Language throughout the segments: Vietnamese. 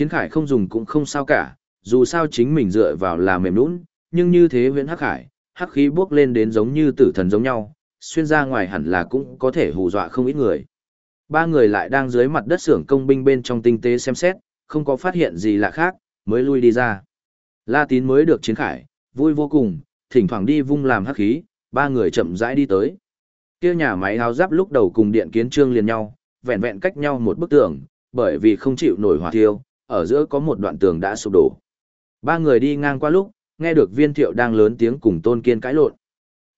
Chiến khải không dùng cũng không sao cả, dù sao chính mình dựa vào là mềm nũng, nhưng như thế huyễn hắc khải, hắc khí bước lên đến giống như tử thần giống nhau, xuyên ra ngoài hẳn là cũng có thể hù dọa không ít người. Ba người lại đang dưới mặt đất xưởng công binh bên trong tinh tế xem xét, không có phát hiện gì lạ khác, mới lui đi ra. La tín mới được chiến khải, vui vô cùng, thỉnh thoảng đi vung làm hắc khí, ba người chậm rãi đi tới. Kia nhà máy áo giáp lúc đầu cùng điện kiến trương liền nhau, vẹn vẹn cách nhau một bức tường, bởi vì không chịu nổi hỏa thiêu, ở giữa có một đoạn tường đã sụp đổ. Ba người đi ngang qua lúc, nghe được viên thiệu đang lớn tiếng cùng tôn kiên cãi lộn.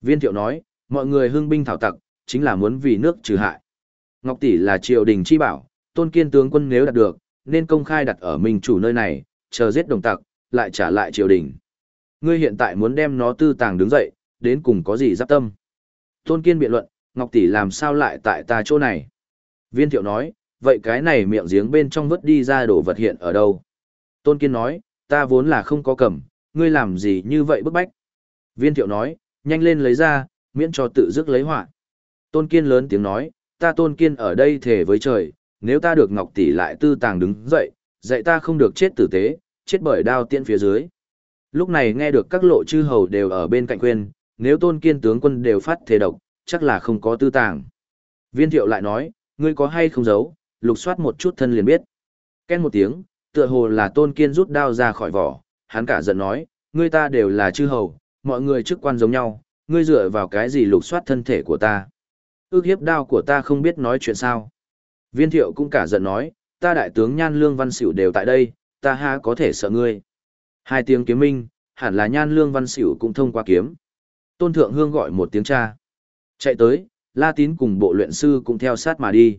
Viên thiệu nói, mọi người hưng binh thảo tặc, chính là muốn vì nước trừ hại. Ngọc Tỷ là triều đình chi bảo, tôn kiên tướng quân nếu đạt được, nên công khai đặt ở mình chủ nơi này, chờ giết đồng tặc, lại trả lại triều đình. Ngươi hiện tại muốn đem nó tư tàng đứng dậy, đến cùng có gì giáp tâm. Tôn kiên biện luận, Ngọc Tỷ làm sao lại tại ta chỗ này. Viên thiệu nói, vậy cái này miệng giếng bên trong vớt đi ra đồ vật hiện ở đâu? Tôn kiên nói, ta vốn là không có cầm, ngươi làm gì như vậy bức bách? Viên thiệu nói, nhanh lên lấy ra, miễn cho tự dứt lấy họa. Tôn kiên lớn tiếng nói, ta tôn kiên ở đây thể với trời, nếu ta được Ngọc Tỷ lại tư tàng đứng dậy, dạy ta không được chết tử tế, chết bởi đao tiện phía dưới. Lúc này nghe được các lộ chư hầu đều ở bên cạnh khuyên, nếu tôn kiên tướng quân đều phát thể độc, chắc là không có tư tàng. Viên thiệu lại nói, ngươi có hay không giấu, lục soát một chút thân liền biết. Ken một tiếng, tựa hồ là tôn kiên rút đao ra khỏi vỏ, hắn cả giận nói, ngươi ta đều là chư hầu, mọi người chức quan giống nhau, ngươi dựa vào cái gì lục soát thân thể của ta. Ước hiếp đao của ta không biết nói chuyện sao. Viên thiệu cũng cả giận nói, ta đại tướng Nhan Lương Văn Sửu đều tại đây, ta ha có thể sợ ngươi. Hai tiếng kiếm minh, hẳn là Nhan Lương Văn Sửu cũng thông qua kiếm. Tôn Thượng Hương gọi một tiếng cha. Chạy tới, La Tín cùng bộ luyện sư cũng theo sát mà đi.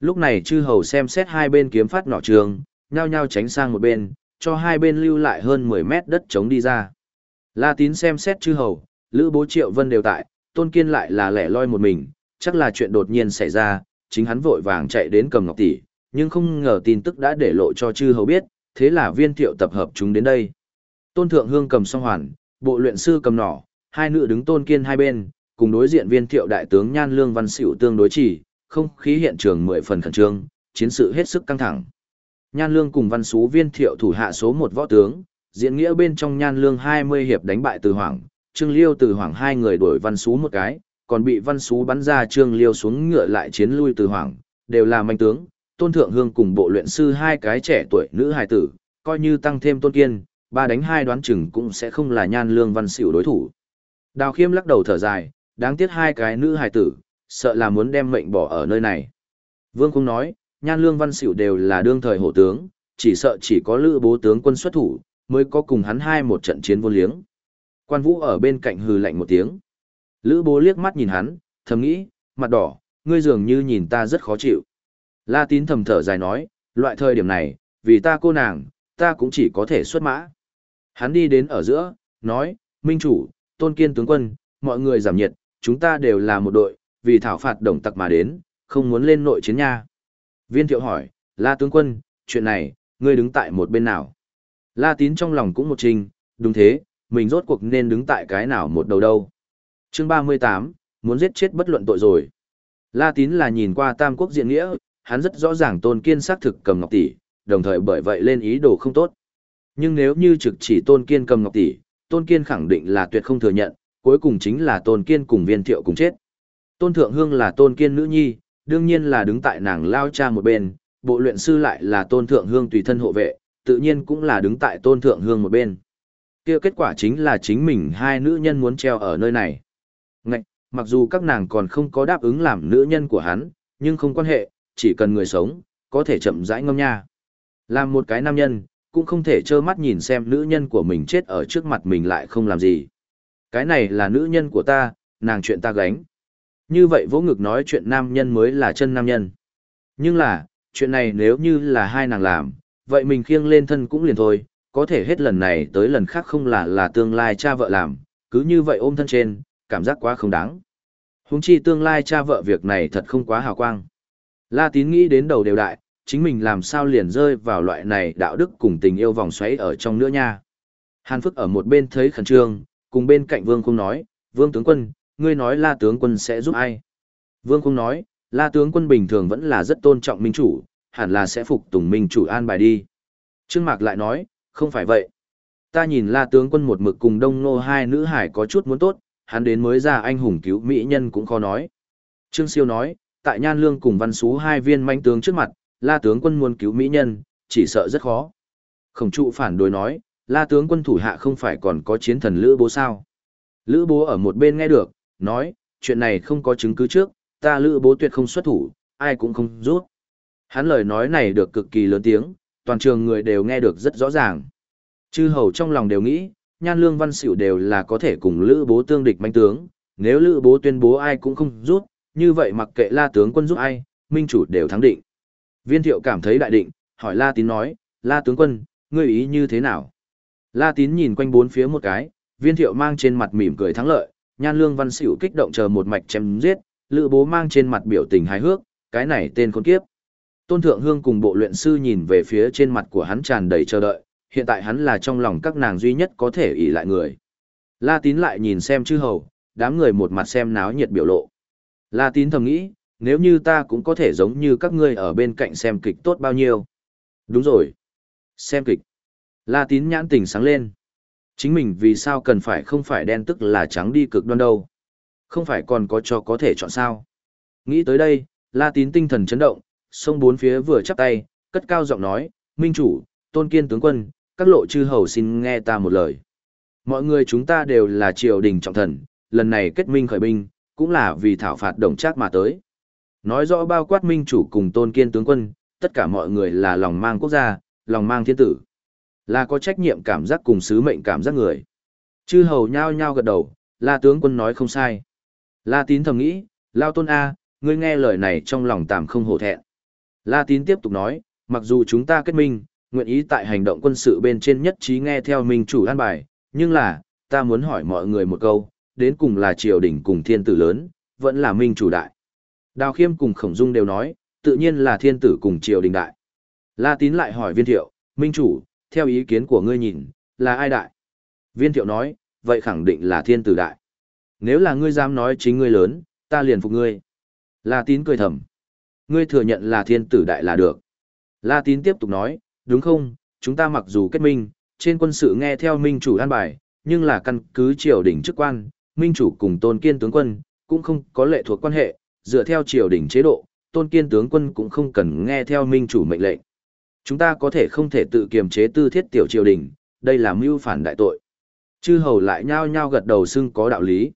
Lúc này chư hầu xem xét hai bên kiếm phát nỏ trường, nhao nhao tránh sang một bên, cho hai bên lưu lại hơn 10 mét đất chống đi ra. La Tín xem xét chư hầu, Lữ Bố Triệu Vân đều tại, Tôn Kiên lại là lẻ loi một mình, chắc là chuyện đột nhiên xảy ra, chính hắn vội vàng chạy đến cầm ngọc tỷ, nhưng không ngờ tin tức đã để lộ cho chư hầu biết, thế là viên thiệu tập hợp chúng đến đây. Tôn Thượng Hương cầm song hoàn, bộ luyện sư cầm nỏ, hai nữ đứng Tôn Kiên hai bên, cùng đối diện viên thiệu đại tướng Nhan Lương Văn xỉu tương đối chỉ, không khí hiện trường mười phần khẩn trương, chiến sự hết sức căng thẳng. Nhan Lương cùng Văn Sú viên thiệu thủ hạ số một võ tướng, diễn nghĩa bên trong Nhan Lương 20 hiệp đánh bại Từ Hoàng, Trương Liêu Từ Hoàng hai người đuổi Văn Sú một cái, còn bị Văn Sú bắn ra Trương Liêu xuống ngựa lại chiến lui Từ Hoàng, đều là manh tướng, Tôn Thượng Hương cùng bộ luyện sư hai cái trẻ tuổi nữ hài tử, coi như tăng thêm Tôn Kiên, ba đánh hai đoán chừng cũng sẽ không là Nhan Lương Văn Sửu đối thủ. Đào Khiêm lắc đầu thở dài, đáng tiếc hai cái nữ hài tử, sợ là muốn đem mệnh bỏ ở nơi này. Vương cũng nói, nhan lương văn sửu đều là đương thời hổ tướng, chỉ sợ chỉ có lữ bố tướng quân xuất thủ, mới có cùng hắn hai một trận chiến vô liếng. Quan vũ ở bên cạnh hừ lạnh một tiếng. Lữ bố liếc mắt nhìn hắn, thầm nghĩ, mặt đỏ, ngươi dường như nhìn ta rất khó chịu. La tín thầm thở dài nói, loại thời điểm này, vì ta cô nàng, ta cũng chỉ có thể xuất mã. Hắn đi đến ở giữa, nói, Minh chủ, tôn kiên tướng quân, mọi người giảm nhiệt, chúng ta đều là một đội, vì thảo phạt đồng tặc mà đến, không muốn lên nội chiến nha. Viên thiệu hỏi, La tướng quân, chuyện này, ngươi đứng tại một bên nào? La tín trong lòng cũng một trình, đúng thế, mình rốt cuộc nên đứng tại cái nào một đầu đâu. Chương 38, muốn giết chết bất luận tội rồi. La tín là nhìn qua tam quốc diện nghĩa, hắn rất rõ ràng tôn kiên xác thực cầm ngọc tỷ, đồng thời bởi vậy lên ý đồ không tốt. Nhưng nếu như trực chỉ tôn kiên cầm ngọc tỷ, tôn kiên khẳng định là tuyệt không thừa nhận, cuối cùng chính là tôn kiên cùng viên thiệu cùng chết. Tôn Thượng Hương là tôn kiên nữ nhi, đương nhiên là đứng tại nàng lao cha một bên, bộ luyện sư lại là tôn Thượng Hương tùy thân hộ vệ, tự nhiên cũng là đứng tại tôn Thượng Hương một bên. kia kết quả chính là chính mình hai nữ nhân muốn treo ở nơi này. Ngạch, mặc dù các nàng còn không có đáp ứng làm nữ nhân của hắn, nhưng không quan hệ, chỉ cần người sống, có thể chậm rãi ngâm nha. Làm một cái nam nhân, cũng không thể trơ mắt nhìn xem nữ nhân của mình chết ở trước mặt mình lại không làm gì. Cái này là nữ nhân của ta, nàng chuyện ta gánh. Như vậy vỗ ngực nói chuyện nam nhân mới là chân nam nhân. Nhưng là, chuyện này nếu như là hai nàng làm, vậy mình khiêng lên thân cũng liền thôi, có thể hết lần này tới lần khác không là là tương lai cha vợ làm, cứ như vậy ôm thân trên, cảm giác quá không đáng. Húng chi tương lai cha vợ việc này thật không quá hào quang. La tín nghĩ đến đầu đều đại, chính mình làm sao liền rơi vào loại này đạo đức cùng tình yêu vòng xoáy ở trong nữa nha. Hàn Phức ở một bên thấy khẩn trương, cùng bên cạnh vương không nói, vương tướng quân, ngươi nói la tướng quân sẽ giúp ai? Vương không nói, la tướng quân bình thường vẫn là rất tôn trọng minh chủ, hẳn là sẽ phục tùng minh chủ an bài đi. Trương Mạc lại nói, không phải vậy. Ta nhìn la tướng quân một mực cùng đông nô hai nữ hải có chút muốn tốt, hắn đến mới ra anh hùng cứu mỹ nhân cũng khó nói. Trương Siêu nói, tại Nhan Lương cùng Văn Xú hai viên manh tướng trước mặt, la tướng quân muốn cứu mỹ nhân, chỉ sợ rất khó. Khổng trụ phản đối nói, la tướng quân thủ hạ không phải còn có chiến thần Lữ Bố sao. Lữ Bố ở một bên nghe được, nói, chuyện này không có chứng cứ trước, ta Lữ Bố tuyệt không xuất thủ, ai cũng không rút. Hắn lời nói này được cực kỳ lớn tiếng, toàn trường người đều nghe được rất rõ ràng. Chư hầu trong lòng đều nghĩ, nhan lương văn xỉu đều là có thể cùng lữ bố tương địch manh tướng, nếu lữ bố tuyên bố ai cũng không rút, như vậy mặc kệ la tướng quân giúp ai, minh chủ đều thắng định. Viên thiệu cảm thấy đại định, hỏi la tín nói, la tướng quân, ngươi ý như thế nào? La tín nhìn quanh bốn phía một cái, viên thiệu mang trên mặt mỉm cười thắng lợi, nhan lương văn xỉu kích động chờ một mạch chém giết, lữ bố mang trên mặt biểu tình hài hước, cái này tên con kiếp. Tôn Thượng Hương cùng bộ luyện sư nhìn về phía trên mặt của hắn tràn đầy chờ đợi, hiện tại hắn là trong lòng các nàng duy nhất có thể ỷ lại người. La Tín lại nhìn xem chư hầu, đám người một mặt xem náo nhiệt biểu lộ. La Tín thầm nghĩ, nếu như ta cũng có thể giống như các ngươi ở bên cạnh xem kịch tốt bao nhiêu. Đúng rồi. Xem kịch. La Tín nhãn tình sáng lên. Chính mình vì sao cần phải không phải đen tức là trắng đi cực đoan đâu. Không phải còn có cho có thể chọn sao. Nghĩ tới đây, La Tín tinh thần chấn động, sông bốn phía vừa chắp tay, cất cao giọng nói, Minh chủ, tôn kiên tướng quân, các lộ chư hầu xin nghe ta một lời. Mọi người chúng ta đều là triều đình trọng thần, lần này kết minh khởi binh, cũng là vì thảo phạt đồng trác mà tới. Nói rõ bao quát minh chủ cùng tôn kiên tướng quân, tất cả mọi người là lòng mang quốc gia, lòng mang thiên tử. Là có trách nhiệm cảm giác cùng sứ mệnh cảm giác người. Chư hầu nhao nhao gật đầu, la tướng quân nói không sai. La tín thầm nghĩ, lao tôn A, ngươi nghe lời này trong lòng tạm không hổ thẹn. La tín tiếp tục nói, mặc dù chúng ta kết minh, nguyện ý tại hành động quân sự bên trên nhất trí nghe theo minh chủ an bài, nhưng là, ta muốn hỏi mọi người một câu, đến cùng là triều đình cùng thiên tử lớn, vẫn là minh chủ đại. Đào khiêm cùng khổng dung đều nói, tự nhiên là thiên tử cùng triều đình đại. La tín lại hỏi viên thiệu, minh chủ, theo ý kiến của ngươi nhìn, là ai đại? Viên thiệu nói, vậy khẳng định là thiên tử đại. Nếu là ngươi dám nói chính ngươi lớn, ta liền phục ngươi. La tín cười thầm. Ngươi thừa nhận là thiên tử đại là được. La tín tiếp tục nói, đúng không, chúng ta mặc dù kết minh, trên quân sự nghe theo minh chủ an bài, nhưng là căn cứ triều đình chức quan, minh chủ cùng tôn kiên tướng quân, cũng không có lệ thuộc quan hệ, dựa theo triều đình chế độ, tôn kiên tướng quân cũng không cần nghe theo minh chủ mệnh lệnh. Chúng ta có thể không thể tự kiềm chế tư thiết tiểu triều đình, đây là mưu phản đại tội. Chư hầu lại nhao nhao gật đầu xưng có đạo lý.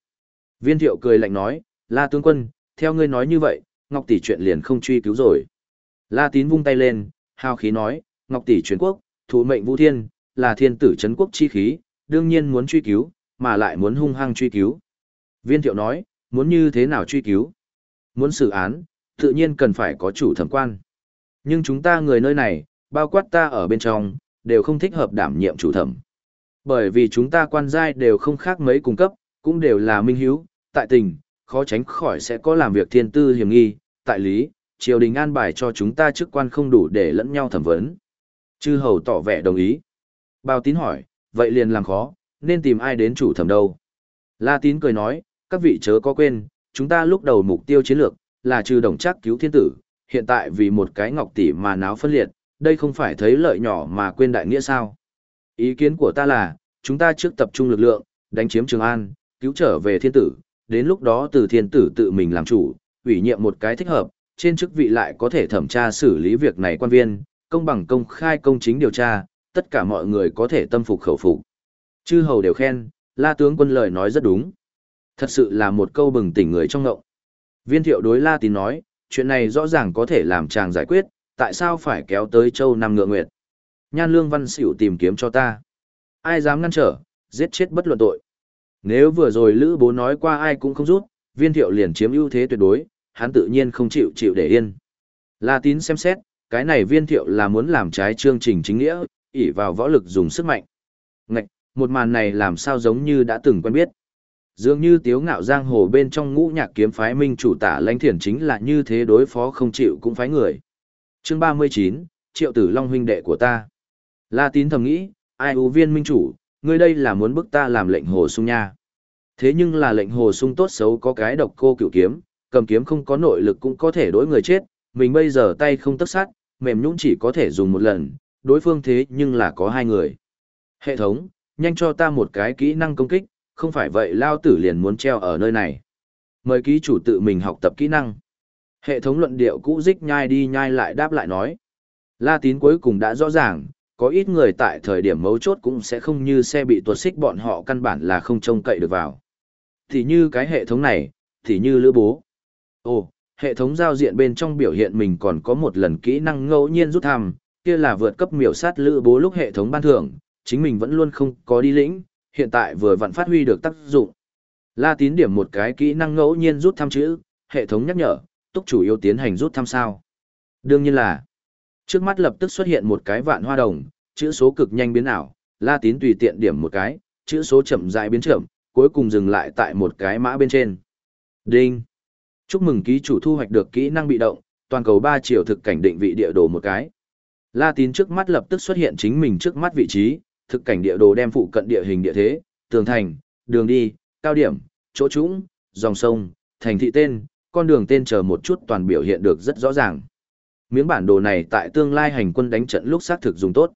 Viên thiệu cười lạnh nói, la tướng quân, theo ngươi nói như vậy, Ngọc Tỷ chuyện liền không truy cứu rồi. La tín vung tay lên, hào khí nói, Ngọc tỷ truyền quốc, thủ mệnh Vũ Thiên, là thiên tử chấn quốc chi khí, đương nhiên muốn truy cứu, mà lại muốn hung hăng truy cứu. Viên thiệu nói, muốn như thế nào truy cứu? Muốn xử án, tự nhiên cần phải có chủ thẩm quan. Nhưng chúng ta người nơi này, bao quát ta ở bên trong, đều không thích hợp đảm nhiệm chủ thẩm. Bởi vì chúng ta quan giai đều không khác mấy cung cấp, cũng đều là minh hiếu, tại tình, khó tránh khỏi sẽ có làm việc thiên tư hiểm nghi, tại lý, triều đình an bài cho chúng ta chức quan không đủ để lẫn nhau thẩm vấn. Chư hầu tỏ vẻ đồng ý. Bao tín hỏi, vậy liền làm khó, nên tìm ai đến chủ thẩm đâu? La tín cười nói, các vị chớ có quên, chúng ta lúc đầu mục tiêu chiến lược, là trừ đồng chắc cứu thiên tử, hiện tại vì một cái ngọc tỷ mà náo phân liệt, đây không phải thấy lợi nhỏ mà quên đại nghĩa sao. Ý kiến của ta là, chúng ta trước tập trung lực lượng, đánh chiếm Trường An, cứu trở về thiên tử, đến lúc đó từ thiên tử tự mình làm chủ, ủy nhiệm một cái thích hợp, trên chức vị lại có thể thẩm tra xử lý việc này quan viên, công bằng công khai công chính điều tra, tất cả mọi người có thể tâm phục khẩu phục. Chư hầu đều khen, La tướng quân lời nói rất đúng. Thật sự là một câu bừng tỉnh người trong ngộng. Viên thiệu đối La tín nói, chuyện này rõ ràng có thể làm chàng giải quyết, tại sao phải kéo tới châu Nam Ngựa Nguyệt. Nhan lương văn xỉu tìm kiếm cho ta. Ai dám ngăn trở, giết chết bất luận tội. Nếu vừa rồi Lữ bố nói qua ai cũng không rút, viên thiệu liền chiếm ưu thế tuyệt đối, hắn tự nhiên không chịu chịu để yên. La tín xem xét, cái này viên thiệu là muốn làm trái chương trình chính nghĩa, ỷ vào võ lực dùng sức mạnh. Ngạch, một màn này làm sao giống như đã từng quen biết. Dường như tiếu ngạo giang hồ bên trong ngũ nhạc kiếm phái minh chủ tả lãnh thiền chính là như thế đối phó không chịu cũng phái người. Chương 39, Triệu tử Long huynh đệ của ta. La tín thầm nghĩ, ai ưu viên minh chủ, ngươi đây là muốn bức ta làm lệnh hồ sung nha. Thế nhưng là lệnh hồ sung tốt xấu có cái độc cô cựu kiếm, cầm kiếm không có nội lực cũng có thể đối người chết, mình bây giờ tay không tất sát, mềm nhũn chỉ có thể dùng một lần, đối phương thế nhưng là có hai người. Hệ thống, nhanh cho ta một cái kỹ năng công kích, không phải vậy lao tử liền muốn treo ở nơi này. Mời ký chủ tự mình học tập kỹ năng. Hệ thống luận điệu cũ dích nhai đi nhai lại đáp lại nói. La tín cuối cùng đã rõ ràng, có ít người tại thời điểm mấu chốt cũng sẽ không như xe bị tuột xích bọn họ căn bản là không trông cậy được vào. Thì như cái hệ thống này, thì như lữ bố. Ồ, hệ thống giao diện bên trong biểu hiện mình còn có một lần kỹ năng ngẫu nhiên rút thăm, kia là vượt cấp miểu sát lữ bố lúc hệ thống ban thưởng, chính mình vẫn luôn không có đi lĩnh, hiện tại vừa vặn phát huy được tác dụng. La tín điểm một cái kỹ năng ngẫu nhiên rút thăm chữ, hệ thống nhắc nhở, túc chủ yếu tiến hành rút thăm sao. Đương nhiên là, trước mắt lập tức xuất hiện một cái vạn hoa đồng, chữ số cực nhanh biến ảo, la tín tùy tiện điểm một cái, chữ số chậm rãi biến chậm, cuối cùng dừng lại tại một cái mã bên trên. Đinh! Chúc mừng ký chủ thu hoạch được kỹ năng bị động, toàn cầu 3 chiều thực cảnh định vị địa đồ một cái. La tín trước mắt lập tức xuất hiện chính mình trước mắt vị trí, thực cảnh địa đồ đem phụ cận địa hình địa thế, tường thành, đường đi, cao điểm, chỗ trũng, dòng sông, thành thị tên, con đường tên chờ một chút toàn biểu hiện được rất rõ ràng. Miếng bản đồ này tại tương lai hành quân đánh trận lúc xác thực dùng tốt.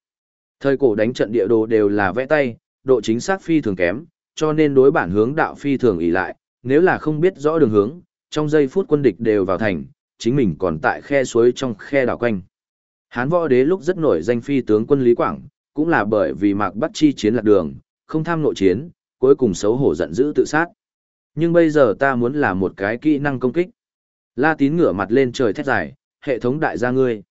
Thời cổ đánh trận địa đồ đều là vẽ tay, độ chính xác phi thường kém, cho nên đối bản hướng đạo phi thường ỷ lại, nếu là không biết rõ đường hướng, trong giây phút quân địch đều vào thành, chính mình còn tại khe suối trong khe đảo quanh. Hán võ đế lúc rất nổi danh phi tướng quân Lý Quảng, cũng là bởi vì Mạc Bắc chi chiến lạc đường, không tham nội chiến, cuối cùng xấu hổ giận dữ tự sát. Nhưng bây giờ ta muốn là một cái kỹ năng công kích. La Tín ngửa mặt lên trời thét dài, hệ thống đại gia ngươi.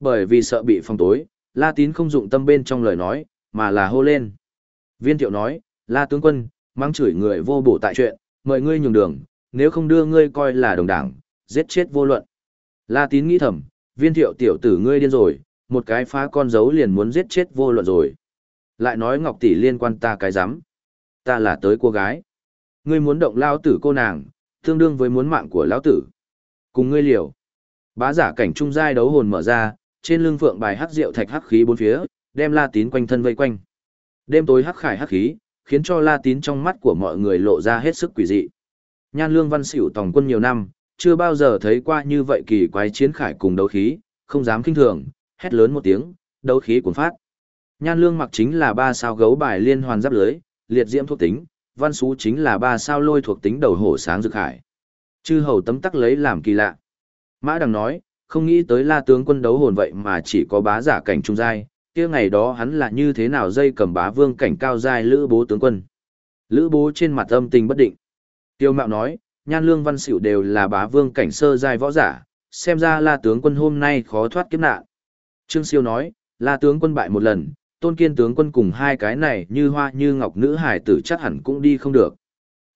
Bởi vì sợ bị phong tối, La Tín không dụng tâm bên trong lời nói, mà là hô lên. Viên thiệu nói, La tướng quân, mang chửi người vô bổ tại chuyện, mời ngươi nhường đường, nếu không đưa ngươi coi là đồng đảng, giết chết vô luận. La Tín nghĩ thầm, viên thiệu tiểu tử ngươi điên rồi, một cái phá con dấu liền muốn giết chết vô luận rồi. Lại nói Ngọc Tỷ liên quan ta cái rắm Ta là tới cô gái. Ngươi muốn động lao tử cô nàng, tương đương với muốn mạng của lão tử. Cùng ngươi liều. Bá giả cảnh trung giai đấu hồn mở ra, trên lưng phượng bài hắc rượu thạch hắc khí bốn phía, đem La Tín quanh thân vây quanh. Đêm tối hắc khải hắc khí, khiến cho La Tín trong mắt của mọi người lộ ra hết sức quỷ dị. Nhan Lương Văn Sửu tòng quân nhiều năm, chưa bao giờ thấy qua như vậy kỳ quái chiến khải cùng đấu khí, không dám kinh thường, hét lớn một tiếng, đấu khí cuốn phát. Nhan Lương mặc chính là ba sao gấu bài liên hoàn giáp lưới, liệt diễm thuộc tính, Văn xú chính là ba sao lôi thuộc tính đầu hổ sáng rực hải. Chư hầu tấm tắc lấy làm kỳ lạ. Mã Đằng nói, không nghĩ tới La tướng quân đấu hồn vậy mà chỉ có bá giả cảnh trung giai, kia ngày đó hắn là như thế nào dây cầm bá vương cảnh cao giai lữ bố tướng quân. Lữ bố trên mặt âm tình bất định. Tiêu Mạo nói, Nhan Lương Văn Sửu đều là bá vương cảnh sơ giai võ giả, xem ra La tướng quân hôm nay khó thoát kiếp nạn. Trương Siêu nói, La tướng quân bại một lần, Tôn Kiên tướng quân cùng hai cái này như hoa như ngọc nữ hải tử chắc hẳn cũng đi không được.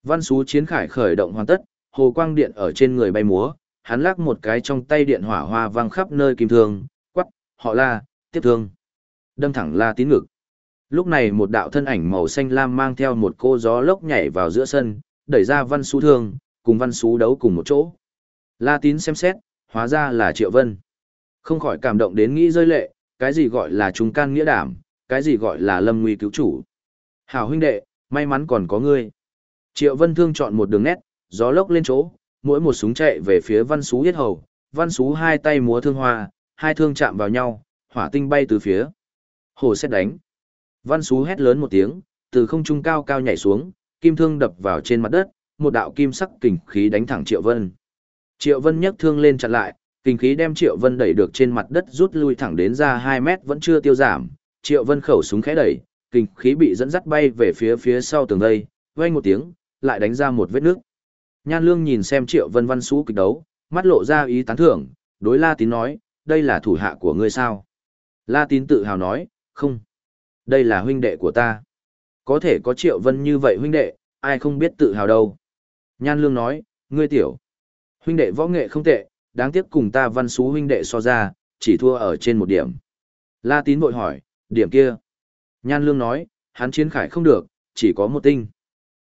Văn xú chiến khải khởi động hoàn tất, hồ quang điện ở trên người bay múa, hắn lắc một cái trong tay điện hỏa hoa vang khắp nơi kim thương, quắc, họ La, tiếp thương. Đâm thẳng La tín ngực. Lúc này một đạo thân ảnh màu xanh lam mang theo một cô gió lốc nhảy vào giữa sân, đẩy ra văn xú thương, cùng văn xú đấu cùng một chỗ. La tín xem xét, hóa ra là Triệu Vân. Không khỏi cảm động đến nghĩ rơi lệ, cái gì gọi là trung can nghĩa đảm, cái gì gọi là lâm nguy cứu chủ. Hảo huynh đệ, may mắn còn có ngươi. Triệu Vân thương chọn một đường nét, gió lốc lên chỗ, mỗi một súng chạy về phía văn xú yết hầu, văn xú hai tay múa thương hoa, hai thương chạm vào nhau, hỏa tinh bay từ phía. Hồ xét đánh. Văn xú hét lớn một tiếng, từ không trung cao cao nhảy xuống, kim thương đập vào trên mặt đất, một đạo kim sắc kình khí đánh thẳng Triệu Vân. Triệu Vân nhấc thương lên chặn lại, kình khí đem Triệu Vân đẩy được trên mặt đất rút lui thẳng đến ra 2 mét vẫn chưa tiêu giảm. Triệu Vân khẩu súng khẽ đẩy, kình khí bị dẫn dắt bay về phía phía sau tường vây, vang một tiếng, lại đánh ra một vết nước. Nhan Lương nhìn xem Triệu Vân văn sú kịch đấu, mắt lộ ra ý tán thưởng, đối La Tín nói, đây là thủ hạ của ngươi sao? La Tín tự hào nói, không. Đây là huynh đệ của ta. Có thể có Triệu Vân như vậy huynh đệ, ai không biết tự hào đâu. Nhan Lương nói, ngươi tiểu. Huynh đệ võ nghệ không tệ, đáng tiếc cùng ta văn sú huynh đệ so ra, chỉ thua ở trên một điểm. La Tín vội hỏi, điểm kia. Nhan Lương nói, hắn chiến khải không được, chỉ có một tinh.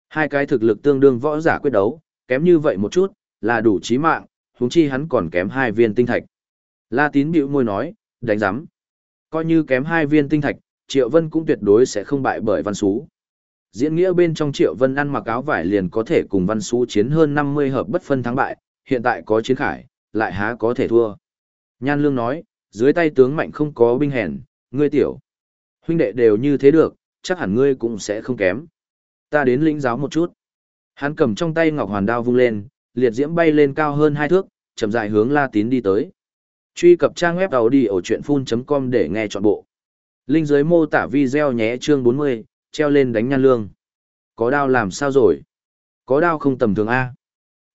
Hai cái thực lực tương đương võ giả quyết đấu, kém như vậy một chút, là đủ chí mạng, huống chi hắn còn kém hai viên tinh thạch. La Tín bĩu môi nói, đánh giám. Coi như kém hai viên tinh thạch, Triệu Vân cũng tuyệt đối sẽ không bại bởi Văn Xú. Diễn nghĩa bên trong Triệu Vân ăn mặc áo vải liền có thể cùng Văn Xú chiến hơn 50 hợp bất phân thắng bại, hiện tại có chiến khải, lại há có thể thua. Nhan Lương nói, dưới tay tướng mạnh không có binh hèn, Ngươi tiểu. Huynh đệ đều như thế được, chắc hẳn ngươi cũng sẽ không kém. Ta đến lĩnh giáo một chút. Hắn cầm trong tay ngọc hoàn đao vung lên, liệt diễm bay lên cao hơn hai thước, chậm rãi hướng La Tín đi tới. Truy cập trang web đầu đi ở chuyện full.com để nghe trọn bộ. Linh dưới mô tả video nhé chương 40, treo lên đánh nhan lương. Có đao làm sao rồi? Có đao không tầm thường A.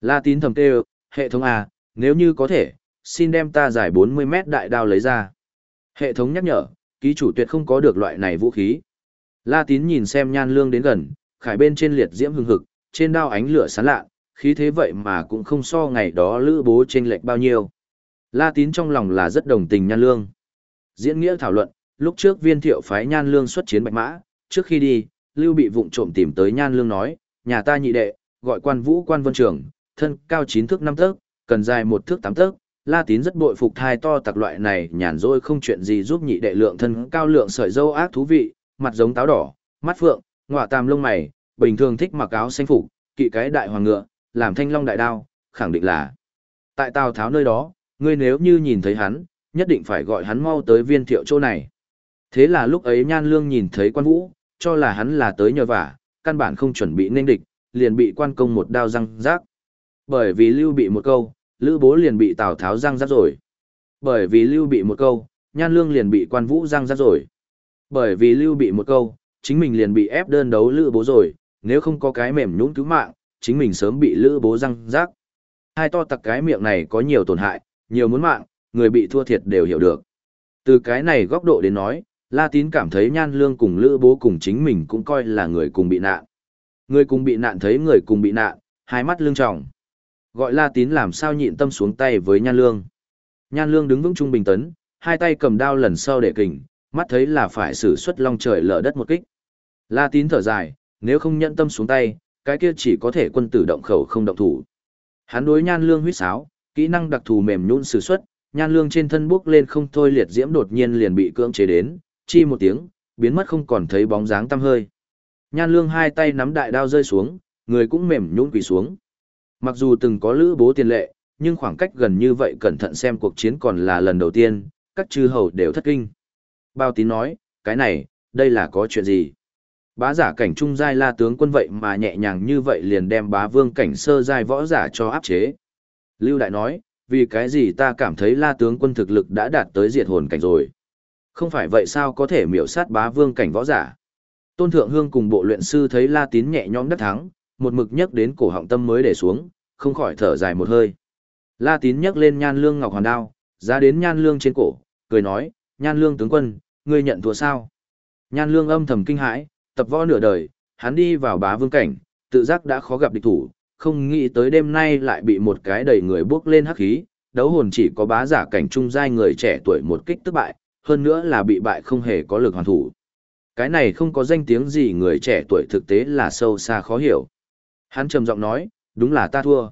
La Tín thầm kêu, hệ thống A, nếu như có thể, xin đem ta giải 40 mét đại đao lấy ra. Hệ thống nhắc nhở, ký chủ tuyệt không có được loại này vũ khí. La Tín nhìn xem nhan lương đến gần, khải bên trên liệt diễm hừng hực, trên đao ánh lửa sáng lạ, khí thế vậy mà cũng không so ngày đó lữ bố chênh lệch bao nhiêu. La Tín trong lòng là rất đồng tình nhan lương. Diễn nghĩa thảo luận, lúc trước viên thiệu phái nhan lương xuất chiến bạch mã, trước khi đi, Lưu bị vụng trộm tìm tới nhan lương nói, nhà ta nhị đệ, gọi quan vũ quan vân trưởng, thân cao chín thước năm tấc, cần dài một thước tám tấc. La Tín rất bội phục thai to tặc loại này nhàn rỗi không chuyện gì giúp nhị đệ lượng thân cao lượng sợi dâu ác thú vị, mặt giống táo đỏ, mắt phượng, ngọa tam lông mày, bình thường thích mặc áo xanh phục, kỵ cái đại hoàng ngựa, làm thanh long đại đao, khẳng định là. Tại Tào Tháo nơi đó, ngươi nếu như nhìn thấy hắn, nhất định phải gọi hắn mau tới viên thiệu chỗ này. Thế là lúc ấy Nhan Lương nhìn thấy quan vũ, cho là hắn là tới nhờ vả, căn bản không chuẩn bị nên địch, liền bị quan công một đao răng rác. Bởi vì lưu bị một câu, lữ bố liền bị Tào Tháo răng rác rồi. Bởi vì lưu bị một câu, Nhan Lương liền bị quan vũ răng rác rồi. Bởi vì lưu bị một câu, chính mình liền bị ép đơn đấu lữ bố rồi, nếu không có cái mềm nhũn cứu mạng, chính mình sớm bị lữ bố răng rác. Hai to tặc cái miệng này có nhiều tổn hại, nhiều muốn mạng, người bị thua thiệt đều hiểu được. Từ cái này góc độ đến nói, La Tín cảm thấy nhan lương cùng lữ bố cùng chính mình cũng coi là người cùng bị nạn. Người cùng bị nạn thấy người cùng bị nạn, hai mắt lương trọng. Gọi La Tín làm sao nhịn tâm xuống tay với nhan lương. Nhan lương đứng vững trung bình tấn, hai tay cầm đao lần sau để kình, mắt thấy là phải sử xuất long trời lở đất một kích. La Tín thở dài, nếu không nhận tâm xuống tay, cái kia chỉ có thể quân tử động khẩu không động thủ. Hắn đối nhan lương huyết sáo, kỹ năng đặc thù mềm nhũn sử xuất, nhan lương trên thân bước lên không thôi liệt diễm đột nhiên liền bị cưỡng chế đến, chi một tiếng, biến mất không còn thấy bóng dáng tăm hơi. Nhan lương hai tay nắm đại đao rơi xuống, người cũng mềm nhũn quỳ xuống. Mặc dù từng có lữ bố tiền lệ, nhưng khoảng cách gần như vậy cẩn thận xem cuộc chiến còn là lần đầu tiên, các chư hầu đều thất kinh. Bao tín nói, cái này, đây là có chuyện gì? Bá giả cảnh trung giai la tướng quân vậy mà nhẹ nhàng như vậy liền đem bá vương cảnh sơ giai võ giả cho áp chế. Lưu Đại nói, vì cái gì ta cảm thấy la tướng quân thực lực đã đạt tới diệt hồn cảnh rồi. Không phải vậy sao có thể miểu sát bá vương cảnh võ giả. Tôn Thượng Hương cùng bộ luyện sư thấy la tín nhẹ nhõm đắc thắng, một mực nhấc đến cổ họng tâm mới để xuống, không khỏi thở dài một hơi. La tín nhấc lên nhan lương ngọc hoàn đao, ra đến nhan lương trên cổ, cười nói, nhan lương tướng quân, ngươi nhận thua sao? Nhan lương âm thầm kinh hãi, tập võ nửa đời, hắn đi vào bá vương cảnh, tự giác đã khó gặp địch thủ, không nghĩ tới đêm nay lại bị một cái đầy người bước lên hắc khí, đấu hồn chỉ có bá giả cảnh trung giai người trẻ tuổi một kích tức bại, hơn nữa là bị bại không hề có lực hoàn thủ. Cái này không có danh tiếng gì người trẻ tuổi thực tế là sâu xa khó hiểu. Hắn trầm giọng nói, đúng là ta thua.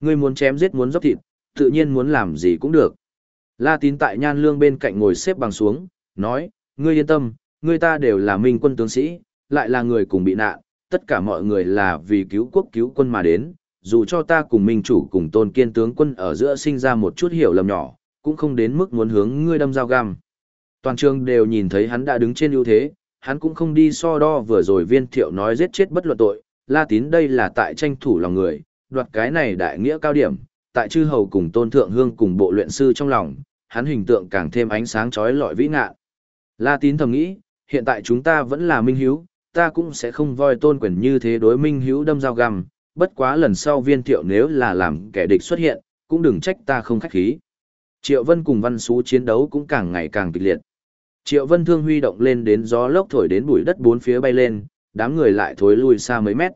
Ngươi muốn chém giết muốn dốc thịt, tự nhiên muốn làm gì cũng được. La tín tại nhan lương bên cạnh ngồi xếp bằng xuống, nói, ngươi yên tâm, ngươi ta đều là minh quân tướng sĩ, lại là người cùng bị nạn, tất cả mọi người là vì cứu quốc cứu quân mà đến, dù cho ta cùng minh chủ cùng tôn kiên tướng quân ở giữa sinh ra một chút hiểu lầm nhỏ, cũng không đến mức muốn hướng ngươi đâm dao găm. Toàn trường đều nhìn thấy hắn đã đứng trên ưu thế, hắn cũng không đi so đo vừa rồi viên thiệu nói giết chết bất luận tội, la tín đây là tại tranh thủ lòng người, đoạt cái này đại nghĩa cao điểm, tại chư hầu cùng tôn thượng hương cùng bộ luyện sư trong lòng, hắn hình tượng càng thêm ánh sáng chói lọi vĩ ngạ. La tín thầm nghĩ, hiện tại chúng ta vẫn là minh hiếu, ta cũng sẽ không voi tôn quyền như thế đối minh Hiếu đâm dao găm, bất quá lần sau viên thiệu nếu là làm kẻ địch xuất hiện, cũng đừng trách ta không khách khí. Triệu Vân cùng Văn Xú chiến đấu cũng càng ngày càng kịch liệt. Triệu Vân thương huy động lên đến gió lốc thổi đến bụi đất bốn phía bay lên, đám người lại thối lui xa mấy mét.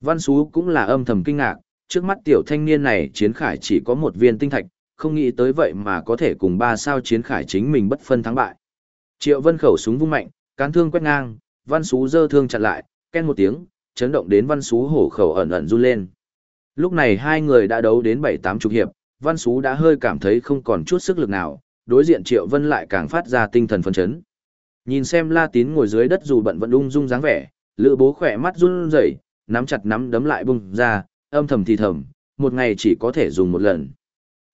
Văn Xú cũng là âm thầm kinh ngạc, trước mắt tiểu thanh niên này chiến khải chỉ có một viên tinh thạch, không nghĩ tới vậy mà có thể cùng ba sao chiến khải chính mình bất phân thắng bại. Triệu Vân khẩu súng vung mạnh, cán thương quét ngang, văn xú giơ thương chặn lại, ken một tiếng, chấn động đến văn xú hổ khẩu ẩn ẩn run lên. Lúc này hai người đã đấu đến bảy tám chục hiệp, văn xú đã hơi cảm thấy không còn chút sức lực nào, đối diện triệu vân lại càng phát ra tinh thần phấn chấn. Nhìn xem la tín ngồi dưới đất dù bận vẫn ung dung dáng vẻ, lữ bố khỏe mắt run rẩy, nắm chặt nắm đấm lại bung ra, âm thầm thì thầm, một ngày chỉ có thể dùng một lần.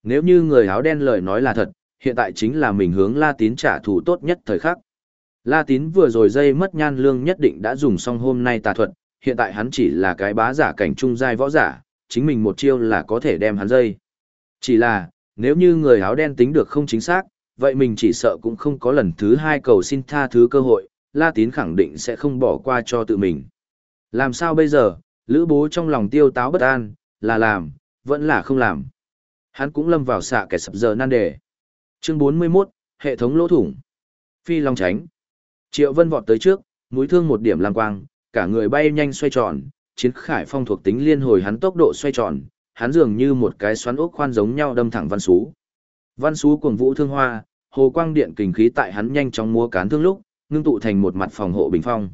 Nếu như người áo đen lời nói là thật, hiện tại chính là mình hướng la tín trả thù tốt nhất thời khắc. La tín vừa rồi dây mất nhan lương nhất định đã dùng xong hôm nay tà thuật, hiện tại hắn chỉ là cái bá giả cảnh trung giai võ giả, chính mình một chiêu là có thể đem hắn dây. Chỉ là, nếu như người áo đen tính được không chính xác, vậy mình chỉ sợ cũng không có lần thứ hai cầu xin tha thứ cơ hội, La Tín khẳng định sẽ không bỏ qua cho tự mình. Làm sao bây giờ, Lữ bố trong lòng tiêu táo bất an, là làm, vẫn là không làm. Hắn cũng lâm vào xạ kẻ sập giờ nan đề. Chương 41, hệ thống lỗ thủng. Phi Long tránh. Triệu Vân vọt tới trước, mũi thương một điểm lang quang, cả người bay nhanh xoay tròn, chiến khải phong thuộc tính liên hồi hắn tốc độ xoay tròn, hắn dường như một cái xoắn ốc khoan giống nhau đâm thẳng văn sú. Văn sú cuồng vũ thương hoa, hồ quang điện kình khí tại hắn nhanh chóng múa cán thương lúc, ngưng tụ thành một mặt phòng hộ bình phong.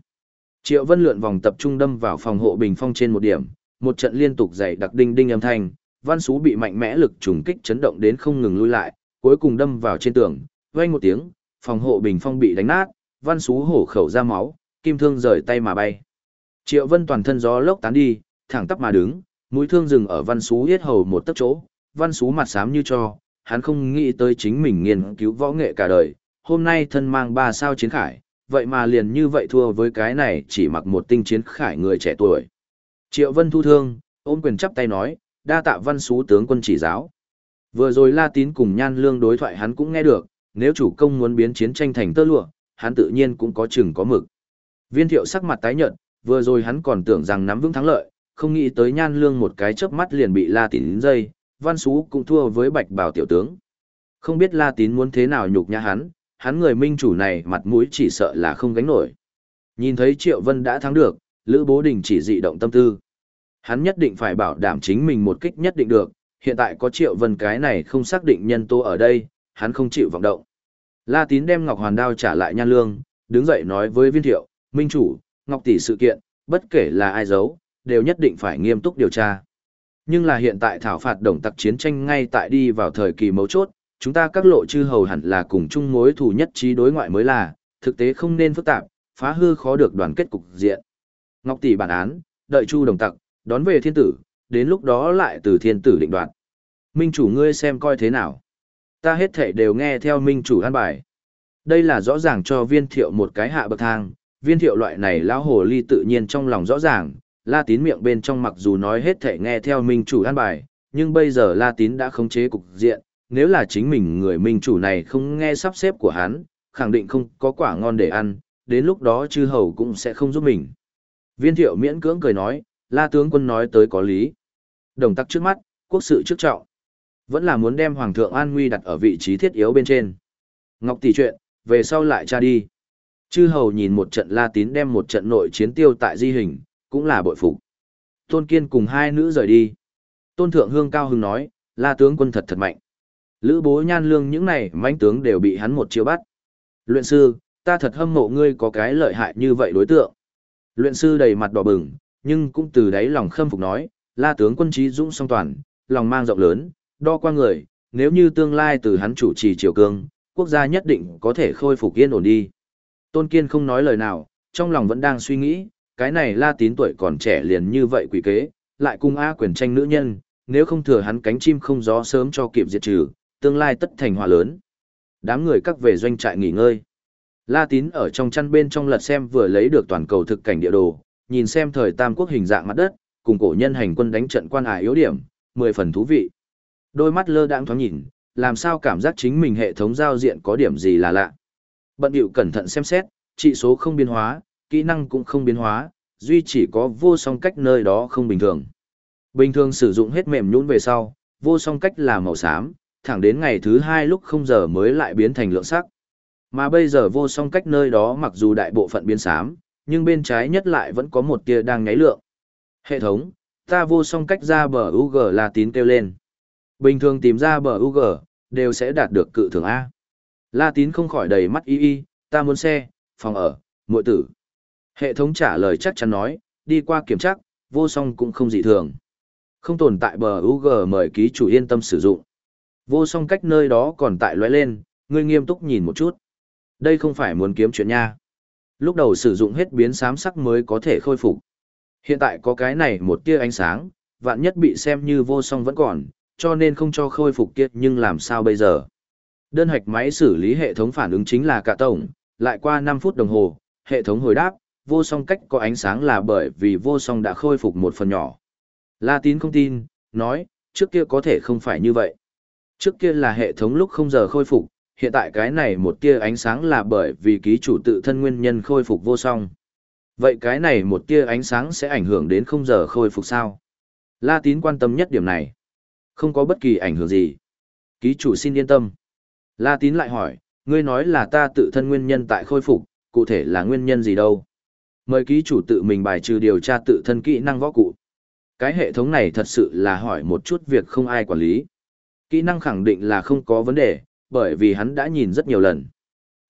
Triệu Vân lượn vòng tập trung đâm vào phòng hộ bình phong trên một điểm, một trận liên tục dày đặc đinh đinh âm thanh, văn sú bị mạnh mẽ lực trùng kích chấn động đến không ngừng lui lại, cuối cùng đâm vào trên tường, vang một tiếng, phòng hộ bình phong bị đánh nát, văn sú hổ khẩu ra máu, kim thương rời tay mà bay. Triệu Vân toàn thân gió lốc tán đi, thẳng tắp mà đứng, mũi thương dừng ở văn sú huyết hầu một tấc chỗ, văn sú mặt xám như cho, hắn không nghĩ tới chính mình nghiên cứu võ nghệ cả đời, hôm nay thân mang ba sao chiến khải, vậy mà liền như vậy thua với cái này chỉ mặc một tinh chiến khải người trẻ tuổi. Triệu Vân thu thương, ôm quyền chắp tay nói, đa tạ văn xú tướng quân chỉ giáo. Vừa rồi La Tín cùng Nhan Lương đối thoại hắn cũng nghe được, nếu chủ công muốn biến chiến tranh thành tơ lụa, hắn tự nhiên cũng có chừng có mực. Viên thiệu sắc mặt tái nhợt, vừa rồi hắn còn tưởng rằng nắm vững thắng lợi, không nghĩ tới Nhan Lương một cái chớp mắt liền bị La Tín dây, văn xú cũng thua với bạch bào tiểu tướng. Không biết La Tín muốn thế nào nhục nhã hắn, hắn người minh chủ này mặt mũi chỉ sợ là không gánh nổi. Nhìn thấy Triệu Vân đã thắng được, Lữ Bố Đình chỉ dị động tâm tư. Hắn nhất định phải bảo đảm chính mình một kích nhất định được, hiện tại có Triệu Vân cái này không xác định nhân tố ở đây, hắn không chịu vọng động. La Tín đem Ngọc Hoàn Đao trả lại Nhan Lương, đứng dậy nói với Viên Thiệu, Minh chủ, Ngọc Tỷ sự kiện, bất kể là ai giấu, đều nhất định phải nghiêm túc điều tra. Nhưng là hiện tại thảo phạt đồng tặc chiến tranh ngay tại đi vào thời kỳ mấu chốt, chúng ta các lộ chư hầu hẳn là cùng chung mối thù nhất trí đối ngoại mới là, thực tế không nên phức tạp, phá hư khó được đoàn kết cục diện. Ngọc tỷ bản án, đợi chu đồng tặc, đón về thiên tử, đến lúc đó lại từ thiên tử định đoạt. Minh chủ ngươi xem coi thế nào. Ta hết thể đều nghe theo minh chủ an bài. Đây là rõ ràng cho viên thiệu một cái hạ bậc thang, viên thiệu loại này lão hồ ly tự nhiên trong lòng rõ ràng, la tín miệng bên trong mặc dù nói hết thể nghe theo minh chủ an bài, nhưng bây giờ la tín đã khống chế cục diện, nếu là chính mình người minh chủ này không nghe sắp xếp của hắn, khẳng định không có quả ngon để ăn, đến lúc đó chư hầu cũng sẽ không giúp mình. Viên thiệu miễn cưỡng cười nói, la tướng quân nói tới có lý. Đồng tắc trước mắt, quốc sự trước trọng. Vẫn là muốn đem Hoàng thượng An Nguy đặt ở vị trí thiết yếu bên trên. Ngọc tỷ chuyện, về sau lại tra đi. Chư hầu nhìn một trận la tín đem một trận nội chiến tiêu tại di hình, cũng là bội phục. Tôn Kiên cùng hai nữ rời đi. Tôn Thượng Hương Cao Hưng nói, la tướng quân thật thật mạnh. Lữ bố nhan lương những này mãnh tướng đều bị hắn một chiêu bắt. Luyện sư, ta thật hâm mộ ngươi có cái lợi hại như vậy đối tượng. Luyện sư đầy mặt đỏ bừng, nhưng cũng từ đáy lòng khâm phục nói, la tướng quân trí dũng song toàn, lòng mang rộng lớn, đo qua người, nếu như tương lai từ hắn chủ trì triều cương, quốc gia nhất định có thể khôi phục yên ổn đi. Tôn Kiên không nói lời nào, trong lòng vẫn đang suy nghĩ, cái này la tín tuổi còn trẻ liền như vậy quỷ kế, lại cung A quyền tranh nữ nhân, nếu không thừa hắn cánh chim không gió sớm cho kịp diệt trừ, tương lai tất thành hòa lớn. Đám người các về doanh trại nghỉ ngơi. La Tín ở trong chăn bên trong lật xem vừa lấy được toàn cầu thực cảnh địa đồ, nhìn xem thời Tam Quốc hình dạng mặt đất, cùng cổ nhân hành quân đánh trận quan ải yếu điểm, mười phần thú vị. Đôi mắt lơ đãng thoáng nhìn, làm sao cảm giác chính mình hệ thống giao diện có điểm gì là lạ. Bận điệu cẩn thận xem xét, trị số không biến hóa, kỹ năng cũng không biến hóa, duy chỉ có vô song cách nơi đó không bình thường. Bình thường sử dụng hết mềm nhũn về sau, vô song cách là màu xám, thẳng đến ngày thứ hai lúc không giờ mới lại biến thành lượng sắc. Mà bây giờ vô song cách nơi đó mặc dù đại bộ phận biến xám, nhưng bên trái nhất lại vẫn có một tia đang nháy lượng. Hệ thống, ta vô song cách ra bờ UG là tín kêu lên. Bình thường tìm ra bờ UG, đều sẽ đạt được cự thưởng A. La tín không khỏi đầy mắt y y, ta muốn xe, phòng ở, muội tử. Hệ thống trả lời chắc chắn nói, đi qua kiểm tra, vô song cũng không dị thường. Không tồn tại bờ UG mời ký chủ yên tâm sử dụng. Vô song cách nơi đó còn tại lóe lên, ngươi nghiêm túc nhìn một chút. Đây không phải muốn kiếm chuyện nha. Lúc đầu sử dụng hết biến sám sắc mới có thể khôi phục. Hiện tại có cái này một tia ánh sáng, vạn nhất bị xem như vô song vẫn còn, cho nên không cho khôi phục kiệt nhưng làm sao bây giờ. Đơn hạch máy xử lý hệ thống phản ứng chính là cả tổng, lại qua 5 phút đồng hồ, hệ thống hồi đáp, vô song cách có ánh sáng là bởi vì vô song đã khôi phục một phần nhỏ. La tín không tin, nói, trước kia có thể không phải như vậy. Trước kia là hệ thống lúc không giờ khôi phục, hiện tại cái này một tia ánh sáng là bởi vì ký chủ tự thân nguyên nhân khôi phục vô song. Vậy cái này một tia ánh sáng sẽ ảnh hưởng đến không giờ khôi phục sao? La tín quan tâm nhất điểm này. Không có bất kỳ ảnh hưởng gì. Ký chủ xin yên tâm. La tín lại hỏi, ngươi nói là ta tự thân nguyên nhân tại khôi phục, cụ thể là nguyên nhân gì đâu? Mời ký chủ tự mình bài trừ điều tra tự thân kỹ năng võ cụ. Cái hệ thống này thật sự là hỏi một chút việc không ai quản lý. Kỹ năng khẳng định là không có vấn đề, bởi vì hắn đã nhìn rất nhiều lần.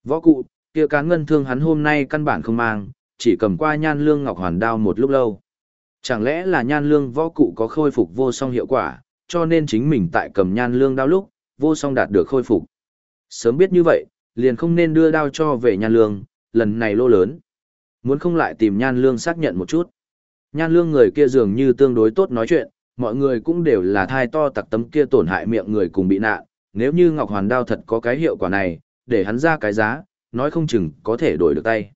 Võ cụ, kia cán ngân thương hắn hôm nay căn bản không mang, chỉ cầm qua nhan lương ngọc hoàn đao một lúc lâu. Chẳng lẽ là nhan lương võ cụ có khôi phục vô song hiệu quả, cho nên chính mình tại cầm nhan lương đao lúc, vô song đạt được khôi phục. Sớm biết như vậy, liền không nên đưa đao cho về nhan lương, lần này lô lớn. Muốn không lại tìm nhan lương xác nhận một chút. Nhan lương người kia dường như tương đối tốt nói chuyện, mọi người cũng đều là thai to tặc tấm kia tổn hại miệng người cùng bị nạn. Nếu như Ngọc Hoàn Đao thật có cái hiệu quả này, để hắn ra cái giá, nói không chừng có thể đổi được tay.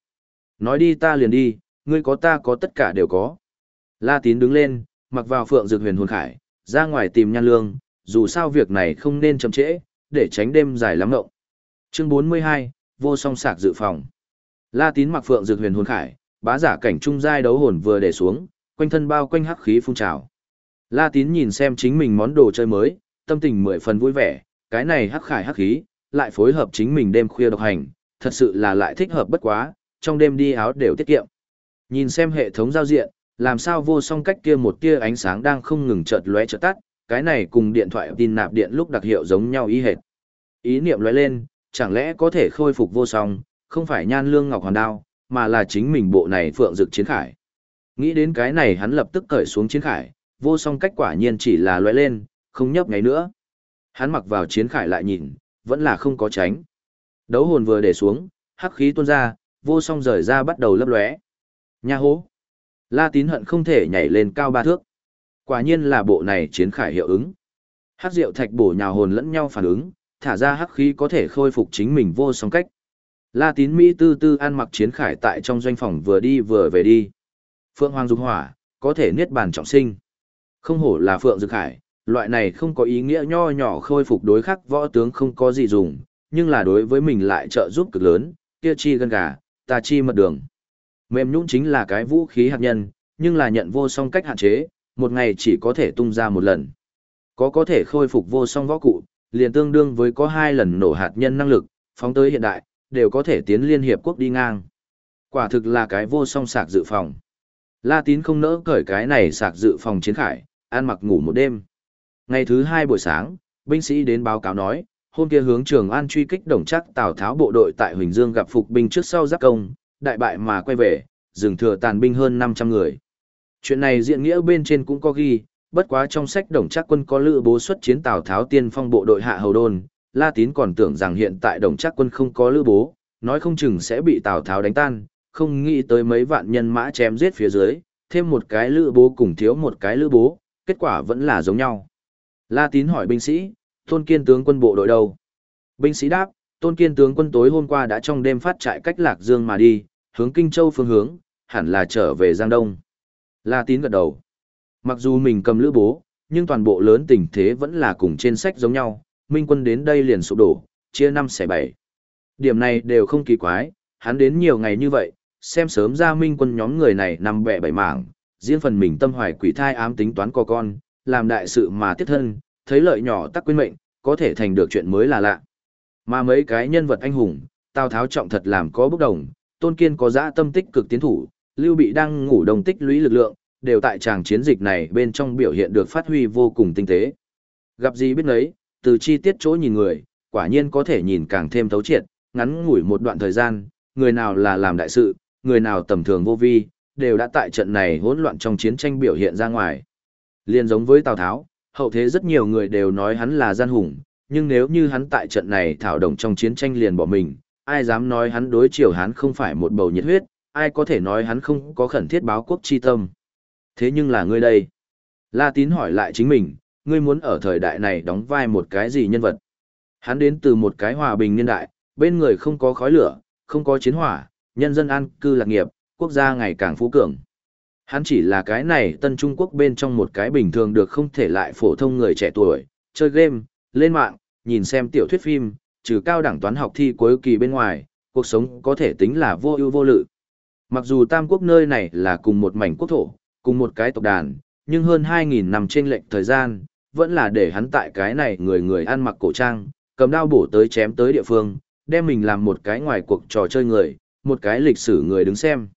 Nói đi ta liền đi, ngươi có ta có tất cả đều có. La tín đứng lên, mặc vào phượng dược huyền hồn khải, ra ngoài tìm nhan lương, dù sao việc này không nên chậm trễ, để tránh đêm dài lắm ngộng. Chương 42, vô song sạc dự phòng. La tín mặc phượng dược huyền hồn khải, bá giả cảnh trung giai đấu hồn vừa để xuống, quanh thân bao quanh hắc khí phun trào. La tín nhìn xem chính mình món đồ chơi mới, tâm tình mười phần vui vẻ, cái này hắc khải hắc khí, lại phối hợp chính mình đêm khuya độc hành, thật sự là lại thích hợp bất quá, trong đêm đi áo đều tiết kiệm. Nhìn xem hệ thống giao diện, làm sao vô song cách kia một tia ánh sáng đang không ngừng chợt lóe chợt tắt, cái này cùng điện thoại tin nạp điện lúc đặc hiệu giống nhau y hệt. Ý niệm lóe lên, chẳng lẽ có thể khôi phục vô song, không phải nhan lương ngọc hoàn đao, mà là chính mình bộ này phượng dực chiến khải. Nghĩ đến cái này hắn lập tức cởi xuống chiến khải, vô song cách quả nhiên chỉ là lóe lên, không nhấp ngay nữa. Hắn mặc vào chiến khải lại nhìn, vẫn là không có tránh. Đấu hồn vừa để xuống, hắc khí tuôn ra, vô song rời ra bắt đầu lấp lóe. Nha hố! La tín hận không thể nhảy lên cao ba thước. Quả nhiên là bộ này chiến khải hiệu ứng. Hắc diệu thạch bổ nhào hồn lẫn nhau phản ứng, thả ra hắc khí có thể khôi phục chính mình vô song cách. La tín Mỹ tư tư ăn mặc chiến khải tại trong doanh phòng vừa đi vừa về đi. Phượng Hoàng Dục Hỏa, có thể niết bàn trọng sinh. Không hổ là Phượng Dực Hải, loại này không có ý nghĩa nho nhỏ khôi phục đối khắc võ tướng không có gì dùng, nhưng là đối với mình lại trợ giúp cực lớn, kia chi gân gà, ta chi mật đường. Mềm nhũn chính là cái vũ khí hạt nhân, nhưng là nhận vô song cách hạn chế, một ngày chỉ có thể tung ra một lần. Có có thể khôi phục vô song võ cụ, liền tương đương với có hai lần nổ hạt nhân năng lực, phóng tới hiện đại, đều có thể tiến liên hiệp quốc đi ngang. Quả thực là cái vô song sạc dự phòng. La tín không nỡ cởi cái này sạc dự phòng chiến khải, ăn mặc ngủ một đêm. Ngày thứ hai buổi sáng, binh sĩ đến báo cáo nói, hôm kia hướng trường an truy kích đồng chắc Tào Tháo bộ đội tại Huỳnh Dương gặp phục binh trước sau giáp công, đại bại mà quay về, dừng thừa tàn binh hơn 500 người. Chuyện này diện nghĩa bên trên cũng có ghi, bất quá trong sách đồng chắc quân có lữ bố xuất chiến Tào Tháo tiên phong bộ đội hạ hầu đôn, La Tín còn tưởng rằng hiện tại đồng chắc quân không có lữ bố, nói không chừng sẽ bị Tào Tháo đánh tan, không nghĩ tới mấy vạn nhân mã chém giết phía dưới, thêm một cái lữ bố cùng thiếu một cái lữ bố, kết quả vẫn là giống nhau. La Tín hỏi binh sĩ, Tôn Kiên tướng quân bộ đội đâu? Binh sĩ đáp, Tôn Kiên tướng quân tối hôm qua đã trong đêm phát trại cách Lạc Dương mà đi, hướng Kinh Châu phương hướng, hẳn là trở về Giang Đông. La Tín gật đầu. Mặc dù mình cầm lữ bố, nhưng toàn bộ lớn tình thế vẫn là cùng trên sách giống nhau, Minh quân đến đây liền sụp đổ, chia năm xẻ bảy. Điểm này đều không kỳ quái, hắn đến nhiều ngày như vậy, xem sớm ra Minh quân nhóm người này nằm bẻ bảy mảng, riêng phần mình tâm hoài quỷ thai ám tính toán co con, làm đại sự mà tiếp thân, thấy lợi nhỏ tắc quên mệnh, có thể thành được chuyện mới là lạ. Mà mấy cái nhân vật anh hùng, Tào Tháo trọng thật làm có bốc đồng, Tôn Kiên có dã tâm tích cực tiến thủ, Lưu Bị đang ngủ đồng tích lũy lực lượng, đều tại tràng chiến dịch này bên trong biểu hiện được phát huy vô cùng tinh tế. Gặp gì biết nấy, từ chi tiết chỗ nhìn người, quả nhiên có thể nhìn càng thêm thấu triệt, ngắn ngủi một đoạn thời gian, người nào là làm đại sự, người nào tầm thường vô vi, đều đã tại trận này hỗn loạn trong chiến tranh biểu hiện ra ngoài. Liên giống với Tào Tháo, hậu thế rất nhiều người đều nói hắn là gian hùng, nhưng nếu như hắn tại trận này thảo động trong chiến tranh liền bỏ mình, ai dám nói hắn đối chiều hắn không phải một bầu nhiệt huyết, ai có thể nói hắn không có khẩn thiết báo quốc chi tâm. Thế nhưng là ngươi đây. La Tín hỏi lại chính mình, ngươi muốn ở thời đại này đóng vai một cái gì nhân vật? Hắn đến từ một cái hòa bình niên đại, bên người không có khói lửa, không có chiến hỏa, nhân dân an cư lạc nghiệp, quốc gia ngày càng phú cường. Hắn chỉ là cái này tân Trung Quốc bên trong một cái bình thường được không thể lại phổ thông người trẻ tuổi, chơi game, lên mạng, nhìn xem tiểu thuyết phim, trừ cao đẳng toán học thi cuối kỳ bên ngoài, cuộc sống có thể tính là vô ưu vô lự. Mặc dù Tam Quốc nơi này là cùng một mảnh quốc thổ, cùng một cái tộc đàn, nhưng hơn 2.000 năm trên lệnh thời gian, vẫn là để hắn tại cái này người người ăn mặc cổ trang, cầm đao bổ tới chém tới địa phương, đem mình làm một cái ngoài cuộc trò chơi người, một cái lịch sử người đứng xem.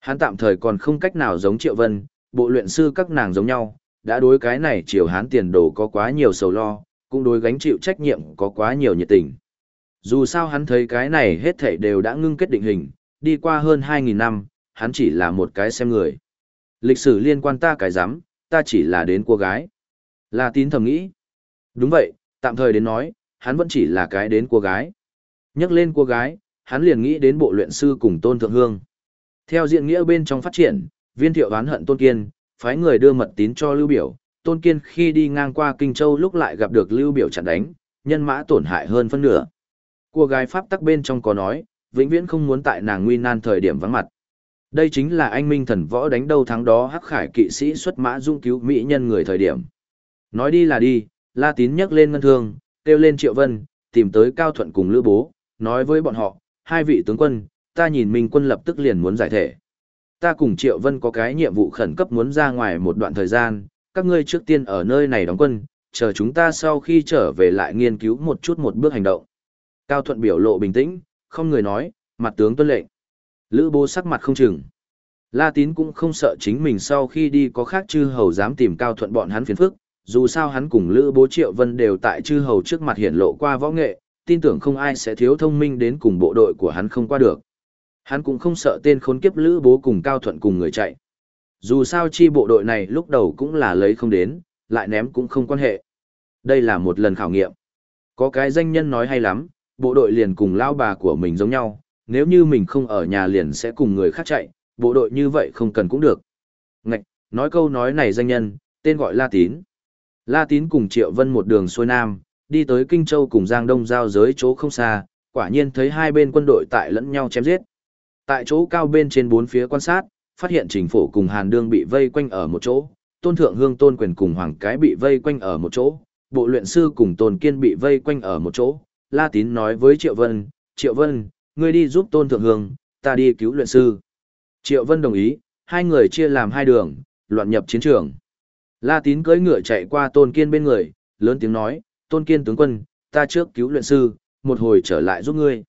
Hắn tạm thời còn không cách nào giống Triệu Vân, bộ luyện sư các nàng giống nhau, đã đối cái này triều hán tiền đồ có quá nhiều sầu lo, cũng đối gánh chịu trách nhiệm có quá nhiều nhiệt tình. Dù sao hắn thấy cái này hết thảy đều đã ngưng kết định hình, đi qua hơn 2.000 năm, hắn chỉ là một cái xem người. Lịch sử liên quan ta cái giám, ta chỉ là đến cô gái. La tín thầm nghĩ. Đúng vậy, tạm thời đến nói, hắn vẫn chỉ là cái đến cô gái. Nhắc lên cô gái, hắn liền nghĩ đến bộ luyện sư cùng tôn thượng hương. Theo diện nghĩa bên trong phát triển, viên thiệu oán hận tôn kiên, phái người đưa mật tín cho Lưu Biểu. Tôn kiên khi đi ngang qua Kinh Châu lúc lại gặp được Lưu Biểu chặn đánh, nhân mã tổn hại hơn phân nửa. Cô gái pháp tắc bên trong có nói, vĩnh viễn không muốn tại nàng nguy nan thời điểm vắng mặt. Đây chính là anh minh thần võ đánh đâu thắng đó hắc khải kỵ sĩ xuất mã dung cứu mỹ nhân người thời điểm. Nói đi là đi, La Tín nhấc lên ngân thương, kêu lên Triệu Vân, tìm tới Cao Thuận cùng Lữ Bố, nói với bọn họ, hai vị tướng quân, ta nhìn Minh quân lập tức liền muốn giải thể. Ta cùng Triệu Vân có cái nhiệm vụ khẩn cấp muốn ra ngoài một đoạn thời gian, các ngươi trước tiên ở nơi này đóng quân, chờ chúng ta sau khi trở về lại nghiên cứu một chút một bước hành động. Cao Thuận biểu lộ bình tĩnh, không người nói, mặt tướng tuân lệnh. Lữ bố sắc mặt không chừng. La tín cũng không sợ chính mình sau khi đi có khác chư hầu dám tìm Cao Thuận bọn hắn phiền phức, dù sao hắn cùng Lữ bố Triệu Vân đều tại chư hầu trước mặt hiển lộ qua võ nghệ, tin tưởng không ai sẽ thiếu thông minh đến cùng bộ đội của hắn không qua được. Hắn cũng không sợ tên khốn kiếp Lữ bố cùng Cao Thuận cùng người chạy. Dù sao chi bộ đội này lúc đầu cũng là lấy không đến, lại ném cũng không quan hệ. Đây là một lần khảo nghiệm. Có cái danh nhân nói hay lắm, bộ đội liền cùng lao bà của mình giống nhau, nếu như mình không ở nhà liền sẽ cùng người khác chạy, bộ đội như vậy không cần cũng được. Ngạch, nói câu nói này danh nhân, tên gọi La Tín. La Tín cùng Triệu Vân một đường xuôi nam, đi tới Kinh Châu cùng Giang Đông giao giới chỗ không xa, quả nhiên thấy hai bên quân đội tại lẫn nhau chém giết. Tại chỗ cao bên trên bốn phía quan sát, phát hiện chính phủ cùng Hàn Đương bị vây quanh ở một chỗ, Tôn Thượng Hương Tôn Quyền cùng Hoàng Cái bị vây quanh ở một chỗ, Bộ luyện sư cùng Tôn Kiên bị vây quanh ở một chỗ. La Tín nói với Triệu Vân, Triệu Vân, ngươi đi giúp Tôn Thượng Hương, ta đi cứu luyện sư. Triệu Vân đồng ý, hai người chia làm hai đường, loạn nhập chiến trường. La Tín cưỡi ngựa chạy qua Tôn Kiên bên người, lớn tiếng nói, Tôn Kiên tướng quân, ta trước cứu luyện sư, một hồi trở lại giúp ngươi.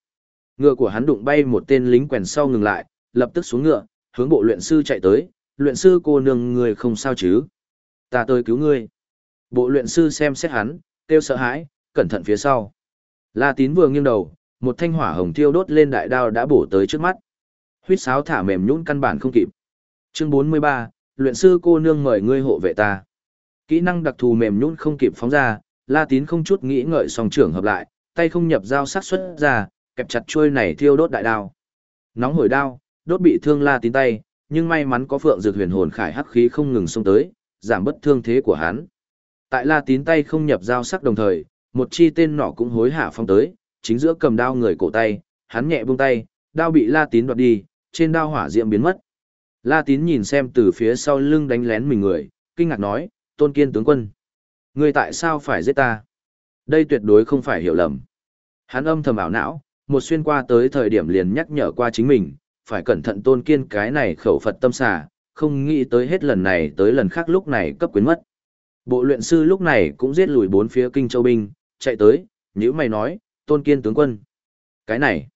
Ngựa của hắn đụng bay một tên lính quèn sau ngừng lại, lập tức xuống ngựa, hướng bộ luyện sư chạy tới, luyện sư cô nương người không sao chứ. Ta tới cứu ngươi. Bộ luyện sư xem xét hắn, kêu sợ hãi, cẩn thận phía sau. La Tín vừa nghiêng đầu, một thanh hỏa hồng thiêu đốt lên đại đao đã bổ tới trước mắt. Huyết sáo thả mềm nhũn căn bản không kịp. Chương 43, luyện sư cô nương mời ngươi hộ vệ ta. Kỹ năng đặc thù mềm nhũn không kịp phóng ra, La Tín không chút nghĩ ngợi song trưởng hợp lại, tay không nhập dao sát xuất ra, kẹp chặt chuôi này thiêu đốt đại đao. Nóng hổi đao, đốt bị thương La Tín tay, nhưng may mắn có Phượng Dược Huyền Hồn Khải hắc khí không ngừng xông tới, giảm bất thương thế của hắn. Tại La Tín tay không nhập dao sắc đồng thời, một chi tên nỏ cũng hối hả phong tới, chính giữa cầm đao người cổ tay, hắn nhẹ buông tay, đao bị La Tín đoạt đi, trên đao hỏa diệm biến mất. La Tín nhìn xem từ phía sau lưng đánh lén mình người, kinh ngạc nói, Tôn Kiên tướng quân, ngươi tại sao phải giết ta? Đây tuyệt đối không phải hiểu lầm. Hắn âm thầm ảo não, một xuyên qua tới thời điểm liền nhắc nhở qua chính mình, phải cẩn thận Tôn Kiên cái này khẩu Phật tâm xà, không nghĩ tới hết lần này tới lần khác lúc này cấp quyến mất. Bộ luyện sư lúc này cũng giết lùi bốn phía kinh châu binh, chạy tới, nhữ mày nói, tôn kiên tướng quân. Cái này,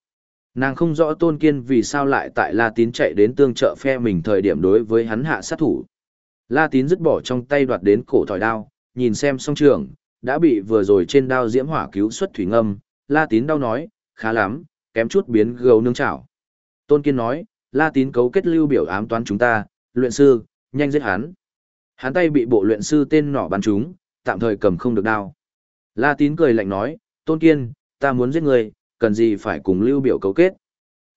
nàng không rõ tôn kiên vì sao lại tại La Tín chạy đến tương trợ phe mình thời điểm đối với hắn hạ sát thủ. La Tín dứt bỏ trong tay đoạt đến cổ thỏi đao, nhìn xem song trường, đã bị vừa rồi trên đao diễm hỏa cứu xuất thủy ngâm, La Tín đau nói, khá lắm, kém chút biến gấu nương chảo. Tôn Kiên nói, La Tín cấu kết lưu biểu ám toán chúng ta, luyện sư, nhanh giết hắn. Hắn tay bị bộ luyện sư tên nỏ bắn trúng, tạm thời cầm không được đao. La Tín cười lạnh nói, Tôn Kiên, ta muốn giết người, cần gì phải cùng lưu biểu cấu kết.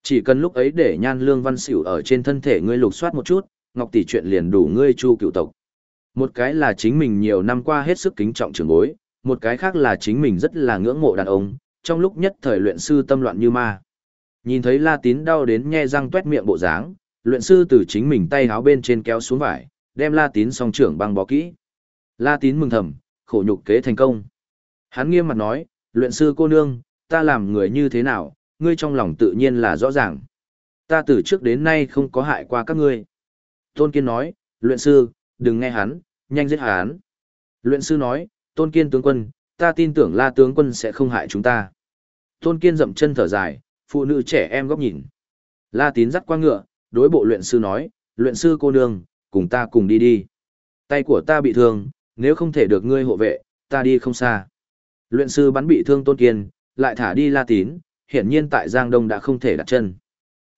Chỉ cần lúc ấy để nhan lương văn xỉu ở trên thân thể ngươi lục soát một chút, ngọc tỷ chuyện liền đủ ngươi chu cựu tộc. Một cái là chính mình nhiều năm qua hết sức kính trọng trưởng bối, một cái khác là chính mình rất là ngưỡng mộ đàn ông, trong lúc nhất thời luyện sư tâm loạn như ma. Nhìn thấy La Tín đau đến nhe răng tuét miệng bộ dáng, luyện sư từ chính mình tay háo bên trên kéo xuống vải, đem La Tín song trưởng băng bó kỹ. La Tín mừng thầm, khổ nhục kế thành công. Hắn nghiêm mặt nói, luyện sư cô nương, ta làm người như thế nào, ngươi trong lòng tự nhiên là rõ ràng. Ta từ trước đến nay không có hại qua các ngươi. Tôn Kiên nói, luyện sư, đừng nghe hắn, nhanh giết hắn. Luyện sư nói, Tôn Kiên tướng quân, ta tin tưởng La tướng quân sẽ không hại chúng ta. Tôn Kiên dậm chân thở dài, phụ nữ trẻ em góc nhìn. La Tín dắt qua ngựa, đối bộ luyện sư nói, luyện sư cô nương, cùng ta cùng đi đi. Tay của ta bị thương, nếu không thể được ngươi hộ vệ, ta đi không xa. Luyện sư bắn bị thương Tôn Kiên, lại thả đi La Tín, hiển nhiên tại Giang Đông đã không thể đặt chân.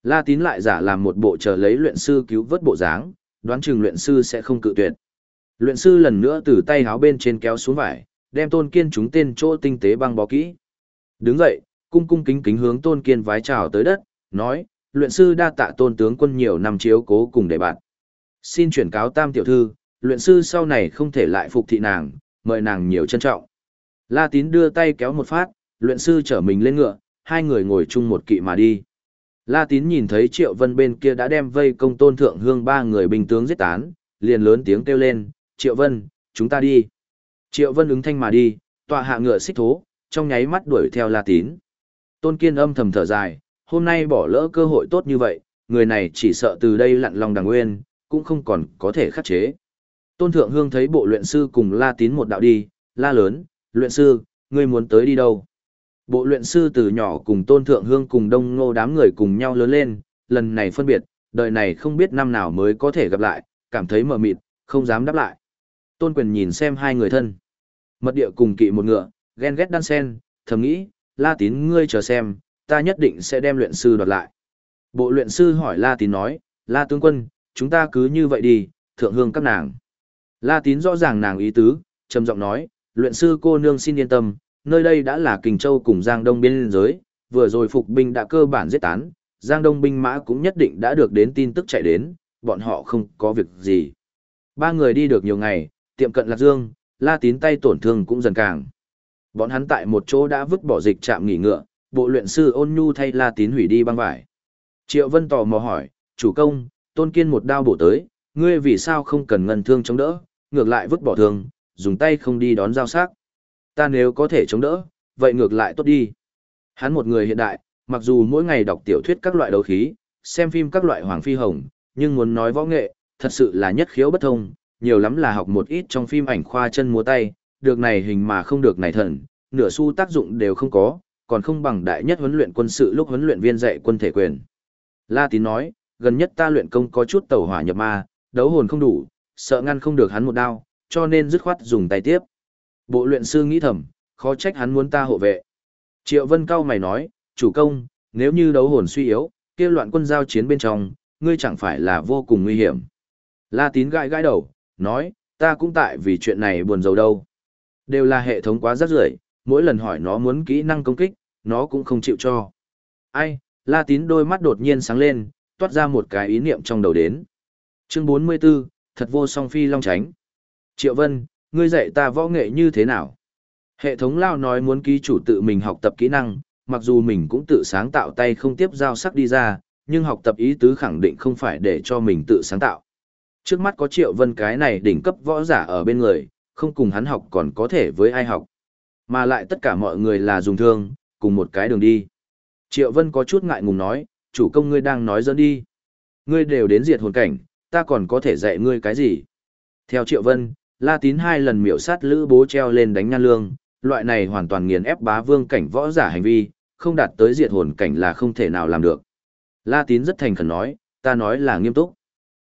La Tín lại giả làm một bộ chờ lấy luyện sư cứu vớt bộ dáng, đoán chừng luyện sư sẽ không cự tuyệt. Luyện sư lần nữa từ tay háo bên trên kéo xuống vải, đem Tôn Kiên chúng tên chỗ tinh tế băng bó kỹ. Đứng dậy, cung cung kính kính hướng Tôn Kiên vái chào tới đất, nói, luyện sư đa tạ Tôn tướng quân nhiều năm chiếu cố cùng để bạn. Xin chuyển cáo Tam tiểu thư, luyện sư sau này không thể lại phục thị nàng, mời nàng nhiều trân trọng. La Tín đưa tay kéo một phát, luyện sư chở mình lên ngựa, hai người ngồi chung một kỵ mà đi. La Tín nhìn thấy Triệu Vân bên kia đã đem vây công tôn thượng hương ba người bình tướng giết tán, liền lớn tiếng kêu lên, Triệu Vân, chúng ta đi. Triệu Vân ứng thanh mà đi, tọa hạ ngựa xích thố, trong nháy mắt đuổi theo La Tín. Tôn Kiên âm thầm thở dài, hôm nay bỏ lỡ cơ hội tốt như vậy, người này chỉ sợ từ đây lặn lòng đằng nguyên, cũng không còn có thể khắc chế. Tôn Thượng Hương thấy bộ luyện sư cùng La Tín một đạo đi, la lớn, luyện sư, ngươi muốn tới đi đâu? Bộ luyện sư từ nhỏ cùng Tôn Thượng Hương cùng đông ngô đám người cùng nhau lớn lên, lần này phân biệt, đời này không biết năm nào mới có thể gặp lại, cảm thấy mờ mịt, không dám đáp lại. Tôn Quyền nhìn xem hai người thân. Mật địa cùng kỵ một ngựa, ghen ghét đan sen, thầm nghĩ, La Tín ngươi chờ xem, ta nhất định sẽ đem luyện sư đoạt lại. Bộ luyện sư hỏi La Tín nói, La tướng quân, chúng ta cứ như vậy đi, thượng hương các nàng. La Tín rõ ràng nàng ý tứ, trầm giọng nói, luyện sư cô nương xin yên tâm, nơi đây đã là Kình Châu cùng Giang Đông biên giới, vừa rồi phục binh đã cơ bản giết tán, Giang Đông binh mã cũng nhất định đã được đến tin tức chạy đến, bọn họ không có việc gì. Ba người đi được nhiều ngày, tiệm cận Lạc Dương, La Tín tay tổn thương cũng dần càng. Bọn hắn tại một chỗ đã vứt bỏ dịch trạm nghỉ ngựa, bộ luyện sư ôn nhu thay La Tín hủy đi băng vải. Triệu Vân tò mò hỏi, chủ công, Tôn Kiên một đao bổ tới, ngươi vì sao không cần ngân thương chống đỡ, ngược lại vứt bỏ thương, dùng tay không đi đón giao sắc. Ta nếu có thể chống đỡ, vậy ngược lại tốt đi. Hắn một người hiện đại, mặc dù mỗi ngày đọc tiểu thuyết các loại đấu khí, xem phim các loại hoàng phi hồng, nhưng muốn nói võ nghệ, thật sự là nhất khiếu bất thông, nhiều lắm là học một ít trong phim ảnh khoa chân múa tay, được này hình mà không được này thần, nửa xu tác dụng đều không có, còn không bằng đại nhất huấn luyện quân sự lúc huấn luyện viên dạy quân thể quyền. La Tín nói, gần nhất ta luyện công có chút tẩu hỏa nhập ma, đấu hồn không đủ, sợ ngăn không được hắn một đao, cho nên dứt khoát dùng tay tiếp. Bộ luyện sư nghĩ thầm, khó trách hắn muốn ta hộ vệ. Triệu Vân cao mày nói, chủ công, nếu như đấu hồn suy yếu, kia loạn quân giao chiến bên trong, ngươi chẳng phải là vô cùng nguy hiểm. La Tín gãi gãi đầu, nói, ta cũng tại vì chuyện này buồn rầu đâu. Đều là hệ thống quá rắc rưởi, mỗi lần hỏi nó muốn kỹ năng công kích, nó cũng không chịu cho. Ai, La Tín đôi mắt đột nhiên sáng lên, toát ra một cái ý niệm trong đầu đến. Chương 44, thật vô song phi long tránh. Triệu Vân, ngươi dạy ta võ nghệ như thế nào? Hệ thống lao nói muốn ký chủ tự mình học tập kỹ năng, mặc dù mình cũng tự sáng tạo tay không tiếp giao sắc đi ra, nhưng học tập ý tứ khẳng định không phải để cho mình tự sáng tạo. Trước mắt có Triệu Vân cái này đỉnh cấp võ giả ở bên người, không cùng hắn học còn có thể với ai học. Mà lại tất cả mọi người là dùng thương, cùng một cái đường đi. Triệu Vân có chút ngại ngùng nói, chủ công ngươi đang nói dẫn đi. Ngươi đều đến diệt hồn cảnh, ta còn có thể dạy ngươi cái gì? Theo Triệu Vân, La Tín hai lần miểu sát Lữ Bố treo lên đánh nhan lương, loại này hoàn toàn nghiền ép bá vương cảnh võ giả hành vi, không đạt tới diệt hồn cảnh là không thể nào làm được. La Tín rất thành khẩn nói, ta nói là nghiêm túc.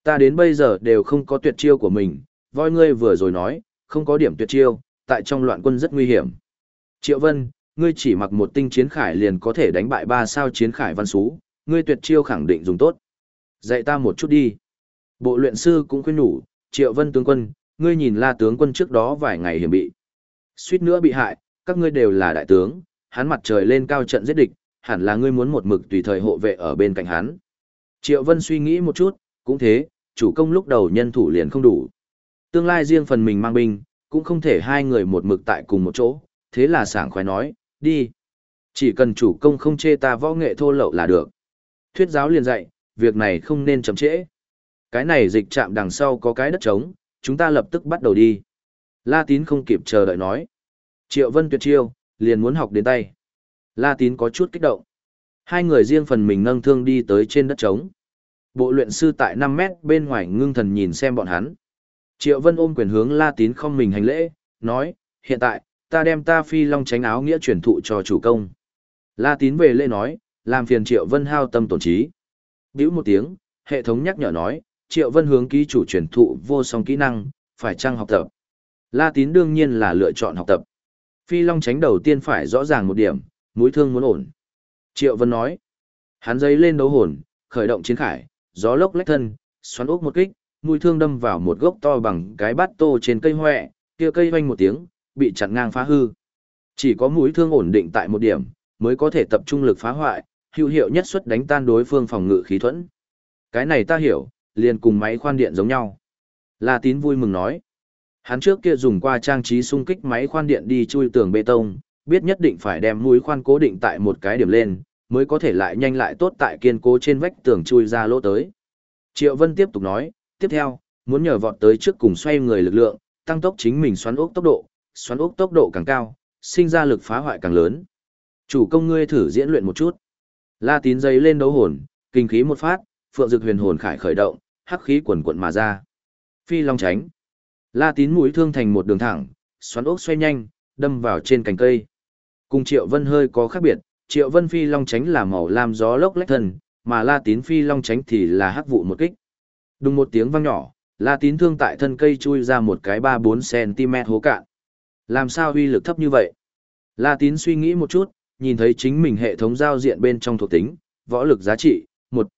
Ta đến bây giờ đều không có tuyệt chiêu của mình, voi ngươi vừa rồi nói, không có điểm tuyệt chiêu, tại trong loạn quân rất nguy hiểm. Triệu Vân, ngươi chỉ mặc một tinh chiến khải liền có thể đánh bại ba sao chiến khải văn sú, ngươi tuyệt chiêu khẳng định dùng tốt. Dạy ta một chút đi. Bộ luyện sư cũng khuyên nhủ, Triệu Vân tướng quân, ngươi nhìn La tướng quân trước đó vài ngày hiểm bị. Suýt nữa bị hại, các ngươi đều là đại tướng, hắn mặt trời lên cao trận giết địch, hẳn là ngươi muốn một mực tùy thời hộ vệ ở bên cạnh hắn. Triệu Vân suy nghĩ một chút, cũng thế, chủ công lúc đầu nhân thủ liền không đủ. Tương lai riêng phần mình mang binh, cũng không thể hai người một mực tại cùng một chỗ, thế là sảng khoái nói, đi. Chỉ cần chủ công không chê ta võ nghệ thô lậu là được. Thuyết giáo liền dạy, việc này không nên chậm trễ. Cái này dịch chạm đằng sau có cái đất trống, chúng ta lập tức bắt đầu đi. La Tín không kịp chờ đợi nói. Triệu Vân tuyệt chiêu, liền muốn học đến tay. La Tín có chút kích động. Hai người riêng phần mình nâng thương đi tới trên đất trống. Bộ luyện sư tại 5 mét bên ngoài ngưng thần nhìn xem bọn hắn. Triệu Vân ôm quyền hướng La Tín không mình hành lễ, nói, hiện tại, ta đem ta phi long tránh áo nghĩa truyền thụ cho chủ công. La Tín về lễ nói, làm phiền Triệu Vân hao tâm tổn trí. Biểu một tiếng, hệ thống nhắc nhở nói, Triệu Vân hướng ký chủ truyền thụ vô song kỹ năng, phải chăng học tập. La Tín đương nhiên là lựa chọn học tập. Phi long tránh đầu tiên phải rõ ràng một điểm, mũi thương muốn ổn. Triệu Vân nói, hắn giấy lên đấu hồn, khởi động chiến khải, gió lốc lách thân, xoắn ốc một kích, mũi thương đâm vào một gốc to bằng cái bát tô trên cây hoẹ, kia cây vang một tiếng, bị chặn ngang phá hư. Chỉ có mũi thương ổn định tại một điểm, mới có thể tập trung lực phá hoại, hữu hiệu nhất suất đánh tan đối phương phòng ngự khí thuẫn. Cái này ta hiểu, liền cùng máy khoan điện giống nhau. La Tín vui mừng nói. Hắn trước kia dùng qua trang trí xung kích máy khoan điện đi chui tường bê tông, biết nhất định phải đem mũi khoan cố định tại một cái điểm lên, mới có thể lại nhanh lại tốt tại kiên cố trên vách tường chui ra lỗ tới. Triệu Vân tiếp tục nói, tiếp theo, muốn nhờ vọt tới trước cùng xoay người lực lượng, tăng tốc chính mình xoắn ốc tốc độ, xoắn ốc tốc độ càng cao, sinh ra lực phá hoại càng lớn. Chủ công ngươi thử diễn luyện một chút. La tín giây lên đấu hồn, kinh khí một phát, phượng dực huyền hồn khải khởi động, hắc khí quần quận mà ra. Phi long tránh. La tín mũi thương thành một đường thẳng, xoắn ốc xoay nhanh, đâm vào trên cành cây. Cùng Triệu Vân hơi có khác biệt, Triệu Vân phi long tránh là màu lam gió lốc lách thần, mà La tín phi long tránh thì là hắc vụ một kích. Đùng một tiếng vang nhỏ, La tín thương tại thân cây chui ra một cái 3-4 cm hố cạn. Làm sao uy lực thấp như vậy? La tín suy nghĩ một chút, nhìn thấy chính mình hệ thống giao diện bên trong thuộc tính, võ lực giá trị, một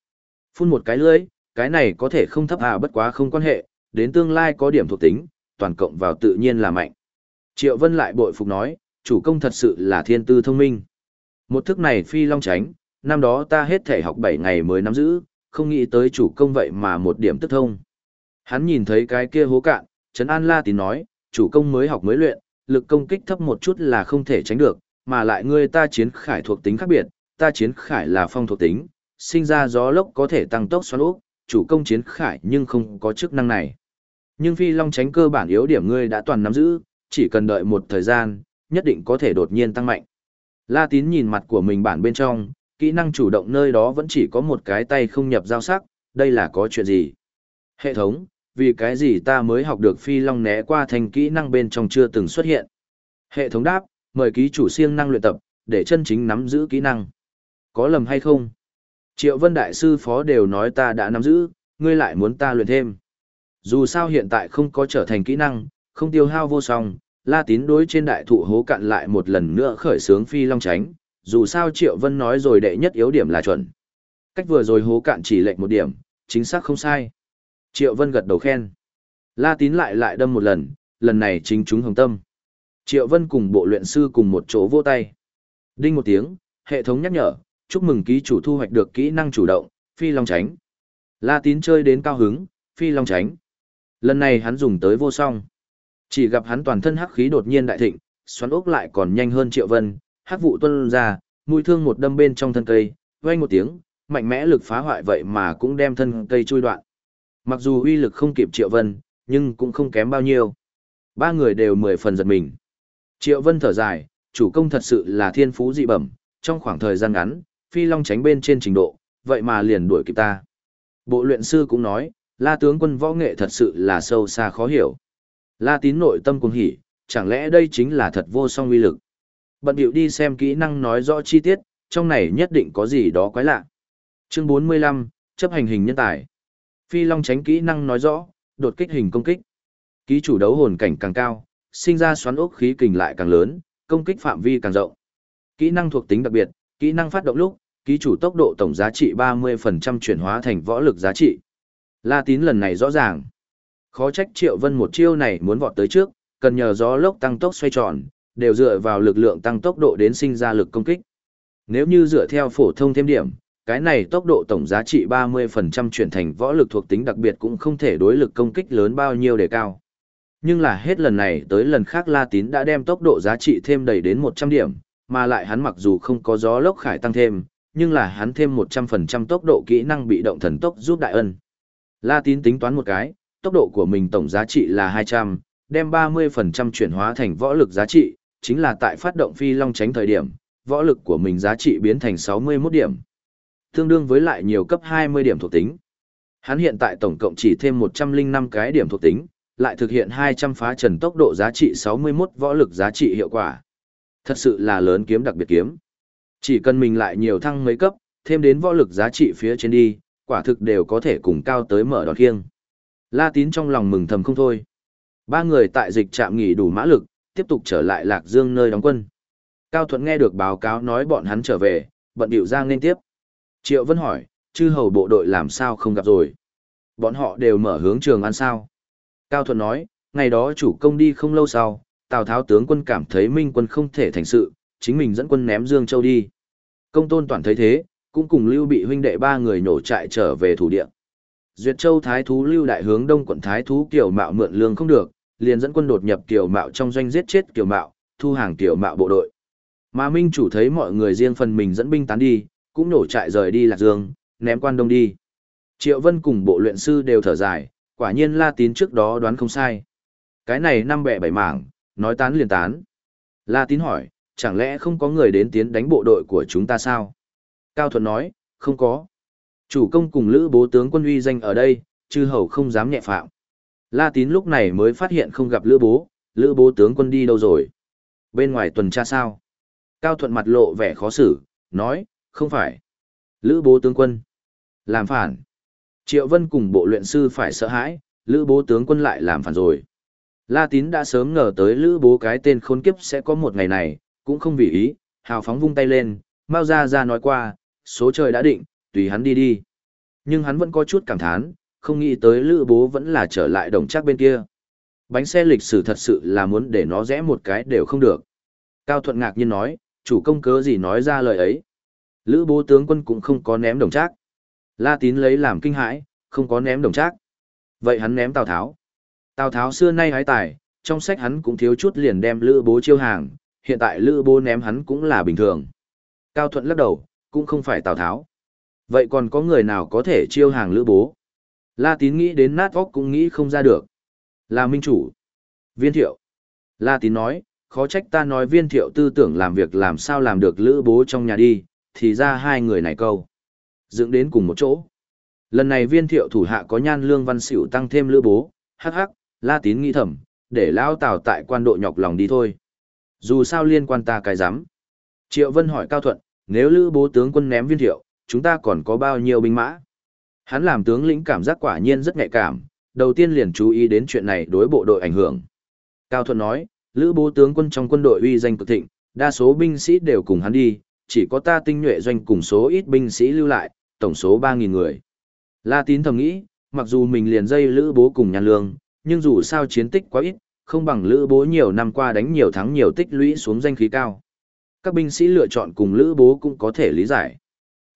Phun một cái lưới, cái này có thể không thấp à bất quá không quan hệ, đến tương lai có điểm thuộc tính, toàn cộng vào tự nhiên là mạnh. Triệu Vân lại bội phục nói, chủ công thật sự là thiên tư thông minh. Một thức này phi long tránh, năm đó ta hết thể học 7 ngày mới nắm giữ, không nghĩ tới chủ công vậy mà một điểm tức thông. Hắn nhìn thấy cái kia hố cạn, Trấn An La Tín nói, chủ công mới học mới luyện, lực công kích thấp một chút là không thể tránh được, mà lại ngươi ta chiến khải thuộc tính khác biệt, ta chiến khải là phong thuộc tính, sinh ra gió lốc có thể tăng tốc xoắn ốc, chủ công chiến khải nhưng không có chức năng này. Nhưng phi long tránh cơ bản yếu điểm ngươi đã toàn nắm giữ, chỉ cần đợi một thời gian, nhất định có thể đột nhiên tăng mạnh. La tín nhìn mặt của mình bản bên trong, kỹ năng chủ động nơi đó vẫn chỉ có một cái tay không nhập giao sắc, đây là có chuyện gì? Hệ thống, vì cái gì ta mới học được phi long né qua thành kỹ năng bên trong chưa từng xuất hiện? Hệ thống đáp, mời ký chủ siêng năng luyện tập, để chân chính nắm giữ kỹ năng. Có lầm hay không? Triệu Vân Đại Sư Phó đều nói ta đã nắm giữ, ngươi lại muốn ta luyện thêm. Dù sao hiện tại không có trở thành kỹ năng, không tiêu hao vô song, La Tín đối trên đại thụ hố cạn lại một lần nữa khởi sướng phi long tránh, dù sao Triệu Vân nói rồi đệ nhất yếu điểm là chuẩn. Cách vừa rồi hố cạn chỉ lệnh một điểm, chính xác không sai. Triệu Vân gật đầu khen. La Tín lại lại đâm một lần, lần này chính chúng hồng tâm. Triệu Vân cùng bộ luyện sư cùng một chỗ vô tay. Đinh một tiếng, hệ thống nhắc nhở, chúc mừng ký chủ thu hoạch được kỹ năng chủ động, phi long tránh. La tín chơi đến cao hứng, phi long tránh. Lần này hắn dùng tới vô song. Chỉ gặp hắn toàn thân hắc khí đột nhiên đại thịnh, xoắn ốc lại còn nhanh hơn triệu vân, hắc vụ tuân ra, mũi thương một đâm bên trong thân cây, vang một tiếng, mạnh mẽ lực phá hoại vậy mà cũng đem thân cây chui đoạn. Mặc dù uy lực không kịp triệu vân, nhưng cũng không kém bao nhiêu. Ba người đều mười phần giật mình. Triệu vân thở dài, chủ công thật sự là thiên phú dị bẩm, trong khoảng thời gian ngắn, phi long tránh bên trên trình độ, vậy mà liền đuổi kịp ta. Bộ luyện sư cũng nói, la tướng quân võ nghệ thật sự là sâu xa khó hiểu. La tín nội tâm cùng hỉ, chẳng lẽ đây chính là thật vô song uy lực. Bận điệu đi xem kỹ năng nói rõ chi tiết, trong này nhất định có gì đó quái lạ. Chương 45, chấp hành hình nhân tài. Phi long tránh kỹ năng nói rõ, đột kích hình công kích. Ký chủ đấu hồn cảnh càng cao, sinh ra xoắn ốc khí kình lại càng lớn, công kích phạm vi càng rộng. Kỹ năng thuộc tính đặc biệt, Kỹ năng phát động lúc, ký chủ tốc độ tổng giá trị 30% chuyển hóa thành võ lực giá trị. La tín lần này rõ ràng. Khó trách triệu vân một chiêu này muốn vọt tới trước, cần nhờ gió lốc tăng tốc xoay tròn, đều dựa vào lực lượng tăng tốc độ đến sinh ra lực công kích. Nếu như dựa theo phổ thông thêm điểm, cái này tốc độ tổng giá trị 30% chuyển thành võ lực thuộc tính đặc biệt cũng không thể đối lực công kích lớn bao nhiêu để cao. Nhưng là hết lần này tới lần khác La Tín đã đem tốc độ giá trị thêm đầy đến 100 điểm, mà lại hắn mặc dù không có gió lốc khải tăng thêm, nhưng là hắn thêm 100% tốc độ kỹ năng bị động thần tốc giúp đại ân. La tín tính toán một cái, tốc độ của mình tổng giá trị là 200, đem 30% chuyển hóa thành võ lực giá trị, chính là tại phát động phi long tránh thời điểm, võ lực của mình giá trị biến thành 61 điểm. Tương đương với lại nhiều cấp 20 điểm thuộc tính. Hắn hiện tại tổng cộng chỉ thêm 105 cái điểm thuộc tính, lại thực hiện 200 phá trần tốc độ giá trị 61 võ lực giá trị hiệu quả. Thật sự là lớn kiếm đặc biệt kiếm. Chỉ cần mình lại nhiều thăng mấy cấp, thêm đến võ lực giá trị phía trên đi, quả thực đều có thể cùng cao tới mở đòn khiêng. La tín trong lòng mừng thầm không thôi. Ba người tại dịch trạm nghỉ đủ mã lực, tiếp tục trở lại Lạc Dương nơi đóng quân. Cao Thuận nghe được báo cáo nói bọn hắn trở về, bận điệu giang nên tiếp. Triệu Vân hỏi, chư hầu bộ đội làm sao không gặp rồi? Bọn họ đều mở hướng trường ăn sao? Cao Thuận nói, ngày đó chủ công đi không lâu sau, Tào Tháo tướng quân cảm thấy Minh quân không thể thành sự, chính mình dẫn quân ném Dương Châu đi. Công tôn toàn thấy thế, cũng cùng Lưu bị huynh đệ ba người nổ trại trở về thủ địa. Duyệt Châu Thái thú Lưu đại hướng Đông quận Thái thú Kiều Mạo mượn lương không được, liền dẫn quân đột nhập Kiều Mạo trong doanh giết chết Kiều Mạo, thu hàng Kiều Mạo bộ đội. Mà Minh chủ thấy mọi người riêng phần mình dẫn binh tán đi, cũng nổ trại rời đi Lạc Dương, ném quan đông đi. Triệu Vân cùng bộ luyện sư đều thở dài, quả nhiên La Tín trước đó đoán không sai. Cái này năm bẻ bảy mảng, nói tán liền tán. La Tín hỏi, chẳng lẽ không có người đến tiến đánh bộ đội của chúng ta sao? Cao Thuận nói, không có. Chủ công cùng lữ bố tướng quân uy danh ở đây, chư hầu không dám nhẹ phạm. La Tín lúc này mới phát hiện không gặp lữ bố, lữ bố tướng quân đi đâu rồi? Bên ngoài tuần tra sao? Cao Thuận mặt lộ vẻ khó xử, nói, không phải. Lữ bố tướng quân. Làm phản. Triệu Vân cùng bộ luyện sư phải sợ hãi, lữ bố tướng quân lại làm phản rồi. La Tín đã sớm ngờ tới lữ bố cái tên khốn kiếp sẽ có một ngày này, cũng không vì ý, hào phóng vung tay lên, Mao Gia Gia nói qua, số trời đã định, tùy hắn đi đi. Nhưng hắn vẫn có chút cảm thán, không nghĩ tới lữ bố vẫn là trở lại đồng chắc bên kia. Bánh xe lịch sử thật sự là muốn để nó rẽ một cái đều không được. Cao Thuận ngạc nhiên nói, chủ công cớ gì nói ra lời ấy. Lữ bố tướng quân cũng không có ném đồng trác. La tín lấy làm kinh hãi, không có ném đồng trác. Vậy hắn ném Tào Tháo. Tào Tháo xưa nay hái tài, trong sách hắn cũng thiếu chút liền đem lữ bố chiêu hàng, hiện tại lữ bố ném hắn cũng là bình thường. Cao Thuận lắc đầu, cũng không phải Tào Tháo. Vậy còn có người nào có thể chiêu hàng lữ bố? La tín nghĩ đến nát óc cũng nghĩ không ra được. Là minh chủ. Viên thiệu. La tín nói, khó trách ta nói viên thiệu tư tưởng làm việc làm sao làm được lữ bố trong nhà đi, thì ra hai người này câu. Dựng đến cùng một chỗ. Lần này viên thiệu thủ hạ có nhan lương văn xỉu tăng thêm lữ bố, hắc hắc, la tín nghĩ thầm, để lao tào tại quan độ nhọc lòng đi thôi. Dù sao liên quan ta cái rắm Triệu Vân hỏi Cao Thuận, nếu lữ bố tướng quân ném viên thiệu, chúng ta còn có bao nhiêu binh mã? Hắn làm tướng lĩnh cảm giác quả nhiên rất nhạy cảm, đầu tiên liền chú ý đến chuyện này đối bộ đội ảnh hưởng. Cao Thuận nói, lữ bố tướng quân trong quân đội uy danh cực thịnh, đa số binh sĩ đều cùng hắn đi, chỉ có ta tinh nhuệ doanh cùng số ít binh sĩ lưu lại, tổng số 3.000 người. La tín thầm nghĩ, mặc dù mình liền dây lữ bố cùng nhàn lương, nhưng dù sao chiến tích quá ít, không bằng lữ bố nhiều năm qua đánh nhiều thắng nhiều tích lũy xuống danh khí cao. Các binh sĩ lựa chọn cùng lữ bố cũng có thể lý giải.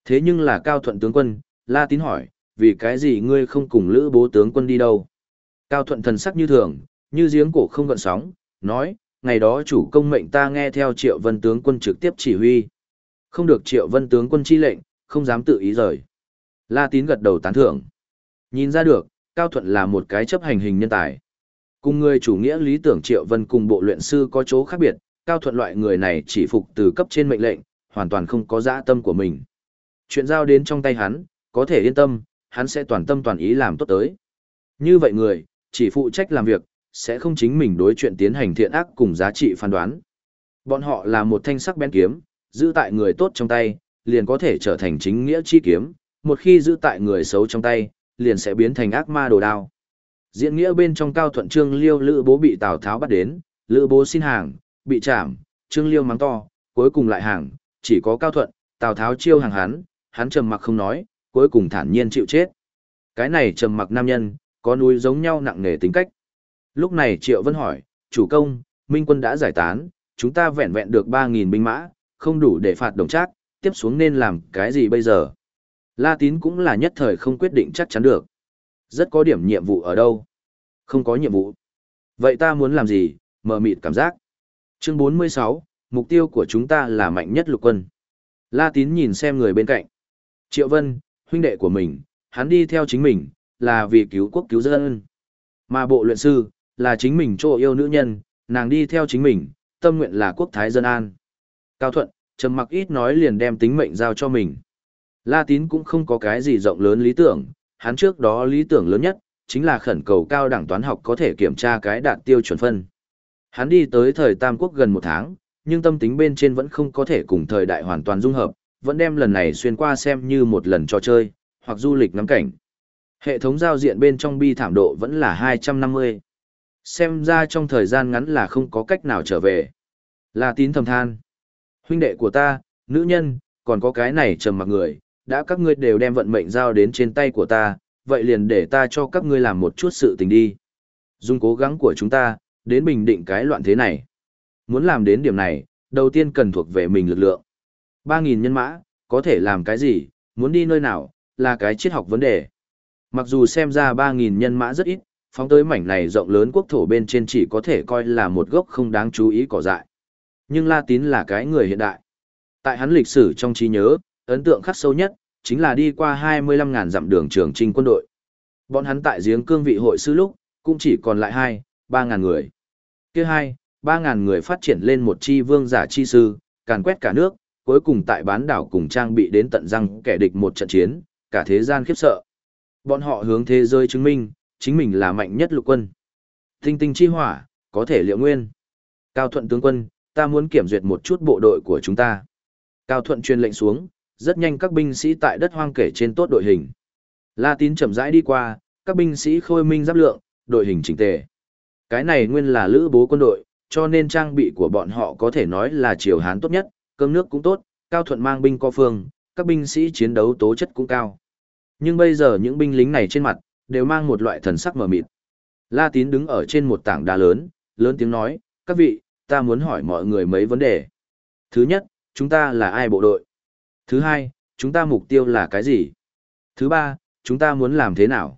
Thế nhưng là cao thuận tướng quân, La tín hỏi, vì cái gì ngươi không cùng lữ bố tướng quân đi đâu? Cao thuận thần sắc như thường, như giếng cổ không gợn sóng, nói, ngày đó chủ công mệnh ta nghe theo triệu vân tướng quân trực tiếp chỉ huy. Không được triệu vân tướng quân chi lệnh, không dám tự ý rời. La tín gật đầu tán thưởng. Nhìn ra được, Cao Thuận là một cái chấp hành hình nhân tài. Cùng người chủ nghĩa lý tưởng triệu vân cùng bộ luyện sư có chỗ khác biệt, Cao Thuận loại người này chỉ phục từ cấp trên mệnh lệnh, hoàn toàn không có dã tâm của mình. Chuyện giao đến trong tay hắn, có thể yên tâm, hắn sẽ toàn tâm toàn ý làm tốt tới. Như vậy người, chỉ phụ trách làm việc, sẽ không chính mình đối chuyện tiến hành thiện ác cùng giá trị phán đoán. Bọn họ là một thanh sắc bén kiếm, giữ tại người tốt trong tay, liền có thể trở thành chính nghĩa chi kiếm, một khi giữ tại người xấu trong tay, liền sẽ biến thành ác ma đồ đao. Diễn nghĩa bên trong cao thuận trương liêu lữ bố bị Tào Tháo bắt đến, lữ bố xin hàng, bị trảm, trương liêu mắng to, cuối cùng lại hàng, chỉ có cao thuận, Tào Tháo chiêu hàng hắn, hắn trầm mặc không nói, cuối cùng thản nhiên chịu chết. Cái này trầm mặc nam nhân, có núi giống nhau nặng nề tính cách. Lúc này Triệu Vân hỏi, chủ công, Minh quân đã giải tán, chúng ta vẹn vẹn được 3.000 binh mã, không đủ để phạt đồng trác, tiếp xuống nên làm cái gì bây giờ? La Tín cũng là nhất thời không quyết định chắc chắn được. Rất có điểm nhiệm vụ ở đâu? Không có nhiệm vụ. Vậy ta muốn làm gì? mờ mịt cảm giác. Chương 46, mục tiêu của chúng ta là mạnh nhất lục quân. La Tín nhìn xem người bên cạnh. Triệu Vân, huynh đệ của mình, hắn đi theo chính mình, là vì cứu quốc cứu dân. Mà bộ luyện sư, là chính mình chỗ yêu nữ nhân, nàng đi theo chính mình, tâm nguyện là quốc thái dân an. Cao Thuận, trầm mặc ít nói liền đem tính mệnh giao cho mình. La Tín cũng không có cái gì rộng lớn lý tưởng, hắn trước đó lý tưởng lớn nhất, chính là khẩn cầu cao đẳng toán học có thể kiểm tra cái đạt tiêu chuẩn phân. Hắn đi tới thời Tam Quốc gần một tháng, nhưng tâm tính bên trên vẫn không có thể cùng thời đại hoàn toàn dung hợp, vẫn đem lần này xuyên qua xem như một lần trò chơi, hoặc du lịch ngắm cảnh. Hệ thống giao diện bên trong bi thảm độ vẫn là 250. Xem ra trong thời gian ngắn là không có cách nào trở về. Là tín thầm than. Huynh đệ của ta, nữ nhân, còn có cái này trầm mặc người, đã các ngươi đều đem vận mệnh giao đến trên tay của ta, vậy liền để ta cho các ngươi làm một chút sự tình đi. Dùng cố gắng của chúng ta, đến bình định cái loạn thế này. Muốn làm đến điểm này, đầu tiên cần thuộc về mình lực lượng. 3.000 nhân mã, có thể làm cái gì, muốn đi nơi nào, là cái triết học vấn đề. Mặc dù xem ra 3.000 nhân mã rất ít, phóng tới mảnh này rộng lớn quốc thổ bên trên chỉ có thể coi là một gốc không đáng chú ý cỏ dại. Nhưng La Tín là cái người hiện đại. Tại hắn lịch sử trong trí nhớ, ấn tượng khắc sâu nhất, chính là đi qua 25.000 dặm đường trường trinh quân đội. Bọn hắn tại giếng cương vị hội sư lúc, cũng chỉ còn lại 2, 3.000 người. kia 2, 3.000 người phát triển lên một chi vương giả chi sư, càn quét cả nước, cuối cùng tại bán đảo cùng trang bị đến tận răng kẻ địch một trận chiến, cả thế gian khiếp sợ. Bọn họ hướng thế giới chứng minh, chính mình là mạnh nhất lục quân. Tinh tinh chi hỏa, có thể liệu nguyên. Cao thuận tướng quân, ta muốn kiểm duyệt một chút bộ đội của chúng ta. Cao thuận truyền lệnh xuống, rất nhanh các binh sĩ tại đất hoang kể trên tốt đội hình. La tín chậm rãi đi qua, các binh sĩ khôi minh giáp lượng, đội hình chỉnh tề. Cái này nguyên là lữ bố quân đội, cho nên trang bị của bọn họ có thể nói là triều hán tốt nhất, cơm nước cũng tốt, cao thuận mang binh co phương, các binh sĩ chiến đấu tố chất cũng cao. Nhưng bây giờ những binh lính này trên mặt, đều mang một loại thần sắc mờ mịt. La tín đứng ở trên một tảng đá lớn, lớn tiếng nói, các vị, ta muốn hỏi mọi người mấy vấn đề. Thứ nhất, chúng ta là ai bộ đội? Thứ hai, chúng ta mục tiêu là cái gì? Thứ ba, chúng ta muốn làm thế nào?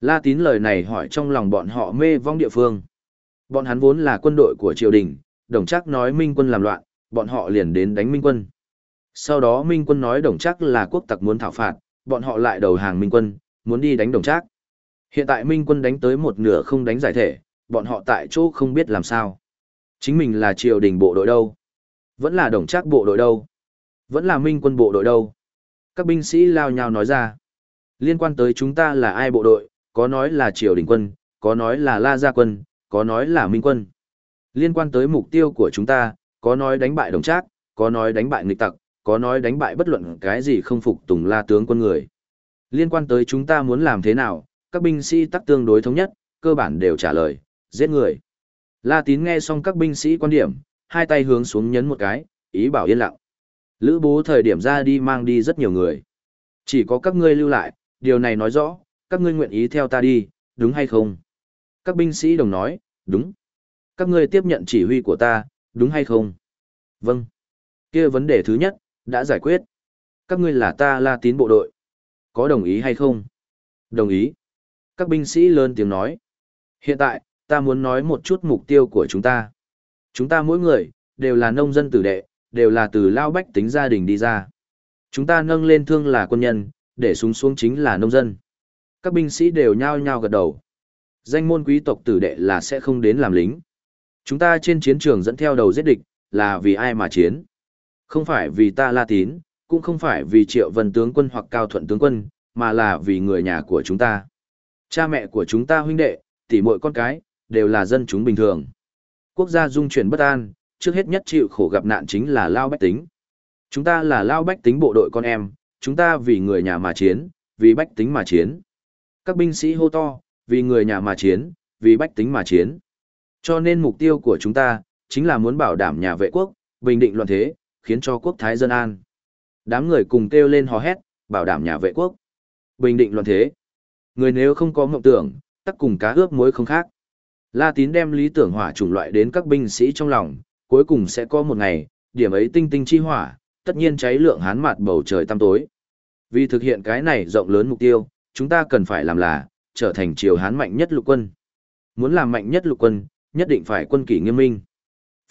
La tín lời này hỏi trong lòng bọn họ mê vong địa phương. Bọn hắn vốn là quân đội của triều đình, đồng chắc nói minh quân làm loạn, bọn họ liền đến đánh minh quân. Sau đó minh quân nói đồng chắc là quốc tặc muốn thảo phạt, bọn họ lại đầu hàng minh quân, muốn đi đánh đồng chắc. Hiện tại minh quân đánh tới một nửa không đánh giải thể, bọn họ tại chỗ không biết làm sao. Chính mình là triều đình bộ đội đâu? Vẫn là đồng trác bộ đội đâu? Vẫn là minh quân bộ đội đâu? Các binh sĩ lao nhau nói ra. Liên quan tới chúng ta là ai bộ đội, có nói là triều đình quân, có nói là la gia quân, có nói là minh quân. Liên quan tới mục tiêu của chúng ta, có nói đánh bại đồng trác, có nói đánh bại nghịch tặc, có nói đánh bại bất luận cái gì không phục tùng la tướng quân người. Liên quan tới chúng ta muốn làm thế nào, các binh sĩ tắc tương đối thống nhất, cơ bản đều trả lời, giết người. La tín nghe xong các binh sĩ quan điểm, hai tay hướng xuống nhấn một cái, ý bảo yên lặng. Lữ bố thời điểm ra đi mang đi rất nhiều người. Chỉ có các ngươi lưu lại, điều này nói rõ, các ngươi nguyện ý theo ta đi, đúng hay không? Các binh sĩ đồng nói, đúng. Các ngươi tiếp nhận chỉ huy của ta, đúng hay không? Vâng. kia vấn đề thứ nhất, đã giải quyết. Các ngươi là ta la tín bộ đội. Có đồng ý hay không? Đồng ý. Các binh sĩ lớn tiếng nói. Hiện tại, ta muốn nói một chút mục tiêu của chúng ta. Chúng ta mỗi người, đều là nông dân tử đệ, đều là từ lao bách tính gia đình đi ra. Chúng ta nâng lên thương là quân nhân, để súng xuống chính là nông dân. Các binh sĩ đều nhao nhao gật đầu. Danh môn quý tộc tử đệ là sẽ không đến làm lính. Chúng ta trên chiến trường dẫn theo đầu giết địch, là vì ai mà chiến. Không phải vì ta la tín, cũng không phải vì triệu vân tướng quân hoặc cao thuận tướng quân, mà là vì người nhà của chúng ta. Cha mẹ của chúng ta huynh đệ, tỷ muội con cái, đều là dân chúng bình thường. Quốc gia dung chuyển bất an, trước hết nhất chịu khổ gặp nạn chính là Lao Bách Tính. Chúng ta là Lao Bách Tính bộ đội con em, chúng ta vì người nhà mà chiến, vì Bách Tính mà chiến. Các binh sĩ hô to, vì người nhà mà chiến, vì Bách Tính mà chiến. Cho nên mục tiêu của chúng ta, chính là muốn bảo đảm nhà vệ quốc, bình định loạn thế, khiến cho quốc thái dân an. Đám người cùng kêu lên hò hét, bảo đảm nhà vệ quốc, bình định loạn thế. Người nếu không có mộng tưởng, tắc cùng cá ướp muối không khác. La Tín đem lý tưởng hỏa chủng loại đến các binh sĩ trong lòng, cuối cùng sẽ có một ngày, điểm ấy tinh tinh chi hỏa, tất nhiên cháy lượng hán mặt bầu trời tăm tối. Vì thực hiện cái này rộng lớn mục tiêu, chúng ta cần phải làm là, trở thành triều hán mạnh nhất lục quân. Muốn làm mạnh nhất lục quân, nhất định phải quân kỷ nghiêm minh.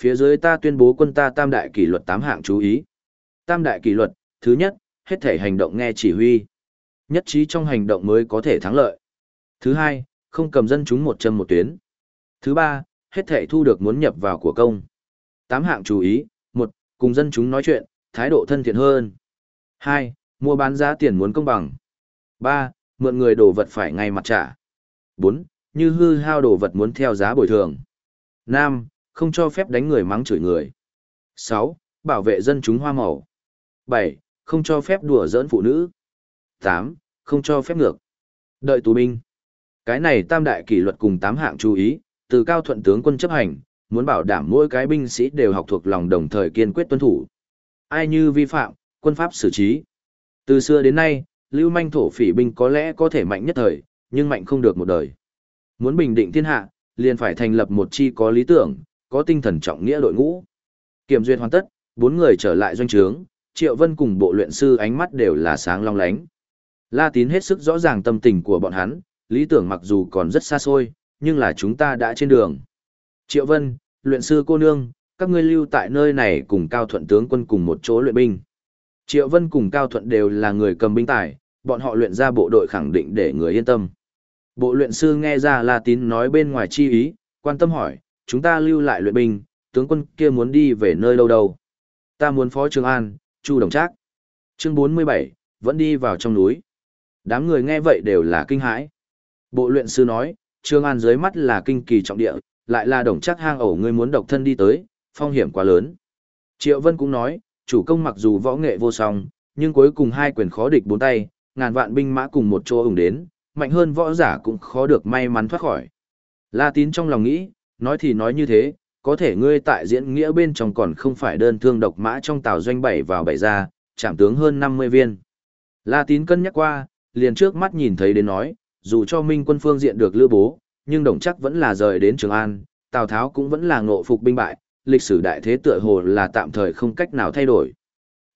Phía dưới ta tuyên bố quân ta tam đại kỷ luật tám hạng chú ý. Tam đại kỷ luật, thứ nhất, hết thể hành động nghe chỉ huy. Nhất trí trong hành động mới có thể thắng lợi. Thứ hai, không cầm dân chúng một chân một tuyến. Thứ ba, hết thể thu được muốn nhập vào của công. Tám hạng chú ý, một, cùng dân chúng nói chuyện, thái độ thân thiện hơn. hai, mua bán giá tiền muốn công bằng. ba, mượn người đồ vật phải ngay mặt trả. bốn, như hư hao đồ vật muốn theo giá bồi thường. năm, không cho phép đánh người mắng chửi người. sáu, bảo vệ dân chúng hoa màu. bảy, không cho phép đùa giỡn phụ nữ. tám, không cho phép ngược. Đợi tù binh. Cái này tam đại kỷ luật cùng tám hạng chú ý, từ cao thuận tướng quân chấp hành, muốn bảo đảm mỗi cái binh sĩ đều học thuộc lòng đồng thời kiên quyết tuân thủ. Ai như vi phạm, quân pháp xử trí. Từ xưa đến nay, lưu manh thổ phỉ binh có lẽ có thể mạnh nhất thời, nhưng mạnh không được một đời. Muốn bình định thiên hạ, liền phải thành lập một chi có lý tưởng, có tinh thần trọng nghĩa đội ngũ. Kiểm duyệt hoàn tất, bốn người trở lại doanh trướng, Triệu Vân cùng bộ luyện sư ánh mắt đều là sáng long lánh. La Tín hết sức rõ ràng tâm tình của bọn hắn, lý tưởng mặc dù còn rất xa xôi, nhưng là chúng ta đã trên đường. Triệu Vân, luyện sư cô nương, các ngươi lưu tại nơi này cùng Cao Thuận tướng quân cùng một chỗ luyện binh. Triệu Vân cùng Cao Thuận đều là người cầm binh tài, bọn họ luyện ra bộ đội khẳng định để người yên tâm. Bộ luyện sư nghe ra La Tín nói bên ngoài chi ý, quan tâm hỏi, chúng ta lưu lại luyện binh, tướng quân kia muốn đi về nơi đâu đâu. Ta muốn phó Trường An, Chu Đồng Trác. Chương 47, vẫn đi vào trong núi. Đám người nghe vậy đều là kinh hãi. Bộ luyện sư nói, Trương An dưới mắt là kinh kỳ trọng địa, lại là đồng chắc hang ổ ngươi muốn độc thân đi tới, phong hiểm quá lớn. Triệu Vân cũng nói, chủ công mặc dù võ nghệ vô song, nhưng cuối cùng hai quyền khó địch bốn tay, ngàn vạn binh mã cùng một chỗ ủng đến, mạnh hơn võ giả cũng khó được may mắn thoát khỏi. La Tín trong lòng nghĩ, nói thì nói như thế, có thể ngươi tại diễn nghĩa bên trong còn không phải đơn thương độc mã trong tàu doanh bảy vào bảy ra, chạm tướng hơn 50 viên. La Tín cân nhắc qua, liền trước mắt nhìn thấy đến nói, dù cho Minh quân phương diện được lữ bố, nhưng đồng chắc vẫn là rời đến Trường An, Tào Tháo cũng vẫn là ngộ phục binh bại, lịch sử đại thế tựa hồ là tạm thời không cách nào thay đổi.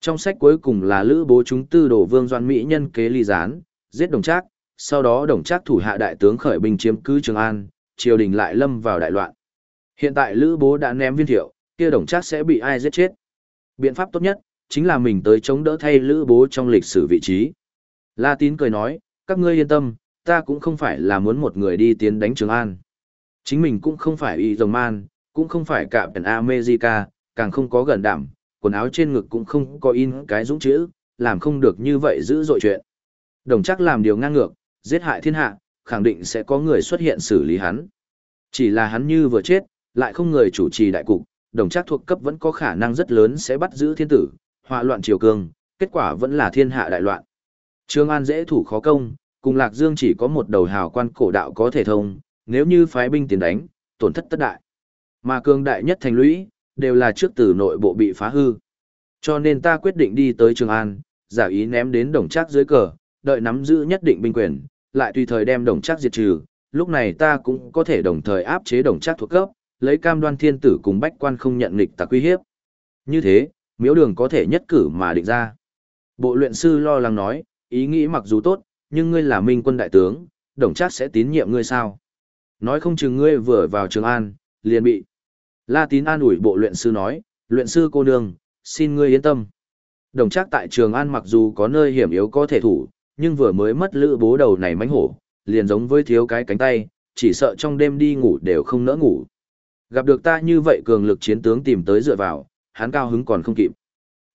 Trong sách cuối cùng là lữ bố chúng tư đổ vương doan Mỹ nhân kế ly gián, giết đồng trác, sau đó đồng trác thủ hạ đại tướng khởi binh chiếm cứ Trường An, triều đình lại lâm vào đại loạn. Hiện tại lữ bố đã ném viên thiệu, kia đồng trác sẽ bị ai giết chết. Biện pháp tốt nhất, chính là mình tới chống đỡ thay lữ bố trong lịch sử vị trí. La tín cười nói, các ngươi yên tâm, ta cũng không phải là muốn một người đi tiến đánh Trường An. Chính mình cũng không phải y dòng man, cũng không phải cạm đèn America, càng không có gần đảm, quần áo trên ngực cũng không có in cái dũng chữ, làm không được như vậy giữ dội chuyện. Đồng chắc làm điều ngang ngược, giết hại thiên hạ, khẳng định sẽ có người xuất hiện xử lý hắn. Chỉ là hắn như vừa chết, lại không người chủ trì đại cục, đồng chắc thuộc cấp vẫn có khả năng rất lớn sẽ bắt giữ thiên tử, họa loạn triều cương, kết quả vẫn là thiên hạ đại loạn. Trương An dễ thủ khó công, cùng Lạc Dương chỉ có một đầu hào quan cổ đạo có thể thông, nếu như phái binh tiến đánh, tổn thất tất đại. Mà cường đại nhất thành lũy, đều là trước từ nội bộ bị phá hư. Cho nên ta quyết định đi tới Trường An, giả ý ném đến đồng trác dưới cờ, đợi nắm giữ nhất định binh quyền, lại tùy thời đem đồng trác diệt trừ, lúc này ta cũng có thể đồng thời áp chế đồng trác thuộc cấp, lấy cam đoan thiên tử cùng bách quan không nhận nghịch tặc uy hiếp. Như thế, miếu đường có thể nhất cử mà định ra. Bộ luyện sư lo lắng nói, ý nghĩ mặc dù tốt, nhưng ngươi là minh quân đại tướng, đồng chắc sẽ tín nhiệm ngươi sao? Nói không chừng ngươi vừa vào Trường An, liền bị. La tín an ủi bộ luyện sư nói, luyện sư cô nương, xin ngươi yên tâm. Đồng chắc tại Trường An mặc dù có nơi hiểm yếu có thể thủ, nhưng vừa mới mất lữ bố đầu này mánh hổ, liền giống với thiếu cái cánh tay, chỉ sợ trong đêm đi ngủ đều không nỡ ngủ. Gặp được ta như vậy cường lực chiến tướng tìm tới dựa vào, hắn cao hứng còn không kịp.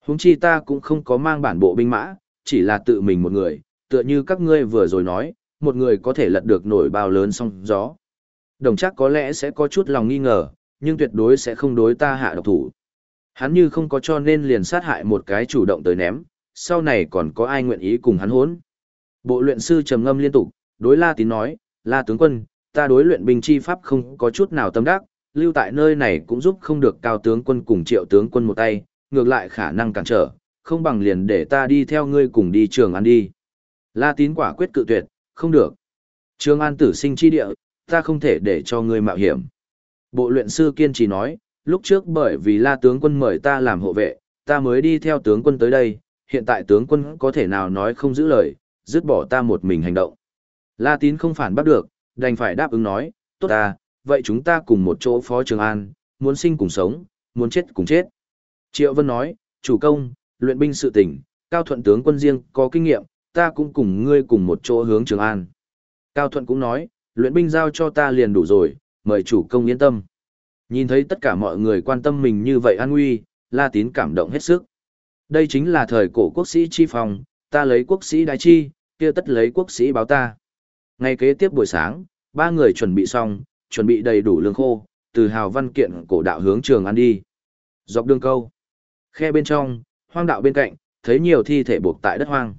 Húng chi ta cũng không có mang bản bộ binh mã, chỉ là tự mình một người, tựa như các ngươi vừa rồi nói, một người có thể lật được nổi bao lớn song gió. Đồng chắc có lẽ sẽ có chút lòng nghi ngờ, nhưng tuyệt đối sẽ không đối ta hạ độc thủ. Hắn như không có cho nên liền sát hại một cái chủ động tới ném, sau này còn có ai nguyện ý cùng hắn hốn. Bộ luyện sư trầm ngâm liên tục, đối La Tín nói, La tướng quân, ta đối luyện binh chi pháp không có chút nào tâm đắc, lưu tại nơi này cũng giúp không được cao tướng quân cùng triệu tướng quân một tay, ngược lại khả năng cản trở, không bằng liền để ta đi theo ngươi cùng đi trường ăn đi. La tín quả quyết cự tuyệt, không được. Trường an tử sinh chi địa, ta không thể để cho ngươi mạo hiểm. Bộ luyện sư kiên trì nói, lúc trước bởi vì la tướng quân mời ta làm hộ vệ, ta mới đi theo tướng quân tới đây, hiện tại tướng quân có thể nào nói không giữ lời, dứt bỏ ta một mình hành động. La tín không phản bắt được, đành phải đáp ứng nói, tốt ta, vậy chúng ta cùng một chỗ phó Trường An, muốn sinh cùng sống, muốn chết cùng chết. Triệu Vân nói, chủ công, luyện binh sự tỉnh, Cao Thuận tướng quân riêng có kinh nghiệm, ta cũng cùng ngươi cùng một chỗ hướng Trường An. Cao Thuận cũng nói, luyện binh giao cho ta liền đủ rồi, mời chủ công yên tâm. Nhìn thấy tất cả mọi người quan tâm mình như vậy an nguy, La Tín cảm động hết sức. Đây chính là thời cổ quốc sĩ chi phòng, ta lấy quốc sĩ đại chi, kia tất lấy quốc sĩ báo ta. Ngay kế tiếp buổi sáng, ba người chuẩn bị xong, chuẩn bị đầy đủ lương khô, từ hào văn kiện cổ đạo hướng trường ăn đi. Dọc đường câu, khe bên trong, hoang đạo bên cạnh, thấy nhiều thi thể buộc tại đất hoang.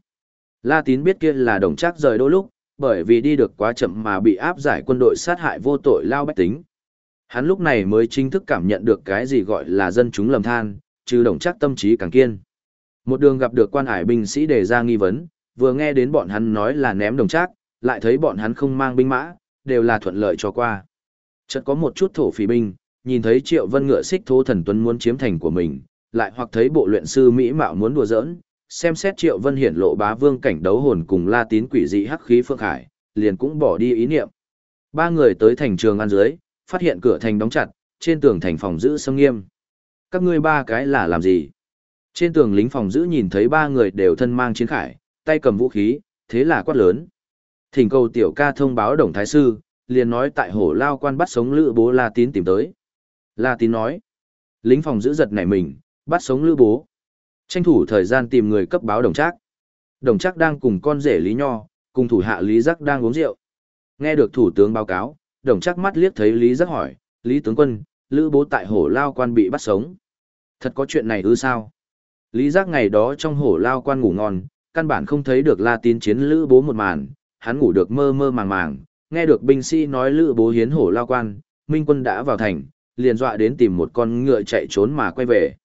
La Tín biết kia là đồng chắc rời đôi lúc, bởi vì đi được quá chậm mà bị áp giải quân đội sát hại vô tội lao bách tính. Hắn lúc này mới chính thức cảm nhận được cái gì gọi là dân chúng lầm than, trừ đồng chắc tâm trí càng kiên. Một đường gặp được quan hải binh sĩ đề ra nghi vấn, vừa nghe đến bọn hắn nói là ném đồng chắc, lại thấy bọn hắn không mang binh mã, đều là thuận lợi cho qua. Chợt có một chút thổ phỉ binh, nhìn thấy Triệu Vân ngựa xích thố thần tuấn muốn chiếm thành của mình, lại hoặc thấy bộ luyện sư Mỹ Mạo muốn đùa giỡn, xem xét Triệu Vân hiển lộ bá vương cảnh đấu hồn cùng La Tín quỷ dị hắc khí phương hải, liền cũng bỏ đi ý niệm. Ba người tới thành trường ăn dưới, phát hiện cửa thành đóng chặt, trên tường thành phòng giữ sâm nghiêm. Các ngươi ba cái là làm gì? Trên tường lính phòng giữ nhìn thấy ba người đều thân mang chiến khải, tay cầm vũ khí, thế là quát lớn. Thỉnh cầu tiểu ca thông báo đồng thái sư, liền nói tại hổ lao quan bắt sống lữ bố La Tín tìm tới. La Tín nói. Lính phòng giữ giật nảy mình, bắt sống lữ bố. Tranh thủ thời gian tìm người cấp báo đồng trác. Đồng trác đang cùng con rể Lý Nho, cùng thủ hạ Lý Giác đang uống rượu. Nghe được thủ tướng báo cáo, đồng trác mắt liếc thấy Lý Giác hỏi, Lý tướng quân, lữ bố tại hổ lao quan bị bắt sống. Thật có chuyện này ư sao? Lý Giác ngày đó trong hổ lao quan ngủ ngon, căn bản không thấy được La Tín chiến lữ bố một màn, hắn ngủ được mơ mơ màng màng, nghe được binh sĩ nói lữ bố hiến hổ lao quan, minh quân đã vào thành, liền dọa đến tìm một con ngựa chạy trốn mà quay về.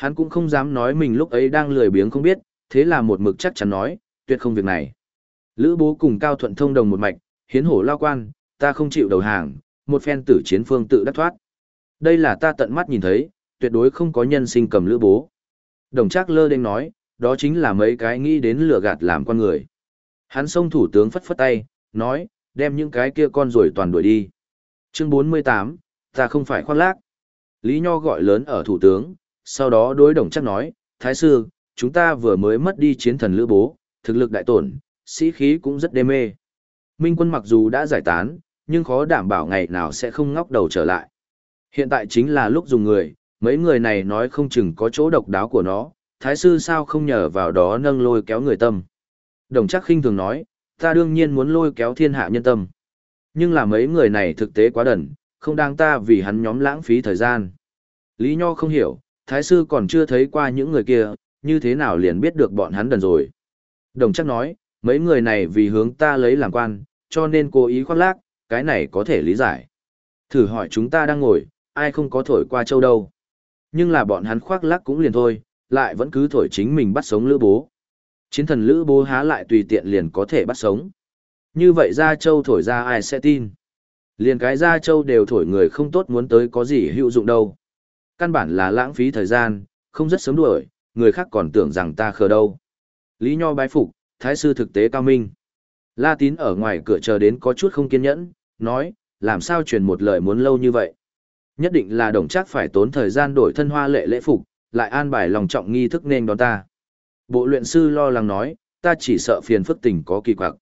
Hắn cũng không dám nói mình lúc ấy đang lười biếng không biết, thế là một mực chắc chắn nói, tuyệt không việc này. Lữ bố cùng Cao Thuận thông đồng một mạch, hiến hổ lao quan, ta không chịu đầu hàng, một phen tử chiến phương tự đắc thoát. Đây là ta tận mắt nhìn thấy, tuyệt đối không có nhân sinh cầm lữ bố. Đồng Trác lơ đênh nói, đó chính là mấy cái nghĩ đến lừa gạt làm con người. Hắn xông thủ tướng phất phất tay, nói, đem những cái kia con rồi toàn đuổi đi. Chương 48, ta không phải khoác lác. Lý Nho gọi lớn ở thủ tướng, sau đó đối đồng chắc nói, Thái sư, chúng ta vừa mới mất đi chiến thần lữ bố, thực lực đại tổn, sĩ khí cũng rất đê mê. Minh quân mặc dù đã giải tán, nhưng khó đảm bảo ngày nào sẽ không ngóc đầu trở lại. Hiện tại chính là lúc dùng người, mấy người này nói không chừng có chỗ độc đáo của nó, thái sư sao không nhờ vào đó nâng lôi kéo người tâm. Đồng chắc khinh thường nói, ta đương nhiên muốn lôi kéo thiên hạ nhân tâm. Nhưng là mấy người này thực tế quá đần, không đáng ta vì hắn nhóm lãng phí thời gian. Lý Nho không hiểu, thái sư còn chưa thấy qua những người kia, như thế nào liền biết được bọn hắn đần rồi. Đồng chắc nói, mấy người này vì hướng ta lấy làm quan, cho nên cố ý khoác lác, cái này có thể lý giải. Thử hỏi chúng ta đang ngồi, ai không có thổi qua châu đâu. Nhưng là bọn hắn khoác lác cũng liền thôi, lại vẫn cứ thổi chính mình bắt sống lữ bố. Chiến thần lữ bố há lại tùy tiện liền có thể bắt sống. Như vậy ra Châu thổi ra ai sẽ tin. Liền cái ra Châu đều thổi người không tốt muốn tới có gì hữu dụng đâu. Căn bản là lãng phí thời gian, không rất sớm đuổi, người khác còn tưởng rằng ta khờ đâu. Lý Nho bái phục, thái sư thực tế cao minh. La Tín ở ngoài cửa chờ đến có chút không kiên nhẫn, nói, làm sao truyền một lời muốn lâu như vậy. Nhất định là đồng chắc phải tốn thời gian đổi thân hoa lệ lễ phục, lại an bài lòng trọng nghi thức nên đón ta. Bộ luyện sư lo lắng nói, ta chỉ sợ phiền phức tình có kỳ quặc.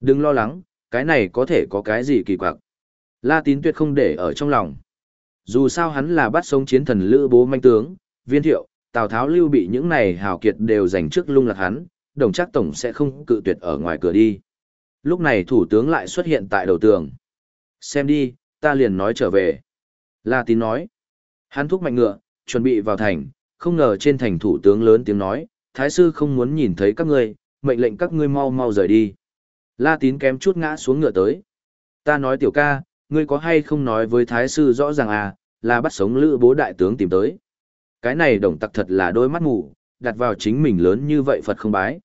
Đừng lo lắng, cái này có thể có cái gì kỳ quặc. La tín tuyệt không để ở trong lòng. Dù sao hắn là bắt sống chiến thần lữ bố manh tướng, viên thiệu, Tào Tháo lưu bị những này hào kiệt đều dành trước lung lạc hắn, đồng chắc tổng sẽ không cự tuyệt ở ngoài cửa đi. Lúc này thủ tướng lại xuất hiện tại đầu tường. Xem đi, ta liền nói trở về. La tín nói. Hắn thúc mạnh ngựa, chuẩn bị vào thành, không ngờ trên thành thủ tướng lớn tiếng nói, thái sư không muốn nhìn thấy các ngươi, mệnh lệnh các ngươi mau mau rời đi. La tín kém chút ngã xuống ngựa tới. Ta nói tiểu ca, ngươi có hay không nói với thái sư rõ ràng à, là bắt sống lữ bố đại tướng tìm tới. Cái này đồng tặc thật là đôi mắt mù, đặt vào chính mình lớn như vậy Phật không bái.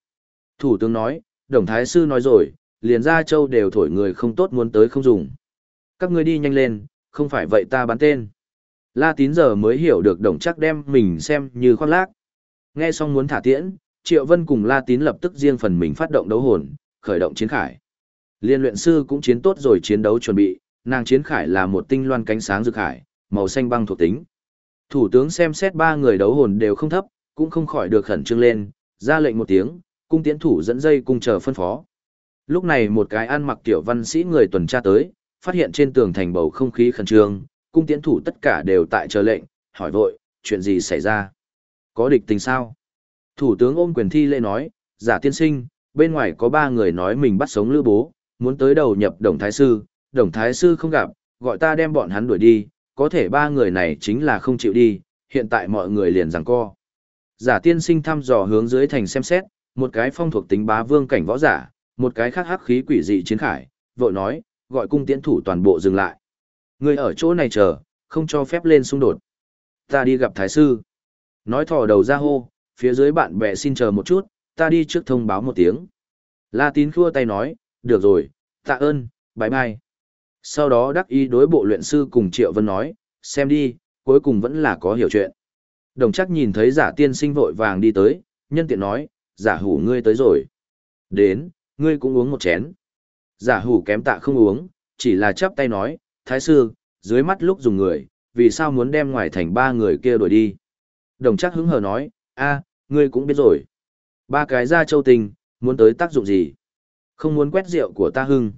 Thủ tướng nói, đồng thái sư nói rồi, liền ra châu đều thổi người không tốt muốn tới không dùng. Các ngươi đi nhanh lên, không phải vậy ta bán tên. La tín giờ mới hiểu được đồng chắc đem mình xem như khoác lác. Nghe xong muốn thả tiễn, Triệu Vân cùng La tín lập tức riêng phần mình phát động đấu hồn, khởi động chiến khải. Liên luyện sư cũng chiến tốt rồi chiến đấu chuẩn bị, nàng chiến khải là một tinh loan cánh sáng rực hải, màu xanh băng thuộc tính. Thủ tướng xem xét ba người đấu hồn đều không thấp, cũng không khỏi được khẩn trương lên, ra lệnh một tiếng, cung tiễn thủ dẫn dây cung chờ phân phó. Lúc này một cái ăn mặc tiểu văn sĩ người tuần tra tới, phát hiện trên tường thành bầu không khí khẩn trương, cung tiễn thủ tất cả đều tại chờ lệnh, hỏi vội, chuyện gì xảy ra? Có địch tình sao? Thủ tướng ôm quyền thi lễ nói, giả tiên sinh, bên ngoài có ba người nói mình bắt sống lữ bố, muốn tới đầu nhập đồng thái sư, đồng thái sư không gặp, gọi ta đem bọn hắn đuổi đi, có thể ba người này chính là không chịu đi, hiện tại mọi người liền giằng co. Giả tiên sinh thăm dò hướng dưới thành xem xét, một cái phong thuộc tính bá vương cảnh võ giả, một cái khác hắc khí quỷ dị chiến khải, vội nói, gọi cung tiễn thủ toàn bộ dừng lại. Người ở chỗ này chờ, không cho phép lên xung đột. Ta đi gặp thái sư. Nói thò đầu ra hô, phía dưới bạn bè xin chờ một chút, ta đi trước thông báo một tiếng. La tín khua tay nói, được rồi, tạ ơn, bye bye. Sau đó đắc ý đối bộ luyện sư cùng Triệu Vân nói, xem đi, cuối cùng vẫn là có hiểu chuyện. Đồng chắc nhìn thấy giả tiên sinh vội vàng đi tới, nhân tiện nói, giả hủ ngươi tới rồi. Đến, ngươi cũng uống một chén. Giả hủ kém tạ không uống, chỉ là chắp tay nói, thái sư, dưới mắt lúc dùng người, vì sao muốn đem ngoài thành ba người kia đuổi đi. Đồng chắc hứng hờ nói, a, ngươi cũng biết rồi. Ba cái ra châu tình, muốn tới tác dụng gì? Không muốn quét rượu của ta hưng.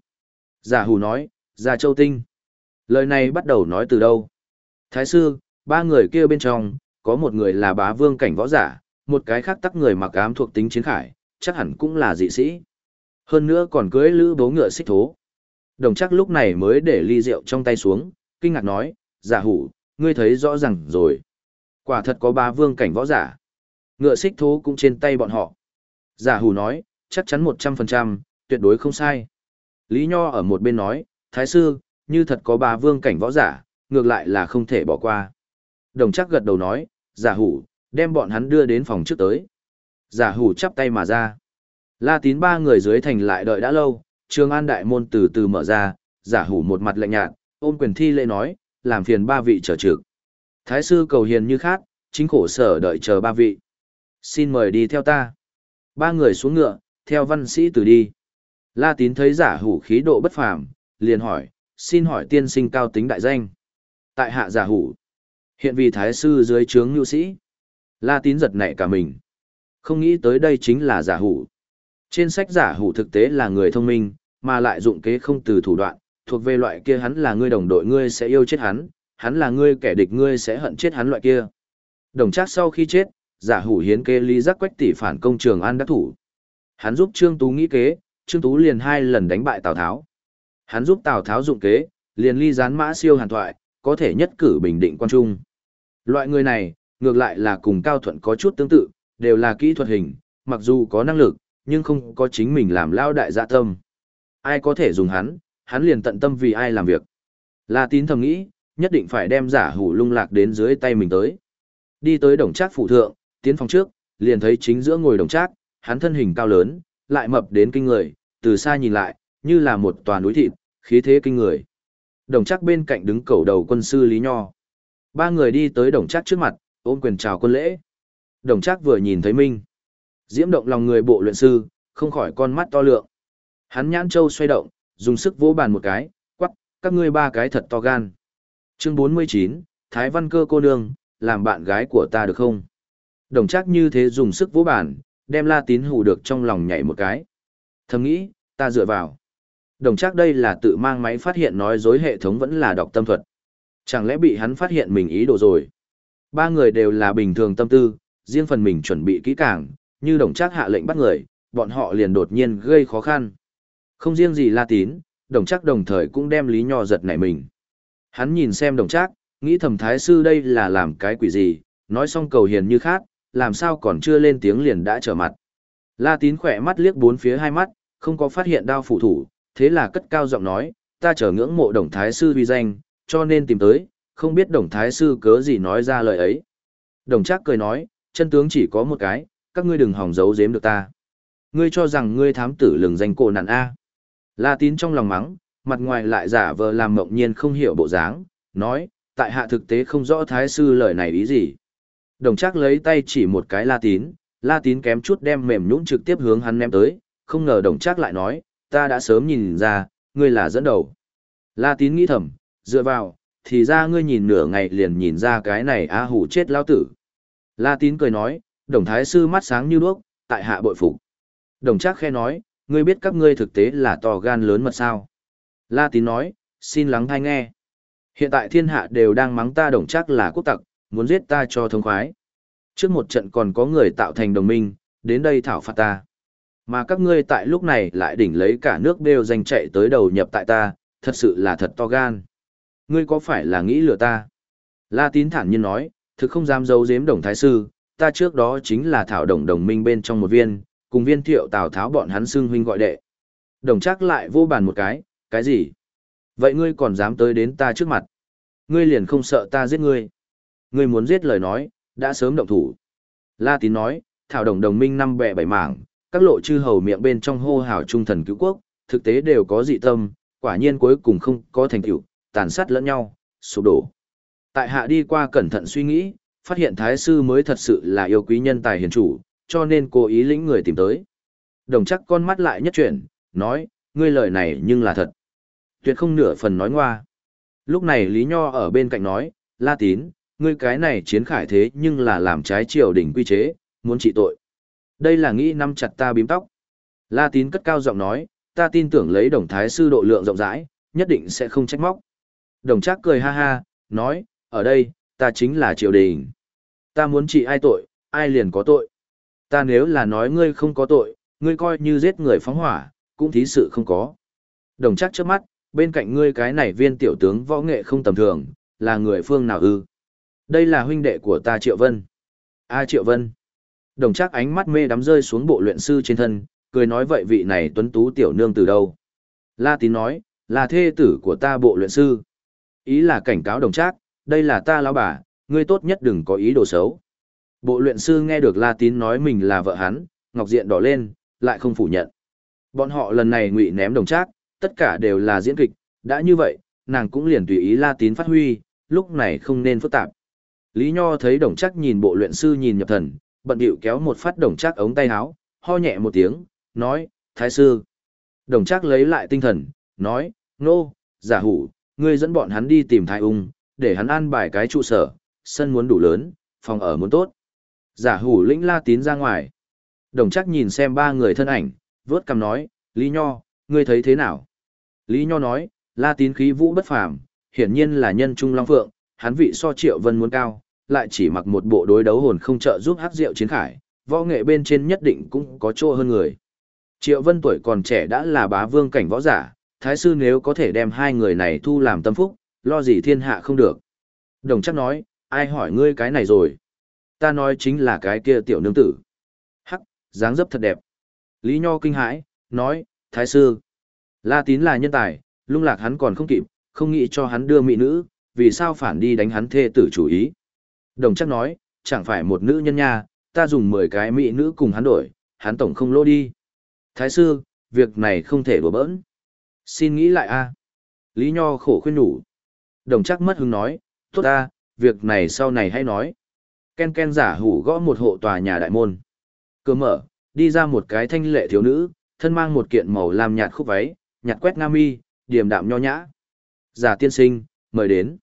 Giả hủ nói, ra châu tinh. Lời này bắt đầu nói từ đâu? Thái sư, ba người kia bên trong, có một người là bá vương cảnh võ giả, một cái khác tắc người mặc ám thuộc tính chiến khải, chắc hẳn cũng là dị sĩ. Hơn nữa còn cưới lữ bố ngựa xích thố. Đồng chắc lúc này mới để ly rượu trong tay xuống, kinh ngạc nói, giả hủ, ngươi thấy rõ ràng rồi. Quả thật có ba vương cảnh võ giả. Ngựa xích thố cũng trên tay bọn họ. Giả hủ nói, chắc chắn một trăm phần trăm, tuyệt đối không sai. Lý Nho ở một bên nói, Thái sư, như thật có ba vương cảnh võ giả, ngược lại là không thể bỏ qua. Đồng chắc gật đầu nói, giả hủ, đem bọn hắn đưa đến phòng trước tới. Giả hủ chắp tay mà ra. La tín ba người dưới thành lại đợi đã lâu, trường an đại môn từ từ mở ra, giả hủ một mặt lạnh nhạt, ôm quyền thi lễ nói, làm phiền ba vị trở trực. Thái sư cầu hiền như khát, chính khổ sở đợi chờ ba vị. Xin mời đi theo ta. Ba người xuống ngựa, theo văn sĩ từ đi. La tín thấy giả hủ khí độ bất phàm, liền hỏi, xin hỏi tiên sinh cao tính đại danh. Tại hạ giả hủ. Hiện vì thái sư dưới trướng nhu sĩ. La tín giật nảy cả mình. Không nghĩ tới đây chính là giả hủ. Trên sách giả hủ thực tế là người thông minh, mà lại dụng kế không từ thủ đoạn, thuộc về loại kia hắn là ngươi đồng đội ngươi sẽ yêu chết hắn, hắn là ngươi kẻ địch ngươi sẽ hận chết hắn loại kia. Đồng chắc sau khi chết, giả hủ hiến kế lý giác quách tỷ phản công trường an đắc thủ. Hắn giúp Trương Tú nghĩ kế, Trương Tú liền hai lần đánh bại Tào Tháo. Hắn giúp Tào Tháo dụng kế, liền ly gián mã siêu hàn thoại, có thể nhất cử bình định quan trung. Loại người này, ngược lại là cùng Cao Thuận có chút tương tự, đều là kỹ thuật hình, mặc dù có năng lực, nhưng không có chính mình làm lao đại dạ tâm. Ai có thể dùng hắn, hắn liền tận tâm vì ai làm việc. La tín thầm nghĩ, nhất định phải đem giả hủ lung lạc đến dưới tay mình tới. Đi tới đồng trác phụ thượng, tiến phòng trước, liền thấy chính giữa ngồi đồng trác, hắn thân hình cao lớn, lại mập đến kinh người, từ xa nhìn lại, như là một tòa núi thịt, khí thế kinh người. Đồng chắc bên cạnh đứng cầu đầu quân sư Lý Nho. Ba người đi tới đồng chắc trước mặt, ôm quyền chào quân lễ. Đồng chắc vừa nhìn thấy Minh. Diễm động lòng người bộ luyện sư, không khỏi con mắt to lượng. Hắn nhãn châu xoay động, dùng sức vỗ bàn một cái, quắc, các ngươi ba cái thật to gan. Chương 49, Thái Văn Cơ cô nương, làm bạn gái của ta được không? Đồng chắc như thế dùng sức vỗ bàn, đem la tín hù được trong lòng nhảy một cái. Thầm nghĩ, ta dựa vào. Đồng chắc đây là tự mang máy phát hiện nói dối hệ thống vẫn là đọc tâm thuật. Chẳng lẽ bị hắn phát hiện mình ý đồ rồi? Ba người đều là bình thường tâm tư, riêng phần mình chuẩn bị kỹ càng, như đồng chắc hạ lệnh bắt người, bọn họ liền đột nhiên gây khó khăn. Không riêng gì la tín, đồng chắc đồng thời cũng đem lý nho giật nảy mình. Hắn nhìn xem đồng chắc, nghĩ thầm thái sư đây là làm cái quỷ gì, nói xong cầu hiền như khác, làm sao còn chưa lên tiếng liền đã trở mặt. La tín khỏe mắt liếc bốn phía hai mắt, không có phát hiện đao phủ thủ, thế là cất cao giọng nói, ta chờ ngưỡng mộ đồng thái sư uy danh, cho nên tìm tới, không biết đồng thái sư cớ gì nói ra lời ấy. Đồng trác cười nói, chân tướng chỉ có một cái, các ngươi đừng hỏng giấu giếm được ta. Ngươi cho rằng ngươi thám tử lừng danh cổ nạn A. La tín trong lòng mắng, mặt ngoài lại giả vờ làm mộng nhiên không hiểu bộ dáng, nói, tại hạ thực tế không rõ thái sư lời này ý gì. Đồng trác lấy tay chỉ một cái la tín, la tín kém chút đem mềm nhũn trực tiếp hướng hắn ném tới, không ngờ đồng trác lại nói, ta đã sớm nhìn ra, ngươi là dẫn đầu. La tín nghĩ thầm, dựa vào, thì ra ngươi nhìn nửa ngày liền nhìn ra cái này a hủ chết lao tử. La tín cười nói, đồng thái sư mắt sáng như đuốc, tại hạ bội phục. Đồng trác khe nói, ngươi biết các ngươi thực tế là to gan lớn mật sao. La tín nói, xin lắng hay nghe. Hiện tại thiên hạ đều đang mắng ta đồng trác là quốc tặc, muốn giết ta cho thông khoái. Trước một trận còn có người tạo thành đồng minh, đến đây thảo phạt ta. Mà các ngươi tại lúc này lại đỉnh lấy cả nước đều danh chạy tới đầu nhập tại ta, thật sự là thật to gan. Ngươi có phải là nghĩ lừa ta? La tín thản nhiên nói, thực không dám giấu giếm đồng thái sư, ta trước đó chính là thảo đồng đồng minh bên trong một viên, cùng viên thiệu tào tháo bọn hắn xưng huynh gọi đệ. Đồng chắc lại vô bàn một cái, cái gì? Vậy ngươi còn dám tới đến ta trước mặt? Ngươi liền không sợ ta giết ngươi? Ngươi muốn giết lời nói, đã sớm động thủ. La tín nói, thảo đồng đồng minh năm bẻ bảy mảng, các lộ chư hầu miệng bên trong hô hào trung thần cứu quốc, thực tế đều có dị tâm, quả nhiên cuối cùng không có thành tựu, tàn sát lẫn nhau, sụp đổ. Tại hạ đi qua cẩn thận suy nghĩ, phát hiện thái sư mới thật sự là yêu quý nhân tài hiền chủ, cho nên cố ý lĩnh người tìm tới. Đồng chắc con mắt lại nhất chuyển, nói, ngươi lời này nhưng là thật. Tuyệt không nửa phần nói ngoa. Lúc này Lý Nho ở bên cạnh nói, La Tín, ngươi cái này chiến khải thế nhưng là làm trái triều đình quy chế, muốn trị tội. Đây là nghĩ nắm chặt ta bím tóc. La Tín cất cao giọng nói, ta tin tưởng lấy đồng thái sư độ lượng rộng rãi, nhất định sẽ không trách móc. Đồng trác cười ha ha, nói, ở đây, ta chính là triều đình. Ta muốn trị ai tội, ai liền có tội. Ta nếu là nói ngươi không có tội, ngươi coi như giết người phóng hỏa, cũng thí sự không có. Đồng Trác trước mắt, bên cạnh ngươi cái này viên tiểu tướng võ nghệ không tầm thường, là người phương nào ư? Đây là huynh đệ của ta Triệu Vân. A Triệu Vân. Đồng chắc ánh mắt mê đắm rơi xuống bộ luyện sư trên thân, cười nói vậy vị này tuấn tú tiểu nương từ đâu? La tín nói, là thê tử của ta bộ luyện sư. Ý là cảnh cáo đồng trác, đây là ta lão bà, ngươi tốt nhất đừng có ý đồ xấu. Bộ luyện sư nghe được La Tín nói mình là vợ hắn, ngọc diện đỏ lên, lại không phủ nhận. Bọn họ lần này ngụy ném đồng trác, tất cả đều là diễn kịch, đã như vậy, nàng cũng liền tùy ý La Tín phát huy, lúc này không nên phức tạp. Lý Nho thấy đồng trác nhìn bộ luyện sư nhìn nhập thần, bận bịu kéo một phát đồng trác ống tay áo, ho nhẹ một tiếng, nói, thái sư. Đồng trác lấy lại tinh thần, nói, nô, giả hủ, ngươi dẫn bọn hắn đi tìm thái ung, để hắn an bài cái trụ sở, sân muốn đủ lớn, phòng ở muốn tốt. Giả hủ lĩnh la tín ra ngoài. Đồng trác nhìn xem ba người thân ảnh, vớt cầm nói, Lý Nho, ngươi thấy thế nào? Lý Nho nói, la tín khí vũ bất phàm, hiển nhiên là nhân trung long phượng, hắn vị so triệu vân muốn cao, lại chỉ mặc một bộ đối đấu hồn không trợ giúp hát rượu chiến khải, võ nghệ bên trên nhất định cũng có chỗ hơn người. Triệu vân tuổi còn trẻ đã là bá vương cảnh võ giả, thái sư nếu có thể đem hai người này thu làm tâm phúc, lo gì thiên hạ không được. Đồng chắc nói, ai hỏi ngươi cái này rồi? Ta nói chính là cái kia tiểu nương tử. Hắc, dáng dấp thật đẹp. Lý Nho kinh hãi, nói, thái sư. La tín là nhân tài, lung lạc hắn còn không kịp, không nghĩ cho hắn đưa mỹ nữ, vì sao phản đi đánh hắn thê tử chủ ý. Đồng chắc nói, chẳng phải một nữ nhân nha, ta dùng 10 cái mỹ nữ cùng hắn đổi, hắn tổng không lô đi. Thái sư, việc này không thể đùa bỡn. Xin nghĩ lại a. À. Lý Nho khổ khuyên nhủ. Đồng chắc mất hứng nói, tốt ta, việc này sau này hãy nói. Ken Ken giả hủ gõ một hộ tòa nhà đại môn. Cửa mở, đi ra một cái thanh lệ thiếu nữ, thân mang một kiện màu lam nhạt khúc váy, nhạt quét nam mi, điềm đạm nho nhã. Giả tiên sinh, mời đến.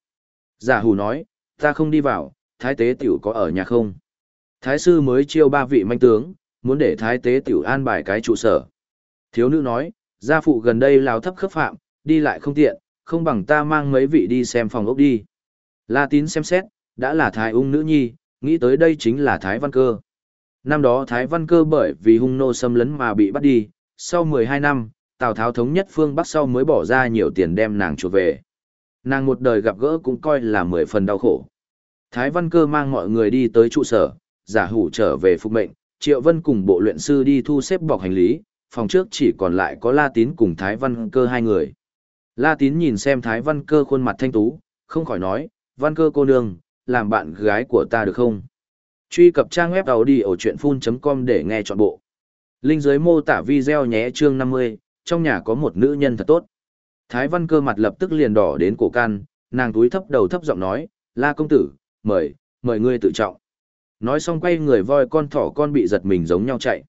Giả hủ nói, ta không đi vào, thái tế tiểu có ở nhà không? Thái sư mới chiêu ba vị manh tướng, muốn để thái tế tiểu an bài cái trụ sở. Thiếu nữ nói, gia phụ gần đây lao thấp khớp phạm, đi lại không tiện, không bằng ta mang mấy vị đi xem phòng ốc đi. La tín xem xét, đã là thái ung nữ nhi, nghĩ tới đây chính là thái văn cơ. Năm đó thái văn cơ bởi vì hung nô xâm lấn mà bị bắt đi, sau 12 năm, Tào Tháo thống nhất phương Bắc sau mới bỏ ra nhiều tiền đem nàng chuộc về. Nàng một đời gặp gỡ cũng coi là mười phần đau khổ. Thái văn cơ mang mọi người đi tới trụ sở, giả hủ trở về phục mệnh, Triệu Vân cùng bộ luyện sư đi thu xếp bọc hành lý, phòng trước chỉ còn lại có La Tín cùng Thái Văn Cơ hai người. La Tín nhìn xem Thái Văn Cơ khuôn mặt thanh tú, không khỏi nói, Văn Cơ cô nương, làm bạn gái của ta được không? Truy cập trang web đầu đi ở chuyện full.com để nghe trọn bộ. Linh dưới mô tả video nhé chương 50, trong nhà có một nữ nhân thật tốt. Thái Văn Cơ mặt lập tức liền đỏ đến cổ can, nàng túi thấp đầu thấp giọng nói, La công tử, mời, mời ngươi tự trọng. Nói xong quay người voi con thỏ con bị giật mình giống nhau chạy.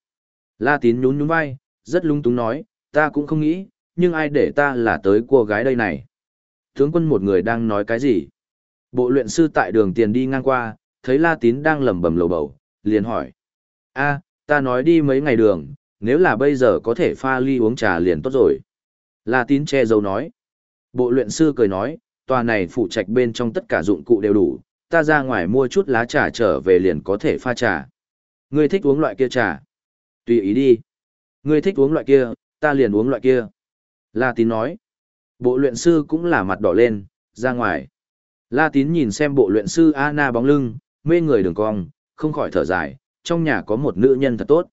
La Tín nhún nhún vai, rất lung túng nói, ta cũng không nghĩ, nhưng ai để ta là tới cô gái đây này. Tướng quân một người đang nói cái gì? Bộ luyện sư tại đường tiền đi ngang qua, thấy La Tín đang lẩm bẩm lầu bầu, liền hỏi. a ta nói đi mấy ngày đường, nếu là bây giờ có thể pha ly uống trà liền tốt rồi. La Tín che dấu nói. Bộ luyện sư cười nói, tòa này phụ trạch bên trong tất cả dụng cụ đều đủ, ta ra ngoài mua chút lá trà trở về liền có thể pha trà. Ngươi thích uống loại kia trà? Tùy ý đi. Ngươi thích uống loại kia, ta liền uống loại kia. La Tín nói. Bộ luyện sư cũng là mặt đỏ lên, ra ngoài. La Tín nhìn xem bộ luyện sư Anna bóng lưng, mê người đường cong, không khỏi thở dài, trong nhà có một nữ nhân thật tốt.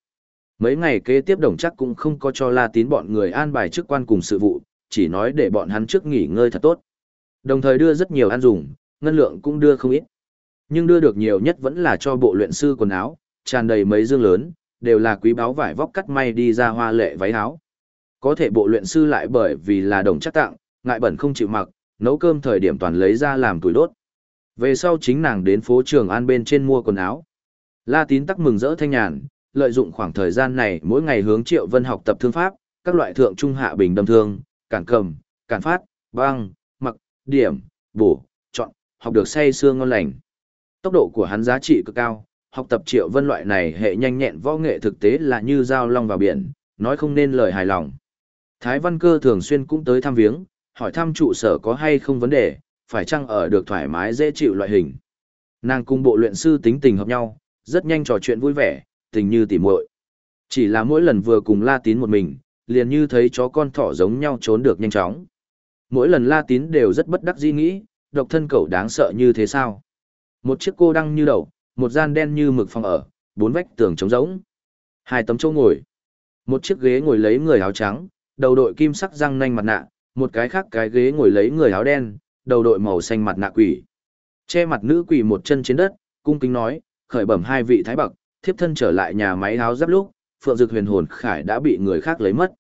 Mấy ngày kế tiếp đồng chắc cũng không có cho La Tín bọn người an bài chức quan cùng sự vụ, chỉ nói để bọn hắn trước nghỉ ngơi thật tốt. Đồng thời đưa rất nhiều ăn dùng, ngân lượng cũng đưa không ít. Nhưng đưa được nhiều nhất vẫn là cho bộ luyện sư quần áo, tràn đầy mấy dương lớn, đều là quý báu vải vóc cắt may đi ra hoa lệ váy áo. Có thể bộ luyện sư lại bởi vì là đồng chắc tặng, ngại bẩn không chịu mặc, nấu cơm thời điểm toàn lấy ra làm tuổi đốt. Về sau chính nàng đến phố Trường An bên trên mua quần áo. La Tín tắc mừng rỡ thanh nhàn, lợi dụng khoảng thời gian này mỗi ngày hướng Triệu Vân học tập thương pháp, các loại thượng trung hạ bình đâm thương, cản cầm, cản phát, băng, mặc, điểm, bổ, học được say xương ngon lành. Tốc độ của hắn giá trị cực cao, học tập Triệu Vân loại này hệ nhanh nhẹn võ nghệ thực tế là như dao long vào biển, nói không nên lời hài lòng. Thái Văn Cơ thường xuyên cũng tới thăm viếng, hỏi thăm trụ sở có hay không vấn đề, phải chăng ở được thoải mái dễ chịu loại hình. Nàng cùng bộ luyện sư tính tình hợp nhau, rất nhanh trò chuyện vui vẻ, tình như tỉ muội. Chỉ là mỗi lần vừa cùng La Tín một mình, liền như thấy chó con thỏ giống nhau trốn được nhanh chóng. Mỗi lần La Tín đều rất bất đắc dĩ nghĩ, độc thân cậu đáng sợ như thế sao? Một chiếc cô đăng như đầu, một gian đen như mực phòng ở, bốn vách tường trống rỗng. Hai tấm chỗ ngồi. Một chiếc ghế ngồi lấy người áo trắng, đầu đội kim sắc răng nanh mặt nạ, một cái khác cái ghế ngồi lấy người áo đen, đầu đội màu xanh mặt nạ quỷ. Che mặt nữ quỷ một chân trên đất, cung kính nói, khởi bẩm hai vị thái bậc, thiếp thân trở lại nhà máy áo giáp lúc, phượng dực huyền hồn khải đã bị người khác lấy mất.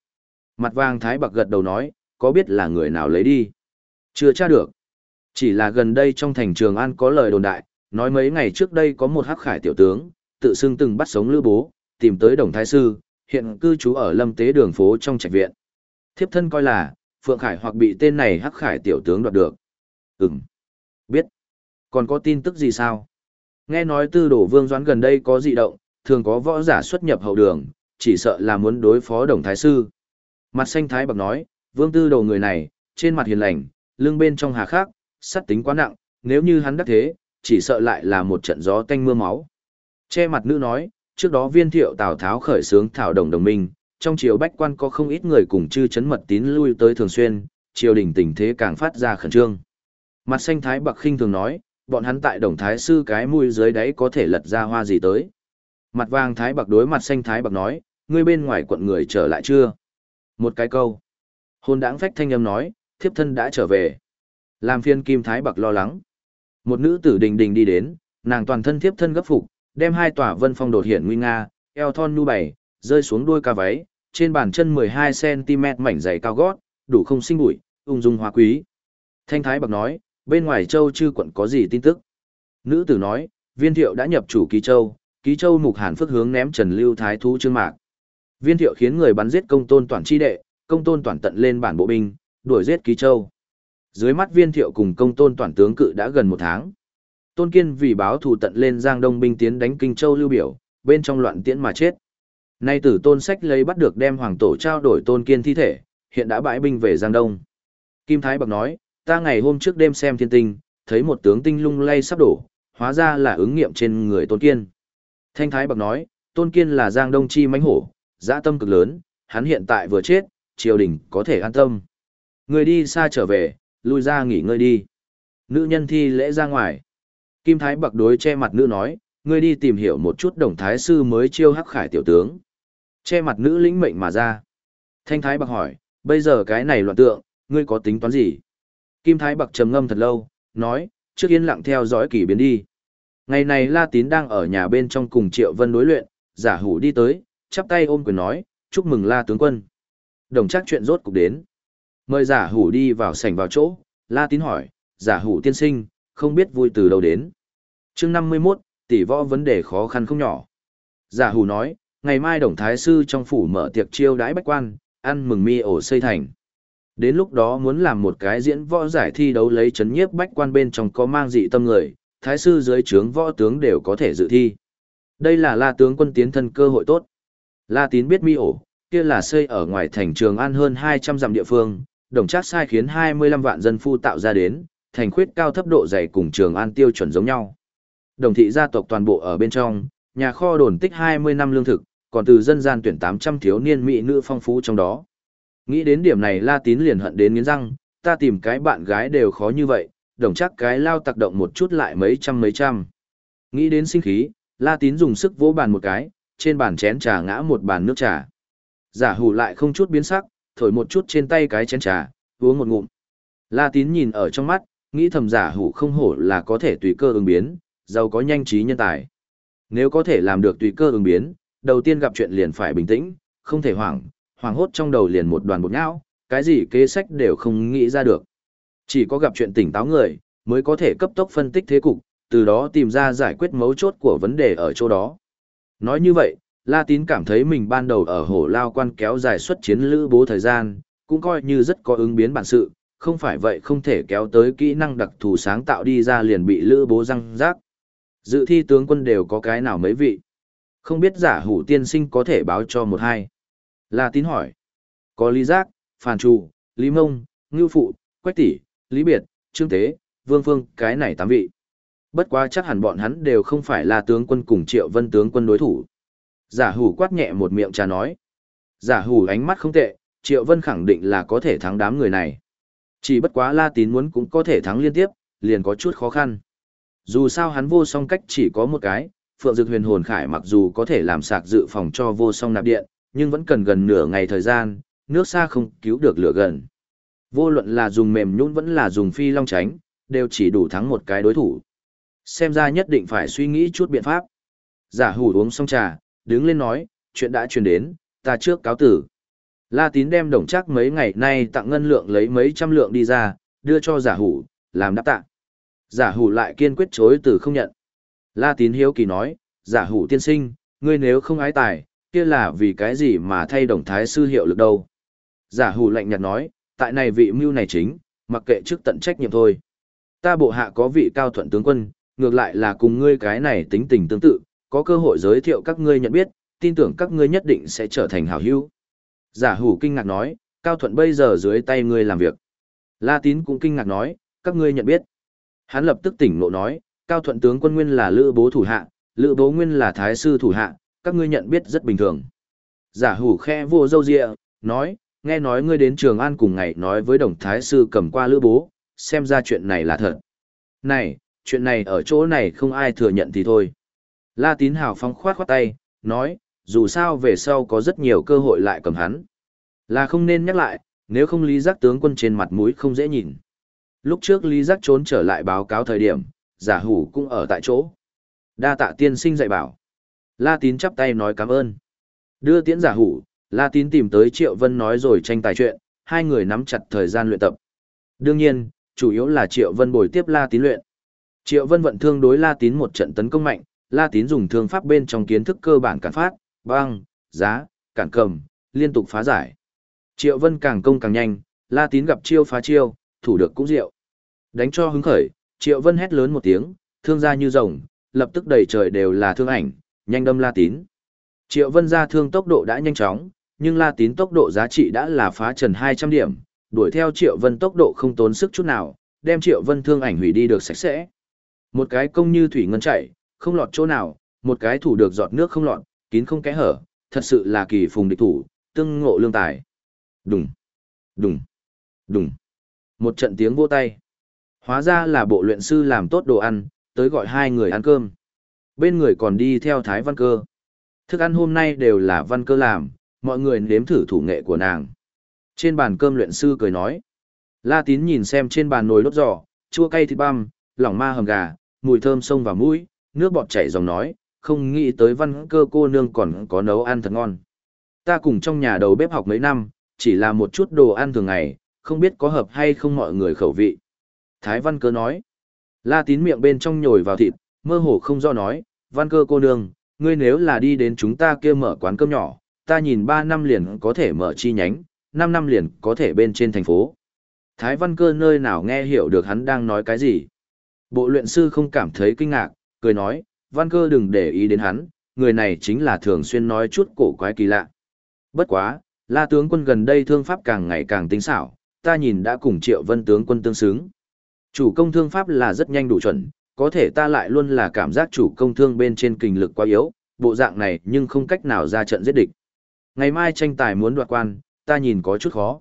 Mặt vàng thái bậc gật đầu nói, có biết là người nào lấy đi? Chưa tra được. Chỉ là gần đây trong thành trường An có lời đồn đại, nói mấy ngày trước đây có một hắc khải tiểu tướng, tự xưng từng bắt sống lữ bố, tìm tới đồng thái sư, hiện cư trú ở lâm tế đường phố trong trạch viện. Thiếp thân coi là, Phượng Khải hoặc bị tên này hắc khải tiểu tướng đoạt được. Ừm. Biết. Còn có tin tức gì sao? Nghe nói tư đổ vương doãn gần đây có dị động, thường có võ giả xuất nhập hậu đường, chỉ sợ là muốn đối phó đồng thái sư. Mặt xanh thái bạc nói, vương tư đồ người này, trên mặt hiền lành, lưng bên trong hà khắc, sắt tính quá nặng, nếu như hắn đắc thế, chỉ sợ lại là một trận gió tanh mưa máu. Che mặt nữ nói, trước đó viên thiệu Tào Tháo khởi xướng thảo đồng đồng minh, trong triều bách quan có không ít người cùng chư chấn mật tín lui tới thường xuyên, triều đình tình thế càng phát ra khẩn trương. Mặt xanh thái bạc khinh thường nói, bọn hắn tại đồng thái sư cái mũi dưới đáy có thể lật ra hoa gì tới. Mặt vàng thái bạc đối mặt xanh thái bạc nói, ngươi bên ngoài quận người trở lại chưa? Một cái câu. Hôn đãng phách thanh âm nói, thiếp thân đã trở về. Làm phiên kim thái bạc lo lắng. Một nữ tử đình đình đi đến, nàng toàn thân thiếp thân gấp phục, đem hai tòa vân phong đột hiện nguy nga, eo thon nu bảy, rơi xuống đuôi ca váy, trên bàn chân 12cm mảnh dày cao gót, đủ không sinh bụi, ung dung hoa quý. Thanh thái bạc nói, bên ngoài châu chư quận có gì tin tức? Nữ tử nói, viên thiệu đã nhập chủ ký châu, ký châu mục hàn phước hướng ném trần lưu thái thú trương mạc. Viên thiệu khiến người bắn giết công tôn toàn chi đệ, công tôn toàn tận lên bản bộ binh, đuổi giết ký châu. Dưới mắt viên thiệu cùng công tôn toàn tướng cự đã gần một tháng. Tôn kiên vì báo thù tận lên giang đông binh tiến đánh kinh châu lưu biểu, bên trong loạn tiễn mà chết. Nay tử tôn sách lấy bắt được đem hoàng tổ trao đổi tôn kiên thi thể, hiện đã bãi binh về giang đông. Kim Thái Bạc nói, ta ngày hôm trước đêm xem thiên tinh, thấy một tướng tinh lung lay sắp đổ, hóa ra là ứng nghiệm trên người tôn kiên. Thanh Thái Bạc nói, tôn kiên là giang đông chi mãnh hổ, dã tâm cực lớn, hắn hiện tại vừa chết, triều đình có thể an tâm. Người đi xa trở về, lui ra nghỉ ngơi đi. Nữ nhân thi lễ ra ngoài. Kim Thái Bạc đối che mặt nữ nói, ngươi đi tìm hiểu một chút đồng thái sư mới chiêu hắc khải tiểu tướng. Che mặt nữ lĩnh mệnh mà ra. Thanh Thái Bạc hỏi, bây giờ cái này loạn tượng, ngươi có tính toán gì? Kim Thái Bạc trầm ngâm thật lâu, nói, trước yên lặng theo dõi kỳ biến đi. Ngày này La Tín đang ở nhà bên trong cùng Triệu Vân đối luyện, giả hủ đi tới, chắp tay ôm quyền nói, chúc mừng La tướng quân. Đồng chắc chuyện rốt cục đến. Mời giả hủ đi vào sảnh vào chỗ, La Tín hỏi, giả hủ tiên sinh, không biết vui từ đâu đến. chương 51, tỷ võ vấn đề khó khăn không nhỏ. Giả hủ nói, ngày mai đồng thái sư trong phủ mở tiệc chiêu đãi bách quan, ăn mừng mi ổ xây thành. Đến lúc đó muốn làm một cái diễn võ giải thi đấu lấy chấn nhiếp bách quan bên trong có mang dị tâm người, thái sư dưới trướng võ tướng đều có thể dự thi. Đây là la tướng quân tiến thân cơ hội tốt. La tín biết mi ổ, kia là xây ở ngoài thành trường an hơn 200 dặm địa phương, đồng trác sai khiến 25 vạn dân phu tạo ra đến, thành khuyết cao thấp độ dày cùng trường an tiêu chuẩn giống nhau. Đồng thị gia tộc toàn bộ ở bên trong, nhà kho đồn tích 20 năm lương thực, còn từ dân gian tuyển 800 thiếu niên mỹ nữ phong phú trong đó. Nghĩ đến điểm này La Tín liền hận đến nghiến răng, ta tìm cái bạn gái đều khó như vậy, đồng chắc cái lao tặc động một chút lại mấy trăm mấy trăm. Nghĩ đến sinh khí, La Tín dùng sức vỗ bàn một cái, trên bàn chén trà ngã một bàn nước trà. Giả hủ lại không chút biến sắc, thổi một chút trên tay cái chén trà, uống một ngụm. La Tín nhìn ở trong mắt, nghĩ thầm giả hủ không hổ là có thể tùy cơ ứng biến, giàu có nhanh trí nhân tài. Nếu có thể làm được tùy cơ ứng biến, đầu tiên gặp chuyện liền phải bình tĩnh, không thể hoảng, hoảng hốt trong đầu liền một đoàn bột nhão, cái gì kế sách đều không nghĩ ra được. Chỉ có gặp chuyện tỉnh táo người, mới có thể cấp tốc phân tích thế cục, từ đó tìm ra giải quyết mấu chốt của vấn đề ở chỗ đó. Nói như vậy, La Tín cảm thấy mình ban đầu ở hổ lao quan kéo dài suất chiến lữ bố thời gian, cũng coi như rất có ứng biến bản sự, không phải vậy không thể kéo tới kỹ năng đặc thù sáng tạo đi ra liền bị lữ bố răng rác. Dự thi tướng quân đều có cái nào mấy vị. Không biết giả hủ tiên sinh có thể báo cho một hai. La Tín hỏi. Có Lý Giác, Phàn Trù, Lý Mông, Ngưu Phụ, Quách Tỷ, Lý Biệt, Trương Tế, Vương Phương, cái này tám vị. Bất quá chắc hẳn bọn hắn đều không phải là tướng quân cùng triệu vân tướng quân đối thủ. Giả hủ quát nhẹ một miệng trà nói. Giả hủ ánh mắt không tệ, triệu vân khẳng định là có thể thắng đám người này. Chỉ bất quá la tín muốn cũng có thể thắng liên tiếp, liền có chút khó khăn. Dù sao hắn vô song cách chỉ có một cái, Phượng Dực Huyền Hồn Khải mặc dù có thể làm sạc dự phòng cho vô song nạp điện, nhưng vẫn cần gần nửa ngày thời gian, nước xa không cứu được lửa gần. Vô luận là dùng mềm nhũn vẫn là dùng phi long tránh, đều chỉ đủ thắng một cái đối thủ. Xem ra nhất định phải suy nghĩ chút biện pháp. Giả hủ uống xong trà, đứng lên nói, chuyện đã truyền đến, ta trước cáo tử. La tín đem đồng chắc mấy ngày nay tặng ngân lượng lấy mấy trăm lượng đi ra, đưa cho giả hủ, làm đáp tạ. Giả hủ lại kiên quyết chối từ không nhận. La tín hiếu kỳ nói, giả hủ tiên sinh, ngươi nếu không ái tài, kia là vì cái gì mà thay đồng thái sư hiệu lực đâu. Giả hủ lạnh nhạt nói, tại này vị mưu này chính, mặc kệ trước tận trách nhiệm thôi. Ta bộ hạ có vị cao thuận tướng quân, ngược lại là cùng ngươi cái này tính tình tương tự, có cơ hội giới thiệu các ngươi nhận biết, tin tưởng các ngươi nhất định sẽ trở thành hảo hữu. Giả hủ kinh ngạc nói, Cao Thuận bây giờ dưới tay ngươi làm việc. La Tín cũng kinh ngạc nói, các ngươi nhận biết. Hắn lập tức tỉnh ngộ nói, Cao Thuận tướng quân nguyên là lữ bố thủ hạ, lữ bố nguyên là thái sư thủ hạ, các ngươi nhận biết rất bình thường. Giả hủ khe vô dâu dịa, nói, nghe nói ngươi đến Trường An cùng ngày nói với đồng thái sư cầm qua lữ bố, xem ra chuyện này là thật. Này, chuyện này ở chỗ này không ai thừa nhận thì thôi. La tín hào phóng khoát khoát tay, nói, dù sao về sau có rất nhiều cơ hội lại cầm hắn. Là không nên nhắc lại, nếu không lý giác tướng quân trên mặt mũi không dễ nhìn. Lúc trước lý giác trốn trở lại báo cáo thời điểm, giả hủ cũng ở tại chỗ. Đa tạ tiên sinh dạy bảo. La tín chắp tay nói cảm ơn. Đưa tiễn giả hủ, La tín tìm tới Triệu Vân nói rồi tranh tài chuyện, hai người nắm chặt thời gian luyện tập. Đương nhiên, chủ yếu là Triệu Vân bồi tiếp La tín luyện. Triệu Vân vận thương đối La tín một trận tấn công mạnh, La tín dùng thương pháp bên trong kiến thức cơ bản cản phát, băng, giá, cản cầm, liên tục phá giải. Triệu Vân càng công càng nhanh, La tín gặp chiêu phá chiêu, thủ được cũng diệu. Đánh cho hứng khởi, Triệu Vân hét lớn một tiếng, thương ra như rồng, lập tức đầy trời đều là thương ảnh, nhanh đâm La tín. Triệu Vân ra thương tốc độ đã nhanh chóng, nhưng La tín tốc độ giá trị đã là phá trần 200 điểm, đuổi theo Triệu Vân tốc độ không tốn sức chút nào, đem Triệu Vân thương ảnh hủy đi được sạch sẽ. Một cái công như thủy ngân chảy, không lọt chỗ nào, một cái thủ được giọt nước không lọt, kín không kẽ hở, thật sự là kỳ phùng địch thủ, tương ngộ lương tài. Đùng, đùng, đùng. Một trận tiếng vô tay. Hóa ra là bộ luyện sư làm tốt đồ ăn, tới gọi hai người ăn cơm. Bên người còn đi theo Thái Văn Cơ. Thức ăn hôm nay đều là Văn Cơ làm, mọi người nếm thử thủ nghệ của nàng. Trên bàn cơm luyện sư cười nói. La Tín nhìn xem trên bàn nồi đốt giò, chua cay thịt băm, lỏng ma hầm gà, mùi thơm sông vào mũi, nước bọt chảy dòng nói, không nghĩ tới văn cơ cô nương còn có nấu ăn thật ngon. Ta cùng trong nhà đầu bếp học mấy năm, chỉ là một chút đồ ăn thường ngày, không biết có hợp hay không mọi người khẩu vị. Thái văn cơ nói, la tín miệng bên trong nhồi vào thịt, mơ hồ không do nói, văn cơ cô nương, ngươi nếu là đi đến chúng ta kia mở quán cơm nhỏ, ta nhìn ba năm liền có thể mở chi nhánh, 5 năm liền có thể bên trên thành phố. Thái văn cơ nơi nào nghe hiểu được hắn đang nói cái gì. Bộ luyện sư không cảm thấy kinh ngạc, cười nói, văn cơ đừng để ý đến hắn, người này chính là thường xuyên nói chút cổ quái kỳ lạ. Bất quá, la tướng quân gần đây thương pháp càng ngày càng tinh xảo, ta nhìn đã cùng triệu vân tướng quân tương xứng. Chủ công thương pháp là rất nhanh đủ chuẩn, có thể ta lại luôn là cảm giác chủ công thương bên trên kinh lực quá yếu, bộ dạng này nhưng không cách nào ra trận giết địch. Ngày mai tranh tài muốn đoạt quan, ta nhìn có chút khó.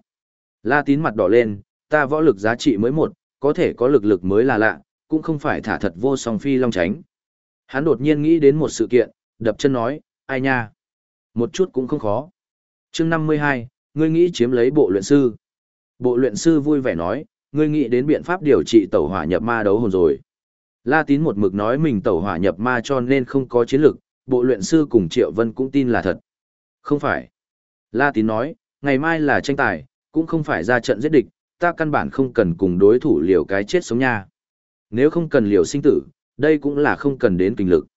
La tín mặt đỏ lên, ta võ lực giá trị mới một, có thể có lực lực mới là lạ, cũng không phải thả thật vô song phi long tránh. Hắn đột nhiên nghĩ đến một sự kiện, đập chân nói, ai nha. Một chút cũng không khó. chương 52, ngươi nghĩ chiếm lấy bộ luyện sư. Bộ luyện sư vui vẻ nói, ngươi nghĩ đến biện pháp điều trị tẩu hỏa nhập ma đấu hồn rồi. La tín một mực nói mình tẩu hỏa nhập ma cho nên không có chiến lực, bộ luyện sư cùng Triệu Vân cũng tin là thật. Không phải. La tín nói, ngày mai là tranh tài, cũng không phải ra trận giết địch, ta căn bản không cần cùng đối thủ liều cái chết sống nha. Nếu không cần liều sinh tử, đây cũng là không cần đến kinh lực.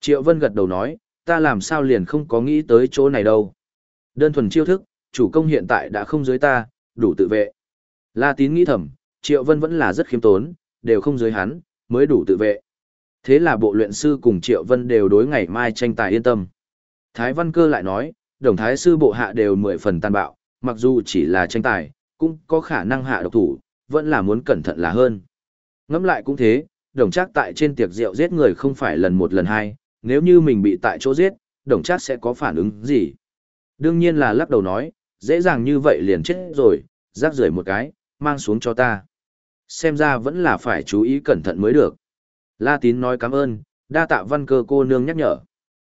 Triệu Vân gật đầu nói, ta làm sao liền không có nghĩ tới chỗ này đâu. Đơn thuần chiêu thức, chủ công hiện tại đã không dưới ta, đủ tự vệ. La tín nghĩ thầm, Triệu Vân vẫn là rất khiêm tốn, đều không dưới hắn, mới đủ tự vệ. Thế là bộ luyện sư cùng Triệu Vân đều đối ngày mai tranh tài yên tâm. Thái Văn Cơ lại nói, đồng thái sư bộ hạ đều mười phần tàn bạo, mặc dù chỉ là tranh tài, cũng có khả năng hạ độc thủ, vẫn là muốn cẩn thận là hơn. Ngẫm lại cũng thế, đồng chắc tại trên tiệc rượu giết người không phải lần một lần hai, nếu như mình bị tại chỗ giết, đồng chắc sẽ có phản ứng gì? Đương nhiên là lắc đầu nói, dễ dàng như vậy liền chết rồi, rác rưởi một cái, mang xuống cho ta. Xem ra vẫn là phải chú ý cẩn thận mới được. La tín nói cảm ơn, đa tạ văn cơ cô nương nhắc nhở.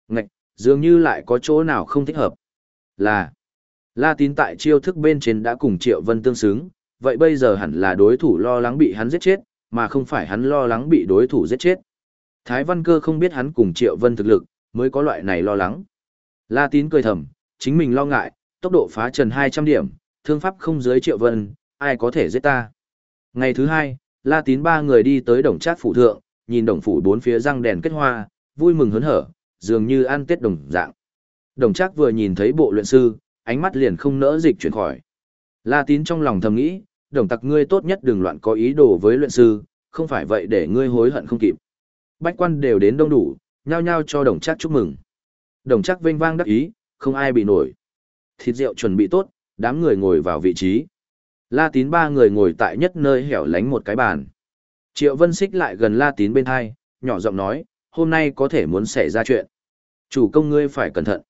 Ngạch, dường như lại có chỗ nào không thích hợp. Là, La tín tại chiêu thức bên trên đã cùng Triệu Vân tương xứng, vậy bây giờ hẳn là đối thủ lo lắng bị hắn giết chết, mà không phải hắn lo lắng bị đối thủ giết chết. Thái Văn Cơ không biết hắn cùng Triệu Vân thực lực, mới có loại này lo lắng. La tín cười thầm, chính mình lo ngại, tốc độ phá trần 200 điểm, thương pháp không dưới Triệu Vân, ai có thể giết ta. Ngày thứ hai, La tín ba người đi tới đồng Trác phủ thượng, nhìn đồng phủ bốn phía răng đèn kết hoa, vui mừng hớn hở, dường như ăn tết đồng dạng. Đồng trác vừa nhìn thấy bộ luyện sư, ánh mắt liền không nỡ dịch chuyển khỏi. La tín trong lòng thầm nghĩ, đồng tặc ngươi tốt nhất đừng loạn có ý đồ với luyện sư, không phải vậy để ngươi hối hận không kịp. Bách quan đều đến đông đủ, nhao nhao cho đồng chắc chúc mừng. Đồng chắc vinh vang đắc ý, không ai bị nổi. Thịt rượu chuẩn bị tốt, đám người ngồi vào vị trí. La tín ba người ngồi tại nhất nơi hẻo lánh một cái bàn. Triệu Vân xích lại gần La tín bên hai, nhỏ giọng nói, hôm nay có thể muốn xảy ra chuyện. Chủ công ngươi phải cẩn thận.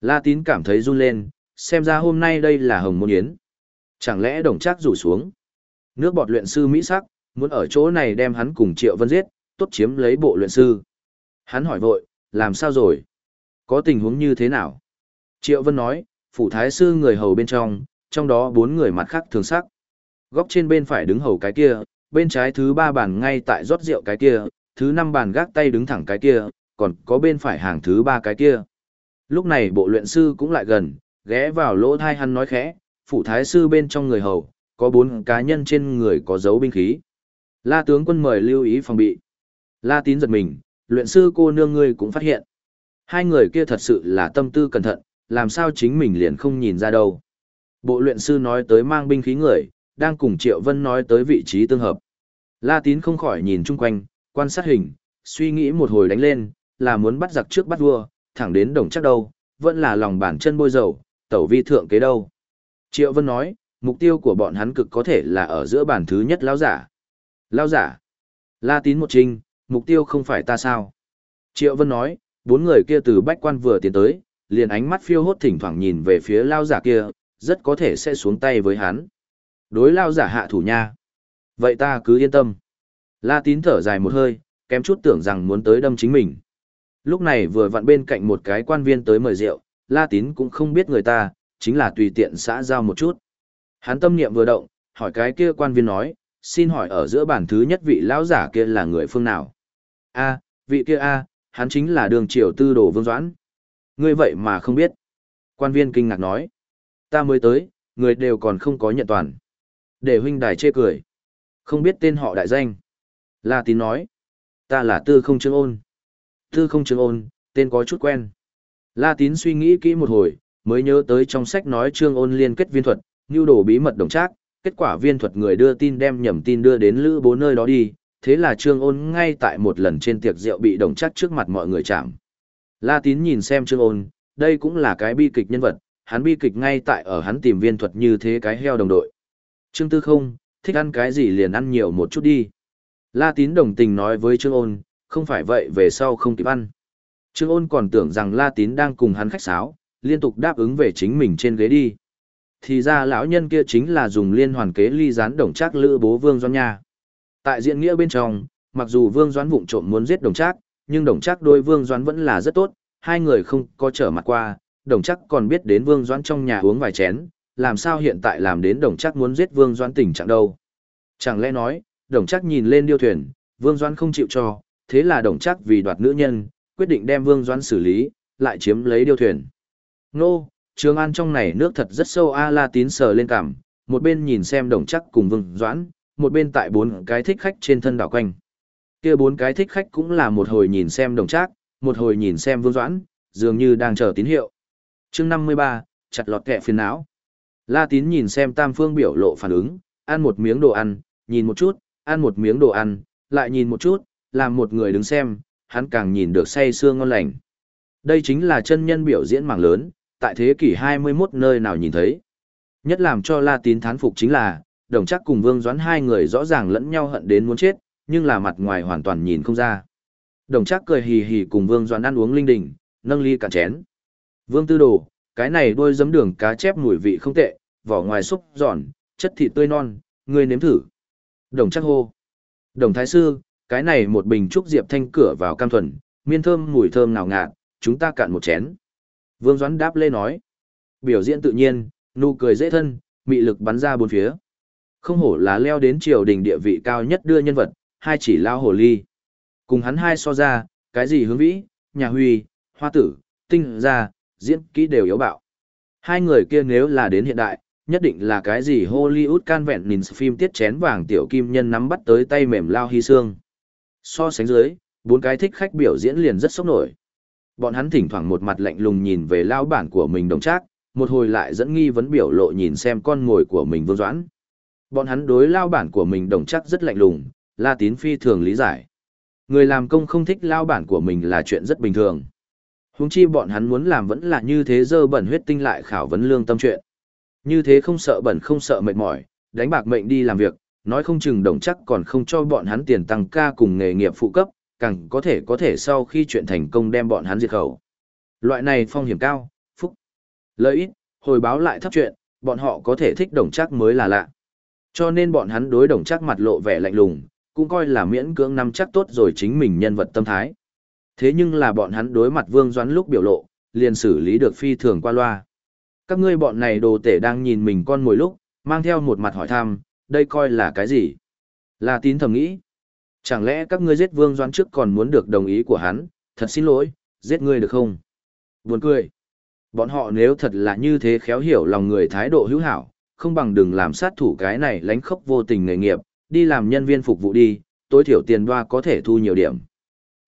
La tín cảm thấy run lên, xem ra hôm nay đây là hồng môn yến. Chẳng lẽ đồng trác rủ xuống? Nước bọt luyện sư Mỹ sắc, muốn ở chỗ này đem hắn cùng Triệu Vân giết, tốt chiếm lấy bộ luyện sư. Hắn hỏi vội, làm sao rồi? Có tình huống như thế nào? Triệu Vân nói, phủ thái sư người hầu bên trong, trong đó bốn người mặt khác thường sắc. Góc trên bên phải đứng hầu cái kia, bên trái thứ ba bàn ngay tại rót rượu cái kia, thứ năm bàn gác tay đứng thẳng cái kia, còn có bên phải hàng thứ ba cái kia. Lúc này bộ luyện sư cũng lại gần, ghé vào lỗ thai hắn nói khẽ, phủ thái sư bên trong người hầu, có bốn cá nhân trên người có dấu binh khí. La tướng quân mời lưu ý phòng bị. La tín giật mình, luyện sư cô nương ngươi cũng phát hiện. Hai người kia thật sự là tâm tư cẩn thận, làm sao chính mình liền không nhìn ra đâu. Bộ luyện sư nói tới mang binh khí người, đang cùng Triệu Vân nói tới vị trí tương hợp. La tín không khỏi nhìn chung quanh, quan sát hình, suy nghĩ một hồi đánh lên, là muốn bắt giặc trước bắt vua, thẳng đến đồng chắc đâu, vẫn là lòng bản chân bôi dầu, tẩu vi thượng kế đâu. Triệu Vân nói, mục tiêu của bọn hắn cực có thể là ở giữa bản thứ nhất lão giả. Lão giả. La tín một trinh, mục tiêu không phải ta sao. Triệu Vân nói, bốn người kia từ bách quan vừa tiến tới, liền ánh mắt phiêu hốt thỉnh thoảng nhìn về phía lao giả kia, rất có thể sẽ xuống tay với hắn. Đối lao giả hạ thủ nha. Vậy ta cứ yên tâm. La tín thở dài một hơi, kém chút tưởng rằng muốn tới đâm chính mình. Lúc này vừa vặn bên cạnh một cái quan viên tới mời rượu, La tín cũng không biết người ta, chính là tùy tiện xã giao một chút. Hắn tâm niệm vừa động, hỏi cái kia quan viên nói, xin hỏi ở giữa bản thứ nhất vị lão giả kia là người phương nào? A, vị kia a, hắn chính là đường triều tư đồ vương doãn. Ngươi vậy mà không biết. Quan viên kinh ngạc nói. Ta mới tới, người đều còn không có nhận toàn. Để huynh đài chê cười. Không biết tên họ đại danh. La tín nói. Ta là tư không trương ôn. Tư không trương ôn, tên có chút quen. La tín suy nghĩ kỹ một hồi, mới nhớ tới trong sách nói trương ôn liên kết viên thuật, Ngưu đồ bí mật đồng trác, kết quả viên thuật người đưa tin đem nhầm tin đưa đến lữ bố nơi đó đi, thế là Trương Ôn ngay tại một lần trên tiệc rượu bị đồng trác trước mặt mọi người chạm. La Tín nhìn xem Trương Ôn, đây cũng là cái bi kịch nhân vật, hắn bi kịch ngay tại ở hắn tìm viên thuật như thế cái heo đồng đội. Trương Tư không, thích ăn cái gì liền ăn nhiều một chút đi. La Tín đồng tình nói với Trương Ôn, không phải vậy về sau không kịp ăn. Trương Ôn còn tưởng rằng La Tín đang cùng hắn khách sáo, liên tục đáp ứng về chính mình trên ghế đi. Thì ra lão nhân kia chính là dùng liên hoàn kế ly gián đồng trác lữ bố Vương Doãn nha. Tại diện nghĩa bên trong, mặc dù Vương Doãn vụng trộm muốn giết đồng trác, nhưng đồng trác đôi Vương Doãn vẫn là rất tốt, hai người không có trở mặt qua, đồng trác còn biết đến Vương Doãn trong nhà uống vài chén, làm sao hiện tại làm đến đồng trác muốn giết Vương Doãn tình trạng đâu. Chẳng lẽ nói, đồng trác nhìn lên điêu thuyền, Vương Doãn không chịu cho, thế là đồng trác vì đoạt nữ nhân, quyết định đem Vương Doãn xử lý, lại chiếm lấy điêu thuyền. Nô, Trường An trong này nước thật rất sâu A La Tín sờ lên cảm, một bên nhìn xem đồng chắc cùng Vương Doãn, một bên tại bốn cái thích khách trên thân đảo quanh. Kia bốn cái thích khách cũng là một hồi nhìn xem đồng chắc, một hồi nhìn xem Vương Doãn, dường như đang chờ tín hiệu. Chương 53, chặt lọt kẹ phiền não. La Tín nhìn xem Tam Phương biểu lộ phản ứng, ăn một miếng đồ ăn, nhìn một chút, ăn một miếng đồ ăn, lại nhìn một chút, làm một người đứng xem, hắn càng nhìn được say sương ngon lành. Đây chính là chân nhân biểu diễn mảng lớn, tại thế kỷ 21 nơi nào nhìn thấy. Nhất làm cho La Tín thán phục chính là, đồng chắc cùng Vương Doãn hai người rõ ràng lẫn nhau hận đến muốn chết, nhưng là mặt ngoài hoàn toàn nhìn không ra. Đồng chắc cười hì hì cùng Vương Doãn ăn uống linh đình, nâng ly cạn chén. Vương Tư Đồ, cái này đôi giấm đường cá chép mùi vị không tệ, vỏ ngoài xúc giòn, chất thịt tươi non, ngươi nếm thử. Đồng chắc hô. Đồng Thái Sư, cái này một bình trúc diệp thanh cửa vào cam thuần, miên thơm mùi thơm nào ngạt, chúng ta cạn một chén. Vương Doãn đáp lê nói. Biểu diễn tự nhiên, nụ cười dễ thân, mị lực bắn ra bốn phía. Không hổ là leo đến triều đình địa vị cao nhất đưa nhân vật, hai chỉ lao hồ ly. Cùng hắn hai so ra, cái gì hướng vĩ, nhà huy, hoa tử, tinh ra, diễn kỹ đều yếu bạo. Hai người kia nếu là đến hiện đại, nhất định là cái gì Hollywood can vẹn nhìn phim tiết chén vàng tiểu kim nhân nắm bắt tới tay mềm lao hy xương. So sánh dưới, bốn cái thích khách biểu diễn liền rất sốc nổi. Bọn hắn thỉnh thoảng một mặt lạnh lùng nhìn về lao bản của mình đồng trác, một hồi lại dẫn nghi vấn biểu lộ nhìn xem con ngồi của mình vương doãn. Bọn hắn đối lao bản của mình đồng trác rất lạnh lùng, La Tín phi thường lý giải. Người làm công không thích lao bản của mình là chuyện rất bình thường. Huống chi bọn hắn muốn làm vẫn là như thế dơ bẩn huyết tinh lại khảo vấn lương tâm chuyện. Như thế không sợ bẩn không sợ mệt mỏi, đánh bạc mệnh đi làm việc, nói không chừng đồng chắc còn không cho bọn hắn tiền tăng ca cùng nghề nghiệp phụ cấp, càng có thể có thể sau khi chuyện thành công đem bọn hắn diệt khẩu. Loại này phong hiểm cao, phúc. Lợi ít, hồi báo lại thấp chuyện, bọn họ có thể thích đồng chắc mới là lạ. Cho nên bọn hắn đối đồng chắc mặt lộ vẻ lạnh lùng, cũng coi là miễn cưỡng nắm chắc tốt rồi chính mình nhân vật tâm thái. Thế nhưng là bọn hắn đối mặt Vương Doãn lúc biểu lộ, liền xử lý được phi thường qua loa. Các ngươi bọn này đồ tể đang nhìn mình con mồi lúc, mang theo một mặt hỏi thăm, đây coi là cái gì? Là tín thầm nghĩ. Chẳng lẽ các ngươi giết Vương Doãn trước còn muốn được đồng ý của hắn, thật xin lỗi, giết ngươi được không? Buồn cười. Bọn họ nếu thật là như thế khéo hiểu lòng người thái độ hữu hảo, không bằng đừng làm sát thủ cái này lánh khốc vô tình nghề nghiệp, đi làm nhân viên phục vụ đi, tối thiểu tiền đoa có thể thu nhiều điểm.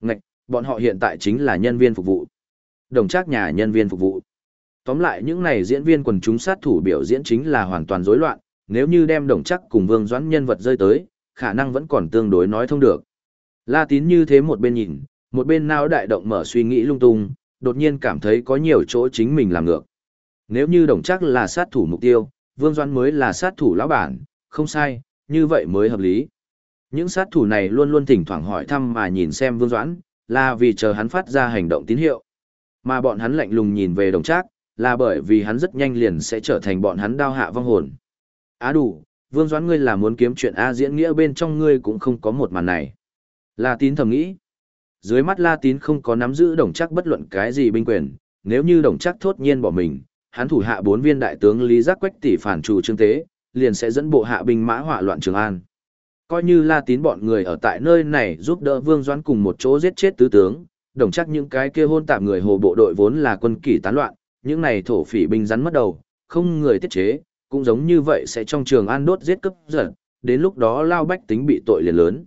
Ngạch, bọn họ hiện tại chính là nhân viên phục vụ. Đồng trác nhà nhân viên phục vụ. Tóm lại những này diễn viên quần chúng sát thủ biểu diễn chính là hoàn toàn rối loạn, nếu như đem đồng chắc cùng vương doãn nhân vật rơi tới, khả năng vẫn còn tương đối nói thông được. La tín như thế một bên nhìn, một bên não đại động mở suy nghĩ lung tung, đột nhiên cảm thấy có nhiều chỗ chính mình làm ngược. Nếu như đồng chắc là sát thủ mục tiêu, Vương Doãn mới là sát thủ lão bản, không sai, như vậy mới hợp lý. Những sát thủ này luôn luôn thỉnh thoảng hỏi thăm mà nhìn xem Vương Doãn, là vì chờ hắn phát ra hành động tín hiệu. Mà bọn hắn lạnh lùng nhìn về đồng trác, là bởi vì hắn rất nhanh liền sẽ trở thành bọn hắn đao hạ vong hồn. Á đủ, Vương Doãn ngươi là muốn kiếm chuyện A diễn nghĩa bên trong ngươi cũng không có một màn này. La tín thầm nghĩ. Dưới mắt La tín không có nắm giữ đồng chắc bất luận cái gì binh quyền, nếu như đồng chắc thốt nhiên bỏ mình, hắn thủ hạ bốn viên đại tướng Lý Giác Quách tỷ phản chủ trương tế, liền sẽ dẫn bộ hạ binh mã hỏa loạn Trường An. Coi như La tín bọn người ở tại nơi này giúp đỡ Vương Doãn cùng một chỗ giết chết tứ tướng, đồng chắc những cái kia hôn tạm người hồ bộ đội vốn là quân kỷ tán loạn, những này thổ phỉ binh rắn mất đầu, không người tiết chế, cũng giống như vậy sẽ trong trường an đốt giết cấp giật, đến lúc đó lao bách tính bị tội liền lớn.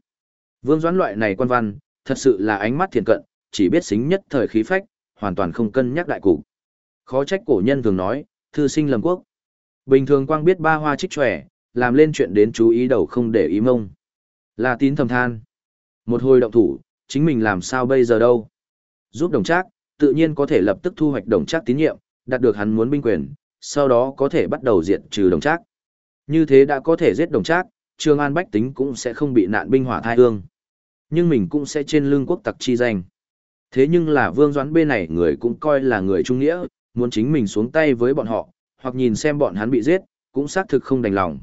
Vương Doãn loại này quan văn, thật sự là ánh mắt thiền cận, chỉ biết xính nhất thời khí phách, hoàn toàn không cân nhắc đại cục. Khó trách cổ nhân thường nói, thư sinh lầm quốc. Bình thường quang biết ba hoa trích trẻ, làm lên chuyện đến chú ý đầu không để ý mông. là tín thầm than. Một hồi động thủ, chính mình làm sao bây giờ đâu. Giúp đồng trác, tự nhiên có thể lập tức thu hoạch đồng trác tín nhiệm, đạt được hắn muốn binh quyền, sau đó có thể bắt đầu diệt trừ đồng trác. Như thế đã có thể giết đồng trác, Trường An Bách tính cũng sẽ không bị nạn binh hỏa thai hương. Nhưng mình cũng sẽ trên lưng quốc tặc chi danh. Thế nhưng là Vương Doãn bên này người cũng coi là người trung nghĩa, muốn chính mình xuống tay với bọn họ, hoặc nhìn xem bọn hắn bị giết, cũng xác thực không đành lòng.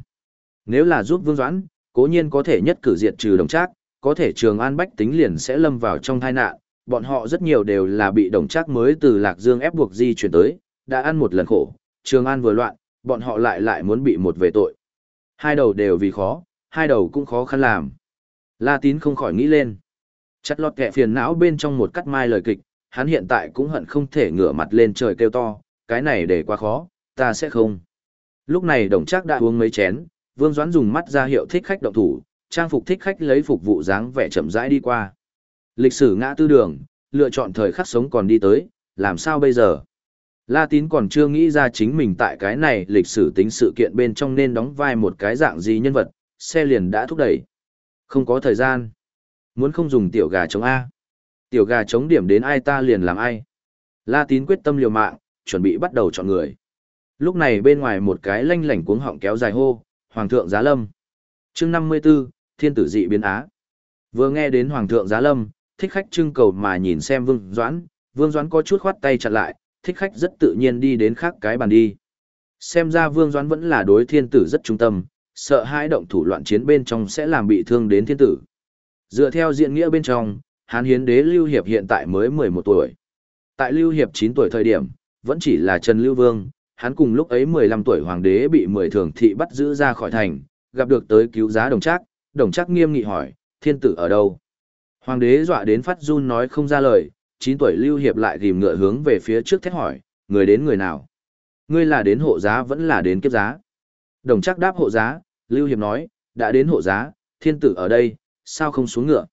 Nếu là giúp Vương Doãn, cố nhiên có thể nhất cử diệt trừ đồng trác, có thể Trường An Bách tính liền sẽ lâm vào trong tai nạn, bọn họ rất nhiều đều là bị đồng trác mới từ Lạc Dương ép buộc di chuyển tới, đã ăn một lần khổ, Trường An vừa loạn, bọn họ lại lại muốn bị một về tội. Hai đầu đều vì khó, hai đầu cũng khó khăn làm. La Tín không khỏi nghĩ lên. Chặt lọt kẹ phiền não bên trong một cắt mai lời kịch, hắn hiện tại cũng hận không thể ngửa mặt lên trời kêu to, cái này để quá khó, ta sẽ không. Lúc này đồng trác đã uống mấy chén, Vương Doãn dùng mắt ra hiệu thích khách động thủ, trang phục thích khách lấy phục vụ dáng vẻ chậm rãi đi qua. Lịch sử ngã tư đường, lựa chọn thời khắc sống còn đi tới, làm sao bây giờ? La Tín còn chưa nghĩ ra chính mình tại cái này lịch sử tính sự kiện bên trong nên đóng vai một cái dạng gì nhân vật, xe liền đã thúc đẩy. Không có thời gian. Muốn không dùng tiểu gà chống A. Tiểu gà chống điểm đến ai ta liền làm ai. La Tín quyết tâm liều mạng, chuẩn bị bắt đầu chọn người. Lúc này bên ngoài một cái lanh lảnh cuống họng kéo dài hô, Hoàng thượng Giá Lâm. chương 54, Thiên tử dị biến Á. Vừa nghe đến Hoàng thượng Giá Lâm, thích khách trưng cầu mà nhìn xem Vương Doãn, Vương Doãn có chút khoát tay chặt lại, thích khách rất tự nhiên đi đến khác cái bàn đi. Xem ra Vương Doãn vẫn là đối thiên tử rất trung tâm, sợ hai động thủ loạn chiến bên trong sẽ làm bị thương đến thiên tử. Dựa theo diện nghĩa bên trong, Hán Hiến Đế Lưu Hiệp hiện tại mới 11 tuổi. Tại Lưu Hiệp 9 tuổi thời điểm, vẫn chỉ là Trần Lưu Vương, hắn cùng lúc ấy 15 tuổi hoàng đế bị 10 thường thị bắt giữ ra khỏi thành, gặp được tới cứu giá đồng trác, đồng trác nghiêm nghị hỏi, thiên tử ở đâu? Hoàng đế dọa đến phát run nói không ra lời, 9 tuổi Lưu Hiệp lại tìm ngựa hướng về phía trước thét hỏi, người đến người nào? Ngươi là đến hộ giá vẫn là đến kiếp giá? Đồng trác đáp hộ giá, Lưu Hiệp nói, đã đến hộ giá, thiên tử ở đây, sao không xuống ngựa?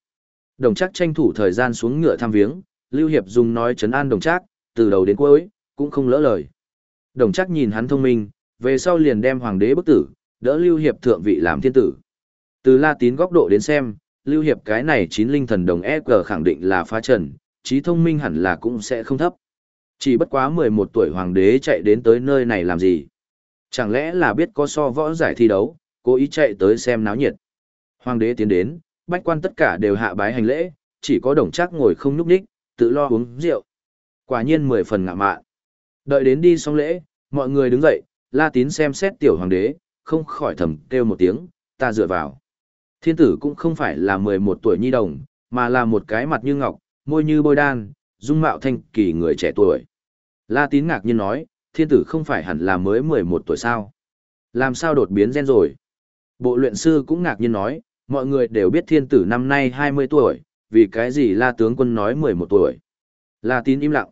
Đồng trác tranh thủ thời gian xuống ngựa thăm viếng, Lưu Hiệp dùng nói chấn an đồng trác, từ đầu đến cuối, cũng không lỡ lời. Đồng trác nhìn hắn thông minh, về sau liền đem hoàng đế bức tử, đỡ Lưu Hiệp thượng vị làm thiên tử. Từ La Tín góc độ đến xem, Lưu Hiệp cái này chín linh thần đồng EQ khẳng định là phá trần, trí thông minh hẳn là cũng sẽ không thấp. Chỉ bất quá 11 tuổi hoàng đế chạy đến tới nơi này làm gì? Chẳng lẽ là biết có so võ giải thi đấu, cố ý chạy tới xem náo nhiệt. Hoàng đế tiến đến, bách quan tất cả đều hạ bái hành lễ, chỉ có đồng trác ngồi không nhúc nhích, tự lo uống rượu. Quả nhiên mười phần ngạ mạn. Đợi đến đi xong lễ, mọi người đứng dậy, La Tín xem xét tiểu hoàng đế, không khỏi thầm kêu một tiếng, ta dựa vào. Thiên tử cũng không phải là 11 tuổi nhi đồng, mà là một cái mặt như ngọc, môi như bôi đan, dung mạo thanh kỳ người trẻ tuổi. La Tín ngạc nhiên nói, thiên tử không phải hẳn là mới 11 tuổi sao? Làm sao đột biến gen rồi? Bộ luyện sư cũng ngạc nhiên nói, mọi người đều biết thiên tử năm nay 20 tuổi, vì cái gì La tướng quân nói 11 tuổi? La Tín im lặng.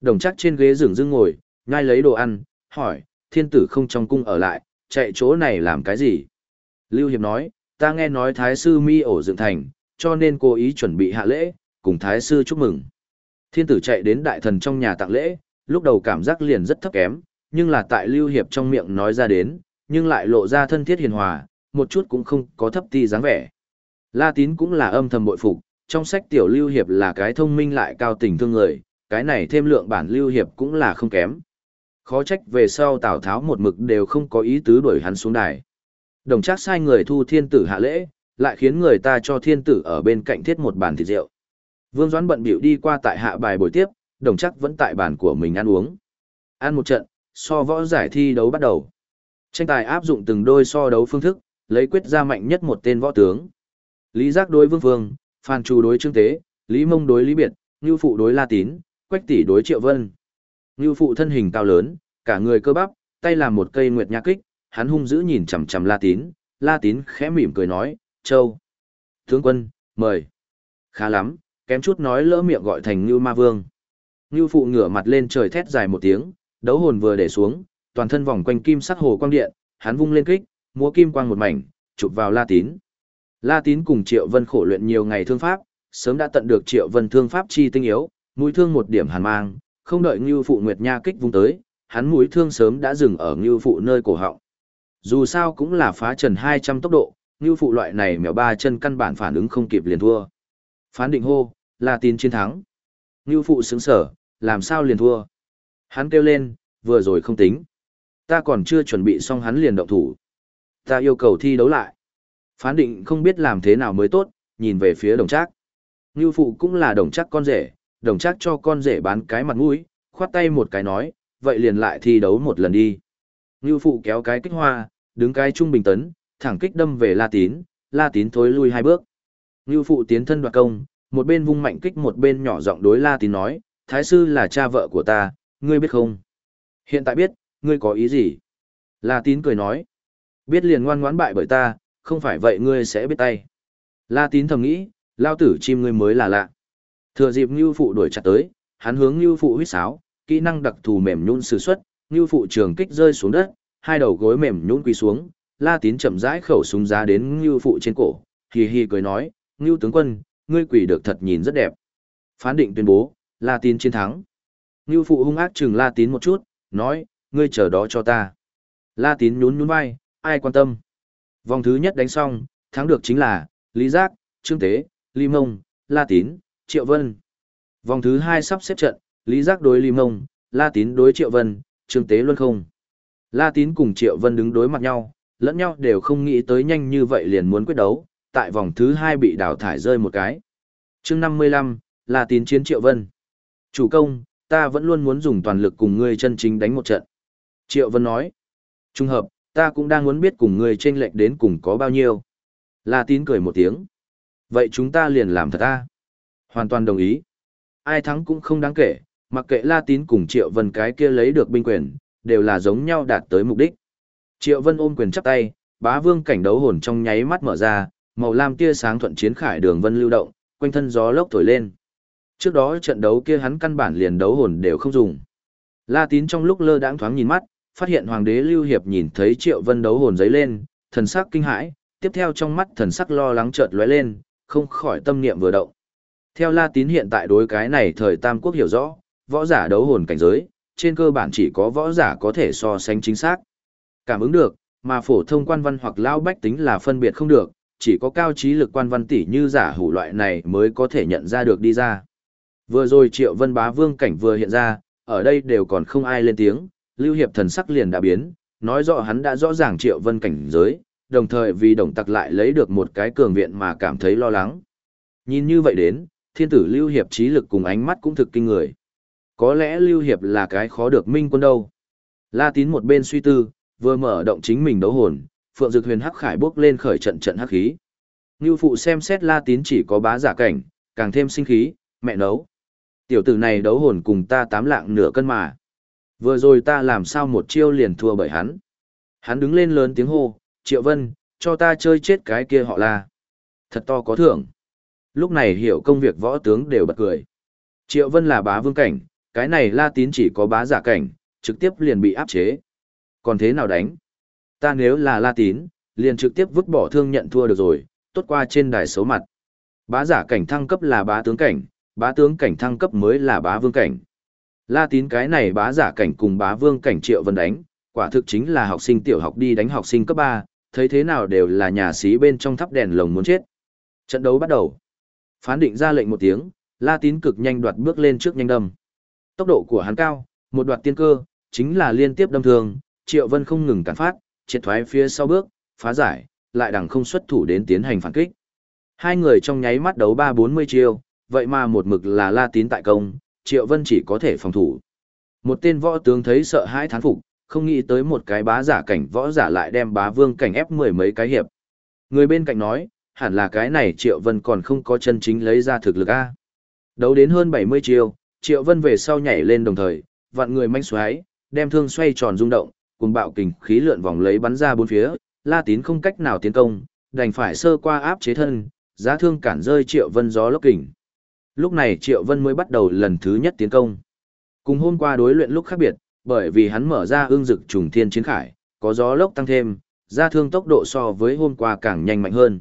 Đồng chắc trên ghế rừng dưng ngồi, ngay lấy đồ ăn, hỏi, thiên tử không trong cung ở lại, chạy chỗ này làm cái gì? Lưu Hiệp nói, ta nghe nói thái sư mi ổ dựng thành, cho nên cố ý chuẩn bị hạ lễ, cùng thái sư chúc mừng. Thiên tử chạy đến đại thần trong nhà tặng lễ, lúc đầu cảm giác liền rất thấp kém, nhưng là tại Lưu Hiệp trong miệng nói ra đến, nhưng lại lộ ra thân thiết hiền hòa, một chút cũng không có thấp ti dáng vẻ. La Tín cũng là âm thầm bội phục, trong sách tiểu Lưu Hiệp là cái thông minh lại cao tình thương người, cái này thêm lượng bản Lưu Hiệp cũng là không kém. Khó trách về sau Tào Tháo một mực đều không có ý tứ đuổi hắn xuống đài. Đồng chắc sai người thu thiên tử hạ lễ, lại khiến người ta cho thiên tử ở bên cạnh thiết một bàn thịt rượu. Vương Doãn bận bịu đi qua tại hạ bài buổi tiếp, đồng chắc vẫn tại bàn của mình ăn uống. Ăn một trận, so võ giải thi đấu bắt đầu. Tranh tài áp dụng từng đôi so đấu phương thức, lấy quyết ra mạnh nhất một tên võ tướng. Lý Giác đối Vương Vương, Phan Chu đối Trương Tế, Lý Mông đối Lý Biệt, Ngưu Phụ đối La Tín, Quách Tỷ đối Triệu Vân. Ngưu Phụ thân hình cao lớn, cả người cơ bắp, tay làm một cây nguyệt nha kích, hắn hung dữ nhìn chằm chằm La Tín, La Tín khẽ mỉm cười nói, Châu. Tướng quân, mời. Khá lắm, kém chút nói lỡ miệng gọi thành Ngưu Ma Vương. Ngưu Phụ ngửa mặt lên trời thét dài một tiếng, đấu hồn vừa để xuống, toàn thân vòng quanh kim sắc hồ quang điện, hắn vung lên kích, múa kim quang một mảnh, chụp vào La Tín. La Tín cùng Triệu Vân khổ luyện nhiều ngày thương pháp, sớm đã tận được Triệu Vân thương pháp chi tinh yếu, mũi thương một điểm hàn mang, không đợi Ngưu Phụ Nguyệt Nha kích vung tới, hắn mũi thương sớm đã dừng ở ngưu phụ nơi cổ họng. Dù sao cũng là phá trần 200 tốc độ, ngưu phụ loại này mèo ba chân căn bản phản ứng không kịp liền thua. Phán định hô, là tín chiến thắng. Ngưu phụ sướng sở, làm sao liền thua. Hắn kêu lên, vừa rồi không tính. Ta còn chưa chuẩn bị xong hắn liền động thủ. Ta yêu cầu thi đấu lại. Phán định không biết làm thế nào mới tốt, nhìn về phía đồng trác. Ngưu phụ cũng là đồng trác con rể, đồng trác cho con rể bán cái mặt mũi, khoát tay một cái nói, vậy liền lại thi đấu một lần đi. Ngưu phụ kéo cái kích hoa, đứng cái trung bình tấn, thẳng kích đâm về La Tín, La Tín thối lui hai bước. Ngưu phụ tiến thân đoạt công, một bên vung mạnh kích một bên nhỏ giọng đối La Tín nói, Thái sư là cha vợ của ta, ngươi biết không? Hiện tại biết, ngươi có ý gì? La Tín cười nói, biết liền ngoan ngoãn bại bởi ta, không phải vậy ngươi sẽ biết tay. La Tín thầm nghĩ, lao tử chim ngươi mới là lạ. Thừa dịp Ngưu phụ đuổi chặt tới, hắn hướng Ngưu phụ huýt sáo, kỹ năng đặc thù mềm nhũn sử xuất, Ngưu phụ trường kích rơi xuống đất, hai đầu gối mềm nhũn quỳ xuống, La Tín chậm rãi khẩu súng giá đến Ngưu phụ trên cổ, hì hì cười nói, "Ngưu tướng quân, ngươi quỳ được thật nhìn rất đẹp." Phán định tuyên bố, La Tín chiến thắng. Ngưu phụ hung ác chừng La Tín một chút, nói, "Ngươi chờ đó cho ta." La Tín nhún nhún vai, ai quan tâm. Vòng thứ nhất đánh xong, thắng được chính là Lý Giác, Trương Tế, Lý Mông, La Tín, Triệu Vân. Vòng thứ hai sắp xếp trận, Lý Giác đối Lý Mông, La Tín đối Triệu Vân, Trương Tế luôn không. La Tín cùng Triệu Vân đứng đối mặt nhau, lẫn nhau đều không nghĩ tới nhanh như vậy liền muốn quyết đấu, tại vòng thứ hai bị đào thải rơi một cái. chương năm mươi lăm là Tín chiến Triệu Vân. Chủ công, ta vẫn luôn muốn dùng toàn lực cùng ngươi chân chính đánh một trận. Triệu Vân nói. Trung hợp, ta cũng đang muốn biết cùng ngươi chênh lệch đến cùng có bao nhiêu. La Tín cười một tiếng. Vậy chúng ta liền làm thật ta. Hoàn toàn đồng ý. Ai thắng cũng không đáng kể, mặc kệ La Tín cùng Triệu Vân cái kia lấy được binh quyền, đều là giống nhau đạt tới mục đích. Triệu Vân ôm quyền chắp tay, bá vương cảnh đấu hồn trong nháy mắt mở ra, màu lam tia sáng thuận chiến khải đường vân lưu động, quanh thân gió lốc thổi lên. Trước đó trận đấu kia hắn căn bản liền đấu hồn đều không dùng. La Tín trong lúc lơ đãng thoáng nhìn mắt, phát hiện hoàng đế Lưu Hiệp nhìn thấy Triệu Vân đấu hồn giấy lên, thần sắc kinh hãi, tiếp theo trong mắt thần sắc lo lắng chợt lóe lên, không khỏi tâm niệm vừa động. Theo La Tín hiện tại đối cái này thời Tam Quốc hiểu rõ, võ giả đấu hồn cảnh giới, trên cơ bản chỉ có võ giả có thể so sánh chính xác. Cảm ứng được, mà phổ thông quan văn hoặc lao bách tính là phân biệt không được, chỉ có cao trí lực quan văn tỷ như giả hủ loại này mới có thể nhận ra được đi ra. Vừa rồi Triệu Vân Bá Vương cảnh vừa hiện ra, ở đây đều còn không ai lên tiếng, Lưu Hiệp thần sắc liền đã biến, nói rõ hắn đã rõ ràng Triệu Vân cảnh giới, đồng thời vì đồng tặc lại lấy được một cái cường viện mà cảm thấy lo lắng. Nhìn như vậy đến, thiên tử Lưu Hiệp trí lực cùng ánh mắt cũng thực kinh người. Có lẽ Lưu Hiệp là cái khó được minh quân đâu. La Tín một bên suy tư, vừa mở động chính mình đấu hồn, Phượng Dực Huyền Hắc Khải bước lên khởi trận trận hắc khí. Ngưu phụ xem xét La Tín chỉ có bá giả cảnh, càng thêm sinh khí, mẹ nấu. Tiểu tử này đấu hồn cùng ta tám lạng nửa cân mà. Vừa rồi ta làm sao một chiêu liền thua bởi hắn. Hắn đứng lên lớn tiếng hô, Triệu Vân, cho ta chơi chết cái kia họ la. Thật to có thưởng. Lúc này hiểu công việc võ tướng đều bật cười. Triệu Vân là bá vương cảnh, cái này la tín chỉ có bá giả cảnh, trực tiếp liền bị áp chế. Còn thế nào đánh? Ta nếu là la tín, liền trực tiếp vứt bỏ thương nhận thua được rồi, tốt qua trên đài xấu mặt. Bá giả cảnh thăng cấp là bá tướng cảnh, bá tướng cảnh thăng cấp mới là bá vương cảnh. La tín cái này bá giả cảnh cùng bá vương cảnh triệu vân đánh, quả thực chính là học sinh tiểu học đi đánh học sinh cấp 3, thấy thế nào đều là nhà sĩ bên trong thắp đèn lồng muốn chết. Trận đấu bắt đầu. Phán định ra lệnh một tiếng, La tín cực nhanh đoạt bước lên trước nhanh đâm. Tốc độ của hắn cao, một đoạt tiên cơ, chính là liên tiếp đâm thường, Triệu Vân không ngừng cản phát, triệt thoái phía sau bước, phá giải, lại đằng không xuất thủ đến tiến hành phản kích. Hai người trong nháy mắt đấu ba bốn mươi chiêu, vậy mà một mực là La Tín tại công, Triệu Vân chỉ có thể phòng thủ. Một tên võ tướng thấy sợ hãi thán phục, không nghĩ tới một cái bá giả cảnh võ giả lại đem bá vương cảnh ép mười mấy cái hiệp. Người bên cạnh nói, hẳn là cái này Triệu Vân còn không có chân chính lấy ra thực lực A. Đấu đến hơn bảy mươi chiêu, Triệu Vân về sau nhảy lên đồng thời, vạn người manh xoáy, đem thương xoay tròn rung động, cùng bạo kình khí lượn vòng lấy bắn ra bốn phía, La Tín không cách nào tiến công, đành phải sơ qua áp chế thân, giá thương cản rơi Triệu Vân gió lốc kình. Lúc này Triệu Vân mới bắt đầu lần thứ nhất tiến công. Cùng hôm qua đối luyện lúc khác biệt, bởi vì hắn mở ra ương dực trùng thiên chiến khải, có gió lốc tăng thêm, ra thương tốc độ so với hôm qua càng nhanh mạnh hơn.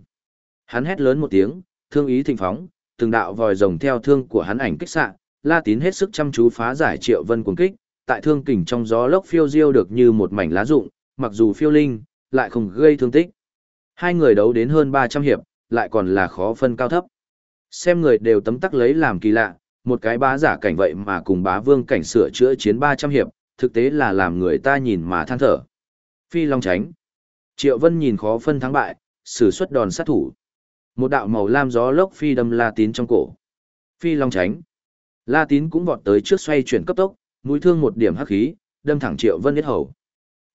Hắn hét lớn một tiếng, thương ý thịnh phóng, từng đạo vòi rồng theo thương của hắn ảnh kích xạ, La Tín hết sức chăm chú phá giải Triệu Vân cuồng kích, tại thương kình trong gió lốc phiêu diêu được như một mảnh lá rụng, mặc dù phiêu linh, lại không gây thương tích. Hai người đấu đến hơn 300 hiệp, lại còn là khó phân cao thấp. Xem người đều tấm tắc lấy làm kỳ lạ, một cái bá giả cảnh vậy mà cùng bá vương cảnh sửa chữa chiến 300 hiệp, thực tế là làm người ta nhìn mà than thở. Phi Long tránh. Triệu Vân nhìn khó phân thắng bại, sử xuất đòn sát thủ. Một đạo màu lam gió lốc phi đâm La Tín trong cổ. Phi Long tránh. La Tín cũng vọt tới trước xoay chuyển cấp tốc, mũi thương một điểm hắc khí, đâm thẳng Triệu Vân huyết hầu.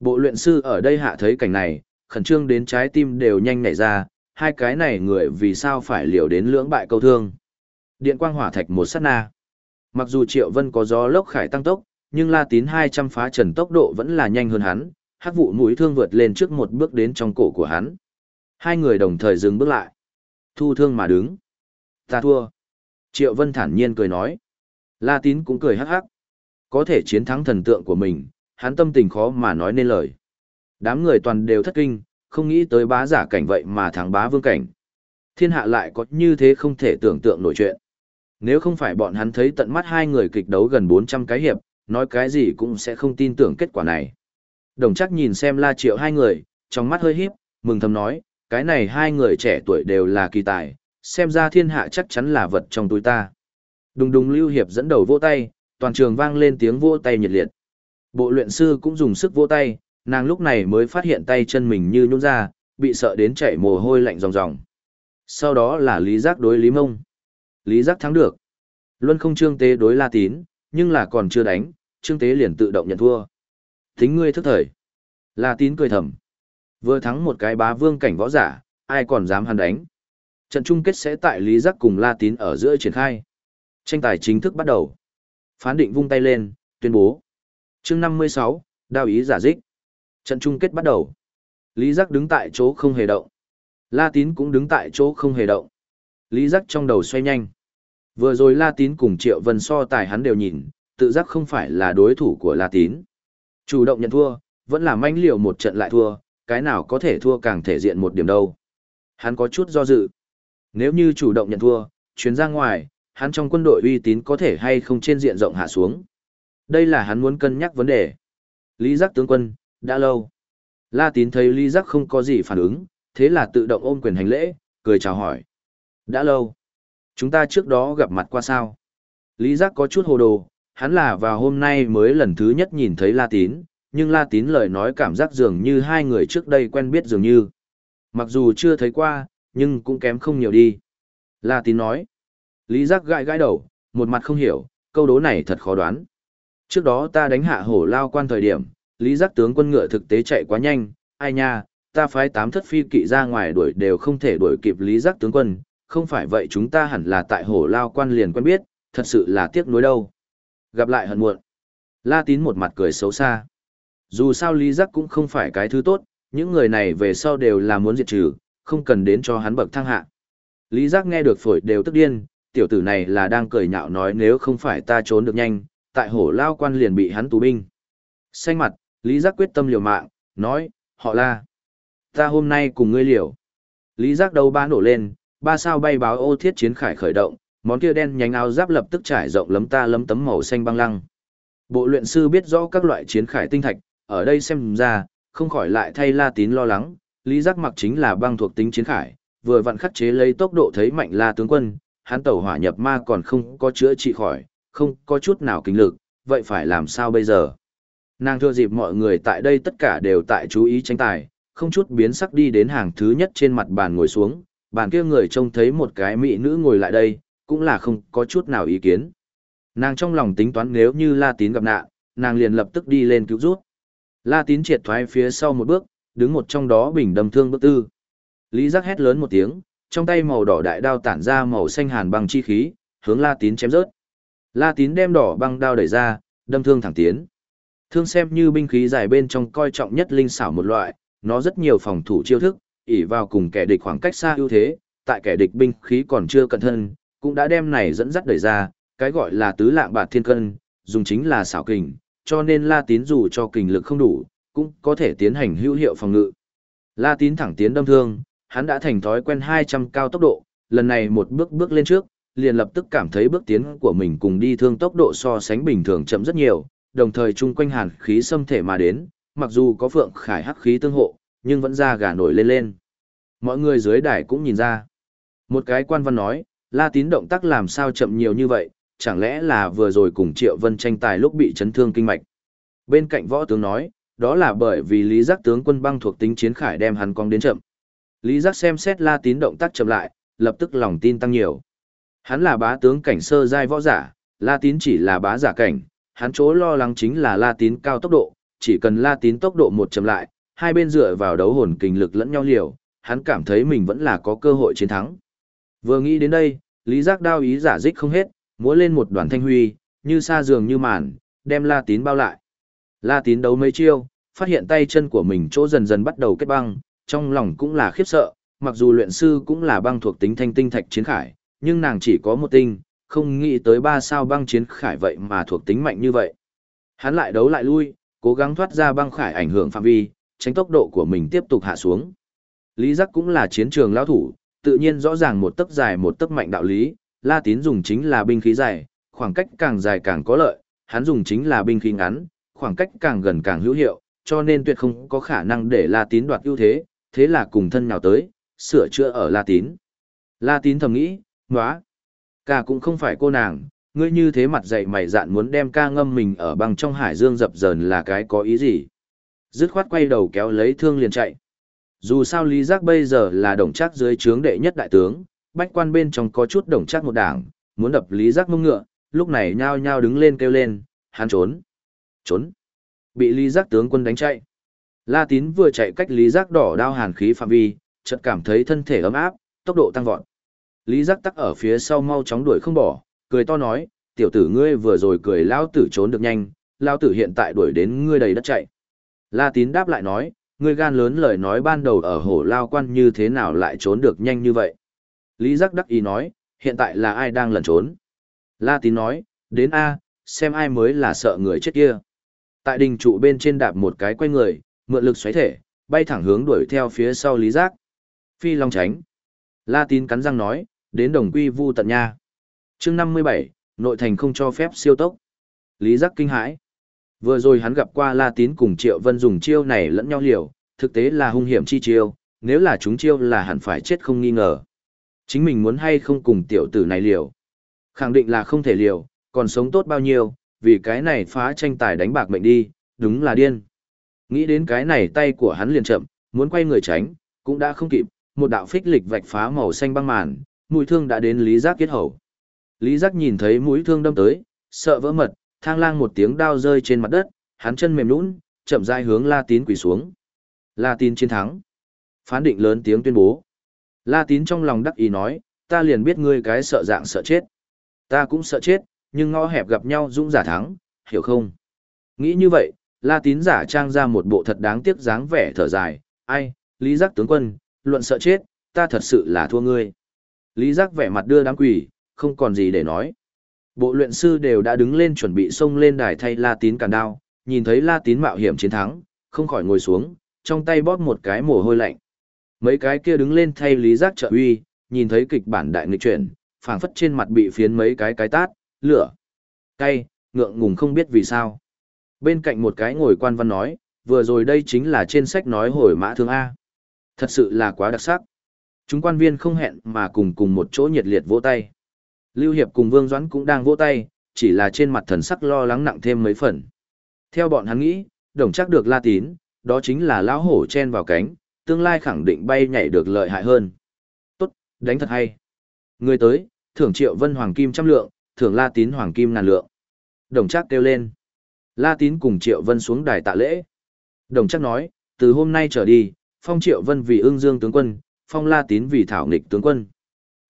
Bộ luyện sư ở đây hạ thấy cảnh này, khẩn trương đến trái tim đều nhanh nảy ra, hai cái này người vì sao phải liều đến lưỡng bại câu thương. Điện quang hỏa thạch một sát na. Mặc dù Triệu Vân có gió lốc khải tăng tốc, nhưng La Tín 200 phá trần tốc độ vẫn là nhanh hơn hắn, hắc vụ mũi thương vượt lên trước một bước đến trong cổ của hắn. Hai người đồng thời dừng bước lại. Thu thương mà đứng. Ta thua. Triệu Vân thản nhiên cười nói. La Tín cũng cười hắc hắc. Có thể chiến thắng thần tượng của mình, hắn tâm tình khó mà nói nên lời. Đám người toàn đều thất kinh, không nghĩ tới bá giả cảnh vậy mà thắng bá vương cảnh. Thiên hạ lại có như thế không thể tưởng tượng nổi chuyện. Nếu không phải bọn hắn thấy tận mắt hai người kịch đấu gần 400 cái hiệp, nói cái gì cũng sẽ không tin tưởng kết quả này. Đồng chắc nhìn xem la triệu hai người, trong mắt hơi híp, mừng thầm nói, cái này hai người trẻ tuổi đều là kỳ tài, xem ra thiên hạ chắc chắn là vật trong túi ta. Đùng đùng lưu hiệp dẫn đầu vỗ tay, toàn trường vang lên tiếng vỗ tay nhiệt liệt. Bộ luyện sư cũng dùng sức vỗ tay, nàng lúc này mới phát hiện tay chân mình như nhũn ra, bị sợ đến chảy mồ hôi lạnh ròng ròng. Sau đó là Lý Giác đối Lý Mông. Lý Giác thắng được. Luân không trương tế đối La Tín, nhưng là còn chưa đánh, trương tế liền tự động nhận thua. Tính ngươi thức thời. La Tín cười thầm. Vừa thắng một cái bá vương cảnh võ giả, ai còn dám hắn đánh. Trận chung kết sẽ tại Lý Giác cùng La Tín ở giữa triển khai. Tranh tài chính thức bắt đầu. Phán định vung tay lên, tuyên bố. chương 56, đao ý giả dích. Trận chung kết bắt đầu. Lý Giác đứng tại chỗ không hề động. La Tín cũng đứng tại chỗ không hề động. Lý Giác trong đầu xoay nhanh. Vừa rồi La Tín cùng Triệu Vân so tài hắn đều nhìn, tự giác không phải là đối thủ của La Tín. Chủ động nhận thua, vẫn là manh liều một trận lại thua, cái nào có thể thua càng thể diện một điểm đâu. Hắn có chút do dự. Nếu như chủ động nhận thua, chuyến ra ngoài, hắn trong quân đội uy tín có thể hay không trên diện rộng hạ xuống. Đây là hắn muốn cân nhắc vấn đề. Lý giác tướng quân, đã lâu. La tín thấy Lý giác không có gì phản ứng, thế là tự động ôm quyền hành lễ, cười chào hỏi. Đã lâu. Chúng ta trước đó gặp mặt qua sao? Lý giác có chút hồ đồ, hắn là vào hôm nay mới lần thứ nhất nhìn thấy La tín, nhưng La tín lời nói cảm giác dường như hai người trước đây quen biết dường như. Mặc dù chưa thấy qua, nhưng cũng kém không nhiều đi. La tín nói. Lý giác gãi gãi đầu, một mặt không hiểu, câu đố này thật khó đoán. Trước đó ta đánh hạ hổ lao quan thời điểm, Lý giác tướng quân ngựa thực tế chạy quá nhanh, ai nha, ta phái tám thất phi kỵ ra ngoài đuổi đều không thể đuổi kịp Lý giác tướng quân, không phải vậy chúng ta hẳn là tại hổ lao quan liền quen biết, thật sự là tiếc nuối đâu. Gặp lại hận muộn. La tín một mặt cười xấu xa. Dù sao Lý giác cũng không phải cái thứ tốt, những người này về sau đều là muốn diệt trừ, không cần đến cho hắn bậc thăng hạ. Lý giác nghe được phổi đều tức điên, tiểu tử này là đang cười nhạo nói nếu không phải ta trốn được nhanh, tại hổ lao quan liền bị hắn tù binh. Xanh mặt, Lý Giác quyết tâm liều mạng, nói, họ la. Ta hôm nay cùng ngươi liều. Lý Giác đầu ba nổ lên, ba sao bay báo ô thiết chiến khải khởi động, món kia đen nhánh áo giáp lập tức trải rộng lấm ta lấm tấm màu xanh băng lăng. Bộ luyện sư biết rõ các loại chiến khải tinh thạch, ở đây xem ra, không khỏi lại thay La Tín lo lắng, Lý Giác mặc chính là băng thuộc tính chiến khải, vừa vặn khắc chế lấy tốc độ thấy mạnh La tướng quân, hắn tẩu hỏa nhập ma còn không có chữa trị khỏi, không có chút nào kinh lực, vậy phải làm sao bây giờ? Nàng thưa dịp mọi người tại đây tất cả đều tại chú ý tranh tài, không chút biến sắc đi đến hàng thứ nhất trên mặt bàn ngồi xuống, bàn kia người trông thấy một cái mỹ nữ ngồi lại đây, cũng là không có chút nào ý kiến. Nàng trong lòng tính toán nếu như La Tín gặp nạn, nàng liền lập tức đi lên cứu rút. La Tín triệt thoái phía sau một bước, đứng một trong đó bình đâm thương bước tư. Lý giác hét lớn một tiếng, trong tay màu đỏ đại đao tản ra màu xanh hàn băng chi khí, hướng La Tín chém rớt. La Tín đem đỏ băng đao đẩy ra, đâm thương thẳng tiến. Thương xem như binh khí dài bên trong coi trọng nhất linh xảo một loại, nó rất nhiều phòng thủ chiêu thức, ỷ vào cùng kẻ địch khoảng cách xa ưu thế, tại kẻ địch binh khí còn chưa cẩn thân, cũng đã đem này dẫn dắt đẩy ra, cái gọi là tứ lạng bạt thiên cân, dùng chính là xảo kình, cho nên La Tín dù cho kình lực không đủ, cũng có thể tiến hành hữu hiệu phòng ngự. La Tín thẳng tiến đâm thương, hắn đã thành thói quen 200 cao tốc độ, lần này một bước bước lên trước, liền lập tức cảm thấy bước tiến của mình cùng đi thương tốc độ so sánh bình thường chậm rất nhiều, đồng thời chung quanh hàn khí xâm thể mà đến, mặc dù có phượng khải hắc khí tương hộ, nhưng vẫn ra gà nổi lên lên. Mọi người dưới đài cũng nhìn ra. Một cái quan văn nói, La Tín động tác làm sao chậm nhiều như vậy, chẳng lẽ là vừa rồi cùng Triệu Vân tranh tài lúc bị chấn thương kinh mạch. Bên cạnh võ tướng nói, đó là bởi vì Lý Giác tướng quân băng thuộc tính chiến khải đem hắn cong đến chậm. Lý Giác xem xét La Tín động tác chậm lại, lập tức lòng tin tăng nhiều. Hắn là bá tướng cảnh sơ giai võ giả, La Tín chỉ là bá giả cảnh, hắn chỗ lo lắng chính là La Tín cao tốc độ, chỉ cần La Tín tốc độ một chậm lại, hai bên dựa vào đấu hồn kinh lực lẫn nhau liều, hắn cảm thấy mình vẫn là có cơ hội chiến thắng. Vừa nghĩ đến đây, Lý Giác đao ý giả dích không hết, múa lên một đoàn thanh huy, như sa giường như màn, đem La Tín bao lại. La Tín đấu mấy chiêu, phát hiện tay chân của mình chỗ dần dần bắt đầu kết băng, trong lòng cũng là khiếp sợ, mặc dù luyện sư cũng là băng thuộc tính thanh tinh thạch chiến khải, nhưng nàng chỉ có một tinh, không nghĩ tới ba sao băng chiến khải vậy mà thuộc tính mạnh như vậy. Hắn lại đấu lại lui, cố gắng thoát ra băng khải ảnh hưởng phạm vi, tránh tốc độ của mình tiếp tục hạ xuống. Lý Giác cũng là chiến trường lão thủ, tự nhiên rõ ràng một tấc dài một tấc mạnh đạo lý, La Tín dùng chính là binh khí dài, khoảng cách càng dài càng có lợi, hắn dùng chính là binh khí ngắn, khoảng cách càng gần càng hữu hiệu, cho nên tuyệt không có khả năng để La Tín đoạt ưu thế, thế là cùng thân nhào tới, sửa chữa ở La Tín. La Tín thầm nghĩ, nóa, ca cũng không phải cô nàng, ngươi như thế mặt dậy mày dạn muốn đem ca ngâm mình ở băng trong hải dương dập dờn là cái có ý gì. Dứt khoát quay đầu kéo lấy thương liền chạy. Dù sao Lý Giác bây giờ là đồng chắc dưới trướng đệ nhất đại tướng, bách quan bên trong có chút đồng chắc một đảng, muốn đập Lý Giác mông ngựa, lúc này nhao nhao đứng lên kêu lên, hắn trốn. Trốn. Bị Lý Giác tướng quân đánh chạy. La Tín vừa chạy cách Lý Giác đỏ đao hàn khí phạm vi, chợt cảm thấy thân thể ấm áp, tốc độ tăng vọt. Lý Giác tắc ở phía sau mau chóng đuổi không bỏ, cười to nói, tiểu tử ngươi vừa rồi cười lao tử trốn được nhanh, lao tử hiện tại đuổi đến ngươi đầy đất chạy. La Tín đáp lại nói, ngươi gan lớn lời nói ban đầu ở hổ lao quan như thế nào lại trốn được nhanh như vậy. Lý Giác đắc ý nói, hiện tại là ai đang lẩn trốn. La Tín nói, đến A, xem ai mới là sợ người chết kia. Tại đình trụ bên trên đạp một cái quay người, mượn lực xoáy thể, bay thẳng hướng đuổi theo phía sau Lý Giác. Phi Long tránh. La Tín cắn răng nói, đến đồng quy vu tận nha. chương 57, nội thành không cho phép siêu tốc. Lý Giác kinh hãi. Vừa rồi hắn gặp qua La Tín cùng Triệu Vân dùng chiêu này lẫn nhau liều, thực tế là hung hiểm chi chiêu, nếu là chúng chiêu là hẳn phải chết không nghi ngờ. Chính mình muốn hay không cùng tiểu tử này liều. Khẳng định là không thể liều, còn sống tốt bao nhiêu, vì cái này phá tranh tài đánh bạc mệnh đi, đúng là điên. Nghĩ đến cái này tay của hắn liền chậm, muốn quay người tránh, cũng đã không kịp, một đạo phích lịch vạch phá màu xanh băng màn, mũi thương đã đến Lý Giác kết hầu. Lý Giác nhìn thấy mũi thương đâm tới, sợ vỡ mật, thang lang một tiếng đao rơi trên mặt đất, hắn chân mềm nhũn, chậm rãi hướng La Tín quỳ xuống. La Tín chiến thắng. Phán định lớn tiếng tuyên bố. La Tín trong lòng đắc ý nói, ta liền biết ngươi cái sợ dạng sợ chết. Ta cũng sợ chết, nhưng ngõ hẹp gặp nhau dũng giả thắng, hiểu không? Nghĩ như vậy, La Tín giả trang ra một bộ thật đáng tiếc dáng vẻ thở dài, ai, Lý Giác tướng quân, luận sợ chết, ta thật sự là thua ngươi. Lý Giác vẻ mặt đưa đám quỷ, không còn gì để nói. Bộ luyện sư đều đã đứng lên chuẩn bị xông lên đài thay La Tín càn đao, nhìn thấy La Tín mạo hiểm chiến thắng, không khỏi ngồi xuống, trong tay bóp một cái mồ hôi lạnh. Mấy cái kia đứng lên thay Lý Giác trợ uy, nhìn thấy kịch bản đại nghịch chuyển, phảng phất trên mặt bị phiến mấy cái cái tát, lửa, cay, ngượng ngùng không biết vì sao. Bên cạnh một cái ngồi quan văn nói, vừa rồi đây chính là trên sách nói hồi mã thương A. Thật sự là quá đặc sắc. Chúng quan viên không hẹn mà cùng cùng một chỗ nhiệt liệt vỗ tay. Lưu Hiệp cùng Vương Doãn cũng đang vỗ tay, chỉ là trên mặt thần sắc lo lắng nặng thêm mấy phần. Theo bọn hắn nghĩ, đồng chắc được La Tín, đó chính là lão hổ chen vào cánh, tương lai khẳng định bay nhảy được lợi hại hơn. Tốt, đánh thật hay. Người tới, thưởng triệu vân hoàng kim trăm lượng, thưởng La Tín hoàng kim ngàn lượng. Đồng chắc kêu lên. La Tín cùng Triệu Vân xuống đài tạ lễ. Đồng chắc nói, từ hôm nay trở đi, phong Triệu Vân vì ương dương tướng quân, phong La Tín vì thảo nghịch tướng quân.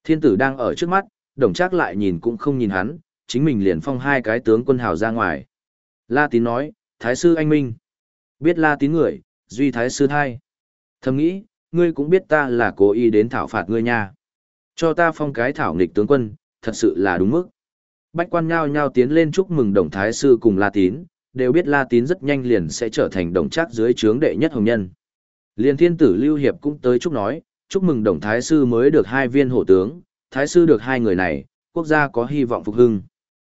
Thiên tử đang ở trước mắt, đồng chắc lại nhìn cũng không nhìn hắn, chính mình liền phong hai cái tướng quân hào ra ngoài. La Tín nói, Thái sư anh Minh. Biết La Tín người, duy Thái sư thai. Thầm nghĩ, ngươi cũng biết ta là cố ý đến thảo phạt ngươi nha. Cho ta phong cái thảo nghịch tướng quân, thật sự là đúng mức. Bách quan nhao nhao tiến lên chúc mừng đồng thái sư cùng La Tín, đều biết La Tín rất nhanh liền sẽ trở thành đồng trác dưới trướng đệ nhất hồng nhân. Liên thiên tử Lưu Hiệp cũng tới chúc nói, chúc mừng đồng thái sư mới được hai viên hổ tướng, thái sư được hai người này, quốc gia có hy vọng phục hưng.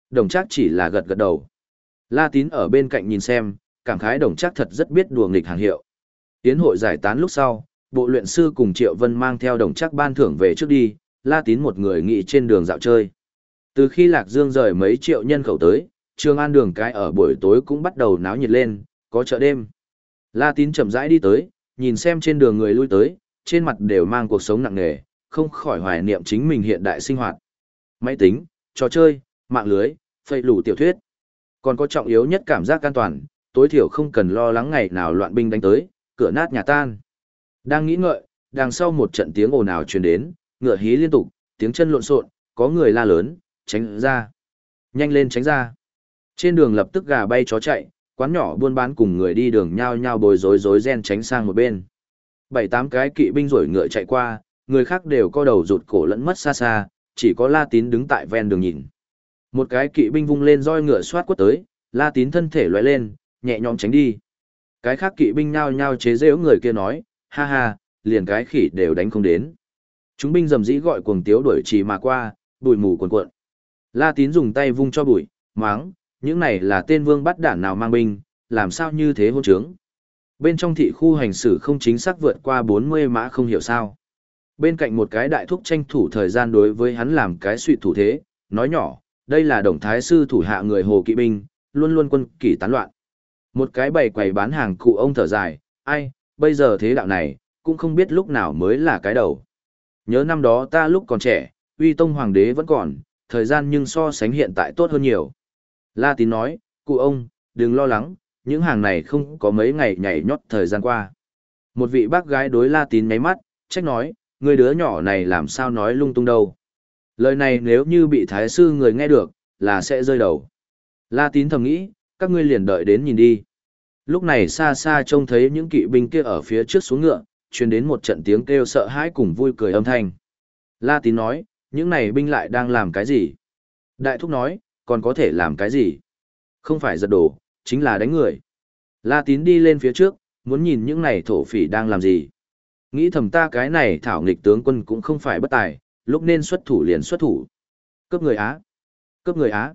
Đồng trác chỉ là gật gật đầu. La Tín ở bên cạnh nhìn xem, cảm khái đồng chắc thật rất biết đùa nghịch hàng hiệu. Tiến hội giải tán lúc sau, bộ luyện sư cùng Triệu Vân mang theo đồng chắc ban thưởng về trước đi, La Tín một người nghỉ trên đường dạo chơi. Từ khi Lạc Dương rời mấy triệu nhân khẩu tới, Trường An đường cái ở buổi tối cũng bắt đầu náo nhiệt lên, có chợ đêm. La Tín chậm rãi đi tới, nhìn xem trên đường người lui tới, trên mặt đều mang cuộc sống nặng nề, không khỏi hoài niệm chính mình hiện đại sinh hoạt. Máy tính, trò chơi, mạng lưới, phây lủ tiểu thuyết. Còn có trọng yếu nhất cảm giác an toàn, tối thiểu không cần lo lắng ngày nào loạn binh đánh tới, cửa nát nhà tan. Đang nghĩ ngợi, đằng sau một trận tiếng ồn ào truyền đến, ngựa hí liên tục, tiếng chân lộn xộn, có người la lớn, tránh ra. Nhanh lên tránh ra. Trên đường lập tức gà bay chó chạy, quán nhỏ buôn bán cùng người đi đường nhao nhao bồi rối rối ren tránh sang một bên. Bảy tám cái kỵ binh rổi ngựa chạy qua, người khác đều co đầu rụt cổ lẫn mất xa xa, chỉ có La Tín đứng tại ven đường nhìn. Một cái kỵ binh vung lên roi ngựa xoát quất tới, La Tín thân thể lóe lên, nhẹ nhõm tránh đi. Cái khác kỵ binh nhao nhao chế giễu người kia nói, ha ha, liền cái khỉ đều đánh không đến. Chúng binh dầm dĩ gọi cuồng tiếu đuổi trì mà qua, bụi mù cuồn cuộn. La Tín dùng tay vung cho bụi, máng, những này là tên vương bắt đản nào mang binh, làm sao như thế hôn trướng. Bên trong thị khu hành xử không chính xác vượt qua 40 mã không hiểu sao. Bên cạnh một cái đại thúc tranh thủ thời gian đối với hắn làm cái suy thủ thế, nói nhỏ, đây là đồng thái sư thủ hạ người hồ kỵ binh, luôn luôn quân kỷ tán loạn. Một cái bày quầy bán hàng cụ ông thở dài, ai, bây giờ thế đạo này, cũng không biết lúc nào mới là cái đầu. Nhớ năm đó ta lúc còn trẻ, uy tông hoàng đế vẫn còn, thời gian nhưng so sánh hiện tại tốt hơn nhiều. La tín nói, cụ ông, đừng lo lắng, những hàng này không có mấy ngày nhảy nhót thời gian qua. Một vị bác gái đối La tín nháy mắt, trách nói, người đứa nhỏ này làm sao nói lung tung đâu. Lời này nếu như bị thái sư người nghe được, là sẽ rơi đầu. La tín thầm nghĩ, các ngươi liền đợi đến nhìn đi. Lúc này xa xa trông thấy những kỵ binh kia ở phía trước xuống ngựa, truyền đến một trận tiếng kêu sợ hãi cùng vui cười âm thanh. La tín nói, những này binh lại đang làm cái gì? Đại thúc nói, còn có thể làm cái gì? Không phải giật đổ, chính là đánh người. La tín đi lên phía trước, muốn nhìn những này thổ phỉ đang làm gì. Nghĩ thầm ta cái này thảo nghịch tướng quân cũng không phải bất tài, lúc nên xuất thủ liền xuất thủ. Cướp người Á! Cướp người Á!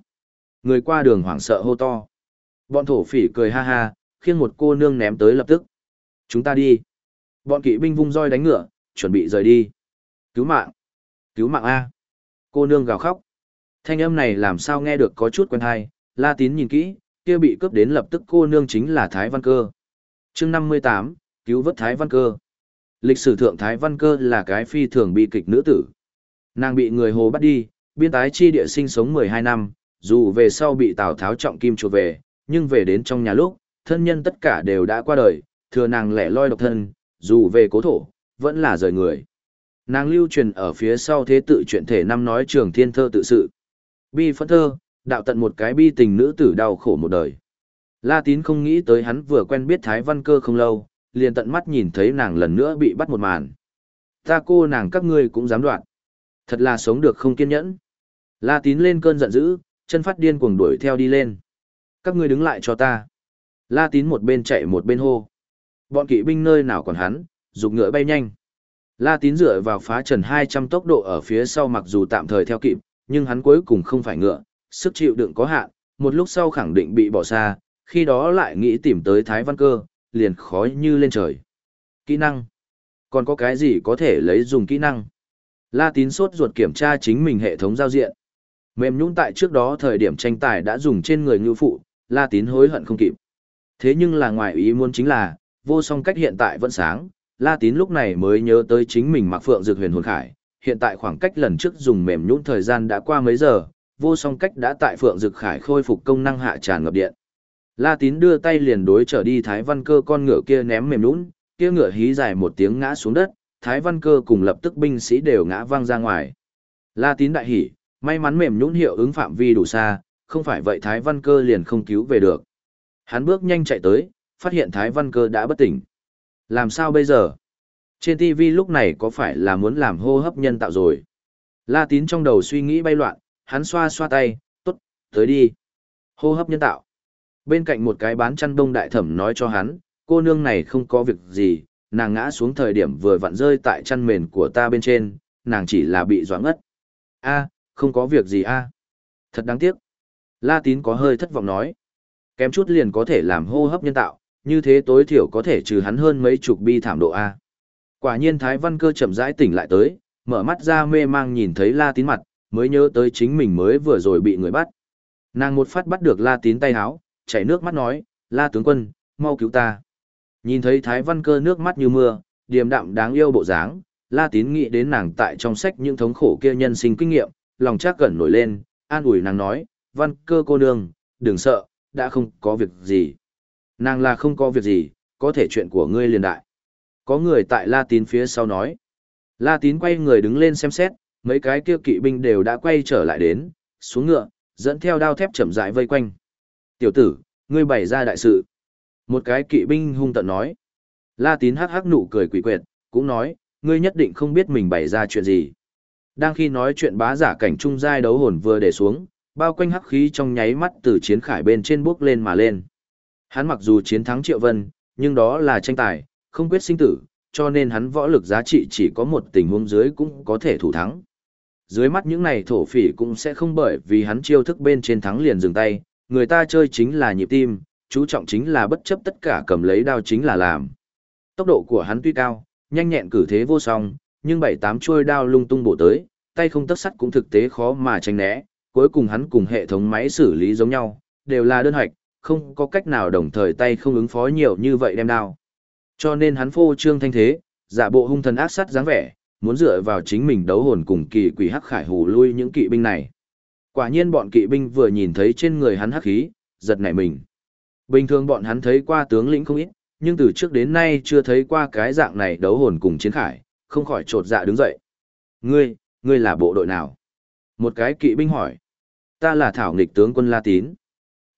Người qua đường hoảng sợ hô to. Bọn thổ phỉ cười ha ha, khiêng một cô nương ném tới lập tức. Chúng ta đi. Bọn kỵ binh vung roi đánh ngựa, chuẩn bị rời đi. Cứu mạng! Cứu mạng A! Cô nương gào khóc. Thanh âm này làm sao nghe được có chút quen hay, La Tín nhìn kỹ, kia bị cướp đến lập tức cô nương chính là Thái Văn Cơ. chương 58, cứu vớt Thái Văn Cơ. Lịch sử thượng Thái Văn Cơ là cái phi thường bị kịch nữ tử. Nàng bị người Hồ bắt đi, biên tái chi địa sinh sống 12 năm, dù về sau bị Tào Tháo trọng kim chuột về, nhưng về đến trong nhà lúc, thân nhân tất cả đều đã qua đời, thừa nàng lẻ loi độc thân, dù về cố thổ, vẫn là rời người. Nàng lưu truyền ở phía sau thế tự chuyện thể năm nói trường thiên thơ tự sự. Bi phẫn thơ, đạo tận một cái bi tình nữ tử đau khổ một đời. La tín không nghĩ tới hắn vừa quen biết Thái Văn Cơ không lâu, liền tận mắt nhìn thấy nàng lần nữa bị bắt một màn. Ta cô nàng các ngươi cũng dám đoạn. Thật là sống được không kiên nhẫn. La tín lên cơn giận dữ, chân phát điên cuồng đuổi theo đi lên. Các ngươi đứng lại cho ta. La tín một bên chạy một bên hô. Bọn kỵ binh nơi nào còn hắn, dục ngựa bay nhanh. La tín dựa vào phá trần 200 tốc độ ở phía sau mặc dù tạm thời theo kịp, nhưng hắn cuối cùng không phải ngựa, sức chịu đựng có hạn, một lúc sau khẳng định bị bỏ xa, khi đó lại nghĩ tìm tới Thái Văn Cơ, liền khói như lên trời. Kỹ năng. Còn có cái gì có thể lấy dùng kỹ năng? La tín sốt ruột kiểm tra chính mình hệ thống giao diện. Mềm nhũng tại trước đó thời điểm tranh tài đã dùng trên người ngư phụ, La tín hối hận không kịp. Thế nhưng là ngoài ý muốn chính là, vô song cách hiện tại vẫn sáng, La tín lúc này mới nhớ tới chính mình mặc phượng dược huyền hồn khải. Hiện tại khoảng cách lần trước dùng mềm nhũn thời gian đã qua mấy giờ, vô song cách đã tại phượng dược khải khôi phục công năng hạ tràn ngập điện. La tín đưa tay liền đối trở đi Thái Văn Cơ con ngựa kia ném mềm nhũn, kia ngựa hí dài một tiếng ngã xuống đất, Thái Văn Cơ cùng lập tức binh sĩ đều ngã văng ra ngoài. La tín đại hỉ, may mắn mềm nhũn hiệu ứng phạm vi đủ xa, không phải vậy Thái Văn Cơ liền không cứu về được. Hắn bước nhanh chạy tới, phát hiện Thái Văn Cơ đã bất tỉnh. Làm sao bây giờ? Trên TV lúc này có phải là muốn làm hô hấp nhân tạo rồi? La tín trong đầu suy nghĩ bay loạn, hắn xoa xoa tay, tốt, tới đi. Hô hấp nhân tạo. Bên cạnh một cái bán chăn đông đại thẩm nói cho hắn, cô nương này không có việc gì, nàng ngã xuống thời điểm vừa vặn rơi tại chăn mền của ta bên trên, nàng chỉ là bị doãn ngất. a không có việc gì a Thật đáng tiếc. La tín có hơi thất vọng nói. Kém chút liền có thể làm hô hấp nhân tạo, như thế tối thiểu có thể trừ hắn hơn mấy chục bi thảm độ A. Quả nhiên Thái Văn Cơ chậm rãi tỉnh lại tới, mở mắt ra mê mang nhìn thấy La Tín mặt, mới nhớ tới chính mình mới vừa rồi bị người bắt. Nàng một phát bắt được La Tín tay háo, chảy nước mắt nói, La tướng quân, mau cứu ta. Nhìn thấy Thái Văn Cơ nước mắt như mưa, điềm đạm đáng yêu bộ dáng, La Tín nghĩ đến nàng tại trong sách những thống khổ kia nhân sinh kinh nghiệm, lòng chắc cẩn nổi lên, an ủi nàng nói, Văn Cơ cô nương, đừng sợ, đã không có việc gì. Nàng là không có việc gì, có thể chuyện của ngươi liền đại. Có người tại La Tín phía sau nói. La Tín quay người đứng lên xem xét, mấy cái kia kỵ binh đều đã quay trở lại đến, xuống ngựa, dẫn theo đao thép chậm rãi vây quanh. Tiểu tử, ngươi bày ra đại sự. Một cái kỵ binh hung tận nói. La Tín hắc hắc nụ cười quỷ quyệt, cũng nói, ngươi nhất định không biết mình bày ra chuyện gì. Đang khi nói chuyện bá giả cảnh trung giai đấu hồn vừa để xuống, bao quanh hắc khí trong nháy mắt từ chiến khải bên trên bước lên mà lên. Hắn mặc dù chiến thắng Triệu Vân, nhưng đó là tranh tài, không quyết sinh tử, cho nên hắn võ lực giá trị chỉ có một tình huống dưới cũng có thể thủ thắng. Dưới mắt những này thổ phỉ cũng sẽ không bởi vì hắn chiêu thức bên trên thắng liền dừng tay, người ta chơi chính là nhịp tim, chú trọng chính là bất chấp tất cả cầm lấy đao chính là làm. Tốc độ của hắn tuy cao, nhanh nhẹn cử thế vô song, nhưng bảy tám chuôi đao lung tung bổ tới, tay không tất sắt cũng thực tế khó mà tránh né, cuối cùng hắn cùng hệ thống máy xử lý giống nhau, đều là đơn hoạch, không có cách nào đồng thời tay không ứng phó nhiều như vậy đem đao. Cho nên hắn phô trương thanh thế, giả bộ hung thần ác sát dáng vẻ, muốn dựa vào chính mình đấu hồn cùng kỳ quỷ hắc khải hù lui những kỵ binh này. Quả nhiên bọn kỵ binh vừa nhìn thấy trên người hắn hắc khí, giật nảy mình. Bình thường bọn hắn thấy qua tướng lĩnh không ít, nhưng từ trước đến nay chưa thấy qua cái dạng này đấu hồn cùng chiến khải, không khỏi trột dạ đứng dậy. Ngươi, ngươi là bộ đội nào? Một cái kỵ binh hỏi. Ta là thảo nghịch tướng quân La Tín.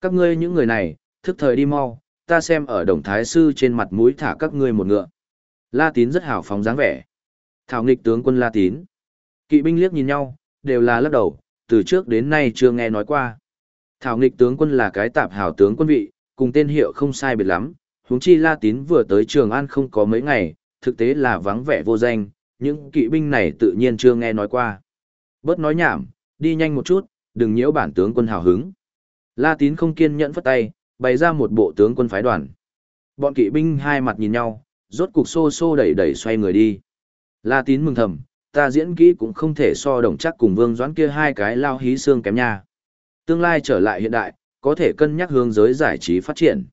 Các ngươi những người này, thức thời đi mau, ta xem ở đồng thái sư trên mặt mũi thả các ngươi một ngựa. La Tín rất hào phóng dáng vẻ. Thảo nghịch tướng quân La Tín. Kỵ binh liếc nhìn nhau, đều là lắc đầu, từ trước đến nay chưa nghe nói qua. Thảo nghịch tướng quân là cái tạp hào tướng quân vị, cùng tên hiệu không sai biệt lắm, huống chi La Tín vừa tới Trường An không có mấy ngày, thực tế là vắng vẻ vô danh, những kỵ binh này tự nhiên chưa nghe nói qua. Bớt nói nhảm, đi nhanh một chút, đừng nhiễu bản tướng quân hào hứng. La Tín không kiên nhẫn phất tay, bày ra một bộ tướng quân phái đoàn. Bọn kỵ binh hai mặt nhìn nhau, rốt cục xô xô đẩy đẩy xoay người đi. La Tín mừng thầm, ta diễn kỹ cũng không thể so đồng chắc cùng Vương Doãn kia hai cái lao hí xương kém nha. Tương lai trở lại hiện đại, có thể cân nhắc hướng giới giải trí phát triển.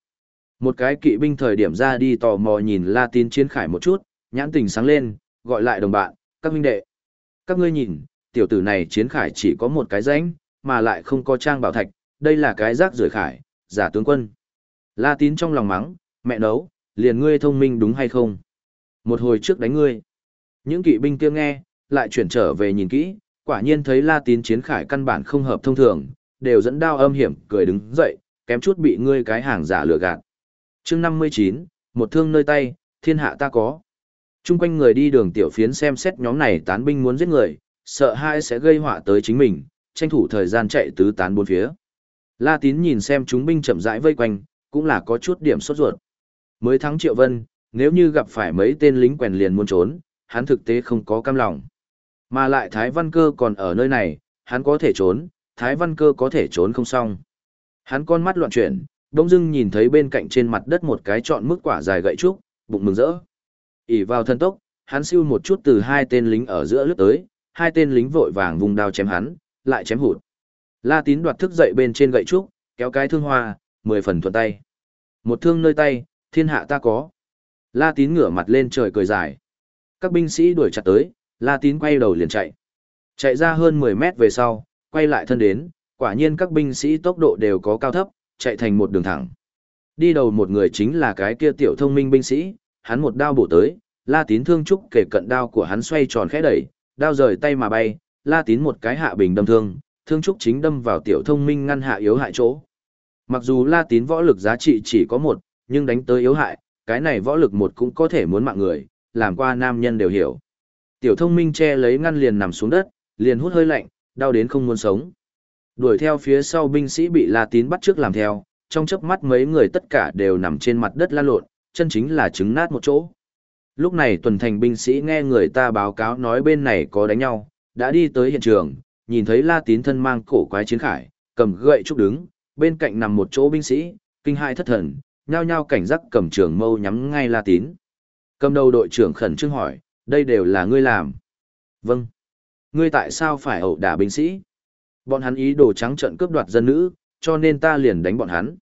Một cái kỵ binh thời điểm ra đi tò mò nhìn La Tín chiến khải một chút, nhãn tình sáng lên, gọi lại đồng bạn, các huynh đệ. Các ngươi nhìn, tiểu tử này chiến khải chỉ có một cái rãnh, mà lại không có trang bảo thạch, đây là cái rác rưởi khải, giả tướng quân. La tín trong lòng mắng, mẹ nấu, liền ngươi thông minh đúng hay không? Một hồi trước đánh ngươi. Những kỵ binh kia nghe, lại chuyển trở về nhìn kỹ, quả nhiên thấy La tín chiến khải căn bản không hợp thông thường, đều dẫn đao âm hiểm, cười đứng dậy, kém chút bị ngươi cái hàng giả lừa gạt. chương 59, một thương nơi tay, thiên hạ ta có. Trung quanh người đi đường tiểu phiến xem xét nhóm này tán binh muốn giết người, sợ hai sẽ gây họa tới chính mình, tranh thủ thời gian chạy tứ tán bốn phía. La Tín nhìn xem chúng binh chậm rãi vây quanh, cũng là có chút điểm sốt ruột. Mới thắng Triệu Vân, nếu như gặp phải mấy tên lính quèn liền muốn trốn, hắn thực tế không có cam lòng. Mà lại Thái Văn Cơ còn ở nơi này, hắn có thể trốn, Thái Văn Cơ có thể trốn không xong. Hắn con mắt loạn chuyển, đông dưng nhìn thấy bên cạnh trên mặt đất một cái trọn mức quả dài gậy trúc, bụng mừng rỡ. ỉ vào thân tốc, hắn siêu một chút từ hai tên lính ở giữa lướt tới, hai tên lính vội vàng vùng đao chém hắn, lại chém hụt. La tín đoạt thức dậy bên trên gậy trúc, kéo cái thương hoa, mười phần thuận tay. Một thương nơi tay, thiên hạ ta có. La tín ngửa mặt lên trời cười dài. Các binh sĩ đuổi chặt tới, La tín quay đầu liền chạy. Chạy ra hơn 10 mét về sau, quay lại thân đến, quả nhiên các binh sĩ tốc độ đều có cao thấp, chạy thành một đường thẳng. Đi đầu một người chính là cái kia tiểu thông minh binh sĩ, hắn một đao bổ tới, La tín thương trúc kể cận đao của hắn xoay tròn khẽ đẩy, đao rời tay mà bay, La tín một cái hạ bình đâm thương, thương trúc chính đâm vào tiểu thông minh ngăn hạ yếu hại chỗ. Mặc dù la tín võ lực giá trị chỉ có một, nhưng đánh tới yếu hại, cái này võ lực một cũng có thể muốn mạng người, làm qua nam nhân đều hiểu. Tiểu thông minh che lấy ngăn liền nằm xuống đất, liền hút hơi lạnh, đau đến không muốn sống. Đuổi theo phía sau binh sĩ bị La Tín bắt trước làm theo, trong chớp mắt mấy người tất cả đều nằm trên mặt đất lan lộn, chân chính là trứng nát một chỗ. Lúc này tuần thành binh sĩ nghe người ta báo cáo nói bên này có đánh nhau, đã đi tới hiện trường, nhìn thấy La Tín thân mang cổ quái chiến khải, cầm gậy trúc đứng, bên cạnh nằm một chỗ binh sĩ, Kinh hai thất thần, nhao nhao cảnh giác cầm trường mâu nhắm ngay La Tín. Cầm đầu đội trưởng khẩn trương hỏi, đây đều là ngươi làm. Vâng. Ngươi tại sao phải ẩu đả binh sĩ? Bọn hắn ý đồ trắng trận cướp đoạt dân nữ, cho nên ta liền đánh bọn hắn.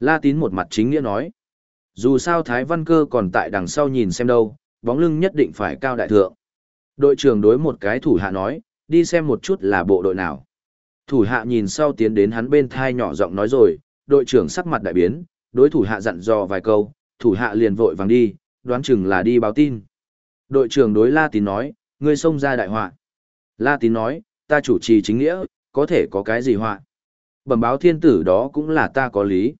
La Tín một mặt chính nghĩa nói. Dù sao Thái Văn Cơ còn tại đằng sau nhìn xem đâu, bóng lưng nhất định phải cao đại thượng. Đội trưởng đối một cái thủ hạ nói, đi xem một chút là bộ đội nào. Thủ hạ nhìn sau tiến đến hắn bên thai nhỏ giọng nói rồi, đội trưởng sắc mặt đại biến, đối thủ hạ dặn dò vài câu, thủ hạ liền vội vàng đi, đoán chừng là đi báo tin. Đội trưởng đối La Tín nói, ngươi xông ra đại họa. La Tín nói, ta chủ trì chính nghĩa, có thể có cái gì họa. Bẩm báo thiên tử đó cũng là ta có lý.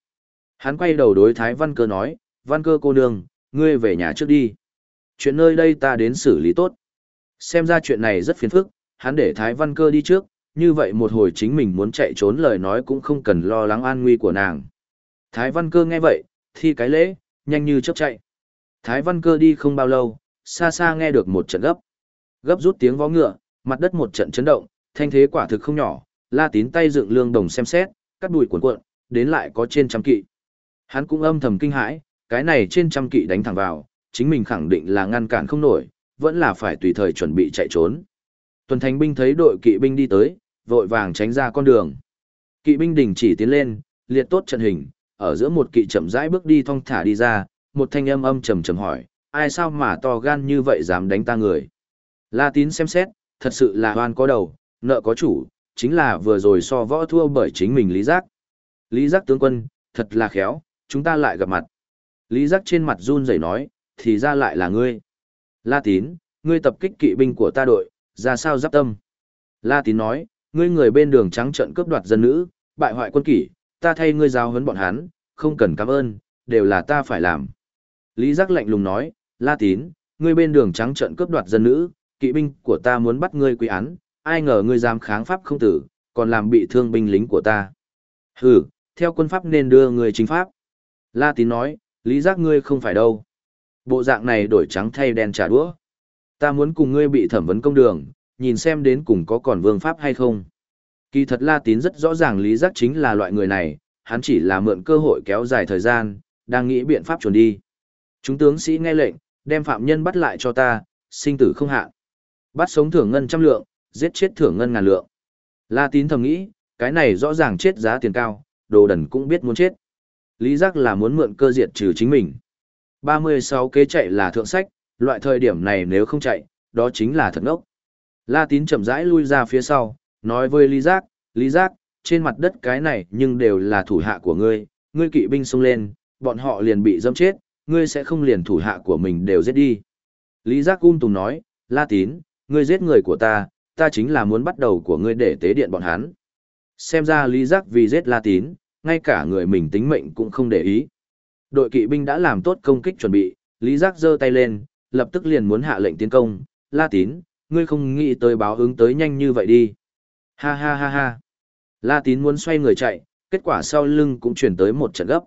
Hắn quay đầu đối Thái Văn Cơ nói, Văn Cơ cô nương, ngươi về nhà trước đi. Chuyện nơi đây ta đến xử lý tốt. Xem ra chuyện này rất phiền phức, hắn để Thái Văn Cơ đi trước, như vậy một hồi chính mình muốn chạy trốn lời nói cũng không cần lo lắng an nguy của nàng. Thái Văn Cơ nghe vậy, thi cái lễ, nhanh như chớp chạy. Thái Văn Cơ đi không bao lâu, xa xa nghe được một trận gấp. Gấp rút tiếng vó ngựa, mặt đất một trận chấn động, thanh thế quả thực không nhỏ, La Tín tay dựng lương đồng xem xét, cắt đùi cuộn cuộn, đến lại có trên trăm kỵ. Hắn cũng âm thầm kinh hãi, cái này trên trăm kỵ đánh thẳng vào, chính mình khẳng định là ngăn cản không nổi, vẫn là phải tùy thời chuẩn bị chạy trốn. Tuần Thành binh thấy đội kỵ binh đi tới, vội vàng tránh ra con đường. Kỵ binh đình chỉ tiến lên, liệt tốt trận hình, ở giữa một kỵ chậm rãi bước đi thong thả đi ra, một thanh âm âm trầm trầm hỏi, ai sao mà to gan như vậy dám đánh ta người. La tín xem xét, thật sự là hoan có đầu, nợ có chủ, chính là vừa rồi so võ thua bởi chính mình Lý Giác. Lý Giác tướng quân, thật là khéo, chúng ta lại gặp mặt. Lý Giác trên mặt run rẩy nói, thì ra lại là ngươi. La tín, ngươi tập kích kỵ binh của ta đội, ra sao giáp tâm. La tín nói, ngươi người bên đường trắng trận cướp đoạt dân nữ, bại hoại quân kỷ, ta thay ngươi giao huấn bọn hắn, không cần cảm ơn, đều là ta phải làm. Lý Giác lạnh lùng nói, La Tín, ngươi bên đường trắng trận cướp đoạt dân nữ, kỵ binh của ta muốn bắt ngươi quy án, ai ngờ ngươi dám kháng pháp không tử, còn làm bị thương binh lính của ta. Hừ, theo quân pháp nên đưa người chính pháp. La Tín nói, Lý Giác ngươi không phải đâu. Bộ dạng này đổi trắng thay đen trả đũa. Ta muốn cùng ngươi bị thẩm vấn công đường, nhìn xem đến cùng có còn vương pháp hay không. Kỳ thật La Tín rất rõ ràng Lý Giác chính là loại người này, hắn chỉ là mượn cơ hội kéo dài thời gian, đang nghĩ biện pháp chuẩn đi. Chúng tướng sĩ nghe lệnh, đem phạm nhân bắt lại cho ta, sinh tử không hạn. Bắt sống thưởng ngân trăm lượng, giết chết thưởng ngân ngàn lượng. La Tín thầm nghĩ, cái này rõ ràng chết giá tiền cao, đồ đần cũng biết muốn chết. Lý Giác là muốn mượn cơ diệt trừ chính mình. 36 kế chạy là thượng sách, loại thời điểm này nếu không chạy, đó chính là thật ngốc. La Tín chậm rãi lui ra phía sau, nói với Lý Giác, Lý Giác, trên mặt đất cái này nhưng đều là thủ hạ của ngươi, ngươi kỵ binh xông lên, bọn họ liền bị dâm chết, ngươi sẽ không liền thủ hạ của mình đều giết đi. Lý Giác ung tùng nói, La Tín, ngươi giết người của ta, ta chính là muốn bắt đầu của ngươi để tế điện bọn hắn. Xem ra Lý Giác vì giết La Tín, ngay cả người mình tính mệnh cũng không để ý. Đội kỵ binh đã làm tốt công kích chuẩn bị, Lý Giác giơ tay lên, lập tức liền muốn hạ lệnh tiến công, La Tín, ngươi không nghĩ tới báo ứng tới nhanh như vậy đi. Ha ha ha ha. La Tín muốn xoay người chạy, kết quả sau lưng cũng chuyển tới một trận gấp.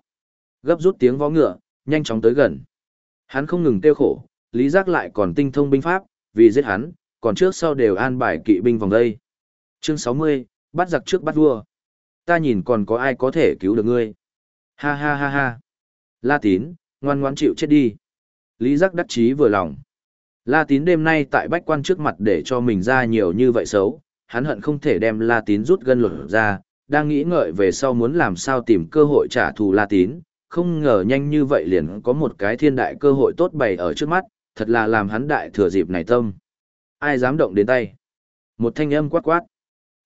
Gấp rút tiếng vó ngựa, nhanh chóng tới gần. Hắn không ngừng tiêu khổ, Lý Giác lại còn tinh thông binh pháp, vì giết hắn, còn trước sau đều an bài kỵ binh vòng đây. Chương 60, bắt giặc trước bắt vua. Ta nhìn còn có ai có thể cứu được ngươi. Ha ha ha ha. La Tín, ngoan ngoãn chịu chết đi. Lý Giác đắc chí vừa lòng. La Tín đêm nay tại bách quan trước mặt để cho mình ra nhiều như vậy xấu, hắn hận không thể đem La Tín rút gân lột ra, đang nghĩ ngợi về sau muốn làm sao tìm cơ hội trả thù La Tín, không ngờ nhanh như vậy liền có một cái thiên đại cơ hội tốt bày ở trước mắt, thật là làm hắn đại thừa dịp này tâm. Ai dám động đến tay? Một thanh âm quát quát.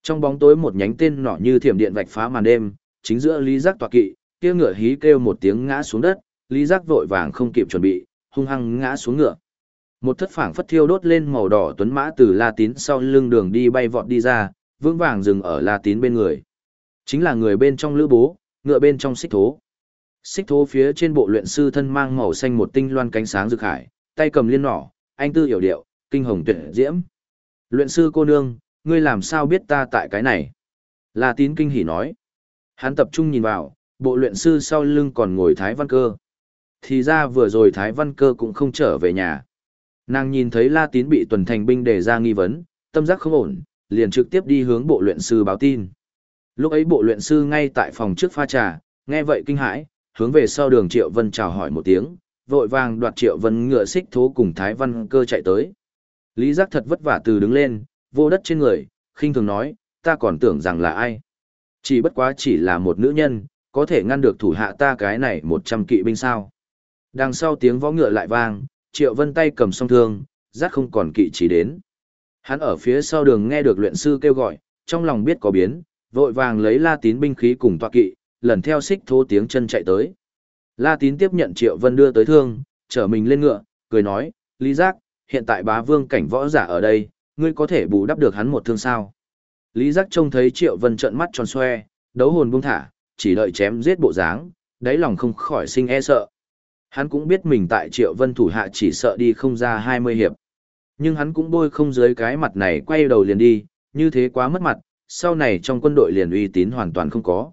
Trong bóng tối một nhánh tên nọ như thiểm điện vạch phá màn đêm, chính giữa Lý Giác tọa kỵ, kia ngựa hí kêu một tiếng ngã xuống đất, Lý Giác vội vàng không kịp chuẩn bị, hung hăng ngã xuống ngựa. Một thất phảng phất thiêu đốt lên màu đỏ tuấn mã từ La Tín sau lưng đường đi bay vọt đi ra, vững vàng dừng ở La Tín bên người. Chính là người bên trong lữ bố, ngựa bên trong xích thố. Xích thố phía trên bộ luyện sư thân mang màu xanh một tinh loan cánh sáng rực hải, tay cầm liên nỏ, anh tư hiểu điệu, kinh hồng tuyệt diễm. Luyện sư cô nương, ngươi làm sao biết ta tại cái này? La Tín kinh hỉ nói. Hắn tập trung nhìn vào, bộ luyện sư sau lưng còn ngồi Thái Văn Cơ. Thì ra vừa rồi Thái Văn Cơ cũng không trở về nhà. Nàng nhìn thấy La Tín bị tuần thành binh đề ra nghi vấn, tâm giác không ổn, liền trực tiếp đi hướng bộ luyện sư báo tin. Lúc ấy bộ luyện sư ngay tại phòng trước pha trà, nghe vậy kinh hãi, hướng về sau đường Triệu Vân chào hỏi một tiếng, vội vàng đoạt Triệu Vân ngựa xích thố cùng Thái Văn cơ chạy tới. Lý Giác thật vất vả từ đứng lên, vô đất trên người, khinh thường nói, ta còn tưởng rằng là ai. Chỉ bất quá chỉ là một nữ nhân, có thể ngăn được thủ hạ ta cái này một trăm kỵ binh sao. Đằng sau tiếng võ ngựa lại vang, Triệu Vân tay cầm song thương, giác không còn kỵ chỉ đến. Hắn ở phía sau đường nghe được luyện sư kêu gọi, trong lòng biết có biến, vội vàng lấy la tín binh khí cùng tọa kỵ, lần theo xích thô tiếng chân chạy tới. La tín tiếp nhận Triệu Vân đưa tới thương, trở mình lên ngựa, cười nói, Lý Giác, hiện tại bá vương cảnh võ giả ở đây, ngươi có thể bù đắp được hắn một thương sao. Lý Giác trông thấy Triệu Vân trợn mắt tròn xoe, đấu hồn buông thả, chỉ đợi chém giết bộ dáng, đáy lòng không khỏi sinh e sợ. Hắn cũng biết mình tại Triệu Vân thủ hạ chỉ sợ đi không ra 20 hiệp. Nhưng hắn cũng bôi không dưới cái mặt này quay đầu liền đi, như thế quá mất mặt, sau này trong quân đội liền uy tín hoàn toàn không có.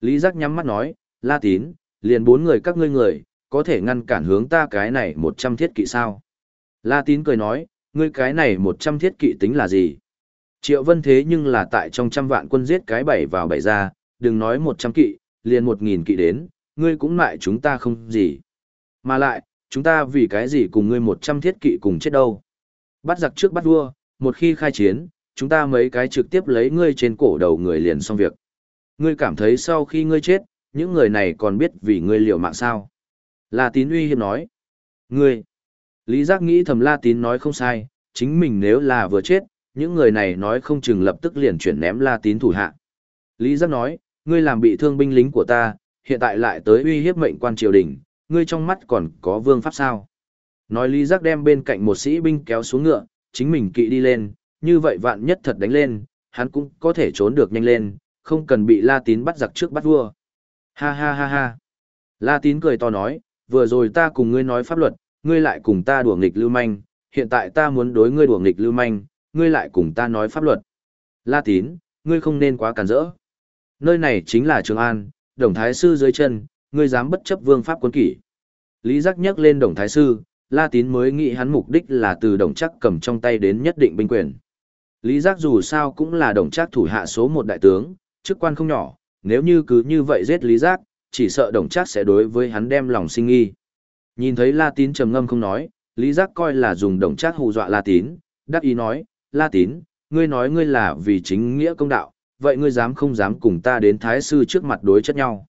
Lý Giác nhắm mắt nói, La Tín, liền bốn người các ngươi người, có thể ngăn cản hướng ta cái này 100 thiết kỵ sao? La Tín cười nói, ngươi cái này 100 thiết kỵ tính là gì? Triệu Vân thế nhưng là tại trong trăm vạn quân giết cái bảy vào bảy ra, đừng nói 100 kỵ, liền 1.000 kỵ đến, ngươi cũng lại chúng ta không gì. Mà lại, chúng ta vì cái gì cùng ngươi 100 thiết kỵ cùng chết đâu? Bắt giặc trước bắt vua, một khi khai chiến, chúng ta mấy cái trực tiếp lấy ngươi trên cổ đầu người liền xong việc. Ngươi cảm thấy sau khi ngươi chết, những người này còn biết vì ngươi liều mạng sao? La Tín uy hiếp nói. Ngươi! Lý Giác nghĩ thầm La Tín nói không sai, chính mình nếu là vừa chết, những người này nói không chừng lập tức liền chuyển ném La Tín thủ hạ. Lý Giác nói, ngươi làm bị thương binh lính của ta, hiện tại lại tới uy hiếp mệnh quan triều đình, ngươi trong mắt còn có vương pháp sao? Nói Lý Giác đem bên cạnh một sĩ binh kéo xuống ngựa, chính mình kỵ đi lên, như vậy vạn nhất thật đánh lên, hắn cũng có thể trốn được nhanh lên, không cần bị La Tín bắt giặc trước bắt vua. Ha ha ha ha. La Tín cười to nói, vừa rồi ta cùng ngươi nói pháp luật, ngươi lại cùng ta đùa nghịch lưu manh, hiện tại ta muốn đối ngươi đùa nghịch lưu manh, ngươi lại cùng ta nói pháp luật. La Tín, ngươi không nên quá cản rỡ. Nơi này chính là Trường An, Đồng Thái Sư dưới chân, ngươi dám bất chấp vương pháp quân kỷ. Lý Giác nhắc lên Đồng Thái Sư, La Tín mới nghĩ hắn mục đích là từ Đồng Chắc cầm trong tay đến nhất định binh quyền. Lý Giác dù sao cũng là Đồng Chắc thủ hạ số một đại tướng, chức quan không nhỏ, nếu như cứ như vậy giết Lý Giác, chỉ sợ Đồng Chắc sẽ đối với hắn đem lòng sinh nghi. Nhìn thấy La Tín trầm ngâm không nói, Lý Giác coi là dùng Đồng Chắc hù dọa La Tín, đắc ý nói, La Tín, ngươi nói ngươi là vì chính nghĩa công đạo, vậy ngươi dám không dám cùng ta đến thái sư trước mặt đối chất nhau.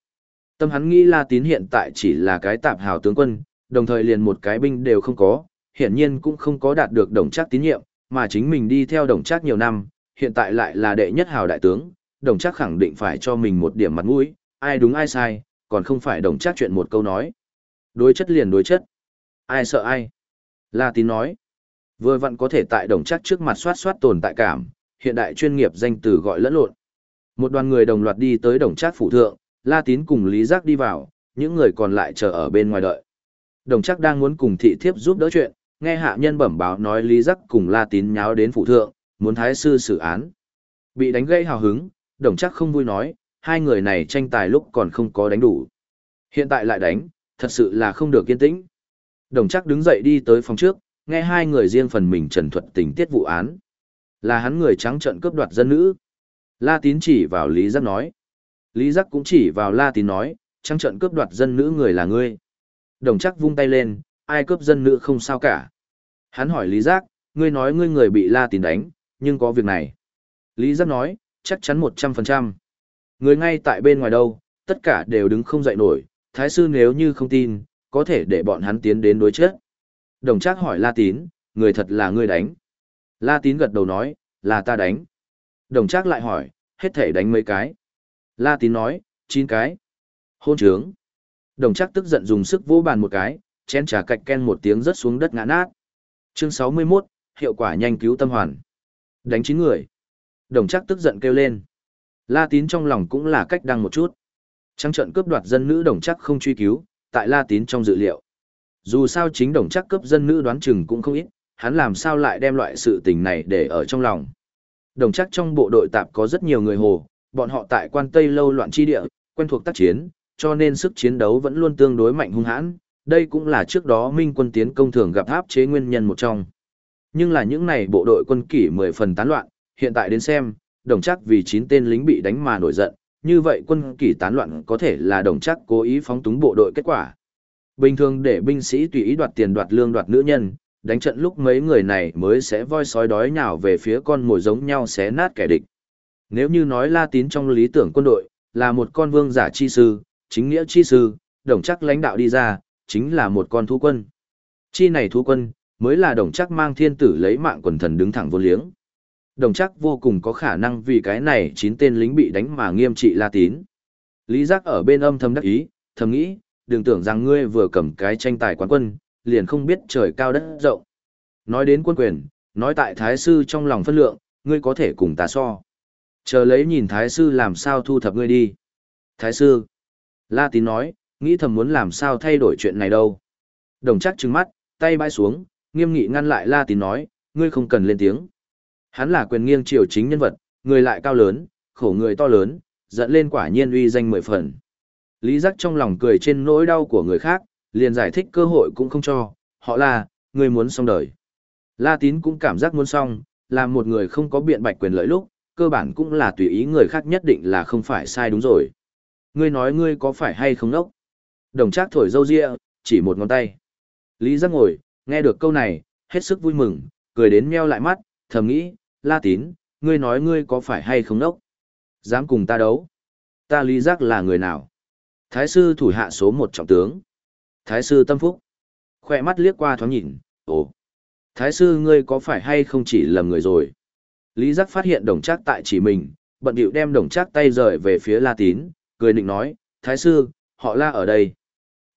Tâm hắn nghĩ La Tín hiện tại chỉ là cái tạp hào tướng quân, đồng thời liền một cái binh đều không có, hiển nhiên cũng không có đạt được đồng trác tín nhiệm, mà chính mình đi theo đồng trác nhiều năm, hiện tại lại là đệ nhất hào đại tướng, đồng trác khẳng định phải cho mình một điểm mặt mũi, ai đúng ai sai, còn không phải đồng trác chuyện một câu nói. Đối chất liền đối chất. Ai sợ ai? La Tín nói. Vừa vặn có thể tại đồng trác trước mặt soát soát tồn tại cảm, hiện đại chuyên nghiệp danh từ gọi lẫn lộn. Một đoàn người đồng loạt đi tới đồng trác phủ thượng, La Tín cùng Lý Giác đi vào, những người còn lại chờ ở bên ngoài đợi. Đồng trác đang muốn cùng thị thiếp giúp đỡ chuyện, nghe hạ nhân bẩm báo nói Lý Giác cùng La Tín nháo đến phụ thượng, muốn thái sư xử án. Bị đánh gây hào hứng, đồng trác không vui nói, hai người này tranh tài lúc còn không có đánh đủ. Hiện tại lại đánh, thật sự là không được kiên tĩnh. Đồng trác đứng dậy đi tới phòng trước, nghe hai người riêng phần mình trần thuật tình tiết vụ án. Là hắn người trắng trợn cướp đoạt dân nữ. La Tín chỉ vào Lý Giác nói. Lý Giác cũng chỉ vào La Tín nói, trăng trận cướp đoạt dân nữ người là ngươi. Đồng chắc vung tay lên, ai cướp dân nữ không sao cả. Hắn hỏi Lý Giác, ngươi nói ngươi người bị La Tín đánh, nhưng có việc này. Lý Giác nói, chắc chắn một trăm phần trăm. Người ngay tại bên ngoài đâu, tất cả đều đứng không dậy nổi, thái sư nếu như không tin, có thể để bọn hắn tiến đến đối chết. Đồng Trác hỏi La Tín, người thật là ngươi đánh. La Tín gật đầu nói, là ta đánh. Đồng Trác lại hỏi, hết thể đánh mấy cái. La Tín nói, chín cái. Hôn trướng. Đồng chắc tức giận dùng sức vỗ bàn một cái, chén trà cạch ken một tiếng rớt xuống đất ngã nát. Chương 61, hiệu quả nhanh cứu tâm hoàn. Đánh chín người. Đồng chắc tức giận kêu lên. La Tín trong lòng cũng là cách đăng một chút. Trăng trận cướp đoạt dân nữ Đồng chắc không truy cứu, tại La Tín trong dự liệu. Dù sao chính Đồng chắc cướp dân nữ đoán chừng cũng không ít, hắn làm sao lại đem loại sự tình này để ở trong lòng. Đồng chắc trong bộ đội tạp có rất nhiều người hồ, bọn họ tại quan Tây lâu loạn chi địa, quen thuộc tác chiến, cho nên sức chiến đấu vẫn luôn tương đối mạnh hung hãn, đây cũng là trước đó Minh quân tiến công thường gặp áp chế nguyên nhân một trong. Nhưng là những này bộ đội quân kỷ mười phần tán loạn, hiện tại đến xem, đồng chắc vì chín tên lính bị đánh mà nổi giận, như vậy quân kỷ tán loạn có thể là đồng chắc cố ý phóng túng bộ đội kết quả. Bình thường để binh sĩ tùy ý đoạt tiền đoạt lương đoạt nữ nhân, đánh trận lúc mấy người này mới sẽ voi sói đói nhào về phía con mồi giống nhau xé nát kẻ địch. Nếu như nói La Tín trong lý tưởng quân đội, là một con vương giả chi sư, chính nghĩa chi sư, đồng chắc lãnh đạo đi ra, chính là một con thú quân. Chi này thú quân, mới là đồng chắc mang thiên tử lấy mạng quần thần đứng thẳng vô liếng. Đồng chắc vô cùng có khả năng vì cái này chín tên lính bị đánh mà nghiêm trị La Tín. Lý Giác ở bên âm thầm đắc ý, thầm nghĩ, đừng tưởng rằng ngươi vừa cầm cái tranh tài quán quân, liền không biết trời cao đất rộng. Nói đến quân quyền, nói tại thái sư trong lòng phân lượng, ngươi có thể cùng ta so. Chờ lấy nhìn thái sư làm sao thu thập ngươi đi. Thái sư. La tín nói, nghĩ thầm muốn làm sao thay đổi chuyện này đâu. Đồng chắc trừng mắt, tay bãi xuống, nghiêm nghị ngăn lại La tín nói, ngươi không cần lên tiếng. Hắn là quyền nghiêng triều chính nhân vật, người lại cao lớn, khổ người to lớn, dẫn lên quả nhiên uy danh mười phần. Lý giác trong lòng cười trên nỗi đau của người khác, liền giải thích cơ hội cũng không cho, họ là, người muốn xong đời. La tín cũng cảm giác muốn xong, là một người không có biện bạch quyền lợi lúc, cơ bản cũng là tùy ý người khác nhất định là không phải sai đúng rồi. Ngươi nói ngươi có phải hay không nốc Đồng trác thổi dâu ria, chỉ một ngón tay. Lý giác ngồi, nghe được câu này, hết sức vui mừng, cười đến meo lại mắt, thầm nghĩ, La tín, ngươi nói ngươi có phải hay không nốc Dám cùng ta đấu? Ta lý giác là người nào? Thái sư thủ hạ số một trọng tướng. Thái sư tâm phúc. Khoe mắt liếc qua thoáng nhìn, ồ. Thái sư ngươi có phải hay không chỉ lầm người rồi? Lý giác phát hiện đồng trác tại chỉ mình, bận điệu đem đồng trác tay rời về phía La Tín, cười định nói, Thái sư, họ La ở đây.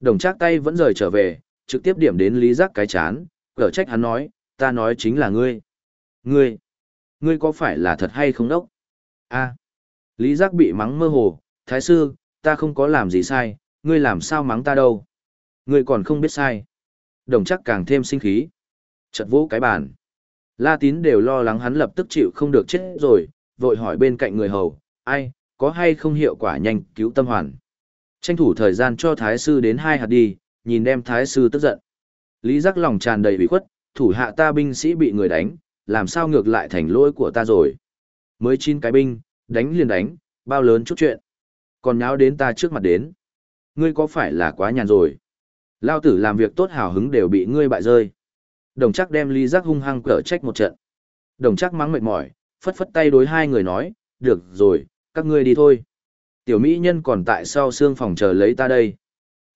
Đồng trác tay vẫn rời trở về, trực tiếp điểm đến Lý giác cái chán, cở trách hắn nói, ta nói chính là ngươi. Ngươi, ngươi có phải là thật hay không đốc? a Lý giác bị mắng mơ hồ, Thái sư, ta không có làm gì sai, ngươi làm sao mắng ta đâu. Ngươi còn không biết sai. Đồng chắc càng thêm sinh khí. Chật vỗ cái bàn. La tín đều lo lắng hắn lập tức chịu không được chết rồi, vội hỏi bên cạnh người hầu, ai, có hay không hiệu quả nhanh cứu tâm hoàn. Tranh thủ thời gian cho thái sư đến hai hạt đi, nhìn đem thái sư tức giận. Lý giác lòng tràn đầy bị khuất, thủ hạ ta binh sĩ bị người đánh, làm sao ngược lại thành lỗi của ta rồi. Mới chín cái binh, đánh liền đánh, bao lớn chút chuyện. Còn nháo đến ta trước mặt đến. Ngươi có phải là quá nhàn rồi? Lao tử làm việc tốt hào hứng đều bị ngươi bại rơi. Đồng chắc đem ly giác hung hăng cở trách một trận. Đồng chắc mắng mệt mỏi, phất phất tay đối hai người nói, được rồi, các ngươi đi thôi. Tiểu mỹ nhân còn tại sau xương phòng chờ lấy ta đây.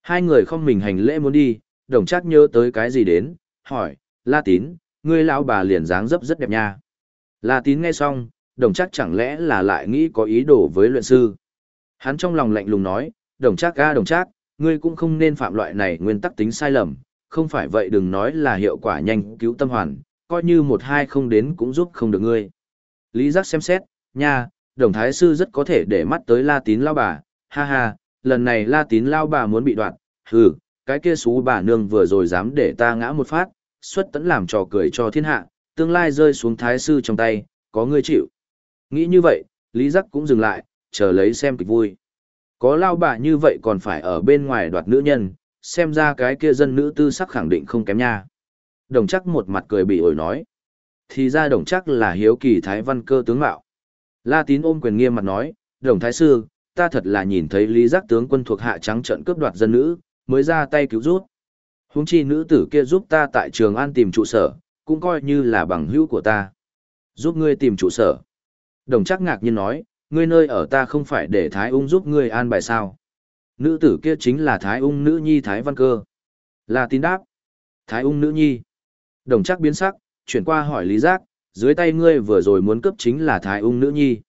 Hai người không mình hành lễ muốn đi, đồng chắc nhớ tới cái gì đến, hỏi, La Tín, ngươi lão bà liền dáng dấp rất đẹp nha. La Tín nghe xong, đồng chắc chẳng lẽ là lại nghĩ có ý đồ với luyện sư. Hắn trong lòng lạnh lùng nói, đồng trác ga đồng trác, ngươi cũng không nên phạm loại này nguyên tắc tính sai lầm, không phải vậy đừng nói là hiệu quả nhanh cứu tâm hoàn, coi như một hai không đến cũng giúp không được ngươi. Lý giác xem xét, nha, đồng thái sư rất có thể để mắt tới la tín lao bà, ha ha, lần này la tín lao bà muốn bị đoạn, hừ, cái kia xú bà nương vừa rồi dám để ta ngã một phát, xuất tẫn làm trò cười cho thiên hạ, tương lai rơi xuống thái sư trong tay, có ngươi chịu. Nghĩ như vậy, Lý Giác cũng dừng lại, chờ lấy xem kịch vui. Có lao bà như vậy còn phải ở bên ngoài đoạt nữ nhân, xem ra cái kia dân nữ tư sắc khẳng định không kém nha. Đồng chắc một mặt cười bị ổi nói. Thì ra đồng chắc là hiếu kỳ thái văn cơ tướng mạo. La tín ôm quyền nghiêm mặt nói, đồng thái sư, ta thật là nhìn thấy lý giác tướng quân thuộc hạ trắng trận cướp đoạt dân nữ, mới ra tay cứu rút. Huống chi nữ tử kia giúp ta tại trường an tìm trụ sở, cũng coi như là bằng hữu của ta. Giúp ngươi tìm trụ sở. Đồng chắc ngạc nhiên nói, ngươi nơi ở ta không phải để Thái ung giúp ngươi an bài sao. Nữ tử kia chính là Thái ung nữ nhi Thái Văn Cơ. Là tín đáp. Thái ung nữ nhi. Đồng chắc biến sắc, chuyển qua hỏi Lý Giác, dưới tay ngươi vừa rồi muốn cướp chính là Thái ung nữ nhi.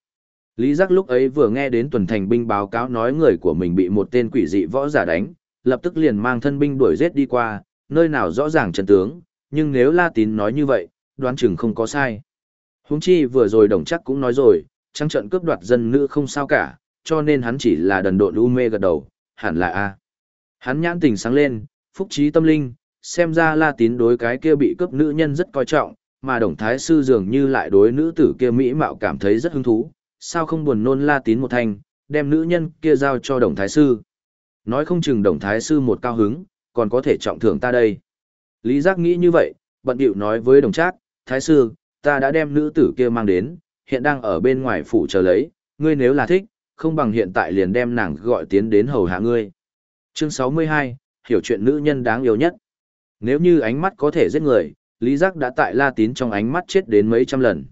Lý Giác lúc ấy vừa nghe đến tuần thành binh báo cáo nói người của mình bị một tên quỷ dị võ giả đánh, lập tức liền mang thân binh đuổi giết đi qua, nơi nào rõ ràng chân tướng, nhưng nếu La Tín nói như vậy, đoán chừng không có sai. Huống chi vừa rồi đồng chắc cũng nói rồi, trăng trận cướp đoạt dân nữ không sao cả, cho nên hắn chỉ là đần độn u mê gật đầu, hẳn là A. Hắn nhãn tình sáng lên, phúc trí tâm linh, xem ra la tín đối cái kia bị cướp nữ nhân rất coi trọng, mà đồng thái sư dường như lại đối nữ tử kia mỹ mạo cảm thấy rất hứng thú, sao không buồn nôn la tín một thanh, đem nữ nhân kia giao cho đồng thái sư. Nói không chừng đồng thái sư một cao hứng, còn có thể trọng thưởng ta đây. Lý giác nghĩ như vậy, bận điệu nói với đồng trác, thái sư, ta đã đem nữ tử kia mang đến, hiện đang ở bên ngoài phủ chờ lấy, ngươi nếu là thích, không bằng hiện tại liền đem nàng gọi tiến đến hầu hạ ngươi. Chương 62, hiểu chuyện nữ nhân đáng yêu nhất. Nếu như ánh mắt có thể giết người, Lý Giác đã tại La Tín trong ánh mắt chết đến mấy trăm lần.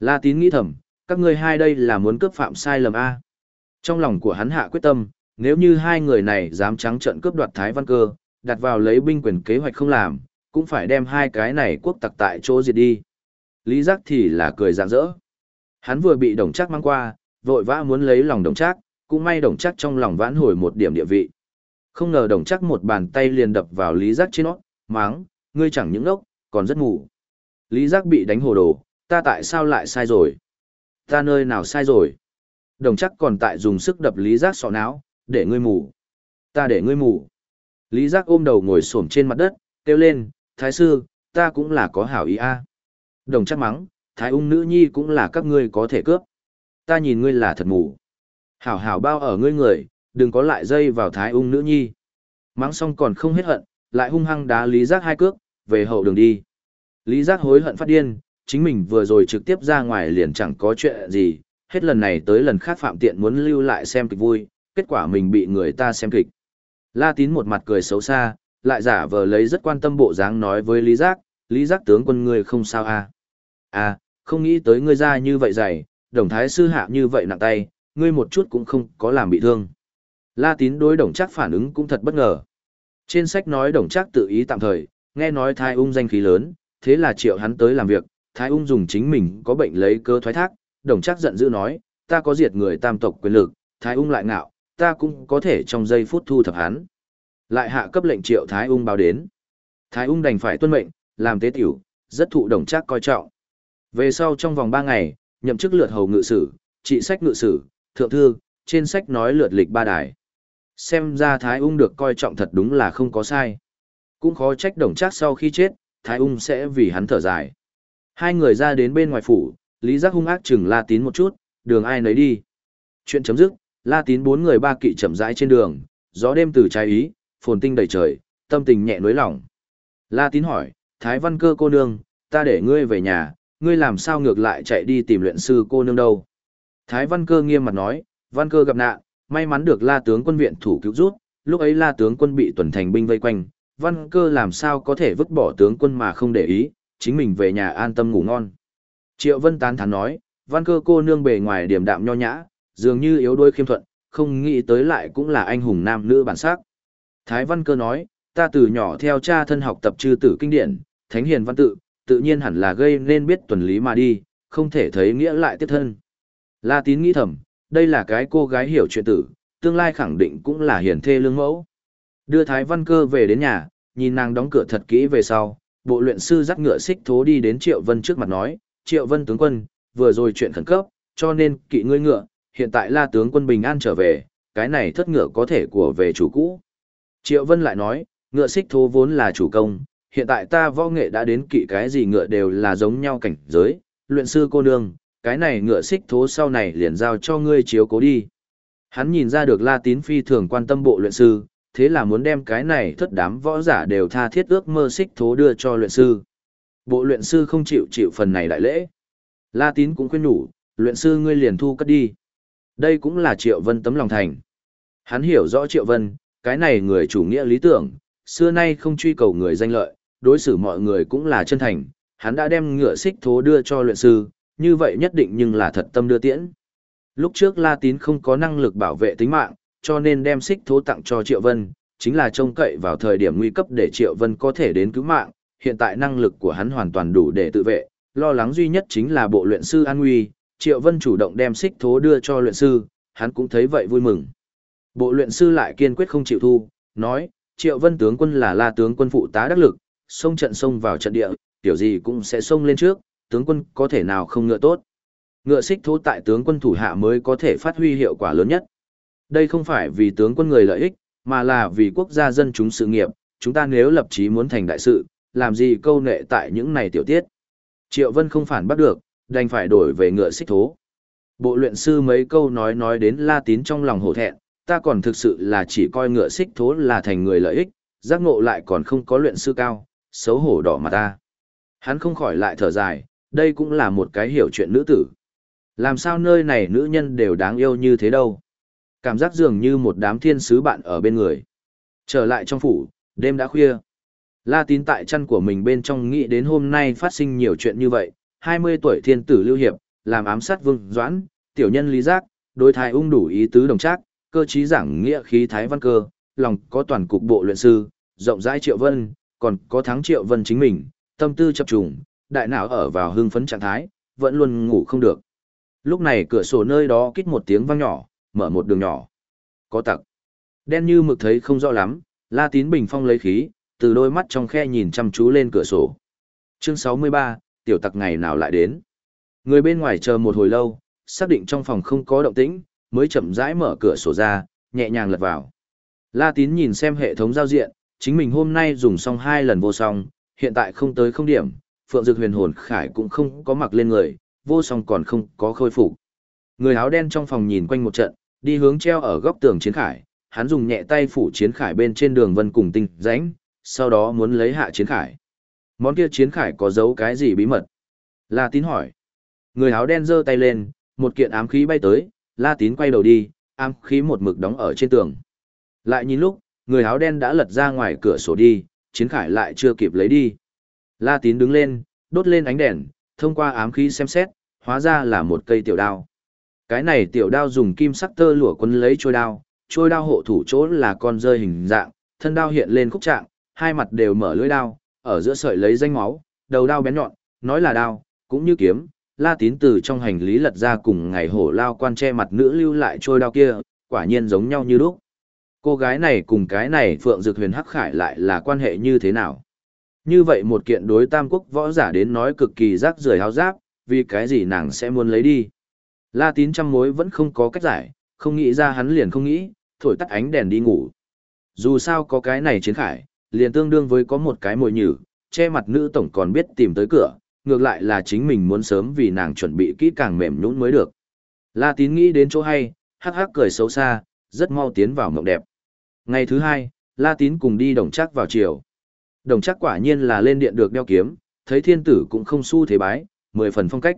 La Tín nghĩ thầm, các ngươi hai đây là muốn cướp phạm sai lầm A. Trong lòng của hắn hạ quyết tâm, nếu như hai người này dám trắng trận cướp đoạt Thái Văn Cơ, đặt vào lấy binh quyền kế hoạch không làm, cũng phải đem hai cái này quốc tặc tại chỗ diệt đi. Lý Giác thì là cười rạng rỡ. Hắn vừa bị đồng chắc mang qua, vội vã muốn lấy lòng đồng trác, cũng may đồng trác trong lòng vãn hồi một điểm địa vị. Không ngờ đồng trác một bàn tay liền đập vào Lý Giác trên nó, máng, ngươi chẳng những ốc, còn rất mù. Lý Giác bị đánh hồ đồ, ta tại sao lại sai rồi? Ta nơi nào sai rồi? Đồng trác còn tại dùng sức đập Lý Giác sọ não, để ngươi mù. Ta để ngươi mù. Lý Giác ôm đầu ngồi xổm trên mặt đất, kêu lên, Thái sư, ta cũng là có hảo ý a. Đồng chắc mắng, Thái ung nữ nhi cũng là các ngươi có thể cướp. Ta nhìn ngươi là thật mù. Hảo hảo bao ở ngươi người, đừng có lại dây vào Thái ung nữ nhi. Mắng xong còn không hết hận, lại hung hăng đá Lý Giác hai cước, về hậu đường đi. Lý Giác hối hận phát điên, chính mình vừa rồi trực tiếp ra ngoài liền chẳng có chuyện gì, hết lần này tới lần khác phạm tiện muốn lưu lại xem kịch vui, kết quả mình bị người ta xem kịch. La Tín một mặt cười xấu xa, lại giả vờ lấy rất quan tâm bộ dáng nói với Lý Giác, Lý Giác tướng quân ngươi không sao à. À, không nghĩ tới ngươi ra như vậy dày, đồng thái sư hạ như vậy nặng tay, ngươi một chút cũng không có làm bị thương. La Tín đối đồng chắc phản ứng cũng thật bất ngờ. Trên sách nói đồng chắc tự ý tạm thời, nghe nói thái ung danh khí lớn, thế là triệu hắn tới làm việc, thái ung dùng chính mình có bệnh lấy cơ thoái thác, đồng chắc giận dữ nói, ta có diệt người tam tộc quyền lực, thái ung lại ngạo, ta cũng có thể trong giây phút thu thập hắn. Lại hạ cấp lệnh triệu thái ung báo đến. Thái ung đành phải tuân mệnh, làm tế tiểu, rất thụ đồng chắc coi trọng. Về sau trong vòng 3 ngày, nhậm chức lượt hầu ngự sử, trị sách ngự sử, thượng thư, trên sách nói lượt lịch ba đài. Xem ra Thái ung được coi trọng thật đúng là không có sai. Cũng khó trách đồng chắc sau khi chết, Thái ung sẽ vì hắn thở dài. Hai người ra đến bên ngoài phủ, Lý Giác hung ác chừng La Tín một chút, đường ai nấy đi. Chuyện chấm dứt, La Tín bốn người ba kỵ chậm rãi trên đường, gió đêm từ trái ý, phồn tinh đầy trời, tâm tình nhẹ nối lòng. La Tín hỏi, Thái Văn Cơ cô nương, ta để ngươi về nhà, ngươi làm sao ngược lại chạy đi tìm luyện sư cô nương đâu? Thái Văn Cơ nghiêm mặt nói, Văn Cơ gặp nạn, may mắn được La tướng quân viện thủ cứu rút, lúc ấy La tướng quân bị tuần thành binh vây quanh, Văn Cơ làm sao có thể vứt bỏ tướng quân mà không để ý, chính mình về nhà an tâm ngủ ngon. Triệu Vân tán thán nói, Văn Cơ cô nương bề ngoài điềm đạm nho nhã, dường như yếu đuối khiêm thuận, không nghĩ tới lại cũng là anh hùng nam nữ bản sắc. Thái Văn Cơ nói, ta từ nhỏ theo cha thân học tập chư tử kinh điển, thánh hiền văn tự, tự nhiên hẳn là gây nên biết tuần lý mà đi, không thể thấy nghĩa lại tiếp thân. La Tín nghĩ thầm, đây là cái cô gái hiểu chuyện tử, tương lai khẳng định cũng là hiền thê lương mẫu. Đưa Thái Văn Cơ về đến nhà, nhìn nàng đóng cửa thật kỹ về sau, bộ luyện sư dắt ngựa xích thố đi đến Triệu Vân trước mặt nói, Triệu Vân tướng quân, vừa rồi chuyện khẩn cấp, cho nên kỵ ngươi ngựa, hiện tại la tướng quân bình an trở về, cái này thất ngựa có thể của về chủ cũ. Triệu Vân lại nói, ngựa xích thố vốn là chủ công, hiện tại ta võ nghệ đã đến kỵ cái gì ngựa đều là giống nhau cảnh giới, luyện sư cô nương, cái này ngựa xích thố sau này liền giao cho ngươi chiếu cố đi. Hắn nhìn ra được La Tín phi thường quan tâm bộ luyện sư, thế là muốn đem cái này thất đám võ giả đều tha thiết ước mơ xích thố đưa cho luyện sư. Bộ luyện sư không chịu chịu phần này đại lễ. La Tín cũng khuyên nhủ, luyện sư ngươi liền thu cất đi. Đây cũng là Triệu Vân tấm lòng thành. Hắn hiểu rõ Triệu Vân, cái này người chủ nghĩa lý tưởng, xưa nay không truy cầu người danh lợi, đối xử mọi người cũng là chân thành. Hắn đã đem ngựa xích thố đưa cho luyện sư, như vậy nhất định nhưng là thật tâm đưa tiễn. Lúc trước La Tín không có năng lực bảo vệ tính mạng, cho nên đem xích thố tặng cho Triệu Vân, chính là trông cậy vào thời điểm nguy cấp để Triệu Vân có thể đến cứu mạng, hiện tại năng lực của hắn hoàn toàn đủ để tự vệ, lo lắng duy nhất chính là bộ luyện sư an nguy, Triệu Vân chủ động đem xích thố đưa cho luyện sư, hắn cũng thấy vậy vui mừng. Bộ luyện sư lại kiên quyết không chịu thu, nói, Triệu Vân tướng quân là la tướng quân phụ tá đắc lực, xông trận xông vào trận địa, tiểu gì cũng sẽ xông lên trước, tướng quân có thể nào không ngựa tốt. Ngựa xích thố tại tướng quân thủ hạ mới có thể phát huy hiệu quả lớn nhất. Đây không phải vì tướng quân người lợi ích, mà là vì quốc gia dân chúng sự nghiệp, chúng ta nếu lập chí muốn thành đại sự, làm gì câu nệ tại những này tiểu tiết. Triệu Vân không phản bắt được, đành phải đổi về ngựa xích thố. Bộ luyện sư mấy câu nói nói đến La Tín trong lòng hổ thẹn, ta còn thực sự là chỉ coi ngựa xích thố là thành người lợi ích, giác ngộ lại còn không có luyện sư cao, xấu hổ đỏ mà ta. Hắn không khỏi lại thở dài, đây cũng là một cái hiểu chuyện nữ tử. Làm sao nơi này nữ nhân đều đáng yêu như thế đâu. Cảm giác dường như một đám thiên sứ bạn ở bên người. Trở lại trong phủ, đêm đã khuya. La tín tại chăn của mình bên trong nghĩ đến hôm nay phát sinh nhiều chuyện như vậy. 20 tuổi thiên tử lưu hiệp, làm ám sát vương doãn, tiểu nhân lý giác, đối thái ung đủ ý tứ đồng trác, cơ trí giảng nghĩa khí thái văn cơ, lòng có toàn cục bộ luyện sư, rộng rãi triệu vân, còn có thắng triệu vân chính mình, tâm tư chập trùng, đại não ở vào hưng phấn trạng thái, vẫn luôn ngủ không được. Lúc này cửa sổ nơi đó kít một tiếng vang nhỏ, mở một đường nhỏ. Có tặc. Đen như mực thấy không rõ lắm, La Tín bình phong lấy khí, từ đôi mắt trong khe nhìn chăm chú lên cửa sổ. Chương 63, tiểu tặc ngày nào lại đến. Người bên ngoài chờ một hồi lâu, xác định trong phòng không có động tĩnh, mới chậm rãi mở cửa sổ ra, nhẹ nhàng lật vào. La Tín nhìn xem hệ thống giao diện, chính mình hôm nay dùng xong hai lần vô song, hiện tại không tới không điểm, Phượng Dược Huyền Hồn Khải cũng không có mặc lên người, vô song còn không có khôi phục. Người áo đen trong phòng nhìn quanh một trận, đi hướng treo ở góc tường chiến khải, hắn dùng nhẹ tay phủ chiến khải bên trên đường vân cùng tinh rãnh, sau đó muốn lấy hạ chiến khải. Món kia chiến khải có giấu cái gì bí mật? La Tín hỏi. Người áo đen giơ tay lên, một kiện ám khí bay tới, La Tín quay đầu đi, ám khí một mực đóng ở trên tường. Lại nhìn lúc, người áo đen đã lật ra ngoài cửa sổ đi, chiến khải lại chưa kịp lấy đi. La Tín đứng lên, đốt lên ánh đèn, thông qua ám khí xem xét, hóa ra là một cây tiểu đao. Cái này tiểu đao dùng kim sắc tơ lụa quấn lấy trôi đao, trôi đao hộ thủ chỗ là con rơi hình dạng, thân đao hiện lên khúc trạng, hai mặt đều mở lưỡi đao, ở giữa sợi lấy danh máu, đầu đao bén nhọn, nói là đao, cũng như kiếm. La Tín từ trong hành lý lật ra cùng ngày hổ lao quan che mặt nữ lưu lại trôi đao kia, quả nhiên giống nhau như lúc. Cô gái này cùng cái này Phượng Dược Huyền Hắc Khải lại là quan hệ như thế nào? Như vậy một kiện đối tam quốc võ giả đến nói cực kỳ rác rưởi háo giáp, vì cái gì nàng sẽ muốn lấy đi. La tín trăm mối vẫn không có cách giải, không nghĩ ra hắn liền không nghĩ, thổi tắt ánh đèn đi ngủ. Dù sao có cái này chiến khải, liền tương đương với có một cái mồi nhử, che mặt nữ tổng còn biết tìm tới cửa, ngược lại là chính mình muốn sớm vì nàng chuẩn bị kỹ càng mềm nhũn mới được. La tín nghĩ đến chỗ hay, hắc hắc cười xấu xa, rất mau tiến vào mộng đẹp. Ngày thứ hai, La tín cùng đi đồng chắc vào chiều. Đồng chắc quả nhiên là lên điện được đeo kiếm, thấy thiên tử cũng không su thế bái, mười phần phong cách.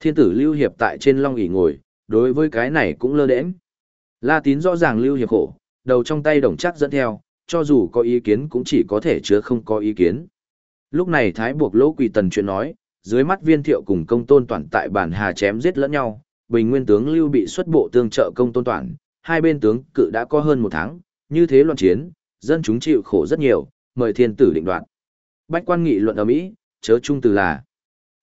Thiên tử lưu hiệp tại trên long ỷ ngồi, đối với cái này cũng lơ đễnh. La tín rõ ràng lưu hiệp khổ, đầu trong tay đồng chắc dẫn theo, cho dù có ý kiến cũng chỉ có thể chứa không có ý kiến. Lúc này thái buộc lỗ quỳ tần chuyện nói, dưới mắt viên thiệu cùng công tôn toàn tại bản hà chém giết lẫn nhau, bình nguyên tướng lưu bị xuất bộ tương trợ công tôn toàn, hai bên tướng cự đã có hơn một tháng, như thế loạn chiến, dân chúng chịu khổ rất nhiều, mời thiên tử định đoạt. Bách quan nghị luận ở Mỹ, chớ chung từ là.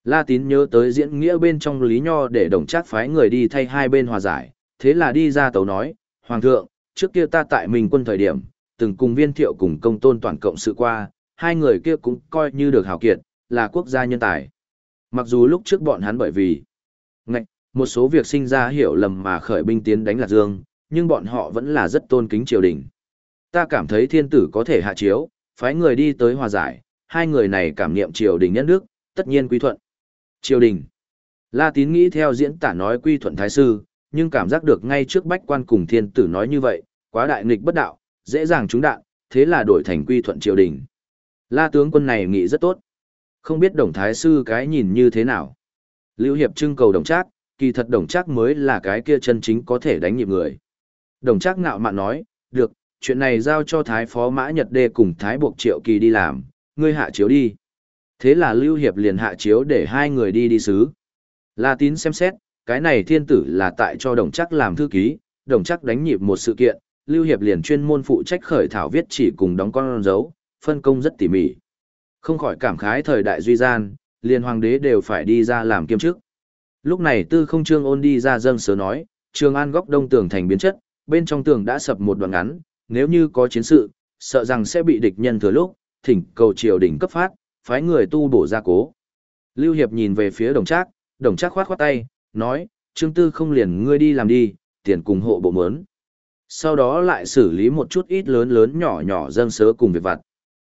La tín nhớ tới diễn nghĩa bên trong Lý Nho để đồng chắc phái người đi thay hai bên hòa giải, thế là đi ra tấu nói, Hoàng thượng, trước kia ta tại mình quân thời điểm, từng cùng viên thiệu cùng công tôn toàn cộng sự qua, hai người kia cũng coi như được hào kiệt, là quốc gia nhân tài. Mặc dù lúc trước bọn hắn bởi vì ngạch, một số việc sinh ra hiểu lầm mà khởi binh tiến đánh Lạc Dương, nhưng bọn họ vẫn là rất tôn kính triều đình. Ta cảm thấy thiên tử có thể hạ chiếu, phái người đi tới hòa giải, hai người này cảm niệm triều đình nhân đức, tất nhiên quy thuận. Triều đình. La Tín nghĩ theo diễn tả nói quy thuận thái sư, nhưng cảm giác được ngay trước bách quan cùng thiên tử nói như vậy, quá đại nghịch bất đạo, dễ dàng trúng đạn, thế là đổi thành quy thuận triều đình. La tướng quân này nghĩ rất tốt. Không biết đồng thái sư cái nhìn như thế nào. Lưu Hiệp trưng cầu đồng trác, kỳ thật đồng trác mới là cái kia chân chính có thể đánh nhịp người. Đồng trác ngạo mạn nói, được, chuyện này giao cho Thái Phó Mã Nhật Đê cùng Thái Buộc Triệu Kỳ đi làm, ngươi hạ chiếu đi. Thế là Lưu Hiệp liền hạ chiếu để hai người đi đi sứ. La Tín xem xét, cái này thiên tử là tại cho đồng chắc làm thư ký, đồng chắc đánh nhịp một sự kiện, Lưu Hiệp liền chuyên môn phụ trách khởi thảo viết chỉ cùng đóng con dấu, phân công rất tỉ mỉ. Không khỏi cảm khái thời đại duy gian, liền hoàng đế đều phải đi ra làm kiêm chức. Lúc này tư không trương ôn đi ra dâng sớ nói, trường an góc đông tường thành biến chất, bên trong tường đã sập một đoạn ngắn, nếu như có chiến sự, sợ rằng sẽ bị địch nhân thừa lúc, thỉnh cầu triều đình cấp phát, phái người tu bổ gia cố. Lưu Hiệp nhìn về phía đồng trác, đồng trác khoát khoát tay, nói, Trương Tư không liền ngươi đi làm đi, tiền cùng hộ bộ mớn. Sau đó lại xử lý một chút ít lớn lớn nhỏ nhỏ dâng sớ cùng việc vặt.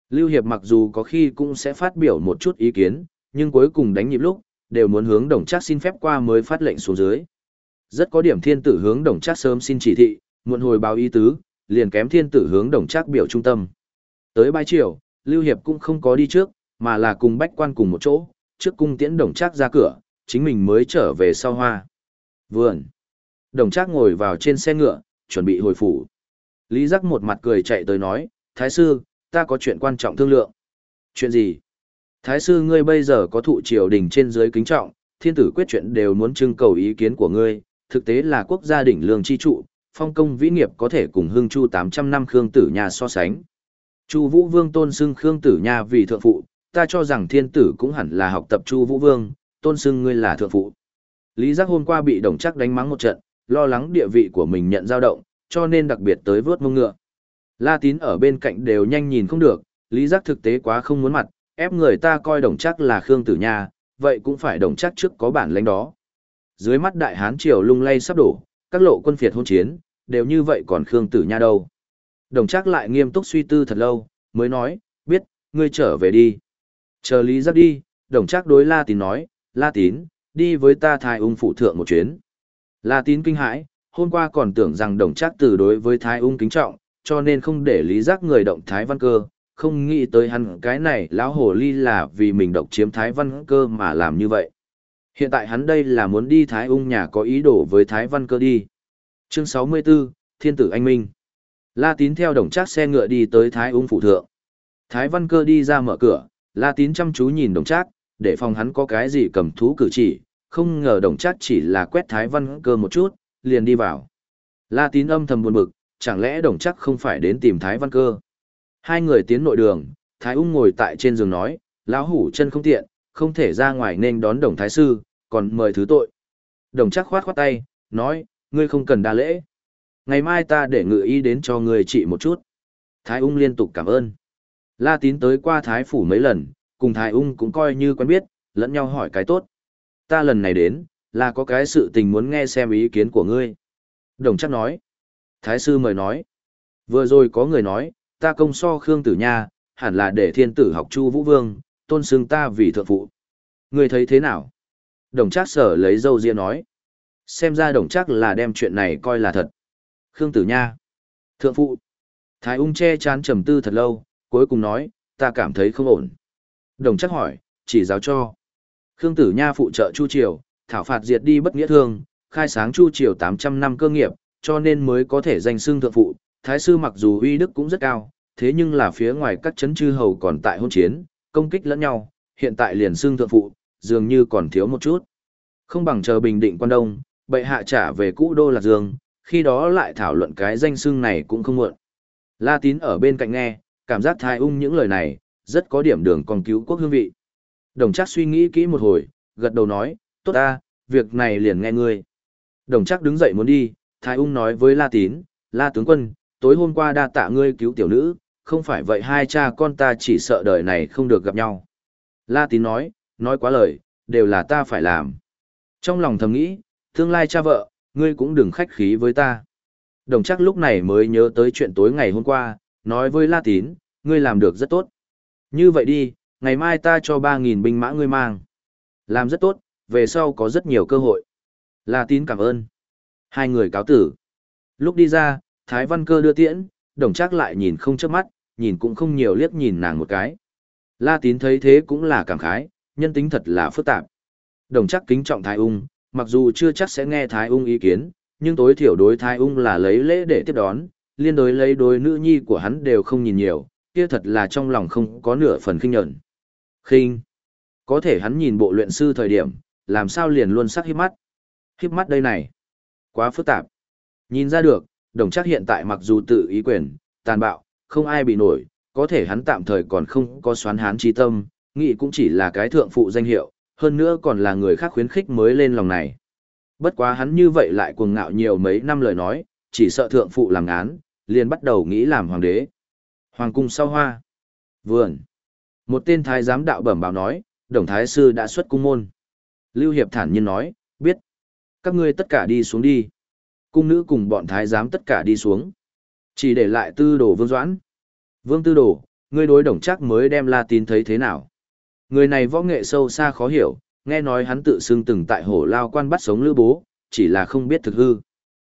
Lưu Hiệp mặc dù có khi cũng sẽ phát biểu một chút ý kiến, nhưng cuối cùng đánh nhịp lúc, đều muốn hướng đồng trác xin phép qua mới phát lệnh xuống dưới. Rất có điểm thiên tử hướng đồng trác sớm xin chỉ thị, muộn hồi báo ý tứ, liền kém thiên tử hướng đồng trác biểu trung tâm. Tới bãi triều, Lưu Hiệp cũng không có đi trước, mà là cùng bách quan cùng một chỗ, trước cung tiễn đồng trác ra cửa, chính mình mới trở về sau hoa. Vườn. Đồng Trác ngồi vào trên xe ngựa, chuẩn bị hồi phủ. Lý Giác một mặt cười chạy tới nói, Thái sư, ta có chuyện quan trọng thương lượng. Chuyện gì? Thái sư ngươi bây giờ có thụ triều đình trên dưới kính trọng, thiên tử quyết chuyện đều muốn trưng cầu ý kiến của ngươi, thực tế là quốc gia đỉnh lương chi trụ, phong công vĩ nghiệp có thể cùng hương chu 800 năm Khương Tử Nha so sánh. Chu Vũ Vương tôn xưng Khương Tử Nha vì thượng phụ, ta cho rằng thiên tử cũng hẳn là học tập Chu Vũ Vương, tôn xưng ngươi là thượng phụ. Lý Giác hôm qua bị đồng chắc đánh mắng một trận, lo lắng địa vị của mình nhận dao động, cho nên đặc biệt tới vớt mông ngựa. La Tín ở bên cạnh đều nhanh nhìn không được, Lý Giác thực tế quá không muốn mặt, ép người ta coi đồng chắc là Khương Tử Nha, vậy cũng phải đồng chắc trước có bản lãnh đó. Dưới mắt đại hán triều lung lay sắp đổ, các lộ quân phiệt hôn chiến, đều như vậy còn Khương Tử Nha đâu. Đồng trác lại nghiêm túc suy tư thật lâu, mới nói, biết, ngươi trở về đi. Chờ Lý Giác đi, đồng trác đối La Tín nói, La Tín, đi với ta thái ung phụ thượng một chuyến. La Tín kinh hãi, hôm qua còn tưởng rằng đồng trác từ đối với thái ung kính trọng, cho nên không để Lý Giác người động thái văn cơ, không nghĩ tới hắn cái này lão hồ ly là vì mình độc chiếm thái văn cơ mà làm như vậy. Hiện tại hắn đây là muốn đi thái ung nhà có ý đồ với thái văn cơ đi. Chương 64, Thiên tử anh minh. La Tín theo đồng trác xe ngựa đi tới thái ung phụ thượng. Thái văn cơ đi ra mở cửa, La Tín chăm chú nhìn đồng trác, để phòng hắn có cái gì cầm thú cử chỉ, không ngờ đồng trác chỉ là quét thái văn cơ một chút, liền đi vào. La Tín âm thầm buồn bực, chẳng lẽ đồng trác không phải đến tìm thái văn cơ. Hai người tiến nội đường, Thái Ung ngồi tại trên giường nói, lão hủ chân không tiện, không thể ra ngoài nên đón đồng thái sư, còn mời thứ tội. Đồng chắc khoát khoát tay, nói, ngươi không cần đa lễ. Ngày mai ta để ngự y đến cho ngươi trị một chút. Thái Ung liên tục cảm ơn. La tín tới qua Thái Phủ mấy lần, cùng Thái Ung cũng coi như quen biết, lẫn nhau hỏi cái tốt. Ta lần này đến, là có cái sự tình muốn nghe xem ý kiến của ngươi. Đồng chắc nói. Thái sư mời nói. Vừa rồi có người nói, ta công so Khương Tử Nha, hẳn là để thiên tử học Chu Vũ Vương, tôn xưng ta vì thượng phụ. Ngươi thấy thế nào? Đồng Trác sở lấy dâu ria nói. Xem ra Đồng Trác là đem chuyện này coi là thật. Khương Tử Nha. Thượng phụ. Thái ung che chán trầm tư thật lâu, cuối cùng nói, ta cảm thấy không ổn. Đồng Trác hỏi, chỉ giáo cho. Khương Tử Nha phụ trợ Chu Triều, thảo phạt diệt đi bất nghĩa thương, khai sáng Chu Triều 800 năm cơ nghiệp, cho nên mới có thể danh xưng thượng phụ, thái sư mặc dù uy đức cũng rất cao, thế nhưng là phía ngoài các chấn chư hầu còn tại hôn chiến, công kích lẫn nhau, hiện tại liền xương thượng phụ, dường như còn thiếu một chút. Không bằng chờ bình định quan đông, bệ hạ trả về cũ đô lạc dương, khi đó lại thảo luận cái danh xương này cũng không muộn. La tín ở bên cạnh nghe, cảm giác thái ung những lời này, rất có điểm đường còn cứu quốc hương vị. Đồng chắc suy nghĩ kỹ một hồi, gật đầu nói, tốt ta, việc này liền nghe ngươi. Đồng chắc đứng dậy muốn đi, thái ung nói với La tín, La tướng quân, tối hôm qua đa tạ ngươi cứu tiểu nữ, không phải vậy hai cha con ta chỉ sợ đời này không được gặp nhau. La tín nói, nói quá lời, đều là ta phải làm. Trong lòng thầm nghĩ, tương lai cha vợ, ngươi cũng đừng khách khí với ta. Đồng chắc lúc này mới nhớ tới chuyện tối ngày hôm qua, nói với La tín, ngươi làm được rất tốt. Như vậy đi, ngày mai ta cho 3.000 binh mã ngươi mang. Làm rất tốt, về sau có rất nhiều cơ hội. La tín cảm ơn. Hai người cáo tử. Lúc đi ra, Thái Văn Cơ đưa tiễn, đồng trác lại nhìn không chớp mắt, nhìn cũng không nhiều liếc nhìn nàng một cái. La Tín thấy thế cũng là cảm khái, nhân tính thật là phức tạp. Đồng trác kính trọng Thái Ung, mặc dù chưa chắc sẽ nghe Thái Ung ý kiến, nhưng tối thiểu đối Thái Ung là lấy lễ để tiếp đón, liên đối lấy đối nữ nhi của hắn đều không nhìn nhiều, kia thật là trong lòng không có nửa phần khinh nhẫn. Khinh. Có thể hắn nhìn bộ luyện sư thời điểm, làm sao liền luôn sắc hiếp mắt. Hiếp mắt đây này. Quá phức tạp. Nhìn ra được, đồng chắc hiện tại mặc dù tự ý quyền, tàn bạo, không ai bị nổi, có thể hắn tạm thời còn không có xoán hán chi tâm, nghĩ cũng chỉ là cái thượng phụ danh hiệu, hơn nữa còn là người khác khuyến khích mới lên lòng này. Bất quá hắn như vậy lại cuồng ngạo nhiều mấy năm lời nói, chỉ sợ thượng phụ làm án, liền bắt đầu nghĩ làm hoàng đế. Hoàng cung sau hoa. Vườn. Một tên thái giám đạo bẩm báo nói, đồng thái sư đã xuất cung môn. Lưu Hiệp thản nhiên nói, biết. Các ngươi tất cả đi xuống đi. Cung nữ cùng bọn thái giám tất cả đi xuống. Chỉ để lại tư đồ vương doãn. Vương tư đồ, ngươi đối đồng chắc mới đem la tín thấy thế nào? Người này võ nghệ sâu xa khó hiểu, nghe nói hắn tự xưng từng tại hổ lao quan bắt sống lữ bố, chỉ là không biết thực hư.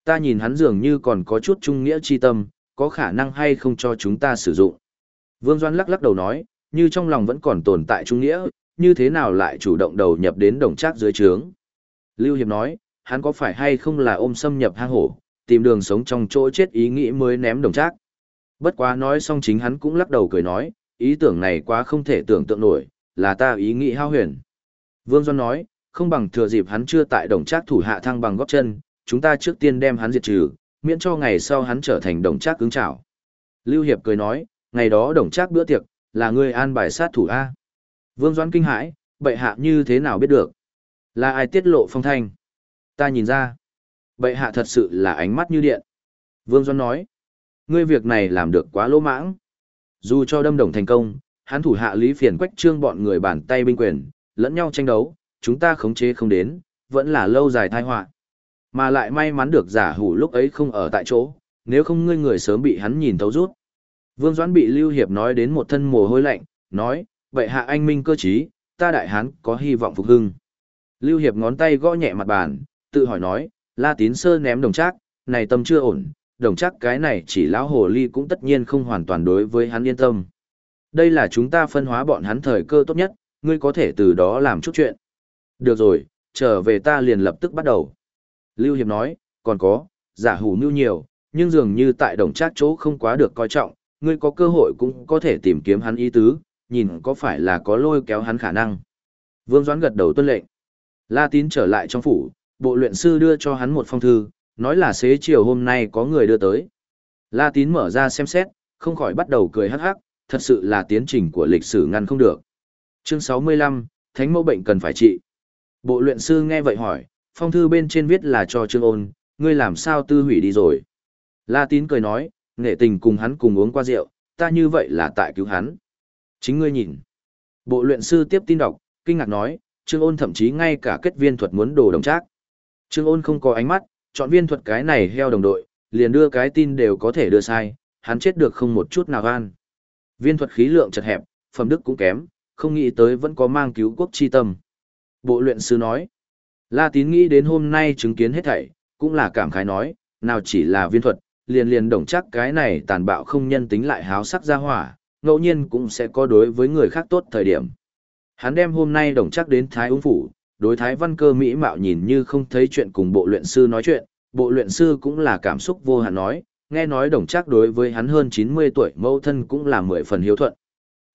Ta nhìn hắn dường như còn có chút trung nghĩa chi tâm, có khả năng hay không cho chúng ta sử dụng. Vương Doan lắc lắc đầu nói, như trong lòng vẫn còn tồn tại trung nghĩa, như thế nào lại chủ động đầu nhập đến đồng trác dưới trướng. Lưu Hiệp nói, hắn có phải hay không là ôm xâm nhập hang hổ, tìm đường sống trong chỗ chết ý nghĩ mới ném đồng trác. Bất quá nói xong chính hắn cũng lắc đầu cười nói, ý tưởng này quá không thể tưởng tượng nổi, là ta ý nghĩ hao huyền. Vương Doan nói, không bằng thừa dịp hắn chưa tại đồng trác thủ hạ thăng bằng góp chân, chúng ta trước tiên đem hắn diệt trừ, miễn cho ngày sau hắn trở thành đồng trác cứng trảo. Lưu Hiệp cười nói, ngày đó đồng trác bữa tiệc, là ngươi an bài sát thủ A. Vương Doan kinh hãi, bệ hạ như thế nào biết được? Là ai tiết lộ phong thanh? Ta nhìn ra. Bệ hạ thật sự là ánh mắt như điện. Vương Doan nói, ngươi việc này làm được quá lỗ mãng. Dù cho đâm đồng thành công, hắn thủ hạ lý phiền quách trương bọn người bàn tay binh quyền, lẫn nhau tranh đấu, chúng ta khống chế không đến, vẫn là lâu dài tai họa. Mà lại may mắn được giả hủ lúc ấy không ở tại chỗ, nếu không ngươi người sớm bị hắn nhìn thấu rút. Vương Doãn bị Lưu Hiệp nói đến một thân mồ hôi lạnh, nói, vậy hạ anh minh cơ trí, ta đại hán có hy vọng phục hưng. Lưu Hiệp ngón tay gõ nhẹ mặt bàn, tự hỏi nói, La Tín Sơ ném đồng trác, này tâm chưa ổn, đồng trác cái này chỉ lão hồ ly cũng tất nhiên không hoàn toàn đối với hắn yên tâm. Đây là chúng ta phân hóa bọn hắn thời cơ tốt nhất, ngươi có thể từ đó làm chút chuyện. Được rồi, trở về ta liền lập tức bắt đầu. Lưu Hiệp nói, còn có, giả hủ nưu nhiều, nhưng dường như tại đồng trác chỗ không quá được coi trọng, ngươi có cơ hội cũng có thể tìm kiếm hắn ý tứ, nhìn có phải là có lôi kéo hắn khả năng. Vương Doãn gật đầu tuân lệnh. La Tín trở lại trong phủ, bộ luyện sư đưa cho hắn một phong thư, nói là xế chiều hôm nay có người đưa tới. La Tín mở ra xem xét, không khỏi bắt đầu cười hắc hắc, thật sự là tiến trình của lịch sử ngăn không được. Chương 65, Thánh mẫu bệnh cần phải trị. Bộ luyện sư nghe vậy hỏi, phong thư bên trên viết là cho Trương Ôn, ngươi làm sao tư hủy đi rồi. La Tín cười nói, nghệ tình cùng hắn cùng uống qua rượu, ta như vậy là tại cứu hắn. Chính ngươi nhìn. Bộ luyện sư tiếp tin đọc, kinh ngạc nói, Trương Ôn thậm chí ngay cả kết viên thuật muốn đồ đồng trác. Trương Ôn không có ánh mắt, chọn viên thuật cái này heo đồng đội, liền đưa cái tin đều có thể đưa sai, hắn chết được không một chút nào gan. Viên thuật khí lượng chật hẹp, phẩm đức cũng kém, không nghĩ tới vẫn có mang cứu quốc chi tâm. Bộ luyện sư nói, La Tín nghĩ đến hôm nay chứng kiến hết thảy, cũng là cảm khái nói, nào chỉ là viên thuật, liền liền đồng chắc cái này tàn bạo không nhân tính lại háo sắc ra hỏa, ngẫu nhiên cũng sẽ có đối với người khác tốt thời điểm. Hắn đem hôm nay đồng chắc đến Thái Ung Phủ, đối Thái Văn Cơ Mỹ Mạo nhìn như không thấy chuyện cùng bộ luyện sư nói chuyện, bộ luyện sư cũng là cảm xúc vô hạn nói, nghe nói đồng chắc đối với hắn hơn 90 tuổi mẫu thân cũng là mười phần hiếu thuận.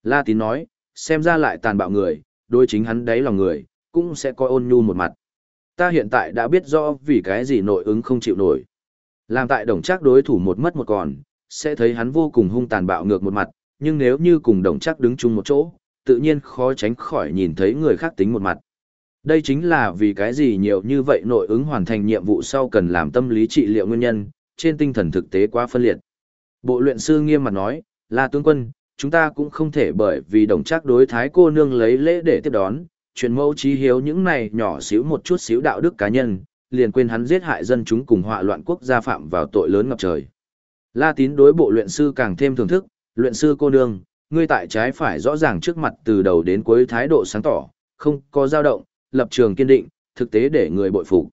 La Tín nói, xem ra lại tàn bạo người, đối chính hắn đấy lòng người, cũng sẽ coi ôn nhu một mặt. Ta hiện tại đã biết rõ vì cái gì nội ứng không chịu nổi. Làm tại đồng chắc đối thủ một mất một còn, sẽ thấy hắn vô cùng hung tàn bạo ngược một mặt, nhưng nếu như cùng đồng chắc đứng chung một chỗ, tự nhiên khó tránh khỏi nhìn thấy người khác tính một mặt. Đây chính là vì cái gì nhiều như vậy nội ứng hoàn thành nhiệm vụ sau cần làm tâm lý trị liệu nguyên nhân, trên tinh thần thực tế quá phân liệt. Bộ luyện sư nghiêm mặt nói, là tướng quân, chúng ta cũng không thể bởi vì đồng chắc đối thái cô nương lấy lễ để tiếp đón, chuyện mẫu trí hiếu những này nhỏ xíu một chút xíu đạo đức cá nhân, liền quên hắn giết hại dân chúng cùng họa loạn quốc gia phạm vào tội lớn ngập trời. La tín đối bộ luyện sư càng thêm thưởng thức, luyện sư cô nương, ngươi tại trái phải rõ ràng trước mặt từ đầu đến cuối thái độ sáng tỏ, không có dao động, lập trường kiên định, thực tế để người bội phục.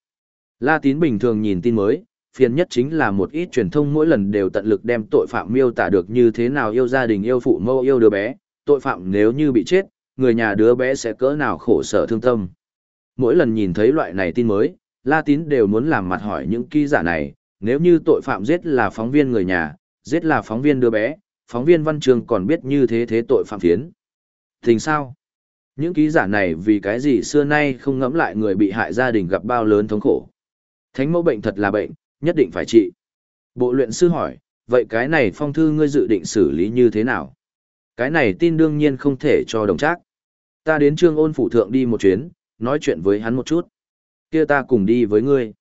La tín bình thường nhìn tin mới, phiền nhất chính là một ít truyền thông mỗi lần đều tận lực đem tội phạm miêu tả được như thế nào yêu gia đình yêu phụ mâu yêu đứa bé, tội phạm nếu như bị chết, người nhà đứa bé sẽ cỡ nào khổ sở thương tâm. Mỗi lần nhìn thấy loại này tin mới, La Tín đều muốn làm mặt hỏi những ký giả này, nếu như tội phạm giết là phóng viên người nhà, giết là phóng viên đứa bé, phóng viên văn trường còn biết như thế thế tội phạm phiến. Tình sao? Những ký giả này vì cái gì xưa nay không ngẫm lại người bị hại gia đình gặp bao lớn thống khổ. Thánh mẫu bệnh thật là bệnh, nhất định phải trị. Bộ luyện sư hỏi, vậy cái này phong thư ngươi dự định xử lý như thế nào? Cái này tin đương nhiên không thể cho đồng trác. Ta đến trương ôn phủ thượng đi một chuyến, nói chuyện với hắn một chút. kia ta cùng đi với ngươi.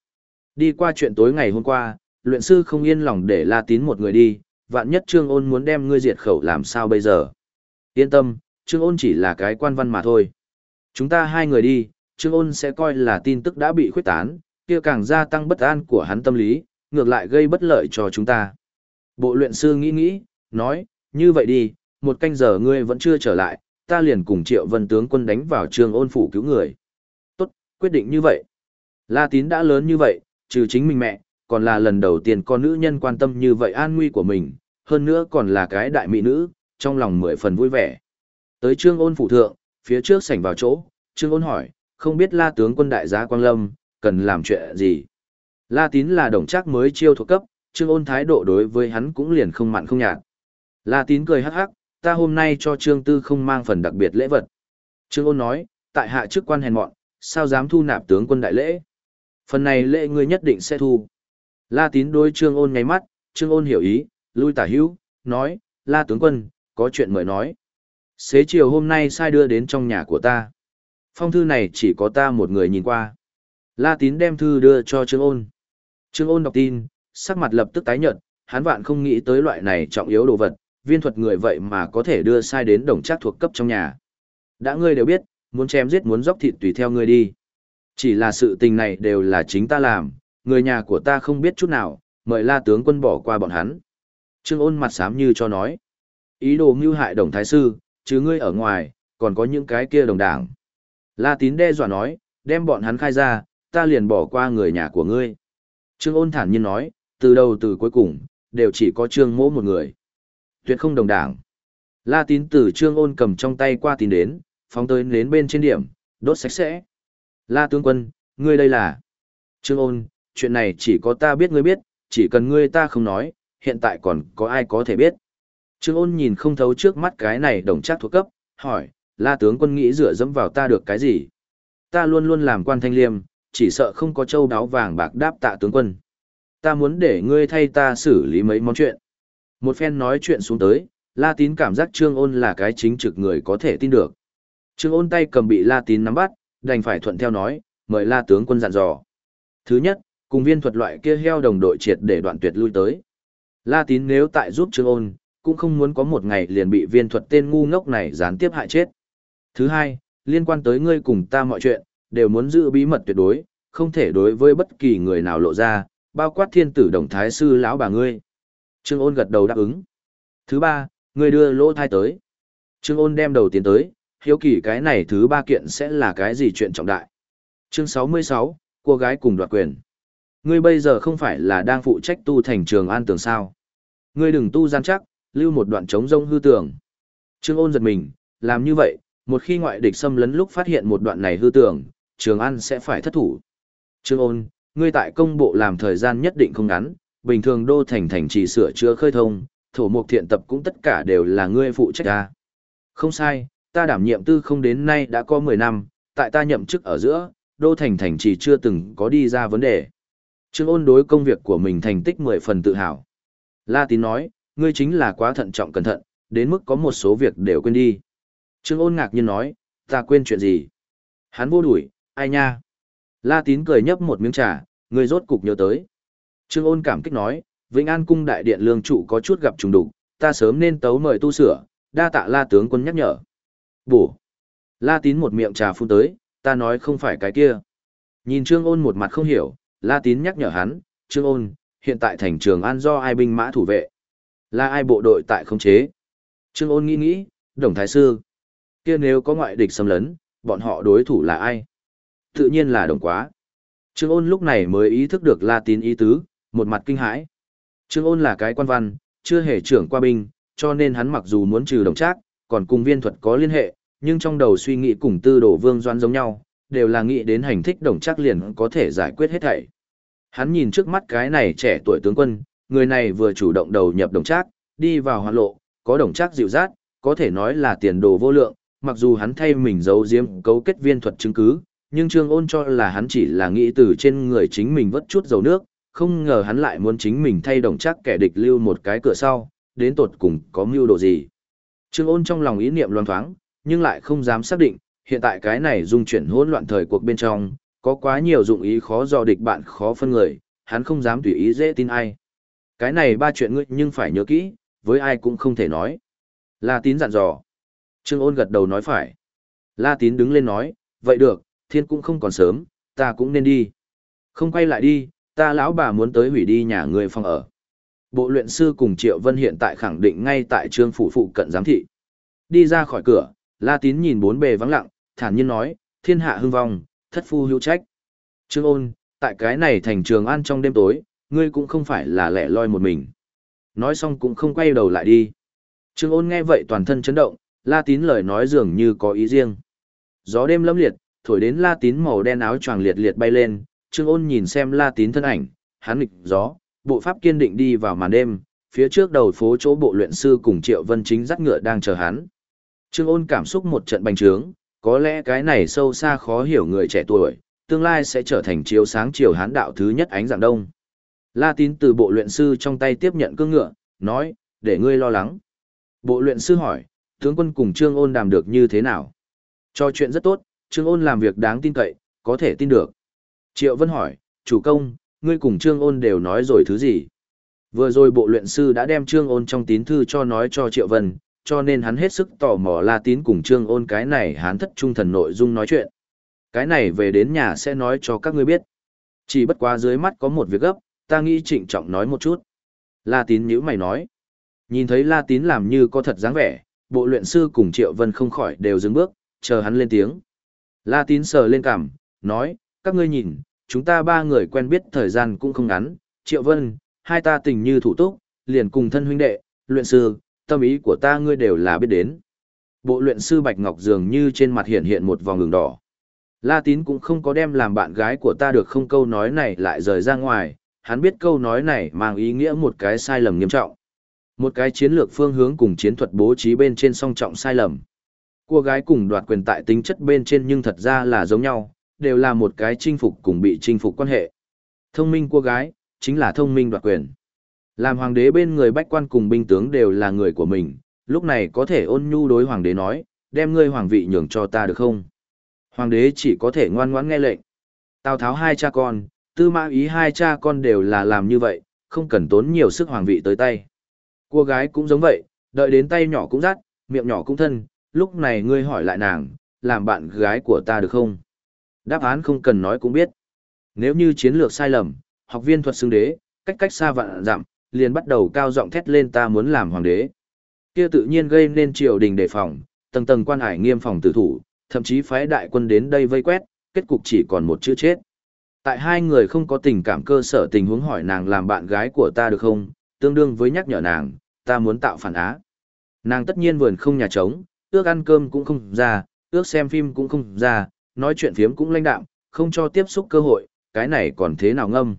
Đi qua chuyện tối ngày hôm qua, luyện sư không yên lòng để la tín một người đi, vạn nhất trương ôn muốn đem ngươi diệt khẩu làm sao bây giờ. Yên tâm, trương ôn chỉ là cái quan văn mà thôi. Chúng ta hai người đi, trương ôn sẽ coi là tin tức đã bị khuyết tán, kia càng gia tăng bất an của hắn tâm lý, ngược lại gây bất lợi cho chúng ta. Bộ luyện sư nghĩ nghĩ, nói, như vậy đi, một canh giờ ngươi vẫn chưa trở lại, ta liền cùng triệu vân tướng quân đánh vào Trương ôn phủ cứu người. Tốt, quyết định như vậy. La tín đã lớn như vậy, trừ chính mình mẹ, còn là lần đầu tiên con nữ nhân quan tâm như vậy an nguy của mình, hơn nữa còn là cái đại mỹ nữ, trong lòng mười phần vui vẻ. Tới trương ôn phủ thượng, phía trước sảnh vào chỗ, trương ôn hỏi, không biết la tướng quân đại gia Quang Lâm, cần làm chuyện gì. La tín là đồng chắc mới chiêu thuộc cấp, trương ôn thái độ đối với hắn cũng liền không mặn không nhạt. La tín cười hắc hắc, ta hôm nay cho trương tư không mang phần đặc biệt lễ vật. Trương ôn nói, tại hạ chức quan hèn mọn, sao dám thu nạp tướng quân đại lễ. Phần này lễ ngươi nhất định sẽ thu. La tín đối trương ôn nháy mắt, trương ôn hiểu ý, lui tả hữu, nói, la tướng quân, có chuyện mời nói. Xế chiều hôm nay sai đưa đến trong nhà của ta. Phong thư này chỉ có ta một người nhìn qua. La tín đem thư đưa cho trương ôn. Trương ôn đọc tin, sắc mặt lập tức tái nhợt, hắn vạn không nghĩ tới loại này trọng yếu đồ vật, viên thuật người vậy mà có thể đưa sai đến đồng trác thuộc cấp trong nhà. Đã ngươi đều biết, muốn chém giết muốn dốc thịt tùy theo ngươi đi. Chỉ là sự tình này đều là chính ta làm, người nhà của ta không biết chút nào, mời la tướng quân bỏ qua bọn hắn. Trương ôn mặt xám như cho nói. Ý đồ mưu hại đồng thái sư, chứ ngươi ở ngoài, còn có những cái kia đồng đảng. La tín đe dọa nói, đem bọn hắn khai ra, ta liền bỏ qua người nhà của ngươi. Trương ôn thản nhiên nói, từ đầu từ cuối cùng, đều chỉ có trương mỗ một người. Tuyệt không đồng đảng. La tín từ trương ôn cầm trong tay qua tín đến, phóng tới đến bên trên điểm, đốt sạch sẽ. La tướng quân, ngươi đây là... Trương ôn, chuyện này chỉ có ta biết ngươi biết, chỉ cần ngươi ta không nói, hiện tại còn có ai có thể biết. Trương ôn nhìn không thấu trước mắt cái này đồng chắc thuộc cấp, hỏi, la tướng quân nghĩ dựa dẫm vào ta được cái gì? Ta luôn luôn làm quan thanh liêm, chỉ sợ không có châu đáo vàng bạc đáp tạ tướng quân. Ta muốn để ngươi thay ta xử lý mấy món chuyện. Một phen nói chuyện xuống tới, La Tín cảm giác Trương Ôn là cái chính trực người có thể tin được. Trương Ôn tay cầm bị La Tín nắm bắt, đành phải thuận theo nói, mời La tướng quân dặn dò. Thứ nhất, cùng viên thuật loại kia heo đồng đội triệt để đoạn tuyệt lui tới. La Tín nếu tại giúp Trương Ôn, cũng không muốn có một ngày liền bị viên thuật tên ngu ngốc này gián tiếp hại chết. Thứ hai, liên quan tới ngươi cùng ta mọi chuyện, đều muốn giữ bí mật tuyệt đối, không thể đối với bất kỳ người nào lộ ra, bao quát thiên tử đồng thái sư lão bà ngươi. Trương ôn gật đầu đáp ứng. Thứ ba, ngươi đưa lỗ thai tới. Trương ôn đem đầu tiến tới, hiếu kỳ cái này thứ ba kiện sẽ là cái gì chuyện trọng đại. Chương 66, cô gái cùng đoạt quyền. Ngươi bây giờ không phải là đang phụ trách tu thành trường an tường sao. Ngươi đừng tu gian chắc, lưu một đoạn trống rông hư tường. Trương ôn giật mình, làm như vậy, một khi ngoại địch xâm lấn lúc phát hiện một đoạn này hư tường, trường an sẽ phải thất thủ. Trương ôn, ngươi tại công bộ làm thời gian nhất định không ngắn, bình thường đô thành thành chỉ sửa chữa khơi thông, thổ mục thiện tập cũng tất cả đều là ngươi phụ trách ta. Không sai, ta đảm nhiệm tư không đến nay đã có 10 năm, tại ta nhậm chức ở giữa, đô thành thành chỉ chưa từng có đi ra vấn đề. Trương ôn đối công việc của mình thành tích 10 phần tự hào. La tín nói, ngươi chính là quá thận trọng cẩn thận, đến mức có một số việc đều quên đi. Trương ôn ngạc nhiên nói, ta quên chuyện gì? Hắn vô đuổi, ai nha? La tín cười nhấp một miếng trà, ngươi rốt cục nhớ tới. Trương ôn cảm kích nói, Vĩnh An cung đại điện lương trụ có chút gặp trùng đục, ta sớm nên tấu mời tu sửa, đa tạ La tướng quân nhắc nhở. Bổ. La tín một miệng trà phun tới, ta nói không phải cái kia. Nhìn Trương ôn một mặt không hiểu, La tín nhắc nhở hắn, Trương ôn, hiện tại thành trường an do ai binh mã thủ vệ? Là ai bộ đội tại khống chế? Trương ôn nghĩ nghĩ, đồng thái sư. kia nếu có ngoại địch xâm lấn, bọn họ đối thủ là ai? Tự nhiên là đồng quá. Trương ôn lúc này mới ý thức được La tín ý tứ, một mặt kinh hãi. Trương ôn là cái quan văn, chưa hề trưởng qua binh, cho nên hắn mặc dù muốn trừ đồng trác, còn cùng viên thuật có liên hệ, nhưng trong đầu suy nghĩ cùng tư đổ vương doan giống nhau, đều là nghĩ đến hành thích đồng trác liền có thể giải quyết hết thảy. Hắn nhìn trước mắt cái này trẻ tuổi tướng quân, người này vừa chủ động đầu nhập đồng trác, đi vào hoạt lộ, có đồng trác dịu dắt có thể nói là tiền đồ vô lượng, mặc dù hắn thay mình giấu giếm cấu kết viên thuật chứng cứ, nhưng Trương Ôn cho là hắn chỉ là nghĩ từ trên người chính mình vớt chút dầu nước, không ngờ hắn lại muốn chính mình thay đồng trác kẻ địch lưu một cái cửa sau, đến tột cùng có mưu đồ gì. Trương Ôn trong lòng ý niệm loan thoáng, nhưng lại không dám xác định, hiện tại cái này dung chuyển hỗn loạn thời cuộc bên trong, có quá nhiều dụng ý khó do địch bạn khó phân người, hắn không dám tùy ý dễ tin ai. Cái này ba chuyện ngươi nhưng phải nhớ kỹ, với ai cũng không thể nói. La Tín dặn dò. Trương Ôn gật đầu nói phải. La Tín đứng lên nói, vậy được, thiên cũng không còn sớm, ta cũng nên đi. Không quay lại đi, ta lão bà muốn tới hủy đi nhà người phòng ở. Bộ luyện sư cùng Triệu Vân hiện tại khẳng định ngay tại trương phủ phụ cận giám thị. Đi ra khỏi cửa, La Tín nhìn bốn bề vắng lặng, thản nhiên nói, thiên hạ hưng vong, thất phu hữu trách. Trương ôn, tại cái này thành trường an trong đêm tối, ngươi cũng không phải là lẻ loi một mình. Nói xong cũng không quay đầu lại đi. Trương ôn nghe vậy toàn thân chấn động, La Tín lời nói dường như có ý riêng. Gió đêm lâm liệt, thổi đến la tín màu đen áo choàng liệt liệt bay lên, Trương Ôn nhìn xem La Tín thân ảnh, hắn nghịch gió, bộ pháp kiên định đi vào màn đêm, phía trước đầu phố chỗ bộ luyện sư cùng Triệu Vân Chính dắt ngựa đang chờ hắn. Trương Ôn cảm xúc một trận bành trướng, có lẽ cái này sâu xa khó hiểu người trẻ tuổi, tương lai sẽ trở thành chiếu sáng chiều hán đạo thứ nhất ánh dạng đông. La Tín từ bộ luyện sư trong tay tiếp nhận cương ngựa, nói, để ngươi lo lắng. Bộ luyện sư hỏi, tướng quân cùng Trương Ôn đàm được như thế nào? Cho chuyện rất tốt, Trương Ôn làm việc đáng tin cậy, có thể tin được. Triệu Vân hỏi, chủ công, ngươi cùng Trương Ôn đều nói rồi thứ gì? Vừa rồi bộ luyện sư đã đem Trương Ôn trong tín thư cho nói cho Triệu Vân, cho nên hắn hết sức tò mò La Tín cùng Trương Ôn cái này hắn thất trung thần nội dung nói chuyện. Cái này về đến nhà sẽ nói cho các ngươi biết. Chỉ bất quá dưới mắt có một việc gấp, ta nghĩ trịnh trọng nói một chút. La Tín nhữ mày nói. Nhìn thấy La Tín làm như có thật dáng vẻ, bộ luyện sư cùng Triệu Vân không khỏi đều dừng bước, chờ hắn lên tiếng. La Tín sờ lên cằm, nói, các ngươi nhìn, chúng ta ba người quen biết thời gian cũng không ngắn, Triệu Vân, hai ta tình như thủ túc, liền cùng thân huynh đệ, luyện sư, tâm ý của ta ngươi đều là biết đến. Bộ luyện sư Bạch Ngọc dường như trên mặt hiện hiện một vòng ngừng đỏ. La Tín cũng không có đem làm bạn gái của ta được không câu nói này lại rời ra ngoài, hắn biết câu nói này mang ý nghĩa một cái sai lầm nghiêm trọng. Một cái chiến lược phương hướng cùng chiến thuật bố trí bên trên song trọng sai lầm. Cô gái cùng đoạt quyền tại tính chất bên trên nhưng thật ra là giống nhau, đều là một cái chinh phục cùng bị chinh phục quan hệ. Thông minh cô gái, chính là thông minh đoạt quyền. Làm hoàng đế bên người bách quan cùng binh tướng đều là người của mình, lúc này có thể ôn nhu đối hoàng đế nói, đem ngươi hoàng vị nhường cho ta được không? Hoàng đế chỉ có thể ngoan ngoãn nghe lệnh. Tào Tháo hai cha con, Tư Mã Ý hai cha con đều là làm như vậy, không cần tốn nhiều sức hoàng vị tới tay. Cô gái cũng giống vậy, đợi đến tay nhỏ cũng rát, miệng nhỏ cũng thân, lúc này ngươi hỏi lại nàng, làm bạn gái của ta được không? Đáp án không cần nói cũng biết. Nếu như chiến lược sai lầm, học viên thuật xưng đế, cách cách xa vạn giảm, liền bắt đầu cao giọng thét lên ta muốn làm hoàng đế. Kia tự nhiên gây nên triều đình đề phòng, tầng tầng quan hải nghiêm phòng tử thủ, thậm chí phái đại quân đến đây vây quét, kết cục chỉ còn một chữ chết. Tại hai người không có tình cảm cơ sở tình huống hỏi nàng làm bạn gái của ta được không, tương đương với nhắc nhở nàng, ta muốn tạo phản á. Nàng tất nhiên vườn không nhà trống, ước ăn cơm cũng không ra, ước xem phim cũng không ra, nói chuyện phiếm cũng lãnh đạm, không cho tiếp xúc cơ hội, cái này còn thế nào ngâm.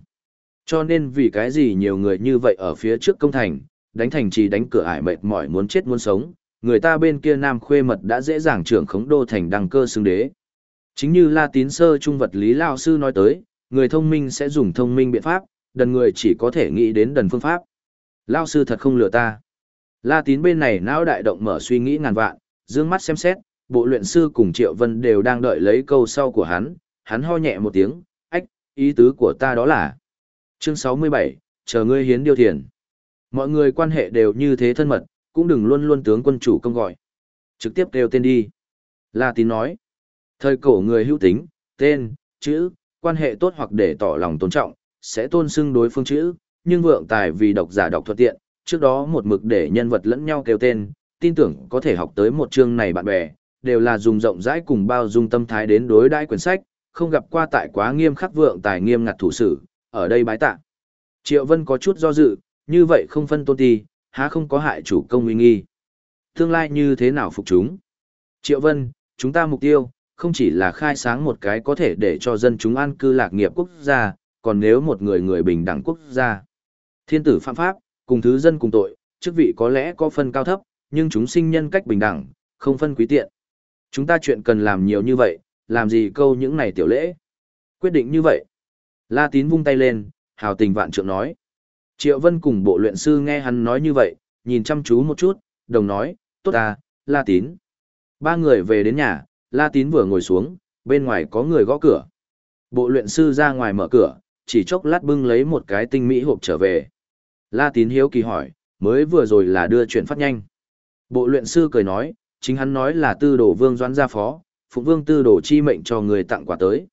Cho nên vì cái gì nhiều người như vậy ở phía trước công thành, đánh thành trì đánh cửa ải mệt mỏi muốn chết muốn sống, người ta bên kia nam khuê mật đã dễ dàng trưởng khống đô thành đăng cơ xưng đế. Chính như La Tín Sơ Trung vật lý Lao Sư nói tới, người thông minh sẽ dùng thông minh biện pháp, đần người chỉ có thể nghĩ đến đần phương pháp. Lao Sư thật không lừa ta. La Tín bên này não đại động mở suy nghĩ ngàn vạn, dương mắt xem xét, bộ luyện sư cùng Triệu Vân đều đang đợi lấy câu sau của hắn, hắn ho nhẹ một tiếng, ách, ý tứ của ta đó là. Chương 67, chờ ngươi hiến điêu thiền. Mọi người quan hệ đều như thế thân mật, cũng đừng luôn luôn tướng quân chủ công gọi. Trực tiếp kêu tên đi. La tín nói. Thời cổ người hữu tính, tên, chữ, quan hệ tốt hoặc để tỏ lòng tôn trọng, sẽ tôn xưng đối phương chữ, nhưng vượng tài vì độc giả đọc thuận tiện, trước đó một mực để nhân vật lẫn nhau kêu tên, tin tưởng có thể học tới một chương này bạn bè, đều là dùng rộng rãi cùng bao dung tâm thái đến đối đãi quyển sách, không gặp qua tại quá nghiêm khắc vượng tài nghiêm ngặt thủ sử, ở đây bái tạ. Triệu Vân có chút do dự, như vậy không phân tôn ti, há không có hại chủ công uy nghi. Tương lai như thế nào phục chúng? Triệu Vân, chúng ta mục tiêu, không chỉ là khai sáng một cái có thể để cho dân chúng an cư lạc nghiệp quốc gia, còn nếu một người người bình đẳng quốc gia. Thiên tử phạm pháp, cùng thứ dân cùng tội, chức vị có lẽ có phân cao thấp, nhưng chúng sinh nhân cách bình đẳng, không phân quý tiện. Chúng ta chuyện cần làm nhiều như vậy, làm gì câu những này tiểu lễ. Quyết định như vậy. La tín vung tay lên, hào tình vạn trượng nói. Triệu Vân cùng bộ luyện sư nghe hắn nói như vậy, nhìn chăm chú một chút, đồng nói, tốt à, La tín. Ba người về đến nhà, La tín vừa ngồi xuống, bên ngoài có người gõ cửa. Bộ luyện sư ra ngoài mở cửa, chỉ chốc lát bưng lấy một cái tinh mỹ hộp trở về. La tín hiếu kỳ hỏi, mới vừa rồi là đưa chuyện phát nhanh. Bộ luyện sư cười nói, chính hắn nói là tư đồ vương doãn gia phó, phụng vương tư đồ chi mệnh cho người tặng quà tới.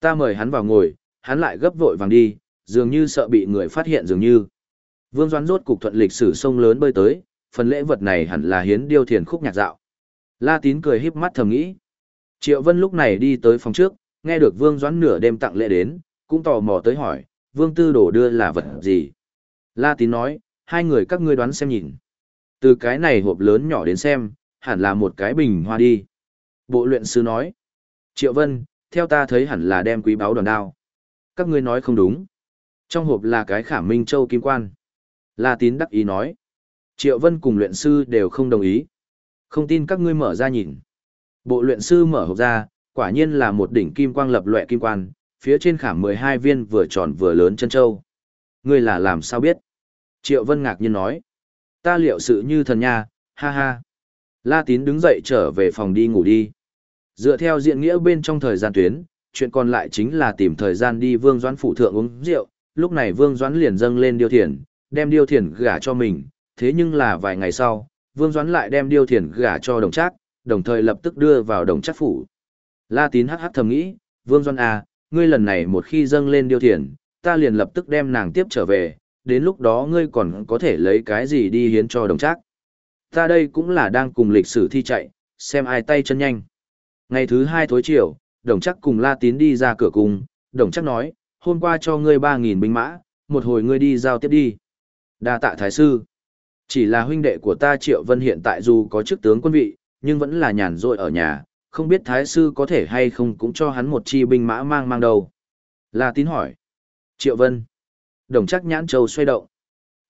Ta mời hắn vào ngồi, hắn lại gấp vội vàng đi, dường như sợ bị người phát hiện dường như. Vương Doãn rốt cục thuận lịch sử sông lớn bơi tới, phần lễ vật này hẳn là hiến điêu thiền khúc nhạc dạo. La Tín cười híp mắt thầm nghĩ. Triệu Vân lúc này đi tới phòng trước, nghe được Vương Doãn nửa đêm tặng lễ đến, cũng tò mò tới hỏi, Vương Tư đổ đưa là vật gì? La Tín nói, hai người các ngươi đoán xem nhìn. Từ cái này hộp lớn nhỏ đến xem, hẳn là một cái bình hoa đi. Bộ luyện sư nói, Triệu Vân, theo ta thấy hẳn là đem quý báu đòn đao. Các ngươi nói không đúng. Trong hộp là cái khả minh châu kim quan. La tín đắc ý nói. Triệu Vân cùng luyện sư đều không đồng ý. Không tin các ngươi mở ra nhìn. Bộ luyện sư mở hộp ra, quả nhiên là một đỉnh kim quang lập lòe kim quan, phía trên khảm 12 viên vừa tròn vừa lớn chân châu. Ngươi là làm sao biết? Triệu Vân ngạc nhiên nói. Ta liệu sự như thần nha, ha ha. La Tín đứng dậy trở về phòng đi ngủ đi. Dựa theo diện nghĩa bên trong thời gian tuyến, chuyện còn lại chính là tìm thời gian đi Vương Doãn phụ thượng uống rượu. Lúc này Vương Doãn liền dâng lên điêu thiền, đem điêu thiền gả cho mình. Thế nhưng là vài ngày sau, Vương Doãn lại đem điêu thiền gả cho đồng trác, đồng thời lập tức đưa vào đồng trác phủ. La Tín hắc hắc thầm nghĩ, Vương Doãn à, ngươi lần này một khi dâng lên điêu thiền, ta liền lập tức đem nàng tiếp trở về, đến lúc đó ngươi còn có thể lấy cái gì đi hiến cho đồng trác. Ta đây cũng là đang cùng lịch sử thi chạy, xem ai tay chân nhanh. Ngày thứ hai thối chiều, đồng chắc cùng La Tín đi ra cửa cùng, đồng chắc nói, hôm qua cho ngươi 3.000 binh mã, một hồi ngươi đi giao tiếp đi. đa tạ thái sư. Chỉ là huynh đệ của ta Triệu Vân hiện tại dù có chức tướng quân vị, nhưng vẫn là nhàn rỗi ở nhà, không biết thái sư có thể hay không cũng cho hắn một chi binh mã mang mang đầu. La Tín hỏi. Triệu Vân. Đồng chắc nhãn châu xoay động.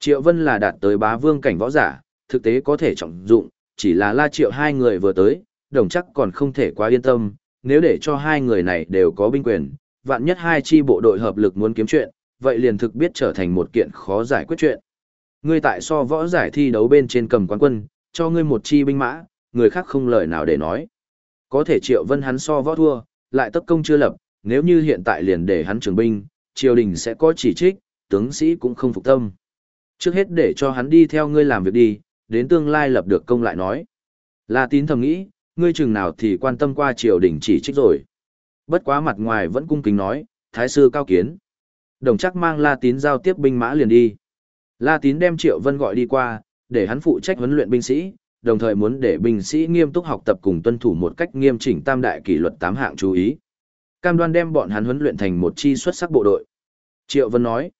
Triệu Vân là đạt tới bá vương cảnh võ giả, thực tế có thể trọng dụng, chỉ là La Triệu hai người vừa tới, đồng chắc còn không thể quá yên tâm, nếu để cho hai người này đều có binh quyền, vạn nhất hai chi bộ đội hợp lực muốn kiếm chuyện, vậy liền thực biết trở thành một kiện khó giải quyết chuyện. Ngươi tại so võ giải thi đấu bên trên cầm quán quân, cho ngươi một chi binh mã, người khác không lời nào để nói. Có thể Triệu Vân hắn so võ thua, lại tất công chưa lập, nếu như hiện tại liền để hắn trường binh, triều đình sẽ có chỉ trích, tướng sĩ cũng không phục tâm. Trước hết để cho hắn đi theo ngươi làm việc đi, đến tương lai lập được công lại nói. La tín thầm nghĩ, ngươi chừng nào thì quan tâm qua triều đình chỉ trích rồi. Bất quá mặt ngoài vẫn cung kính nói, thái sư cao kiến. Đồng chắc mang La tín giao tiếp binh mã liền đi. La tín đem triệu vân gọi đi qua, để hắn phụ trách huấn luyện binh sĩ, đồng thời muốn để binh sĩ nghiêm túc học tập cùng tuân thủ một cách nghiêm chỉnh tam đại kỷ luật tám hạng chú ý. Cam đoan đem bọn hắn huấn luyện thành một chi xuất sắc bộ đội. Triệu Vân nói,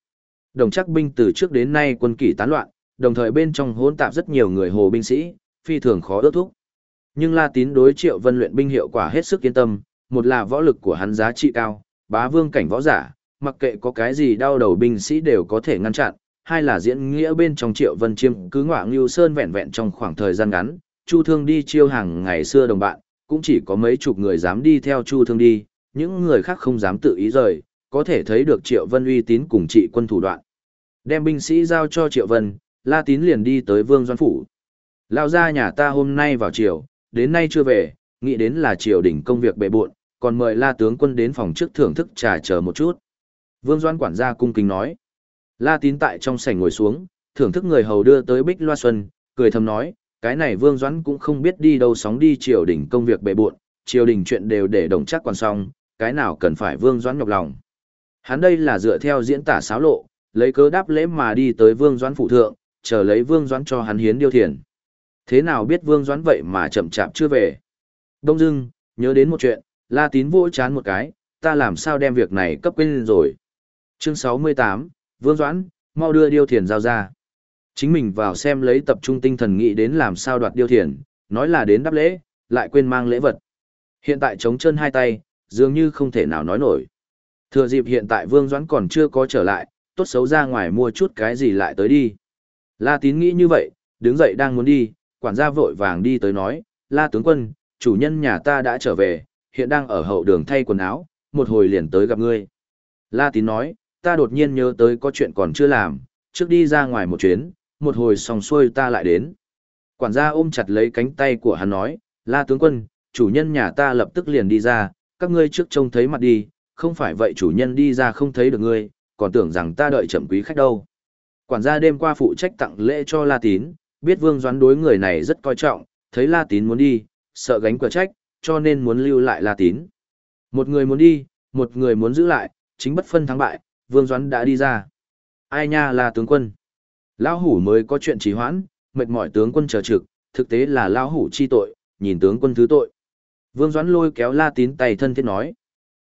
đồng chắc binh từ trước đến nay quân kỷ tán loạn, đồng thời bên trong hỗn tạp rất nhiều người hồ binh sĩ, phi thường khó ước thúc. Nhưng La Tín đối Triệu Vân luyện binh hiệu quả hết sức yên tâm, một là võ lực của hắn giá trị cao, bá vương cảnh võ giả, mặc kệ có cái gì đau đầu binh sĩ đều có thể ngăn chặn, hai là diễn nghĩa bên trong Triệu Vân chiêm cứ ngọa Ngưu Sơn vẹn vẹn trong khoảng thời gian ngắn, Chu Thương đi chiêu hàng ngày xưa đồng bạn, cũng chỉ có mấy chục người dám đi theo Chu Thương đi, những người khác không dám tự ý rời, có thể thấy được Triệu Vân uy tín cùng trị quân thủ đoạn. Đem binh sĩ giao cho Triệu Vân, La Tín liền đi tới Vương Doan Phủ. Lao ra nhà ta hôm nay vào chiều, đến nay chưa về, nghĩ đến là triều đỉnh công việc bệ bộn còn mời La tướng quân đến phòng trước thưởng thức trà chờ một chút. Vương Doan quản gia cung kính nói. La Tín tại trong sảnh ngồi xuống, thưởng thức người hầu đưa tới Bích Loa Xuân, cười thầm nói, cái này Vương Doãn cũng không biết đi đâu sóng đi triều đình công việc bệ buộn, triều đình chuyện đều để đồng chắc còn xong, cái nào cần phải Vương Doãn nhọc lòng. Hắn đây là dựa theo diễn tả xáo lộ, lấy cớ đáp lễ mà đi tới Vương Doãn phụ thượng, chờ lấy Vương Doãn cho hắn hiến điêu thiền. Thế nào biết Vương Doãn vậy mà chậm chạp chưa về? Đông dưng, nhớ đến một chuyện, La Tín vỗ chán một cái, ta làm sao đem việc này cấp quên rồi. Chương 68, Vương Doãn, mau đưa điêu thiền giao ra. Chính mình vào xem lấy tập trung tinh thần nghĩ đến làm sao đoạt điêu thiền, nói là đến đáp lễ, lại quên mang lễ vật. Hiện tại chống chân hai tay, dường như không thể nào nói nổi. Thừa dịp hiện tại Vương Doãn còn chưa có trở lại, tốt xấu ra ngoài mua chút cái gì lại tới đi. La Tín nghĩ như vậy, đứng dậy đang muốn đi, quản gia vội vàng đi tới nói, La tướng quân, chủ nhân nhà ta đã trở về, hiện đang ở hậu đường thay quần áo, một hồi liền tới gặp ngươi. La Tín nói, ta đột nhiên nhớ tới có chuyện còn chưa làm, trước đi ra ngoài một chuyến, một hồi xong xuôi ta lại đến. Quản gia ôm chặt lấy cánh tay của hắn nói, La tướng quân, chủ nhân nhà ta lập tức liền đi ra, các ngươi trước trông thấy mặt đi, không phải vậy chủ nhân đi ra không thấy được ngươi, còn tưởng rằng ta đợi chậm quý khách đâu. Quản gia đêm qua phụ trách tặng lễ cho La Tín, biết Vương Doãn đối người này rất coi trọng, thấy La Tín muốn đi, sợ gánh cửa trách, cho nên muốn lưu lại La Tín. Một người muốn đi, một người muốn giữ lại, chính bất phân thắng bại, Vương Doãn đã đi ra. Ai nha là tướng quân. Lão hủ mới có chuyện trì hoãn, mệt mỏi tướng quân chờ trực, thực tế là lão hủ chi tội, nhìn tướng quân thứ tội. Vương Doãn lôi kéo La Tín tay thân thiết nói.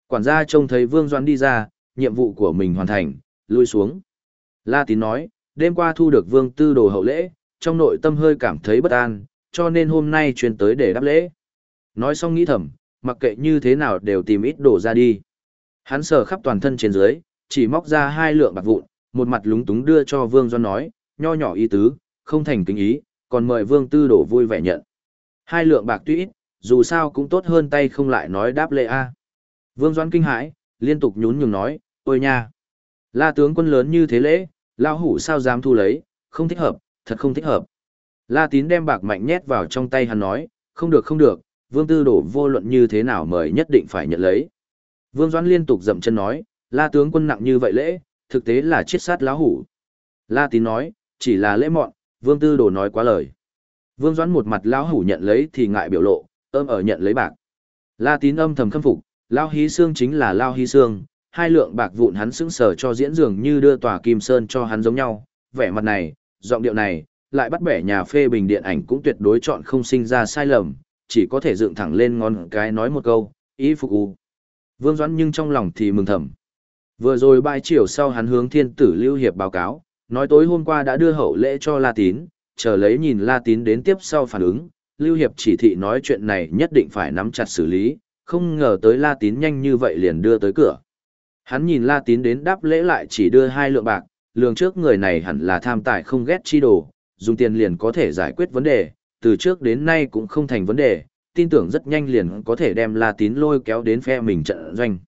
Quản gia trông thấy Vương Doãn đi ra, nhiệm vụ của mình hoàn thành, lui xuống. La Tín nói, đêm qua thu được Vương Tư đồ hậu lễ, trong nội tâm hơi cảm thấy bất an, cho nên hôm nay truyền tới để đáp lễ. Nói xong nghĩ thầm, mặc kệ như thế nào đều tìm ít đồ ra đi. Hắn sờ khắp toàn thân trên dưới, chỉ móc ra hai lượng bạc vụn, một mặt lúng túng đưa cho Vương Doan nói, nho nhỏ ý tứ, không thành kính ý, còn mời Vương Tư Đổ vui vẻ nhận. Hai lượng bạc tuy ít, dù sao cũng tốt hơn tay không lại nói đáp lệ a. Vương Doan kinh hãi, liên tục nhún nhường nói, ôi nha. La tướng quân lớn như thế lễ, lao hủ sao dám thu lấy, không thích hợp, thật không thích hợp. La tín đem bạc mạnh nhét vào trong tay hắn nói, không được không được, vương tư đổ vô luận như thế nào mời nhất định phải nhận lấy. Vương Doãn liên tục dậm chân nói, la tướng quân nặng như vậy lễ, thực tế là chiết sát lá hủ. La tín nói, chỉ là lễ mọn, vương tư đổ nói quá lời. Vương Doãn một mặt lão hủ nhận lấy thì ngại biểu lộ, ôm ở nhận lấy bạc. La tín âm thầm khâm phục, lao hí xương chính là lao hí xương, hai lượng bạc vụn hắn sững sờ cho diễn dường như đưa tòa kim sơn cho hắn giống nhau, vẻ mặt này, giọng điệu này, lại bắt bẻ nhà phê bình điện ảnh cũng tuyệt đối chọn không sinh ra sai lầm, chỉ có thể dựng thẳng lên ngón cái nói một câu, ý phục u. Vương Doãn nhưng trong lòng thì mừng thầm. Vừa rồi bài chiều sau hắn hướng thiên tử lưu hiệp báo cáo, nói tối hôm qua đã đưa hậu lễ cho La Tín, chờ lấy nhìn La Tín đến tiếp sau phản ứng, lưu hiệp chỉ thị nói chuyện này nhất định phải nắm chặt xử lý, không ngờ tới La Tín nhanh như vậy liền đưa tới cửa. Hắn nhìn La Tín đến đáp lễ lại chỉ đưa hai lượng bạc, lường trước người này hẳn là tham tài không ghét chi đồ, dùng tiền liền có thể giải quyết vấn đề, từ trước đến nay cũng không thành vấn đề, tin tưởng rất nhanh liền có thể đem La Tín lôi kéo đến phe mình trận doanh.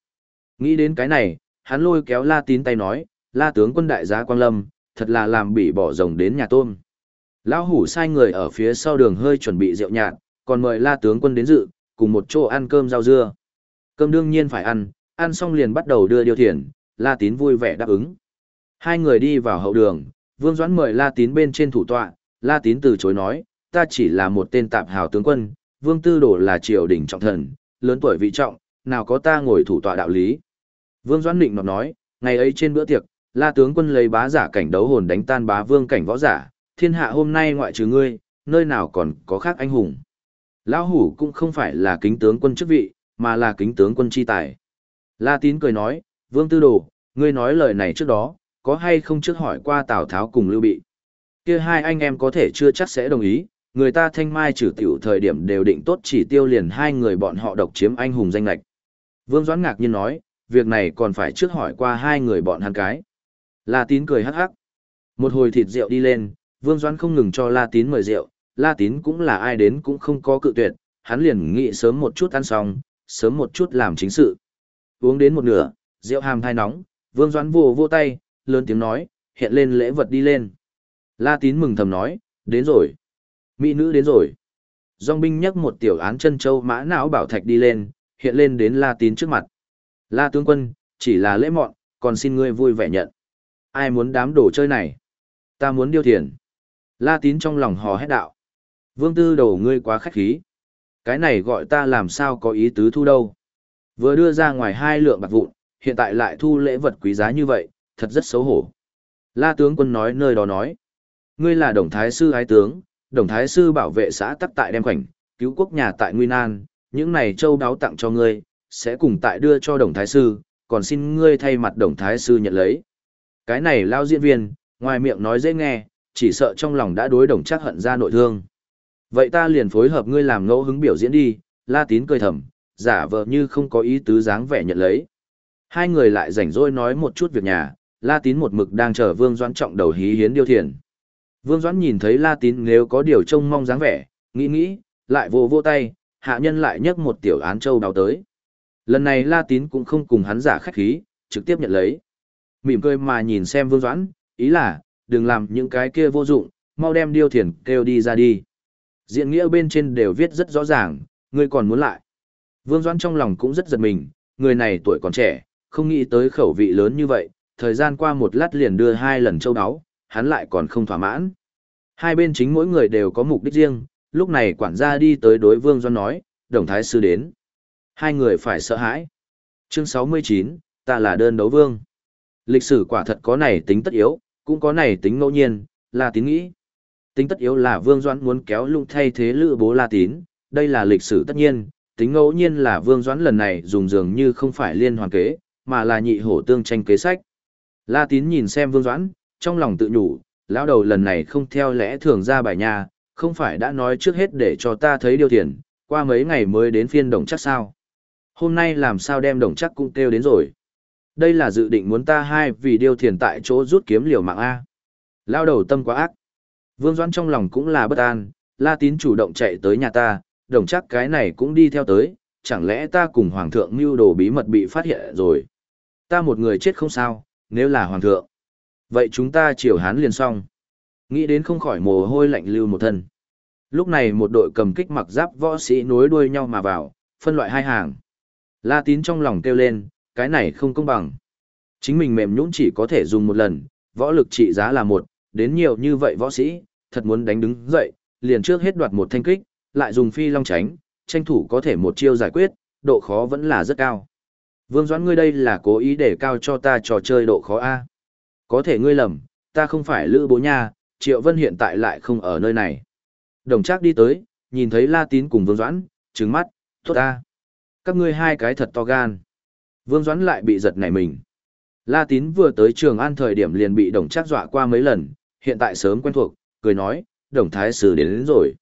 Nghĩ đến cái này, hắn lôi kéo La Tín tay nói, La tướng quân đại gia Quang Lâm, thật là làm bị bỏ rồng đến nhà tôm. Lão hủ sai người ở phía sau đường hơi chuẩn bị rượu nhạt, còn mời La tướng quân đến dự, cùng một chỗ ăn cơm rau dưa. Cơm đương nhiên phải ăn, ăn xong liền bắt đầu đưa điều thiền, La Tín vui vẻ đáp ứng. Hai người đi vào hậu đường, Vương Doãn mời La Tín bên trên thủ tọa, La Tín từ chối nói, ta chỉ là một tên tạp hào tướng quân, Vương Tư Đồ là triều đình trọng thần, lớn tuổi vị trọng, nào có ta ngồi thủ tọa đạo lý. Vương Doãn định nói, ngày ấy trên bữa tiệc, La tướng quân lấy bá giả cảnh đấu hồn đánh tan bá vương cảnh võ giả, thiên hạ hôm nay ngoại trừ ngươi, nơi nào còn có khác anh hùng. Lão hủ cũng không phải là kính tướng quân chức vị, mà là kính tướng quân chi tài. La Tín cười nói, Vương Tư Đồ, ngươi nói lời này trước đó, có hay không trước hỏi qua Tào Tháo cùng Lưu Bị. Kia hai anh em có thể chưa chắc sẽ đồng ý, người ta thanh mai trừ tiểu thời điểm đều định tốt chỉ tiêu liền hai người bọn họ độc chiếm anh hùng danh lạch. Vương Doãn ngạc nhiên nói, việc này còn phải trước hỏi qua hai người bọn hắn cái. La Tín cười hắc hắc. Một hồi thịt rượu đi lên, Vương Doãn không ngừng cho La Tín mời rượu, La Tín cũng là ai đến cũng không có cự tuyệt, hắn liền nghĩ sớm một chút ăn xong, sớm một chút làm chính sự. Uống đến một nửa, rượu hàm thai nóng, Vương Doãn vồ vô tay, lớn tiếng nói, hiện lên lễ vật đi lên. La Tín mừng thầm nói, đến rồi. Mỹ nữ đến rồi. Dòng binh nhấc một tiểu án chân châu mã não bảo thạch đi lên, hiện lên đến La Tín trước mặt. La tướng quân, chỉ là lễ mọn, còn xin ngươi vui vẻ nhận. Ai muốn đám đồ chơi này? Ta muốn điêu thiền. La Tín trong lòng hò hét đạo. Vương tư đầu ngươi quá khách khí. Cái này gọi ta làm sao có ý tứ thu đâu. Vừa đưa ra ngoài hai lượng bạc vụn, hiện tại lại thu lễ vật quý giá như vậy, thật rất xấu hổ. La tướng quân nói nơi đó nói. Ngươi là đồng thái sư ái tướng, đồng thái sư bảo vệ xã tắc tại đem khoảnh, cứu quốc nhà tại Nguyên An, những này châu đáo tặng cho ngươi, sẽ cùng tại đưa cho đồng thái sư, còn xin ngươi thay mặt đồng thái sư nhận lấy. Cái này lao diễn viên, ngoài miệng nói dễ nghe, chỉ sợ trong lòng đã đối đồng chắc hận ra nội thương. Vậy ta liền phối hợp ngươi làm ngẫu hứng biểu diễn đi, la tín cười thầm, giả vờ như không có ý tứ dáng vẻ nhận lấy. Hai người lại rảnh rỗi nói một chút việc nhà, La Tín một mực đang chờ Vương Doãn trọng đầu hí hiến điêu thiền. Vương Doãn nhìn thấy La Tín nếu có điều trông mong dáng vẻ, nghĩ nghĩ, lại vô vô tay, hạ nhân lại nhấc một tiểu án châu đào tới. Lần này La Tín cũng không cùng hắn giả khách khí, trực tiếp nhận lấy. Mỉm cười mà nhìn xem Vương Doãn, ý là, đừng làm những cái kia vô dụng, mau đem điêu thiền kêu đi ra đi. Diện nghĩa bên trên đều viết rất rõ ràng, ngươi còn muốn lại. Vương Doãn trong lòng cũng rất giật mình, người này tuổi còn trẻ, không nghĩ tới khẩu vị lớn như vậy, thời gian qua một lát liền đưa hai lần châu đáo, hắn lại còn không thỏa mãn. Hai bên chính mỗi người đều có mục đích riêng, lúc này quản gia đi tới đối Vương Doãn nói, đồng thái sư đến. Hai người phải sợ hãi. Chương 69, ta là đơn đấu vương. Lịch sử quả thật có này tính tất yếu, cũng có này tính ngẫu nhiên, là tín nghĩ. Tính tất yếu là Vương Doãn muốn kéo lung thay thế lữ bố La Tín, đây là lịch sử tất nhiên, tính ngẫu nhiên là Vương Doãn lần này dùng dường như không phải liên hoàn kế, mà là nhị hổ tương tranh kế sách. La Tín nhìn xem Vương Doãn, trong lòng tự nhủ, lão đầu lần này không theo lẽ thường ra bài nhà, không phải đã nói trước hết để cho ta thấy điều tiền, qua mấy ngày mới đến phiên đồng chắc sao. Hôm nay làm sao đem đồng chắc cũng kêu đến rồi. Đây là dự định muốn ta hai vì điêu thiền tại chỗ rút kiếm liều mạng A. Lao đầu tâm quá ác. Vương Doãn trong lòng cũng là bất an, La Tín chủ động chạy tới nhà ta, đồng chắc cái này cũng đi theo tới, chẳng lẽ ta cùng Hoàng thượng mưu đồ bí mật bị phát hiện rồi. Ta một người chết không sao, nếu là Hoàng thượng. Vậy chúng ta chiều hán liền xong. Nghĩ đến không khỏi mồ hôi lạnh lưu một thân. Lúc này một đội cầm kích mặc giáp võ sĩ nối đuôi nhau mà vào, phân loại hai hàng. La tín trong lòng kêu lên, cái này không công bằng. Chính mình mềm nhũn chỉ có thể dùng một lần, võ lực trị giá là một, đến nhiều như vậy võ sĩ, thật muốn đánh đứng dậy, liền trước hết đoạt một thanh kích, lại dùng phi long tránh, tranh thủ có thể một chiêu giải quyết, độ khó vẫn là rất cao. Vương Doãn ngươi đây là cố ý để cao cho ta trò chơi độ khó A. Có thể ngươi lầm, ta không phải Lữ Bố Nha, Triệu Vân hiện tại lại không ở nơi này. Đồng Trác đi tới, nhìn thấy La Tín cùng Vương Doãn, trừng mắt, tốt ta. Các ngươi hai cái thật to gan. Vương Doãn lại bị giật nảy mình. La Tín vừa tới Trường An thời điểm liền bị Đồng Trác dọa qua mấy lần, hiện tại sớm quen thuộc, cười nói, Đồng Thái Sử đến, đến rồi.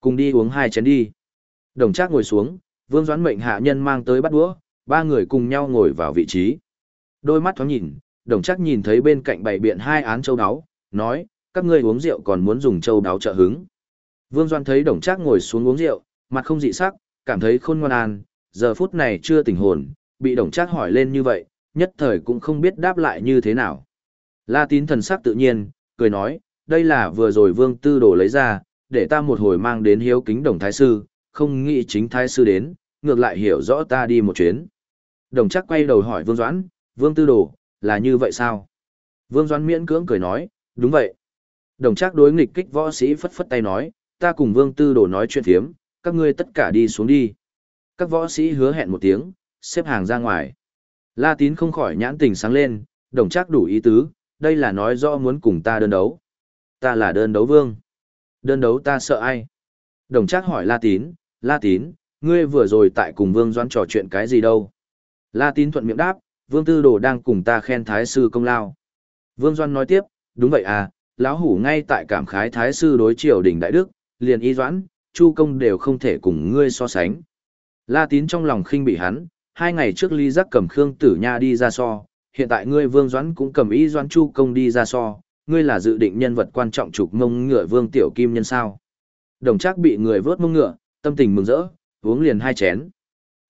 Cùng đi uống hai chén đi. Đồng Trác ngồi xuống, Vương Doãn mệnh hạ nhân mang tới bắt đũa, ba người cùng nhau ngồi vào vị trí. Đôi mắt thoáng nhìn, Đồng Trác nhìn thấy bên cạnh bày biện hai án châu đáo, nói, các ngươi uống rượu còn muốn dùng châu đáo trợ hứng. Vương Doan thấy Đồng Trác ngồi xuống uống rượu, mặt không dị sắc, cảm thấy khôn ngoan an, giờ phút này chưa tỉnh hồn, bị Đồng Trác hỏi lên như vậy, nhất thời cũng không biết đáp lại như thế nào. La Tín thần sắc tự nhiên, cười nói, đây là vừa rồi Vương Tư Đồ lấy ra, để ta một hồi mang đến hiếu kính Đồng Thái Sư, không nghĩ chính Thái Sư đến, ngược lại hiểu rõ ta đi một chuyến. Đồng Trác quay đầu hỏi Vương Doãn, Vương Tư Đồ, là như vậy sao? Vương Doãn miễn cưỡng cười nói, đúng vậy. Đồng Trác đối nghịch kích võ sĩ phất phất tay nói, ta cùng Vương Tư Đồ nói chuyện thiếm, các ngươi tất cả đi xuống đi. Các võ sĩ hứa hẹn một tiếng, xếp hàng ra ngoài. La Tín không khỏi nhãn tình sáng lên, đồng chắc đủ ý tứ, đây là nói rõ muốn cùng ta đơn đấu. Ta là đơn đấu vương. Đơn đấu ta sợ ai? Đồng chắc hỏi La Tín, La Tín, ngươi vừa rồi tại cùng Vương Doãn trò chuyện cái gì đâu? La Tín thuận miệng đáp, Vương Tư Đồ đang cùng ta khen Thái Sư công lao. Vương Doãn nói tiếp, đúng vậy à, lão hủ ngay tại cảm khái Thái Sư đối triều đình Đại Đức, liền y doãn, chu công đều không thể cùng ngươi so sánh. La tín trong lòng khinh bị hắn, hai ngày trước Lý giác cầm Khương Tử Nha đi ra so, hiện tại ngươi vương doãn cũng cầm ý doãn chu công đi ra so, ngươi là dự định nhân vật quan trọng trục mông ngựa vương tiểu kim nhân sao. Đồng Trác bị người vớt mông ngựa, tâm tình mừng rỡ, uống liền hai chén.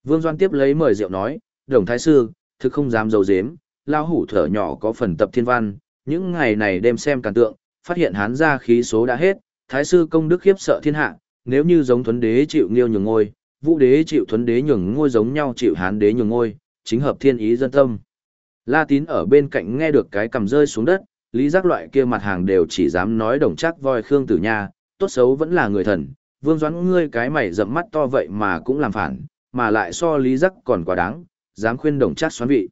Vương Doãn tiếp lấy mời rượu nói, đồng thái sư, thực không dám dầu giếm, lão hủ thở nhỏ có phần tập thiên văn, những ngày này đêm xem càn tượng, phát hiện hán gia khí số đã hết, thái sư công đức khiếp sợ thiên hạ, nếu như giống thuấn đế chịu nghiêu nhường ngôi, vũ đế chịu thuấn đế nhường ngôi giống nhau chịu hán đế nhường ngôi, chính hợp thiên ý dân tâm. La tín ở bên cạnh nghe được cái cầm rơi xuống đất, lý giác loại kia mặt hàng đều chỉ dám nói đồng chắc voi khương tử nha, tốt xấu vẫn là người thần, vương doãn ngươi cái mày rậm mắt to vậy mà cũng làm phản, mà lại so lý giác còn quá đáng, dám khuyên đồng chắc xoắn vị.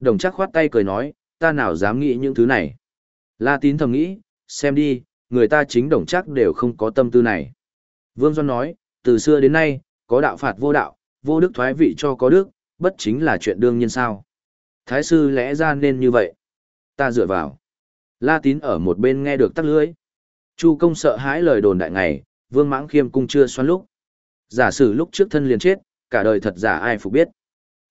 Đồng chắc khoát tay cười nói, ta nào dám nghĩ những thứ này. La tín thầm nghĩ, xem đi, người ta chính đồng chắc đều không có tâm tư này. Vương Doan nói, từ xưa đến nay, có đạo phạt vô đạo, vô đức thoái vị cho có đức, bất chính là chuyện đương nhiên sao. Thái sư lẽ ra nên như vậy. Ta dựa vào. La tín ở một bên nghe được tắc lưỡi. Chu công sợ hãi lời đồn đại ngày, vương mãng khiêm cung chưa xoắn lúc. Giả sử lúc trước thân liền chết, cả đời thật giả ai phục biết.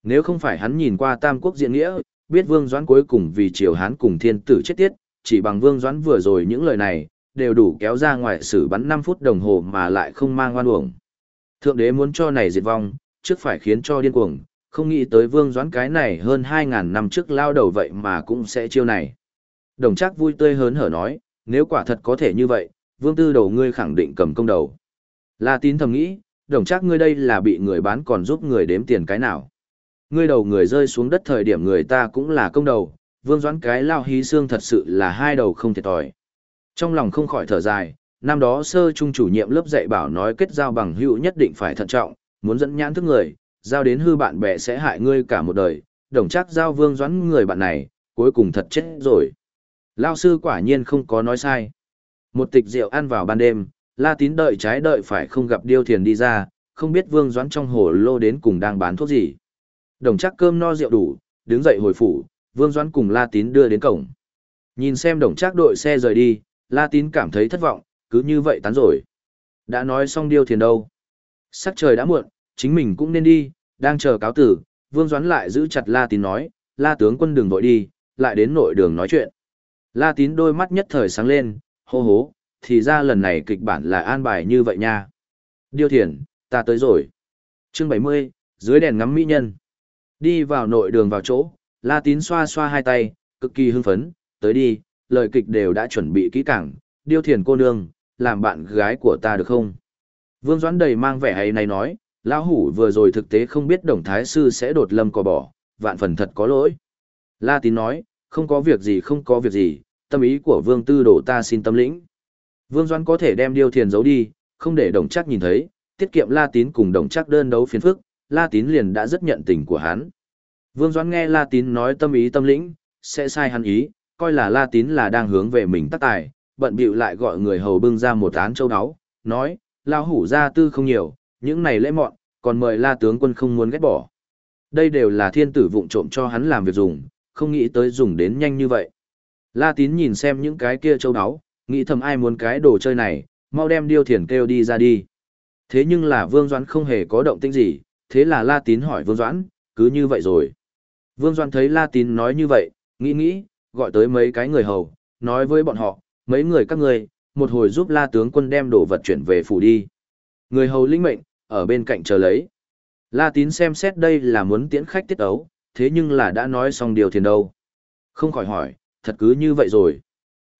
Nếu không phải hắn nhìn qua tam quốc diện nghĩa, biết vương doãn cuối cùng vì triều hán cùng thiên tử chết tiết, chỉ bằng vương doãn vừa rồi những lời này, đều đủ kéo ra ngoài sử bắn 5 phút đồng hồ mà lại không mang oan uổng. Thượng đế muốn cho này diệt vong, trước phải khiến cho điên cuồng, không nghĩ tới vương doãn cái này hơn 2.000 năm trước lao đầu vậy mà cũng sẽ chiêu này. Đồng chắc vui tươi hớn hở nói, nếu quả thật có thể như vậy, vương tư đầu ngươi khẳng định cầm công đầu. La tín thầm nghĩ, đồng chắc ngươi đây là bị người bán còn giúp người đếm tiền cái nào. Ngươi đầu người rơi xuống đất thời điểm người ta cũng là công đầu, vương doãn cái lao hí xương thật sự là hai đầu không thiệt tỏi. Trong lòng không khỏi thở dài, năm đó sơ trung chủ nhiệm lớp dạy bảo nói kết giao bằng hữu nhất định phải thận trọng, muốn dẫn nhãn thức người, giao đến hư bạn bè sẽ hại ngươi cả một đời, đồng chắc giao vương doãn người bạn này, cuối cùng thật chết rồi. Lao sư quả nhiên không có nói sai. Một tịch rượu ăn vào ban đêm, La Tín đợi trái đợi phải không gặp Điêu Thiền đi ra, không biết Vương Doãn trong hồ lô đến cùng đang bán thuốc gì. Đồng chắc cơm no rượu đủ, đứng dậy hồi phủ, Vương Doãn cùng La Tín đưa đến cổng. Nhìn xem đồng chắc đội xe rời đi, La Tín cảm thấy thất vọng, cứ như vậy tán rồi. Đã nói xong điêu thiền đâu. Sắc trời đã muộn, chính mình cũng nên đi, đang chờ cáo tử, Vương Doãn lại giữ chặt La Tín nói, la tướng quân đừng vội đi, lại đến nội đường nói chuyện. La tín đôi mắt nhất thời sáng lên, hô hố, thì ra lần này kịch bản là an bài như vậy nha. Điêu thiền, ta tới rồi. Chương 70, dưới đèn ngắm mỹ nhân. Đi vào nội đường vào chỗ, La tín xoa xoa hai tay, cực kỳ hưng phấn, tới đi, lời kịch đều đã chuẩn bị kỹ càng, điêu thiền cô nương, làm bạn gái của ta được không? Vương Doãn đầy mang vẻ hay này nói, lão hủ vừa rồi thực tế không biết đồng thái sư sẽ đột lâm cò bỏ, vạn phần thật có lỗi. La tín nói, không có việc gì không có việc gì, tâm ý của vương tư đổ ta xin tâm lĩnh. Vương Doãn có thể đem điêu thiền giấu đi, không để đồng chắc nhìn thấy, tiết kiệm La tín cùng đồng chắc đơn đấu phiền phức, La tín liền đã rất nhận tình của hắn. Vương Doãn nghe La tín nói tâm ý tâm lĩnh, sẽ sai hắn ý, coi là La tín là đang hướng về mình tác tài, bận bịu lại gọi người hầu bưng ra một án châu đáo, nói, lao hủ gia tư không nhiều, những này lễ mọn, còn mời La tướng quân không muốn ghét bỏ. Đây đều là thiên tử vụng trộm cho hắn làm việc dùng, không nghĩ tới dùng đến nhanh như vậy. La tín nhìn xem những cái kia châu đáo, nghĩ thầm ai muốn cái đồ chơi này, mau đem điêu thiền kêu đi ra đi. Thế nhưng là Vương Doãn không hề có động tĩnh gì, thế là La tín hỏi Vương Doãn, cứ như vậy rồi. Vương Doãn thấy La tín nói như vậy, nghĩ nghĩ, gọi tới mấy cái người hầu, nói với bọn họ, mấy người các ngươi, một hồi giúp la tướng quân đem đồ vật chuyển về phủ đi. Người hầu linh mệnh, ở bên cạnh chờ lấy. La tín xem xét đây là muốn tiễn khách tiết ấu, thế nhưng là đã nói xong điều thiền đâu. Không khỏi hỏi, thật cứ như vậy rồi.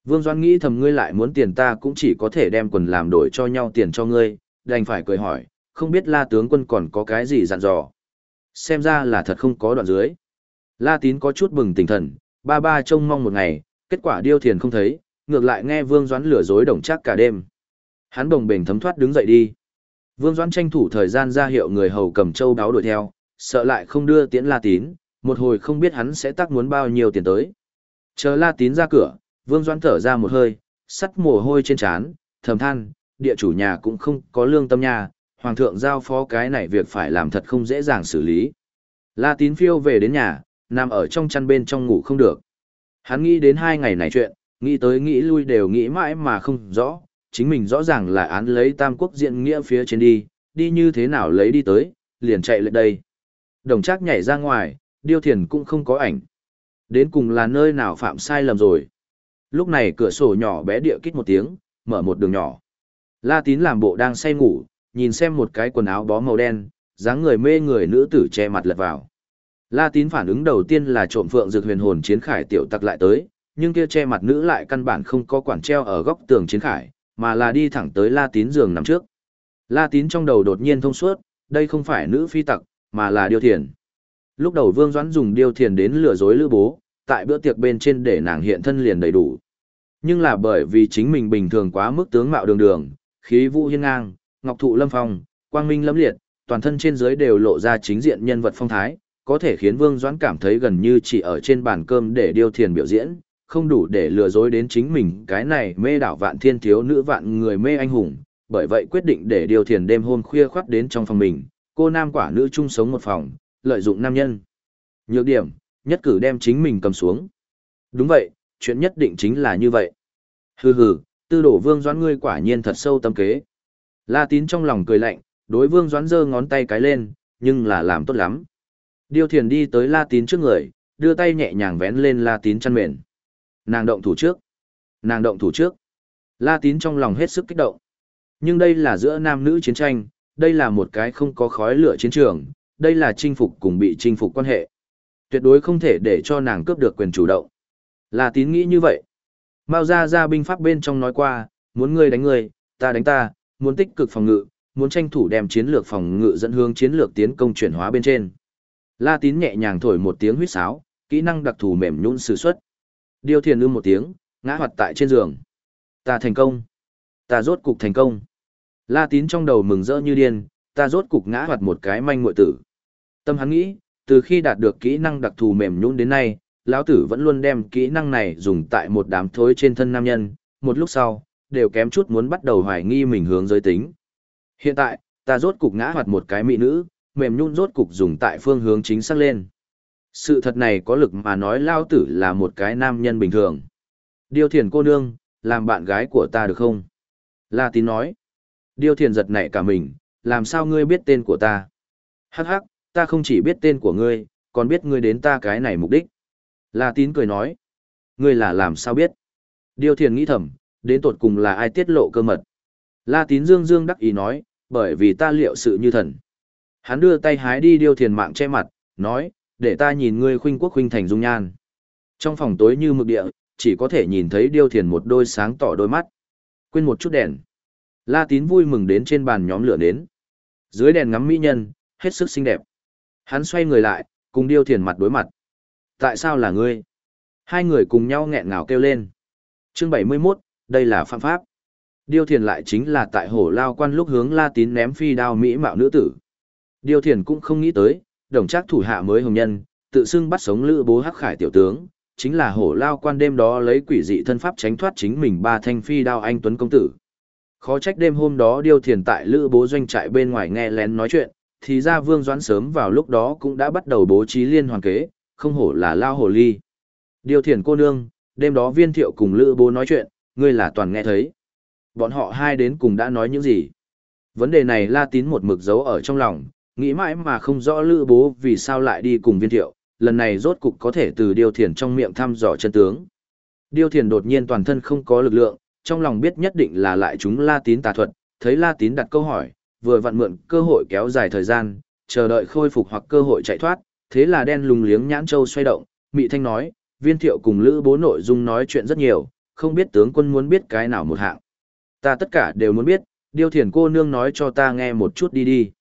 Vương Doan nghĩ thầm ngươi lại muốn tiền ta cũng chỉ có thể đem quần làm đổi cho nhau tiền cho ngươi, đành phải cười hỏi, không biết la tướng quân còn có cái gì dặn dò. Xem ra là thật không có đoạn dưới. La tín có chút bừng tỉnh thần, ba ba trông mong một ngày, kết quả điêu thiền không thấy, ngược lại nghe Vương Doãn lừa dối đồng chắc cả đêm. Hắn bồng bềnh thấm thoát đứng dậy đi. Vương Doãn tranh thủ thời gian ra hiệu người hầu cầm châu đáo đuổi theo, sợ lại không đưa tiễn La Tín, một hồi không biết hắn sẽ tác muốn bao nhiêu tiền tới. Chờ La Tín ra cửa, Vương Doãn thở ra một hơi, sắt mồ hôi trên trán, thầm than, địa chủ nhà cũng không có lương tâm nhà, hoàng thượng giao phó cái này việc phải làm thật không dễ dàng xử lý. La Tín phiêu về đến nhà, nằm ở trong chăn bên trong ngủ không được. Hắn nghĩ đến hai ngày này chuyện, nghĩ tới nghĩ lui đều nghĩ mãi mà không rõ, chính mình rõ ràng là án lấy tam quốc diện nghĩa phía trên đi, đi như thế nào lấy đi tới, liền chạy lại đây. Đồng trác nhảy ra ngoài, điêu thiền cũng không có ảnh. Đến cùng là nơi nào phạm sai lầm rồi. Lúc này cửa sổ nhỏ bé địa kích một tiếng, mở một đường nhỏ. La tín làm bộ đang say ngủ, nhìn xem một cái quần áo bó màu đen, dáng người mê người nữ tử che mặt lật vào. La tín phản ứng đầu tiên là trộm phượng dược huyền hồn chiến khải tiểu tặc lại tới, nhưng kia che mặt nữ lại căn bản không có quản treo ở góc tường chiến khải, mà là đi thẳng tới La tín giường nằm trước. La tín trong đầu đột nhiên thông suốt, đây không phải nữ phi tặc, mà là điêu thiền. Lúc đầu Vương Doãn dùng điêu thiền đến lừa dối lữ bố, tại bữa tiệc bên trên để nàng hiện thân liền đầy đủ. Nhưng là bởi vì chính mình bình thường quá mức tướng mạo đường đường, khí vũ hiên ngang, ngọc thụ lâm phong, quang minh lâm liệt, toàn thân trên dưới đều lộ ra chính diện nhân vật phong thái, có thể khiến Vương Doãn cảm thấy gần như chỉ ở trên bàn cơm để điêu thiền biểu diễn, không đủ để lừa dối đến chính mình cái này mê đảo vạn thiên thiếu nữ vạn người mê anh hùng, bởi vậy quyết định để điều thiền đêm hôm khuya khoắt đến trong phòng mình, cô nam quả nữ chung sống một phòng, lợi dụng nam nhân. Nhược điểm, nhất cử đem chính mình cầm xuống. Đúng vậy, chuyện nhất định chính là như vậy. Hừ hừ, tư đổ vương doãn ngươi quả nhiên thật sâu tâm kế. La tín trong lòng cười lạnh, đối vương doãn giơ ngón tay cái lên, nhưng là làm tốt lắm. Điêu thiền đi tới La Tín trước người, đưa tay nhẹ nhàng vén lên La Tín chăn mền. Nàng động thủ trước. Nàng động thủ trước. La Tín trong lòng hết sức kích động. Nhưng đây là giữa nam nữ chiến tranh, đây là một cái không có khói lửa chiến trường, đây là chinh phục cùng bị chinh phục quan hệ. Tuyệt đối không thể để cho nàng cướp được quyền chủ động. La Tín nghĩ như vậy. Mao ra ra binh pháp bên trong nói qua, muốn ngươi đánh ngươi, ta đánh ta, muốn tích cực phòng ngự, muốn tranh thủ đem chiến lược phòng ngự dẫn hướng chiến lược tiến công chuyển hóa bên trên. La tín nhẹ nhàng thổi một tiếng huýt sáo, kỹ năng đặc thù mềm nhũn sử xuất. Điêu thiền ưm một tiếng, ngã hoạt tại trên giường. Ta thành công. Ta rốt cục thành công. La tín trong đầu mừng rỡ như điên, ta rốt cục ngã hoạt một cái manh muội tử. Tâm hắn nghĩ, từ khi đạt được kỹ năng đặc thù mềm nhũn đến nay, lão tử vẫn luôn đem kỹ năng này dùng tại một đám thối trên thân nam nhân, một lúc sau, đều kém chút muốn bắt đầu hoài nghi mình hướng giới tính. Hiện tại, ta rốt cục ngã hoạt một cái mỹ nữ, mềm nhũn rốt cục dùng tại phương hướng chính xác lên. Sự thật này có lực mà nói lao tử là một cái nam nhân bình thường. Điêu thiền cô nương, làm bạn gái của ta được không? La tín nói. Điêu thiền giật nảy cả mình, làm sao ngươi biết tên của ta? Hắc hắc, ta không chỉ biết tên của ngươi, còn biết ngươi đến ta cái này mục đích. La tín cười nói, ngươi là làm sao biết? Điêu thiền nghĩ thầm, đến tột cùng là ai tiết lộ cơ mật. La tín dương dương đắc ý nói, bởi vì ta liệu sự như thần. Hắn đưa tay hái đi điêu thiền mạng che mặt, nói, để ta nhìn ngươi khuynh quốc khuynh thành dung nhan. Trong phòng tối như mực địa, chỉ có thể nhìn thấy điêu thiền một đôi sáng tỏ đôi mắt. Quên một chút đèn. La tín vui mừng đến trên bàn nhóm lửa đến. Dưới đèn ngắm mỹ nhân, hết sức xinh đẹp. Hắn xoay người lại, cùng điêu thiền mặt đối mặt. Tại sao là ngươi? Hai người cùng nhau nghẹn ngào kêu lên. Chương 71, đây là phạm pháp. Điêu thiền lại chính là tại hổ lao quan lúc hướng la tín ném phi đao mỹ mạo nữ tử. Điêu thiền cũng không nghĩ tới, đồng trác thủ hạ mới hồng nhân, tự xưng bắt sống lữ bố hắc khải tiểu tướng, chính là hổ lao quan đêm đó lấy quỷ dị thân pháp tránh thoát chính mình ba thanh phi đao anh tuấn công tử. Khó trách đêm hôm đó điêu thiền tại lữ bố doanh trại bên ngoài nghe lén nói chuyện, thì ra vương doãn sớm vào lúc đó cũng đã bắt đầu bố trí liên hoàn kế, không hổ là lao hồ ly. Điêu thiền cô nương, đêm đó viên thiệu cùng lữ bố nói chuyện, ngươi là toàn nghe thấy. Bọn họ hai đến cùng đã nói những gì? Vấn đề này la tín một mực giấu ở trong lòng, nghĩ mãi mà không rõ lữ bố vì sao lại đi cùng viên thiệu, lần này rốt cục có thể từ điêu thiền trong miệng thăm dò chân tướng. Điêu thiền đột nhiên toàn thân không có lực lượng, trong lòng biết nhất định là lại chúng la tín tà thuật, thấy la tín đặt câu hỏi, vừa vặn mượn cơ hội kéo dài thời gian, chờ đợi khôi phục hoặc cơ hội chạy thoát, thế là đen lùng liếng nhãn châu xoay động, mị thanh nói, viên thiệu cùng lữ bố nội dung nói chuyện rất nhiều, không biết tướng quân muốn biết cái nào một hạng. Ta tất cả đều muốn biết, điêu thiền cô nương nói cho ta nghe một chút đi đi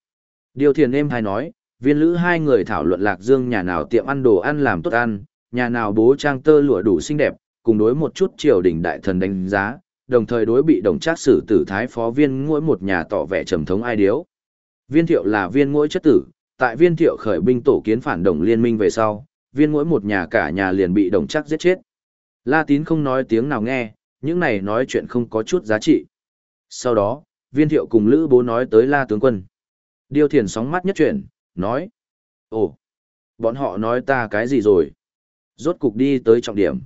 điều thiền êm hay nói, viên lữ hai người thảo luận lạc dương nhà nào tiệm ăn đồ ăn làm tốt ăn, nhà nào bố trang tơ lụa đủ xinh đẹp, cùng đối một chút triều đình đại thần đánh giá, đồng thời đối bị đồng trác sử tử thái phó viên mỗi một nhà tỏ vẻ trầm thống ai điếu. Viên thiệu là viên mỗi chất tử, tại viên thiệu khởi binh tổ kiến phản đồng liên minh về sau, viên mỗi một nhà cả nhà liền bị đồng trác giết chết. La tín không nói tiếng nào nghe, những này nói chuyện không có chút giá trị. Sau đó, viên thiệu cùng lữ bố nói tới la tướng quân. Điêu thiền sóng mắt nhất chuyển, nói. Ồ, bọn họ nói ta cái gì rồi? Rốt cục đi tới trọng điểm.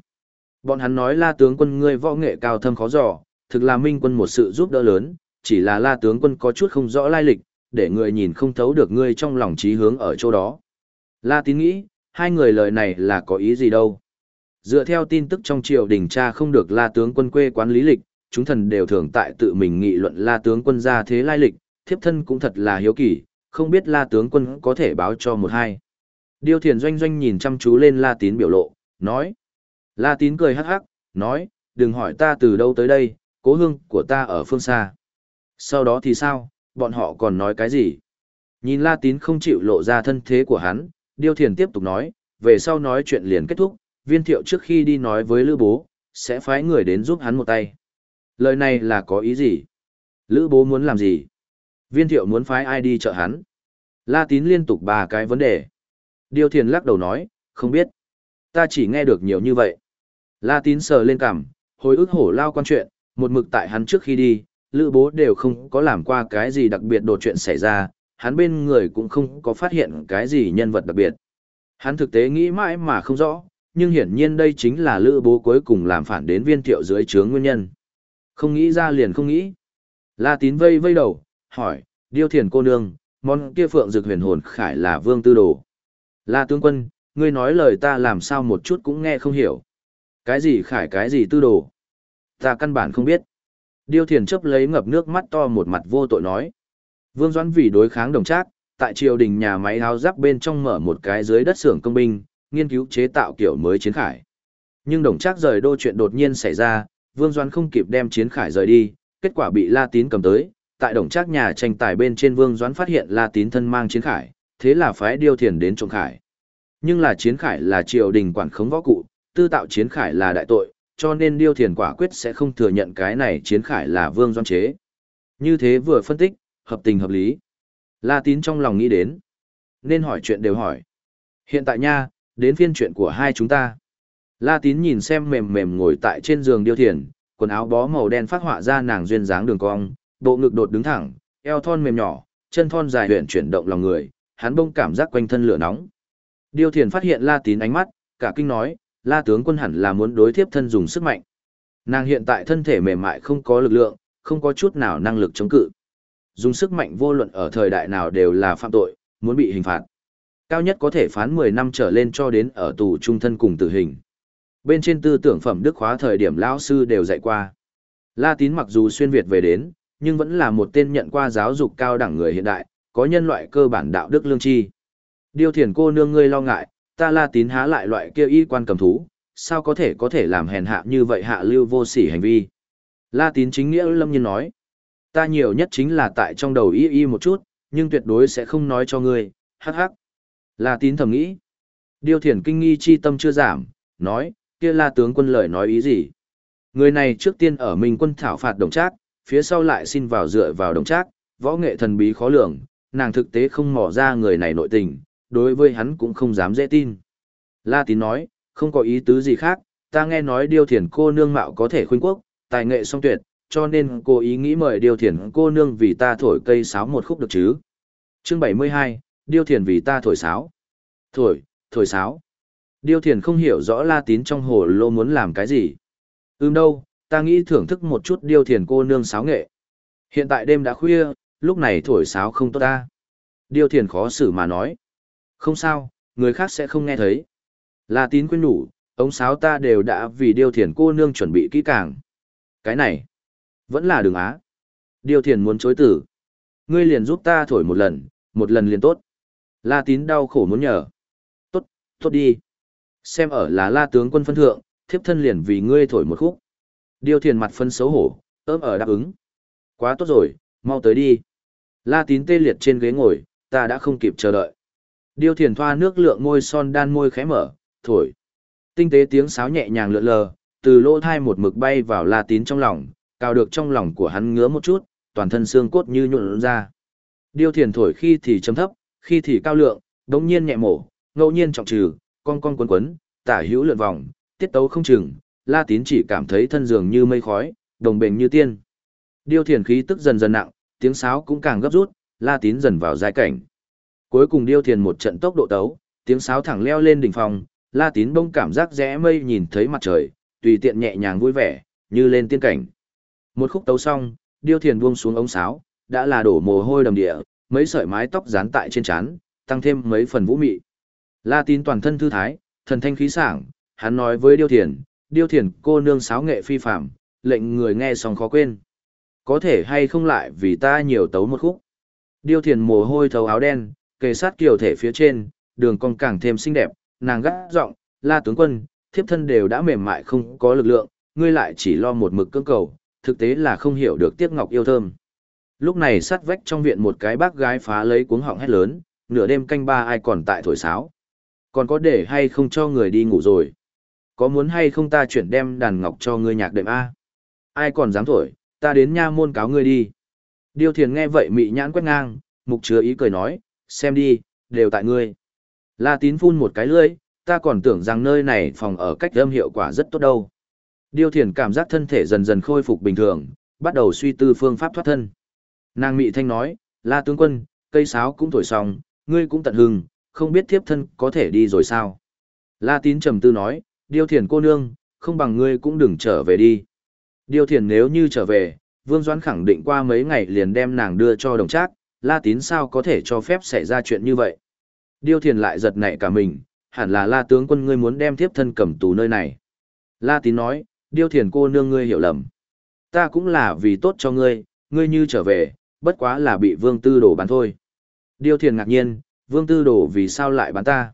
Bọn hắn nói la tướng quân ngươi võ nghệ cao thâm khó dò, thực là minh quân một sự giúp đỡ lớn, chỉ là la tướng quân có chút không rõ lai lịch, để người nhìn không thấu được ngươi trong lòng trí hướng ở chỗ đó. La tín nghĩ, hai người lời này là có ý gì đâu. Dựa theo tin tức trong triều đình cha không được la tướng quân quê quán lý lịch, chúng thần đều thường tại tự mình nghị luận la tướng quân ra thế lai lịch, thiếp thân cũng thật là hiếu kỳ, không biết la tướng quân có thể báo cho một hai. Điêu thiền doanh doanh nhìn chăm chú lên la tín biểu lộ, nói. La tín cười hắc hắc, nói, đừng hỏi ta từ đâu tới đây, cố hương của ta ở phương xa. Sau đó thì sao, bọn họ còn nói cái gì? Nhìn la tín không chịu lộ ra thân thế của hắn, điêu thiền tiếp tục nói, về sau nói chuyện liền kết thúc, viên thiệu trước khi đi nói với lữ bố, sẽ phái người đến giúp hắn một tay. Lời này là có ý gì? Lữ bố muốn làm gì? Viên thiệu muốn phái ai đi trợ hắn? La tín liên tục ba cái vấn đề. Điêu thiền lắc đầu nói, không biết. Ta chỉ nghe được nhiều như vậy. La tín sờ lên cằm, hồi ức hổ lao quan chuyện, một mực tại hắn trước khi đi, lữ bố đều không có làm qua cái gì đặc biệt đột chuyện xảy ra, hắn bên người cũng không có phát hiện cái gì nhân vật đặc biệt. Hắn thực tế nghĩ mãi mà không rõ, nhưng hiển nhiên đây chính là lữ bố cuối cùng làm phản đến viên thiệu dưới chướng nguyên nhân. Không nghĩ ra liền không nghĩ. La tín vây vây đầu, hỏi, điêu thiền cô nương, món kia phượng dược huyền hồn khải là vương tư đồ. La tướng quân, ngươi nói lời ta làm sao một chút cũng nghe không hiểu. Cái gì khải cái gì tư đồ? Ta căn bản không biết. Điêu thiền chấp lấy ngập nước mắt to một mặt vô tội nói. Vương Doãn vì đối kháng đồng trác, tại triều đình nhà máy áo giáp bên trong mở một cái dưới đất xưởng công binh, nghiên cứu chế tạo kiểu mới chiến khải. Nhưng đồng trác rời đô chuyện đột nhiên xảy ra, Vương Doãn không kịp đem chiến khải rời đi, kết quả bị La Tín cầm tới. Tại đồng trác nhà tranh tài bên trên Vương Doãn phát hiện La Tín thân mang chiến khải, thế là phái điêu thiền đến trộm khải. Nhưng là chiến khải là triều đình quản khống võ cụ, tư tạo chiến khải là đại tội, cho nên điêu thiền quả quyết sẽ không thừa nhận cái này chiến khải là vương doan chế. Như thế vừa phân tích, hợp tình hợp lý. La tín trong lòng nghĩ đến. Nên hỏi chuyện đều hỏi. Hiện tại nha, đến phiên chuyện của hai chúng ta. La tín nhìn xem mềm mềm ngồi tại trên giường điêu thiền, quần áo bó màu đen phát họa ra nàng duyên dáng đường cong, bộ ngực đột đứng thẳng, eo thon mềm nhỏ, chân thon dài huyền chuyển động lòng người, hắn bông cảm giác quanh thân lửa nóng. Điêu thiền phát hiện La tín ánh mắt, cả kinh nói, La tướng quân hẳn là muốn đối thiếp thân dùng sức mạnh. Nàng hiện tại thân thể mềm mại không có lực lượng, không có chút nào năng lực chống cự. Dùng sức mạnh vô luận ở thời đại nào đều là phạm tội, muốn bị hình phạt. Cao nhất có thể phán 10 năm trở lên cho đến ở tù trung thân cùng tử hình. Bên trên tư tưởng phẩm đức khóa thời điểm lão sư đều dạy qua. La Tín mặc dù xuyên Việt về đến, nhưng vẫn là một tên nhận qua giáo dục cao đẳng người hiện đại, có nhân loại cơ bản đạo đức lương tri. Điêu thiền cô nương ngươi lo ngại, ta La Tín há lại loại kia y quan cầm thú, sao có thể có thể làm hèn hạ như vậy hạ lưu vô sỉ hành vi. La Tín chính nghĩa lâm nhiên nói, ta nhiều nhất chính là tại trong đầu y y một chút, nhưng tuyệt đối sẽ không nói cho ngươi, hắc hắc. La Tín thầm nghĩ, Điêu thiền kinh nghi chi tâm chưa giảm, nói, kia La tướng quân lời nói ý gì? Người này trước tiên ở mình quân thảo phạt đồng trác, phía sau lại xin vào dựa vào đồng trác, võ nghệ thần bí khó lường, nàng thực tế không mò ra người này nội tình, đối với hắn cũng không dám dễ tin. La Tín nói, không có ý tứ gì khác, ta nghe nói điêu thiền cô nương mạo có thể khuynh quốc, tài nghệ song tuyệt, cho nên cô ý nghĩ mời điêu thiền cô nương vì ta thổi cây sáo một khúc được chứ. Chương 72, điêu thiền vì ta thổi sáo. Thổi, thổi sáo. Điêu thiền không hiểu rõ La Tín trong hồ lô muốn làm cái gì. Ưm đâu, ta nghĩ thưởng thức một chút điêu thiền cô nương sáo nghệ. Hiện tại đêm đã khuya, lúc này thổi sáo không tốt ta. Điêu thiền khó xử mà nói. Không sao, người khác sẽ không nghe thấy. là tín quên nhủ, ống sáo ta đều đã vì điêu thiền cô nương chuẩn bị kỹ càng. Cái này, vẫn là đường á. Điêu thiền muốn chối tử. Ngươi liền giúp ta thổi một lần, một lần liền tốt. La tín đau khổ muốn nhờ. Tốt, tốt đi. Xem ở là la tướng quân phân thượng, thiếp thân liền vì ngươi thổi một khúc. Điêu thiền mặt phân xấu hổ, ớm ở đáp ứng. Quá tốt rồi, mau tới đi. La tín tê liệt trên ghế ngồi, ta đã không kịp chờ đợi. Điêu thiền thoa nước lượng môi son đan môi khẽ mở, thổi. Tinh tế tiếng sáo nhẹ nhàng lượn lờ, từ lỗ thai một mực bay vào la tín trong lòng, cào được trong lòng của hắn ngứa một chút, toàn thân xương cốt như nhuộn ra. Điêu thiền thổi khi thì chấm thấp, khi thì cao lượng, đống nhiên nhẹ mổ, ngẫu nhiên trọng trừ, con con quấn quấn, tả hữu lượn vòng, tiết tấu không chừng, la tín chỉ cảm thấy thân dường như mây khói, đồng bền như tiên. Điêu thiền khí tức dần dần nặng, tiếng sáo cũng càng gấp rút, la tín dần vào giai cảnh. Cuối cùng điêu thiền một trận tốc độ tấu, tiếng sáo thẳng leo lên đỉnh phòng, la tín bông cảm giác rẽ mây nhìn thấy mặt trời, tùy tiện nhẹ nhàng vui vẻ, như lên tiên cảnh. Một khúc tấu xong, điêu thiền buông xuống ống sáo, đã là đổ mồ hôi đầm địa, mấy sợi mái tóc dán tại trên trán, tăng thêm mấy phần vũ mị. La tín toàn thân thư thái, thần thanh khí sảng, hắn nói với điêu thiền, điêu thiền cô nương sáo nghệ phi phạm, lệnh người nghe xong khó quên. Có thể hay không lại vì ta nhiều tấu một khúc. Điêu thiền mồ hôi thấu áo đen, kề sát kiều thể phía trên, đường cong càng thêm xinh đẹp, nàng gắt giọng, la tướng quân, thiếp thân đều đã mềm mại không có lực lượng, ngươi lại chỉ lo một mực cưỡng cầu, thực tế là không hiểu được tiếc ngọc yêu thơm. Lúc này sát vách trong viện một cái bác gái phá lấy cuống họng hét lớn, nửa đêm canh ba ai còn tại thổi sáo. Còn có để hay không cho người đi ngủ rồi? Có muốn hay không ta chuyển đem đàn ngọc cho ngươi nhạc đệm A? Ai còn dám thổi, ta đến nha môn cáo ngươi đi. Điêu thiền nghe vậy mị nhãn quét ngang, mục chứa ý cười nói, xem đi, đều tại ngươi. La tín phun một cái lưỡi, ta còn tưởng rằng nơi này phòng ở cách âm hiệu quả rất tốt đâu. Điêu thiền cảm giác thân thể dần dần khôi phục bình thường, bắt đầu suy tư phương pháp thoát thân. Nàng mị thanh nói, la tướng quân, cây sáo cũng thổi xong, ngươi cũng tận hưng không biết thiếp thân có thể đi rồi sao. La tín trầm tư nói, điêu thiền cô nương, không bằng ngươi cũng đừng trở về đi. Điêu thiền nếu như trở về, Vương Doãn khẳng định qua mấy ngày liền đem nàng đưa cho đồng trác, La Tín sao có thể cho phép xảy ra chuyện như vậy. Điêu thiền lại giật nảy cả mình, hẳn là La tướng quân ngươi muốn đem thiếp thân cầm tù nơi này. La Tín nói, Điêu thiền cô nương ngươi hiểu lầm. Ta cũng là vì tốt cho ngươi, ngươi như trở về, bất quá là bị Vương Tư Đồ bán thôi. Điêu thiền ngạc nhiên, Vương Tư Đồ vì sao lại bán ta?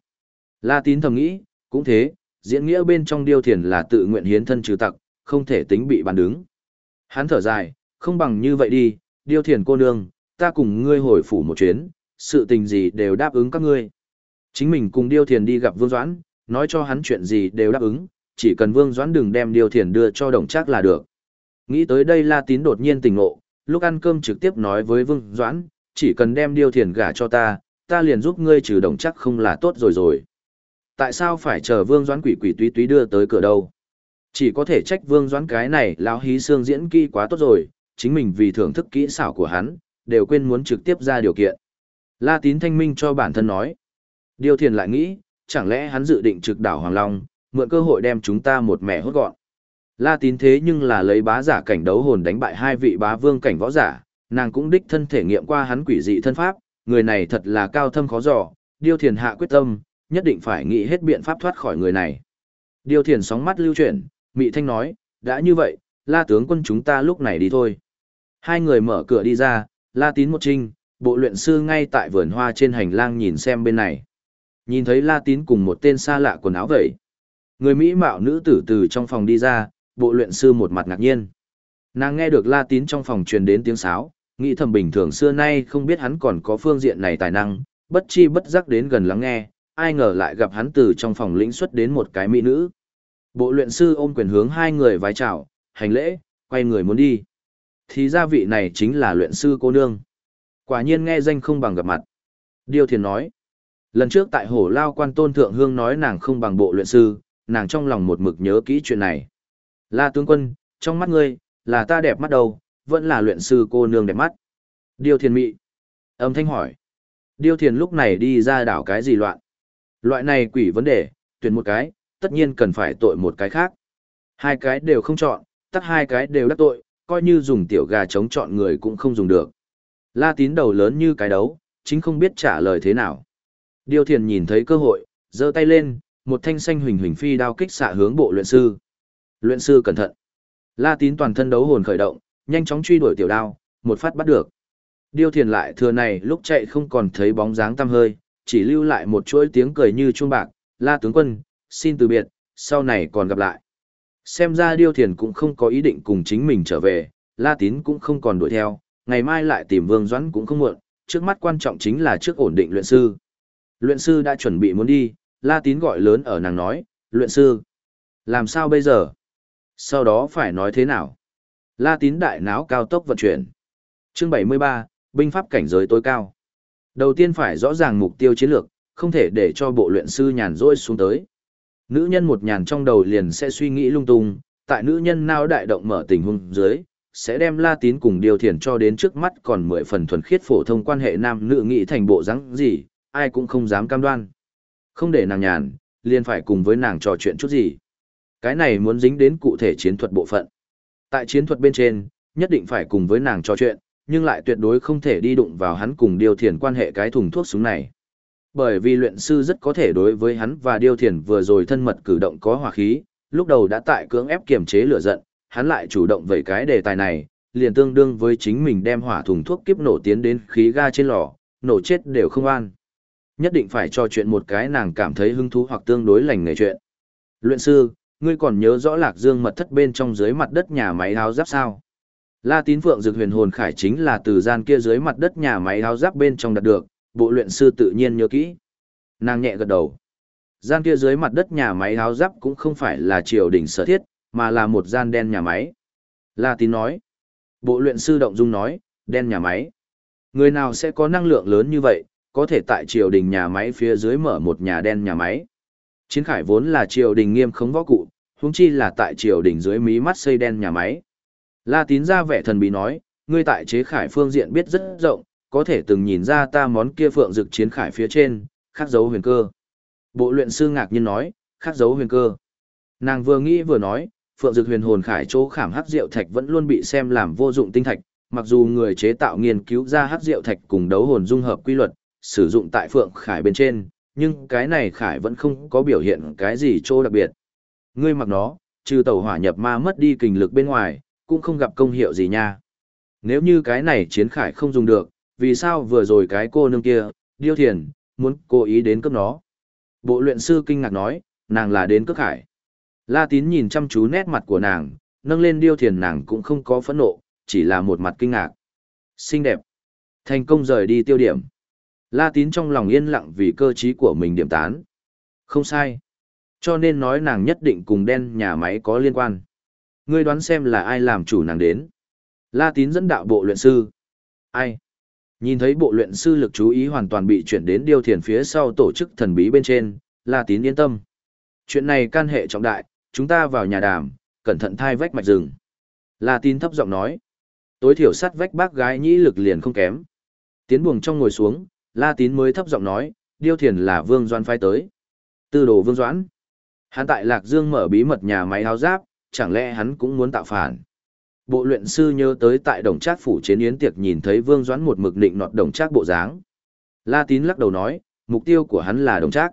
La Tín thầm nghĩ, cũng thế, diễn nghĩa bên trong Điêu thiền là tự nguyện hiến thân trừ tặc, không thể tính bị bàn đứng. Hắn thở dài, không bằng như vậy đi, Điêu thiền cô nương, ta cùng ngươi hồi phủ một chuyến, sự tình gì đều đáp ứng các ngươi. Chính mình cùng Điêu Thiền đi gặp Vương Doãn, nói cho hắn chuyện gì đều đáp ứng, chỉ cần Vương Doãn đừng đem Điêu Thiền đưa cho đồng chắc là được. Nghĩ tới đây La Tín đột nhiên tỉnh ngộ, lúc ăn cơm trực tiếp nói với Vương Doãn, chỉ cần đem Điêu Thiền gả cho ta, ta liền giúp ngươi trừ đồng chắc không là tốt rồi rồi. Tại sao phải chờ Vương Doãn quỷ quỷ túy túy đưa tới cửa đâu? Chỉ có thể trách Vương Doãn cái này lão hí xương diễn kỹ quá tốt rồi, chính mình vì thưởng thức kỹ xảo của hắn, đều quên muốn trực tiếp ra điều kiện. La tín thanh minh cho bản thân nói. Điều thiền lại nghĩ, chẳng lẽ hắn dự định trực đảo Hoàng Long, mượn cơ hội đem chúng ta một mẹ hốt gọn. La tín thế nhưng là lấy bá giả cảnh đấu hồn đánh bại hai vị bá vương cảnh võ giả, nàng cũng đích thân thể nghiệm qua hắn quỷ dị thân pháp, người này thật là cao thâm khó dò, Điêu Thiền hạ quyết tâm, nhất định phải nghĩ hết biện pháp thoát khỏi người này. Điêu Thiền sóng mắt lưu chuyển, Mị Thanh nói, đã như vậy, la tướng quân chúng ta lúc này đi thôi. Hai người mở cửa đi ra, la tín một trinh, bộ luyện sư ngay tại vườn hoa trên hành lang nhìn xem bên này. Nhìn thấy la tín cùng một tên xa lạ quần áo vậy. Người Mỹ mạo nữ tử từ trong phòng đi ra, bộ luyện sư một mặt ngạc nhiên. Nàng nghe được la tín trong phòng truyền đến tiếng sáo, nghĩ thầm bình thường xưa nay không biết hắn còn có phương diện này tài năng, bất chi bất giác đến gần lắng nghe, ai ngờ lại gặp hắn từ trong phòng lĩnh xuất đến một cái mỹ nữ. Bộ luyện sư ôm quyền hướng hai người vái chào, hành lễ, quay người muốn đi. Thì ra vị này chính là luyện sư cô nương. Quả nhiên nghe danh không bằng gặp mặt. Điều thiền nói. Lần trước tại hổ lao quan tôn thượng hương nói nàng không bằng bộ luyện sư, nàng trong lòng một mực nhớ kỹ chuyện này. La tướng quân, trong mắt ngươi, là ta đẹp mắt đâu, vẫn là luyện sư cô nương đẹp mắt. Điều thiền mị. Âm thanh hỏi. Điêu thiền lúc này đi ra đảo cái gì loạn. Loại này quỷ vấn đề, tuyển một cái, tất nhiên cần phải tội một cái khác. Hai cái đều không chọn, tắt hai cái đều đắc tội, coi như dùng tiểu gà chống chọn người cũng không dùng được. La tín đầu lớn như cái đấu, chính không biết trả lời thế nào. Điêu thiền nhìn thấy cơ hội, giơ tay lên, một thanh xanh huỳnh huỳnh phi đao kích xạ hướng bộ luyện sư. Luyện sư cẩn thận. La tín toàn thân đấu hồn khởi động, nhanh chóng truy đuổi tiểu đao, một phát bắt được. Điêu thiền lại thừa này lúc chạy không còn thấy bóng dáng tăm hơi, chỉ lưu lại một chuỗi tiếng cười như chuông bạc, la tướng quân, xin từ biệt, sau này còn gặp lại. Xem ra điêu thiền cũng không có ý định cùng chính mình trở về, la tín cũng không còn đuổi theo, ngày mai lại tìm vương doãn cũng không muộn, trước mắt quan trọng chính là trước ổn định luyện sư. Luyện sư đã chuẩn bị muốn đi, la tín gọi lớn ở nàng nói, luyện sư, làm sao bây giờ? Sau đó phải nói thế nào? La tín đại náo cao tốc vận chuyển. Chương 73, binh pháp cảnh giới tối cao. Đầu tiên phải rõ ràng mục tiêu chiến lược, không thể để cho bộ luyện sư nhàn rỗi xuống tới. Nữ nhân một nhàn trong đầu liền sẽ suy nghĩ lung tung, tại nữ nhân nào đại động mở tình huống dưới, sẽ đem La Tín cùng điều thiền cho đến trước mắt còn mười phần thuần khiết phổ thông quan hệ nam nữ nghĩ thành bộ dáng gì, ai cũng không dám cam đoan. Không để nàng nhàn, liền phải cùng với nàng trò chuyện chút gì. Cái này muốn dính đến cụ thể chiến thuật bộ phận. Tại chiến thuật bên trên, nhất định phải cùng với nàng trò chuyện, nhưng lại tuyệt đối không thể đi đụng vào hắn cùng điều thiền quan hệ cái thùng thuốc súng này. Bởi vì luyện sư rất có thể đối với hắn và điều thiền vừa rồi thân mật cử động có hòa khí, lúc đầu đã tại cưỡng ép kiềm chế lửa giận, hắn lại chủ động về cái đề tài này, liền tương đương với chính mình đem hỏa thùng thuốc kiếp nổ tiến đến khí ga trên lò, nổ chết đều không an. Nhất định phải cho chuyện một cái nàng cảm thấy hứng thú hoặc tương đối lành nghề chuyện. Luyện sư, ngươi còn nhớ rõ lạc dương mật thất bên trong dưới mặt đất nhà máy tháo giáp sao? La tín phượng dược huyền hồn khải chính là từ gian kia dưới mặt đất nhà máy áo giáp bên trong đạt được, bộ luyện sư tự nhiên nhớ kỹ. Nàng nhẹ gật đầu. Gian kia dưới mặt đất nhà máy áo giáp cũng không phải là triều đình sở thiết, mà là một gian đen nhà máy. La tín nói. Bộ luyện sư động dung nói, đen nhà máy. Người nào sẽ có năng lượng lớn như vậy, có thể tại triều đình nhà máy phía dưới mở một nhà đen nhà máy. Chiến khải vốn là triều đình nghiêm khống võ cụ, huống chi là tại triều đình dưới mí mắt xây đen nhà máy. La tín ra vẻ thần bí nói, ngươi tại chế khải phương diện biết rất rộng, có thể từng nhìn ra ta món kia phượng dực chiến khải phía trên, khắc dấu huyền cơ. Bộ luyện sư ngạc nhiên nói, khắc dấu huyền cơ. Nàng vừa nghĩ vừa nói, phượng dực huyền hồn khải chỗ khảm hắc diệu thạch vẫn luôn bị xem làm vô dụng tinh thạch, mặc dù người chế tạo nghiên cứu ra hắc diệu thạch cùng đấu hồn dung hợp quy luật, sử dụng tại phượng khải bên trên, nhưng cái này khải vẫn không có biểu hiện cái gì chỗ đặc biệt. Ngươi mặc nó, trừ tẩu hỏa nhập ma mất đi kình lực bên ngoài, cũng không gặp công hiệu gì nha. Nếu như cái này chiến khải không dùng được, vì sao vừa rồi cái cô nương kia, điêu thiền, muốn cố ý đến cấp nó. Bộ luyện sư kinh ngạc nói, nàng là đến cướp khải. La tín nhìn chăm chú nét mặt của nàng, nâng lên điêu thiền nàng cũng không có phẫn nộ, chỉ là một mặt kinh ngạc. Xinh đẹp. Thành công rời đi tiêu điểm. La tín trong lòng yên lặng vì cơ trí của mình điểm tán. Không sai. Cho nên nói nàng nhất định cùng đen nhà máy có liên quan. Ngươi đoán xem là ai làm chủ nàng đến. La tín dẫn đạo bộ luyện sư. Ai? Nhìn thấy bộ luyện sư lực chú ý hoàn toàn bị chuyển đến điều thiền phía sau tổ chức thần bí bên trên, La tín yên tâm. Chuyện này can hệ trọng đại, chúng ta vào nhà đàm, cẩn thận thai vách mạch rừng. La tín thấp giọng nói. Tối thiểu sắt vách bác gái nhĩ lực liền không kém. Tiến buồng trong ngồi xuống, La tín mới thấp giọng nói, điêu thiền là vương doan phái tới. Tư đồ vương doãn. Hắn tại Lạc Dương mở bí mật nhà máy áo giáp, chẳng lẽ hắn cũng muốn tạo phản. Bộ luyện sư nhớ tới tại đồng trác phủ chiến yến tiệc nhìn thấy Vương Doãn một mực nịnh nọt đồng trác bộ dáng. La Tín lắc đầu nói, mục tiêu của hắn là đồng trác.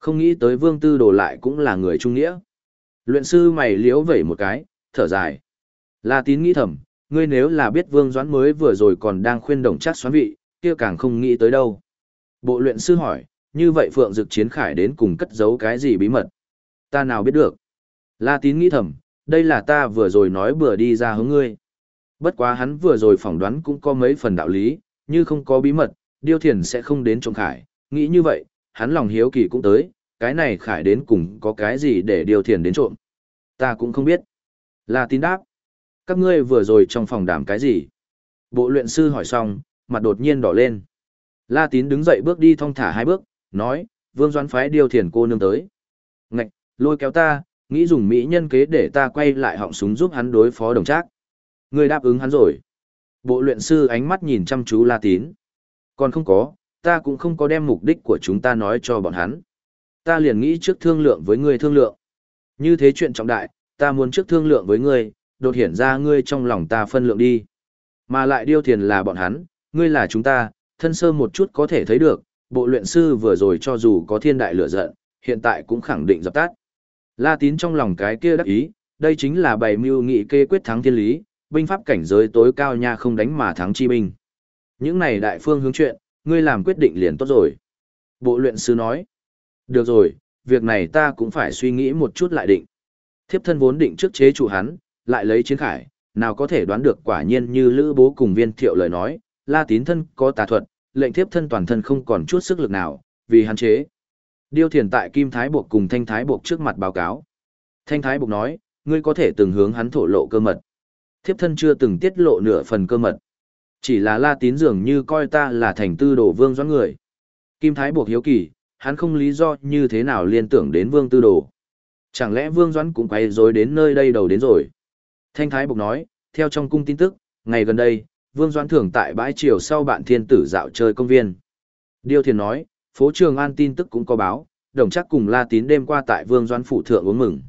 Không nghĩ tới vương tư đồ lại cũng là người trung nghĩa. Luyện sư mày liếu vẩy một cái, thở dài. La tín nghĩ thầm, ngươi nếu là biết vương doãn mới vừa rồi còn đang khuyên đồng trác xoán vị, kia càng không nghĩ tới đâu. Bộ luyện sư hỏi, như vậy phượng dực chiến khải đến cùng cất giấu cái gì bí mật? Ta nào biết được. La tín nghĩ thầm, đây là ta vừa rồi nói bừa đi ra hướng ngươi. Bất quá hắn vừa rồi phỏng đoán cũng có mấy phần đạo lý, như không có bí mật, điêu thiền sẽ không đến trộm khải. Nghĩ như vậy, hắn lòng hiếu kỳ cũng tới, cái này khải đến cùng có cái gì để điêu thiền đến trộm. Ta cũng không biết. La tín đáp. Các ngươi vừa rồi trong phòng đàm cái gì? Bộ luyện sư hỏi xong, mặt đột nhiên đỏ lên. La tín đứng dậy bước đi thong thả hai bước, nói, vương doãn phái điêu thiền cô nương tới. Ngạch, lôi kéo ta, nghĩ dùng mỹ nhân kế để ta quay lại họng súng giúp hắn đối phó đồng trác. Người đáp ứng hắn rồi. Bộ luyện sư ánh mắt nhìn chăm chú La Tín. Còn không có, ta cũng không có đem mục đích của chúng ta nói cho bọn hắn. Ta liền nghĩ trước thương lượng với ngươi thương lượng. Như thế chuyện trọng đại, ta muốn trước thương lượng với ngươi, đột hiển ra ngươi trong lòng ta phân lượng đi. Mà lại điêu thiền là bọn hắn, ngươi là chúng ta, thân sơ một chút có thể thấy được, bộ luyện sư vừa rồi cho dù có thiên đại lửa giận, hiện tại cũng khẳng định dập tắt. La tín trong lòng cái kia đắc ý, đây chính là bày mưu nghị kê quyết thắng thiên lý, binh pháp cảnh giới tối cao nha không đánh mà thắng chi binh. Những này đại phương hướng chuyện, ngươi làm quyết định liền tốt rồi. Bộ luyện sư nói, được rồi, việc này ta cũng phải suy nghĩ một chút lại định. Thiếp thân vốn định trước chế chủ hắn, lại lấy chiến khải, nào có thể đoán được quả nhiên như lữ bố cùng viên thiệu lời nói, la tín thân có tà thuật, lệnh thiếp thân toàn thân không còn chút sức lực nào, vì hắn chế. Điêu thiền tại Kim Thái Buộc cùng Thanh Thái Buộc trước mặt báo cáo. Thanh Thái Buộc nói, ngươi có thể từng hướng hắn thổ lộ cơ mật. Thiếp thân chưa từng tiết lộ nửa phần cơ mật. Chỉ là la tín dường như coi ta là thành tư đồ vương doãn người. Kim Thái Buộc hiếu kỳ, hắn không lý do như thế nào liên tưởng đến vương tư đồ. Chẳng lẽ vương doãn cũng quay rối đến nơi đây đầu đến rồi. Thanh Thái Buộc nói, theo trong cung tin tức, ngày gần đây, vương doãn thường tại bãi triều sau bạn thiên tử dạo chơi công viên. Điêu thiền nói, phố Trường An tin tức cũng có báo, đồng chắc cùng La Tín đêm qua tại Vương Doãn phủ thượng uống mừng.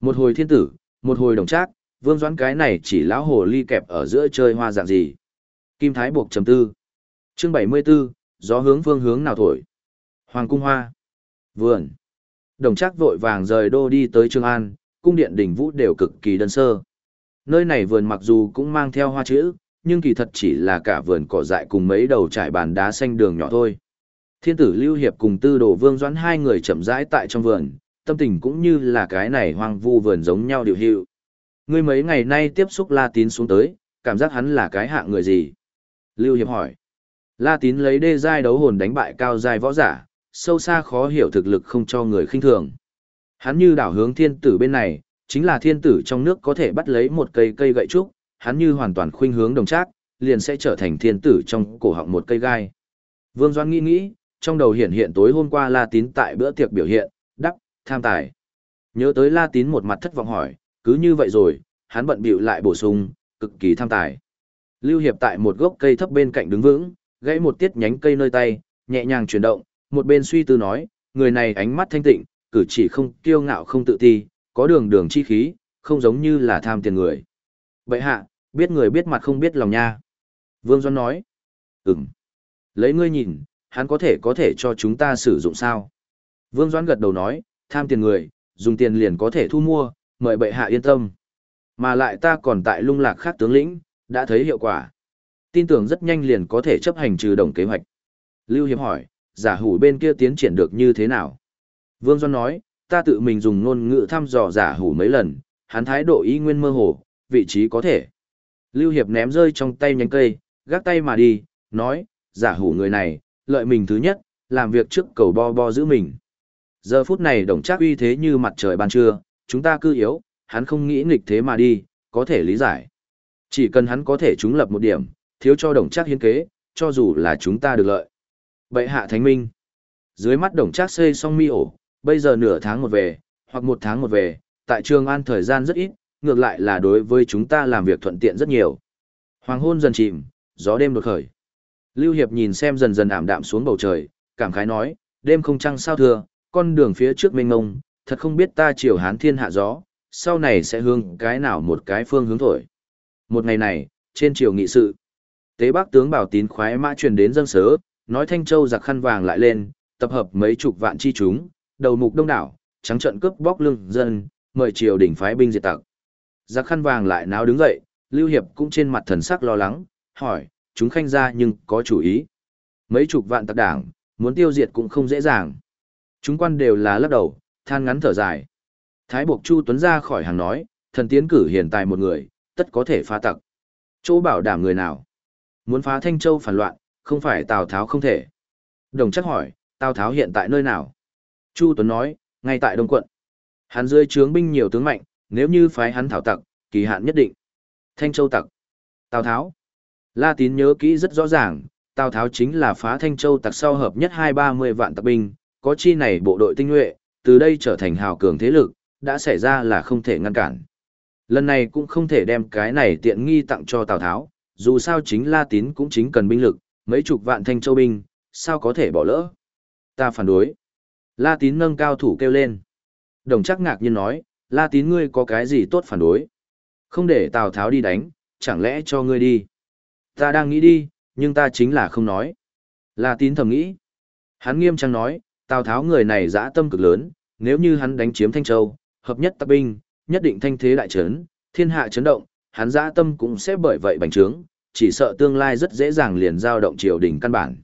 Một hồi thiên tử, một hồi đồng chắc, Vương Doãn cái này chỉ lão hồ ly kẹp ở giữa chơi hoa dạng gì. Kim Thái buộc trầm tư. Chương 74, gió hướng phương hướng nào thổi. Hoàng cung hoa. Vườn. Đồng chắc vội vàng rời đô đi tới Trường An, cung điện đỉnh vũ đều cực kỳ đơn sơ. Nơi này vườn mặc dù cũng mang theo hoa chữ, nhưng kỳ thật chỉ là cả vườn cỏ dại cùng mấy đầu trải bàn đá xanh đường nhỏ thôi. Thiên tử Lưu Hiệp cùng tư đồ vương doãn hai người chậm rãi tại trong vườn, tâm tình cũng như là cái này hoang vu vườn giống nhau điều hiệu. Ngươi mấy ngày nay tiếp xúc La Tín xuống tới, cảm giác hắn là cái hạng người gì? Lưu Hiệp hỏi. La Tín lấy đê giai đấu hồn đánh bại cao giai võ giả, sâu xa khó hiểu thực lực không cho người khinh thường. Hắn như đảo hướng thiên tử bên này, chính là thiên tử trong nước có thể bắt lấy một cây cây gậy trúc, hắn như hoàn toàn khuynh hướng đồng trác, liền sẽ trở thành thiên tử trong cổ họng một cây gai. Vương Doan nghĩ nghĩ, trong đầu hiện hiện tối hôm qua La Tín tại bữa tiệc biểu hiện, đắc tham tài. Nhớ tới La Tín một mặt thất vọng hỏi, cứ như vậy rồi, hắn bận bịu lại bổ sung, cực kỳ tham tài. Lưu Hiệp tại một gốc cây thấp bên cạnh đứng vững, gãy một tiết nhánh cây nơi tay, nhẹ nhàng chuyển động, một bên suy tư nói, người này ánh mắt thanh tịnh, cử chỉ không kiêu ngạo không tự ti, có đường đường chi khí, không giống như là tham tiền người. Vậy hạ, biết người biết mặt không biết lòng nha. Vương Doan nói, ừm. Lấy ngươi nhìn, hắn có thể có thể cho chúng ta sử dụng sao? Vương Doãn gật đầu nói, tham tiền người, dùng tiền liền có thể thu mua, mời bệ hạ yên tâm. Mà lại ta còn tại lung lạc khác tướng lĩnh, đã thấy hiệu quả. Tin tưởng rất nhanh liền có thể chấp hành trừ đồng kế hoạch. Lưu Hiệp hỏi, giả hủ bên kia tiến triển được như thế nào? Vương Doãn nói, ta tự mình dùng ngôn ngữ thăm dò giả hủ mấy lần, hắn thái độ ý nguyên mơ hồ, vị trí có thể. Lưu Hiệp ném rơi trong tay nhánh cây, gác tay mà đi, nói, giả hủ người này, lợi mình thứ nhất, làm việc trước cầu bo bo giữ mình. Giờ phút này đồng trác uy thế như mặt trời ban trưa, chúng ta cư yếu, hắn không nghĩ nghịch thế mà đi, có thể lý giải. Chỉ cần hắn có thể trúng lập một điểm, thiếu cho đồng trác hiến kế, cho dù là chúng ta được lợi. Bệ hạ thánh minh. Dưới mắt đồng trác xây xong mi ổ, bây giờ nửa tháng một về, hoặc một tháng một về, tại trường an thời gian rất ít, ngược lại là đối với chúng ta làm việc thuận tiện rất nhiều. Hoàng hôn dần chìm, gió đêm đột khởi. Lưu Hiệp nhìn xem dần dần ảm đạm xuống bầu trời, cảm khái nói, đêm không trăng sao thưa, con đường phía trước mênh ngông, thật không biết ta chiều hán thiên hạ gió, sau này sẽ hướng cái nào một cái phương hướng thổi. Một ngày này, trên triều nghị sự, tế bác tướng bảo tín khoái mã truyền đến dân sớ, nói Thanh Châu giặc khăn vàng lại lên, tập hợp mấy chục vạn chi chúng, đầu mục đông đảo, trắng trận cướp bóc lương dân, mời triều đình phái binh diệt tặc. Giặc khăn vàng lại náo đứng dậy, Lưu Hiệp cũng trên mặt thần sắc lo lắng, hỏi, chúng khanh ra nhưng có chủ ý. Mấy chục vạn tặc đảng, muốn tiêu diệt cũng không dễ dàng. Chúng quan đều là lắc đầu, than ngắn thở dài. Thái buộc Chu Tuấn ra khỏi hàng nói, thần tiến cử hiện tại một người, tất có thể phá tặc. Chỗ bảo đảm người nào? Muốn phá Thanh Châu phản loạn, không phải Tào Tháo không thể. Đồng chắc hỏi, Tào Tháo hiện tại nơi nào? Chu Tuấn nói, ngay tại Đông quận. Hắn dưới trướng binh nhiều tướng mạnh, nếu như phái hắn thảo tặc, kỳ hạn nhất định. Thanh Châu tặc. Tào Tháo. La Tín nhớ kỹ rất rõ ràng, Tào Tháo chính là phá Thanh Châu tặc sau hợp nhất hai ba mươi vạn tặc binh, có chi này bộ đội tinh nhuệ, từ đây trở thành hào cường thế lực, đã xảy ra là không thể ngăn cản. Lần này cũng không thể đem cái này tiện nghi tặng cho Tào Tháo, dù sao chính La Tín cũng chính cần binh lực, mấy chục vạn thanh châu binh, sao có thể bỏ lỡ. Ta phản đối. La Tín nâng cao thủ kêu lên. Đồng chắc ngạc nhiên nói, La Tín ngươi có cái gì tốt phản đối? Không để Tào Tháo đi đánh, chẳng lẽ cho ngươi đi? Ta đang nghĩ đi, nhưng ta chính là không nói. La Tín thầm nghĩ. Hắn nghiêm trang nói, Tào Tháo người này dã tâm cực lớn, nếu như hắn đánh chiếm Thanh Châu, hợp nhất tập binh, nhất định thanh thế đại trấn, thiên hạ chấn động, hắn dã tâm cũng sẽ bởi vậy bành trướng, chỉ sợ tương lai rất dễ dàng liền giao động triều đình căn bản.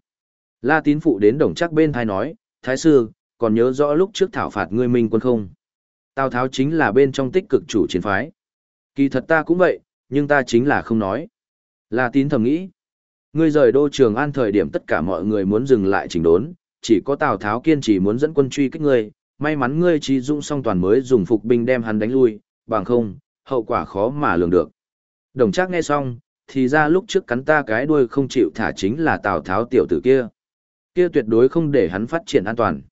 La Tín phụ đến đồng chắc bên thai nói, Thái sư, còn nhớ rõ lúc trước thảo phạt ngươi minh quân không? Tào Tháo chính là bên trong tích cực chủ chiến phái. Kỳ thật ta cũng vậy, nhưng ta chính là không nói. La Tín thầm nghĩ. Ngươi rời đô trường an thời điểm tất cả mọi người muốn dừng lại chỉnh đốn, chỉ có Tào Tháo kiên trì muốn dẫn quân truy kích ngươi, may mắn ngươi trí dung song toàn mới dùng phục binh đem hắn đánh lui, bằng không, hậu quả khó mà lường được. Đồng Trác nghe xong, thì ra lúc trước cắn ta cái đuôi không chịu thả chính là Tào Tháo tiểu tử kia. Kia tuyệt đối không để hắn phát triển an toàn.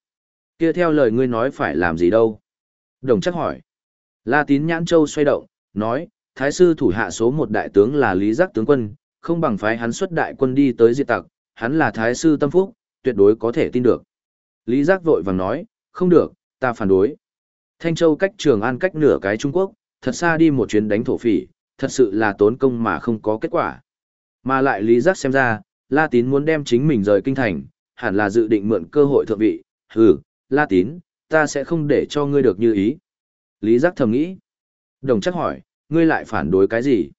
Kia theo lời ngươi nói phải làm gì đâu? Đồng Trác hỏi. La Tín Nhãn Châu xoay động, nói, Thái sư thủ hạ số một đại tướng là Lý Giác tướng quân, không bằng phái hắn xuất đại quân đi tới diệt tặc, hắn là Thái sư tâm phúc, tuyệt đối có thể tin được. Lý Giác vội vàng nói, không được, ta phản đối. Thanh Châu cách Trường An cách nửa cái Trung Quốc, thật xa đi một chuyến đánh thổ phỉ, thật sự là tốn công mà không có kết quả. Mà lại lý giác xem ra, La Tín muốn đem chính mình rời kinh thành, hẳn là dự định mượn cơ hội thượng vị, hừ, La Tín, ta sẽ không để cho ngươi được như ý. Lý giác thầm nghĩ. Đồng chắc hỏi, ngươi lại phản đối cái gì?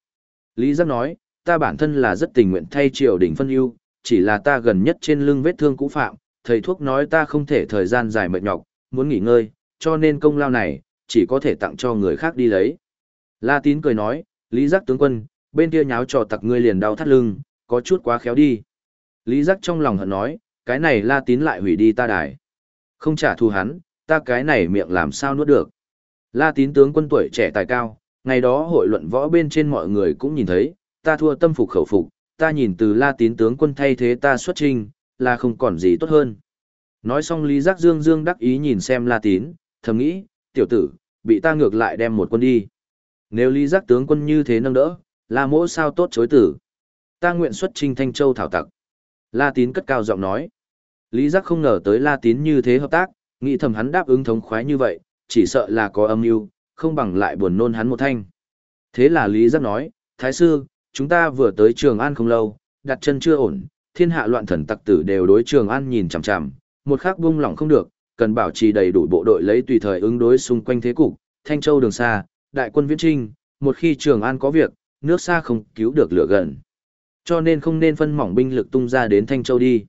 Lý giác nói, ta bản thân là rất tình nguyện thay triều đình phân ưu, chỉ là ta gần nhất trên lưng vết thương cũ phạm, thầy thuốc nói ta không thể thời gian dài mệt nhọc, muốn nghỉ ngơi, cho nên công lao này, chỉ có thể tặng cho người khác đi lấy. La Tín cười nói, Lý Giác tướng quân, bên kia nháo trò tặc ngươi liền đau thắt lưng, có chút quá khéo đi. Lý Giác trong lòng hận nói, cái này La Tín lại hủy đi ta đài. Không trả thù hắn, ta cái này miệng làm sao nuốt được. La Tín tướng quân tuổi trẻ tài cao, ngày đó hội luận võ bên trên mọi người cũng nhìn thấy, ta thua tâm phục khẩu phục, ta nhìn từ La Tín tướng quân thay thế ta xuất trình, là không còn gì tốt hơn. Nói xong Lý Giác Dương Dương đắc ý nhìn xem La Tín, thầm nghĩ, tiểu tử, bị ta ngược lại đem một quân đi. Nếu Lý Giác tướng quân như thế nâng đỡ, La Mỗ sao tốt chối tử. Ta nguyện xuất trình Thanh Châu thảo tặc. La Tín cất cao giọng nói. Lý Giác không ngờ tới La Tín như thế hợp tác, nghĩ thầm hắn đáp ứng thống khoái như vậy, chỉ sợ là có âm mưu, không bằng lại buồn nôn hắn một thanh. Thế là Lý Giác nói, Thái sư, chúng ta vừa tới Trường An không lâu, đặt chân chưa ổn, thiên hạ loạn thần tặc tử đều đối Trường An nhìn chằm chằm, một khắc buông lỏng không được, cần bảo trì đầy đủ bộ đội lấy tùy thời ứng đối xung quanh thế cục, Thanh Châu đường xa, đại quân viễn trinh, một khi Trường An có việc, nước xa không cứu được lửa gần. Cho nên không nên phân mỏng binh lực tung ra đến Thanh Châu đi.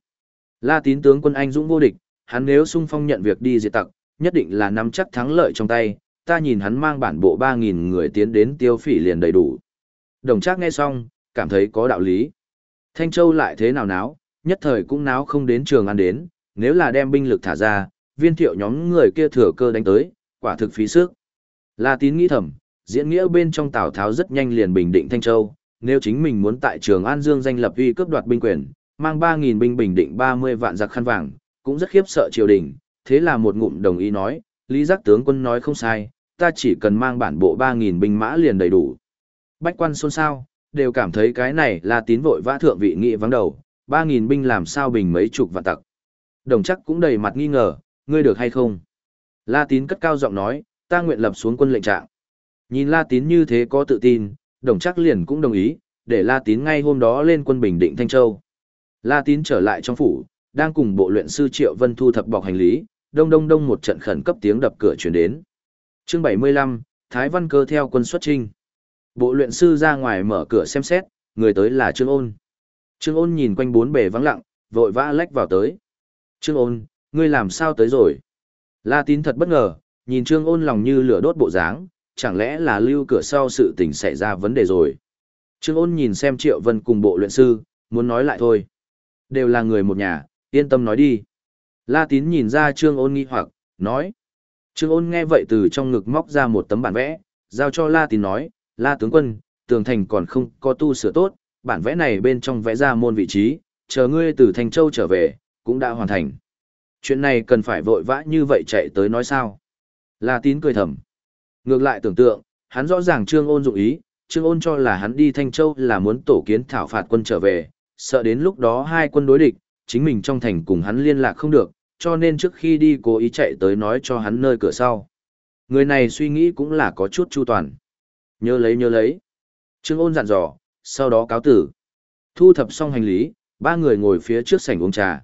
La tín tướng quân anh dũng vô địch, hắn nếu xung phong nhận việc đi diệt tặc, nhất định là nắm chắc thắng lợi trong tay, ta nhìn hắn mang bản bộ 3.000 người tiến đến tiêu phỉ liền đầy đủ. Đồng trác nghe xong, cảm thấy có đạo lý. Thanh Châu lại thế nào náo, nhất thời cũng náo không đến Trường An đến, nếu là đem binh lực thả ra, viên thiệu nhóm người kia thừa cơ đánh tới, quả thực phí sức. La tín nghĩ thầm, diễn nghĩa bên trong Tào Tháo rất nhanh liền bình định Thanh Châu, nếu chính mình muốn tại trường An Dương danh lập uy cướp đoạt binh quyền, mang 3.000 binh bình định 30 vạn giặc khăn vàng, cũng rất khiếp sợ triều đình, thế là một ngụm đồng ý nói, Lý Giác tướng quân nói không sai, ta chỉ cần mang bản bộ 3.000 binh mã liền đầy đủ. Bách quan xôn xao, đều cảm thấy cái này là tín vội vã thượng vị nghị vắng đầu, 3.000 binh làm sao bình mấy chục vạn tặc. Đồng chắc cũng đầy mặt nghi ngờ, ngươi được hay không? La tín cất cao giọng nói, ta nguyện lập xuống quân lệnh trạng. Nhìn La tín như thế có tự tin, đồng chắc liền cũng đồng ý, để La tín ngay hôm đó lên quân bình định Thanh Châu. La tín trở lại trong phủ, đang cùng bộ luyện sư Triệu Vân thu thập bọc hành lý, đông đông đông một trận khẩn cấp tiếng đập cửa truyền đến. Chương 75, Thái Văn Cơ theo quân xuất trinh. Bộ luyện sư ra ngoài mở cửa xem xét, người tới là Trương Ôn. Trương Ôn nhìn quanh bốn bề vắng lặng, vội vã lách vào tới. Trương Ôn, ngươi làm sao tới rồi? La Tín thật bất ngờ, nhìn Trương Ôn lòng như lửa đốt bộ dáng, chẳng lẽ là lưu cửa sau sự tình xảy ra vấn đề rồi? Trương Ôn nhìn xem Triệu Vân cùng bộ luyện sư, muốn nói lại thôi. Đều là người một nhà, yên tâm nói đi. La Tín nhìn ra Trương Ôn nghi hoặc, nói. Trương Ôn nghe vậy từ trong ngực móc ra một tấm bản vẽ, giao cho La Tín nói, La tướng quân, tường thành còn không có tu sửa tốt, bản vẽ này bên trong vẽ ra môn vị trí, chờ ngươi từ Thành Châu trở về, cũng đã hoàn thành. Chuyện này cần phải vội vã như vậy chạy tới nói sao. La Tín cười thầm. Ngược lại tưởng tượng, hắn rõ ràng Trương Ôn dụng ý, Trương Ôn cho là hắn đi Thanh Châu là muốn tổ kiến thảo phạt quân trở về, sợ đến lúc đó hai quân đối địch, chính mình trong thành cùng hắn liên lạc không được, cho nên trước khi đi cố ý chạy tới nói cho hắn nơi cửa sau. Người này suy nghĩ cũng là có chút chu toàn. Nhớ lấy nhớ lấy. Trương ôn dặn dò, sau đó cáo tử. Thu thập xong hành lý, ba người ngồi phía trước sảnh uống trà.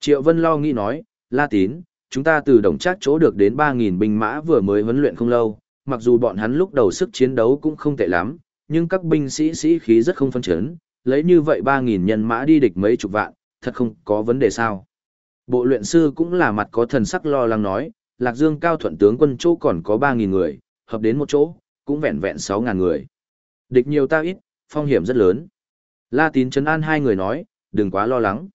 Triệu Vân lo nghĩ nói, La Tín, chúng ta từ đồng trác chỗ được đến 3.000 binh mã vừa mới huấn luyện không lâu, mặc dù bọn hắn lúc đầu sức chiến đấu cũng không tệ lắm, nhưng các binh sĩ sĩ khí rất không phân chấn, lấy như vậy 3.000 nhân mã đi địch mấy chục vạn, thật không có vấn đề sao. Bộ luyện sư cũng là mặt có thần sắc lo lắng nói, Lạc Dương cao thuận tướng quân chỗ còn có 3.000 người, hợp đến một chỗ, cũng vẹn vẹn 6.000 người. Địch nhiều ta ít, phong hiểm rất lớn. La tín chấn an hai người nói, đừng quá lo lắng.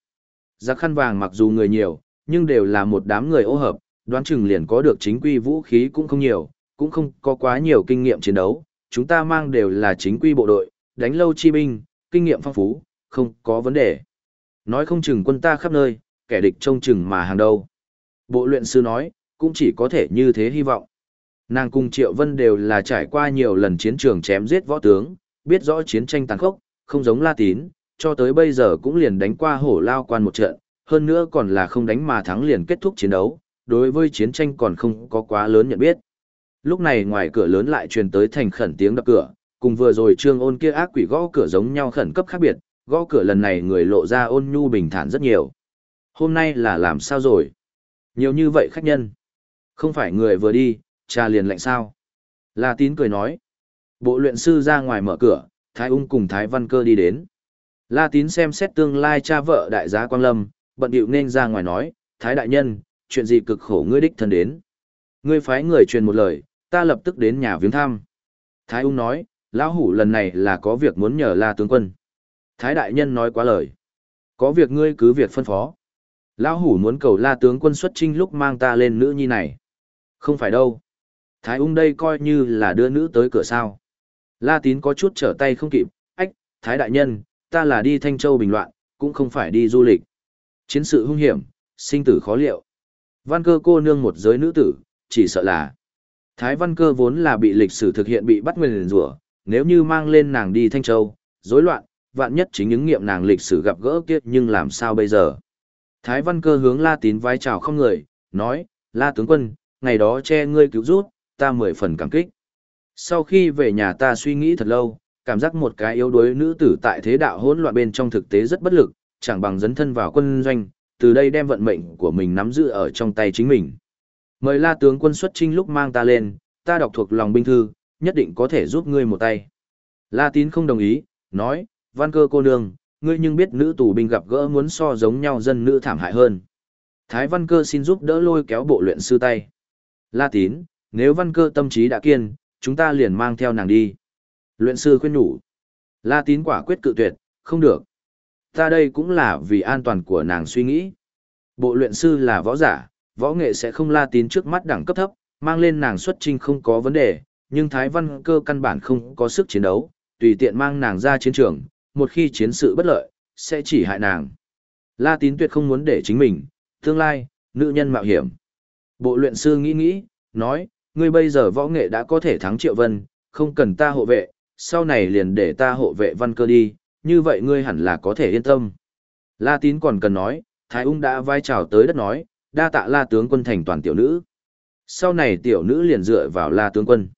Giặc khăn vàng mặc dù người nhiều, nhưng đều là một đám người ô hợp, đoán chừng liền có được chính quy vũ khí cũng không nhiều, cũng không có quá nhiều kinh nghiệm chiến đấu. Chúng ta mang đều là chính quy bộ đội, đánh lâu chi binh, kinh nghiệm phong phú, không có vấn đề. Nói không chừng quân ta khắp nơi, kẻ địch trông chừng mà hàng đâu. Bộ luyện sư nói, cũng chỉ có thể như thế hy vọng. Nàng cùng Triệu Vân đều là trải qua nhiều lần chiến trường chém giết võ tướng, biết rõ chiến tranh tàn khốc, không giống La Tín, cho tới bây giờ cũng liền đánh qua hổ lao quan một trận, hơn nữa còn là không đánh mà thắng liền kết thúc chiến đấu, đối với chiến tranh còn không có quá lớn nhận biết. Lúc này ngoài cửa lớn lại truyền tới thành khẩn tiếng đập cửa, cùng vừa rồi trương ôn kia ác quỷ gõ cửa giống nhau khẩn cấp khác biệt, gõ cửa lần này người lộ ra ôn nhu bình thản rất nhiều. Hôm nay là làm sao rồi? Nhiều như vậy khách nhân. Không phải người vừa đi, cha liền lạnh sao? La tín cười nói. Bộ luyện sư ra ngoài mở cửa, Thái ung cùng Thái văn cơ đi đến. La tín xem xét tương lai cha vợ đại giá Quang Lâm, bận điệu nên ra ngoài nói, Thái đại nhân, chuyện gì cực khổ ngươi đích thân đến. Ngươi phái người truyền một lời, ta lập tức đến nhà viếng thăm. Thái ung nói, lão hủ lần này là có việc muốn nhờ La tướng quân. Thái đại nhân nói quá lời. Có việc ngươi cứ việc phân phó. Lão hủ muốn cầu la tướng quân xuất trinh lúc mang ta lên nữ nhi này. Không phải đâu. Thái ung đây coi như là đưa nữ tới cửa sao. La tín có chút trở tay không kịp. Ách, Thái đại nhân, ta là đi Thanh Châu bình loạn, cũng không phải đi du lịch. Chiến sự hung hiểm, sinh tử khó liệu. Văn cơ cô nương một giới nữ tử, chỉ sợ là. Thái văn cơ vốn là bị lịch sử thực hiện bị bắt nguyền rủa nếu như mang lên nàng đi Thanh Châu, rối loạn, vạn nhất chính những nghiệm nàng lịch sử gặp gỡ kiếp nhưng làm sao bây giờ. Thái văn cơ hướng la tín vai chào không người, nói, la tướng quân, ngày đó che ngươi cứu rút, ta mười phần cảm kích. Sau khi về nhà ta suy nghĩ thật lâu, cảm giác một cái yếu đuối nữ tử tại thế đạo hỗn loạn bên trong thực tế rất bất lực, chẳng bằng dấn thân vào quân doanh, từ đây đem vận mệnh của mình nắm giữ ở trong tay chính mình. Mời la tướng quân xuất trinh lúc mang ta lên, ta đọc thuộc lòng binh thư, nhất định có thể giúp ngươi một tay. La tín không đồng ý, nói, văn cơ cô nương, ngươi nhưng biết nữ tù binh gặp gỡ muốn so giống nhau dân nữ thảm hại hơn. Thái văn cơ xin giúp đỡ lôi kéo bộ luyện sư tay. La tín, nếu văn cơ tâm trí đã kiên, chúng ta liền mang theo nàng đi. Luyện sư khuyên nhủ. La tín quả quyết cự tuyệt, không được. Ta đây cũng là vì an toàn của nàng suy nghĩ. Bộ luyện sư là võ giả, võ nghệ sẽ không la tín trước mắt đẳng cấp thấp, mang lên nàng xuất trinh không có vấn đề, nhưng Thái Văn cơ căn bản không có sức chiến đấu, tùy tiện mang nàng ra chiến trường, một khi chiến sự bất lợi, sẽ chỉ hại nàng. La tín tuyệt không muốn để chính mình, tương lai, nữ nhân mạo hiểm. Bộ luyện sư nghĩ nghĩ, nói, ngươi bây giờ võ nghệ đã có thể thắng triệu vân, không cần ta hộ vệ, sau này liền để ta hộ vệ văn cơ đi, như vậy ngươi hẳn là có thể yên tâm. La tín còn cần nói, Thái ung đã vai trào tới đất nói, đa tạ la tướng quân thành toàn tiểu nữ. Sau này tiểu nữ liền dựa vào la tướng quân.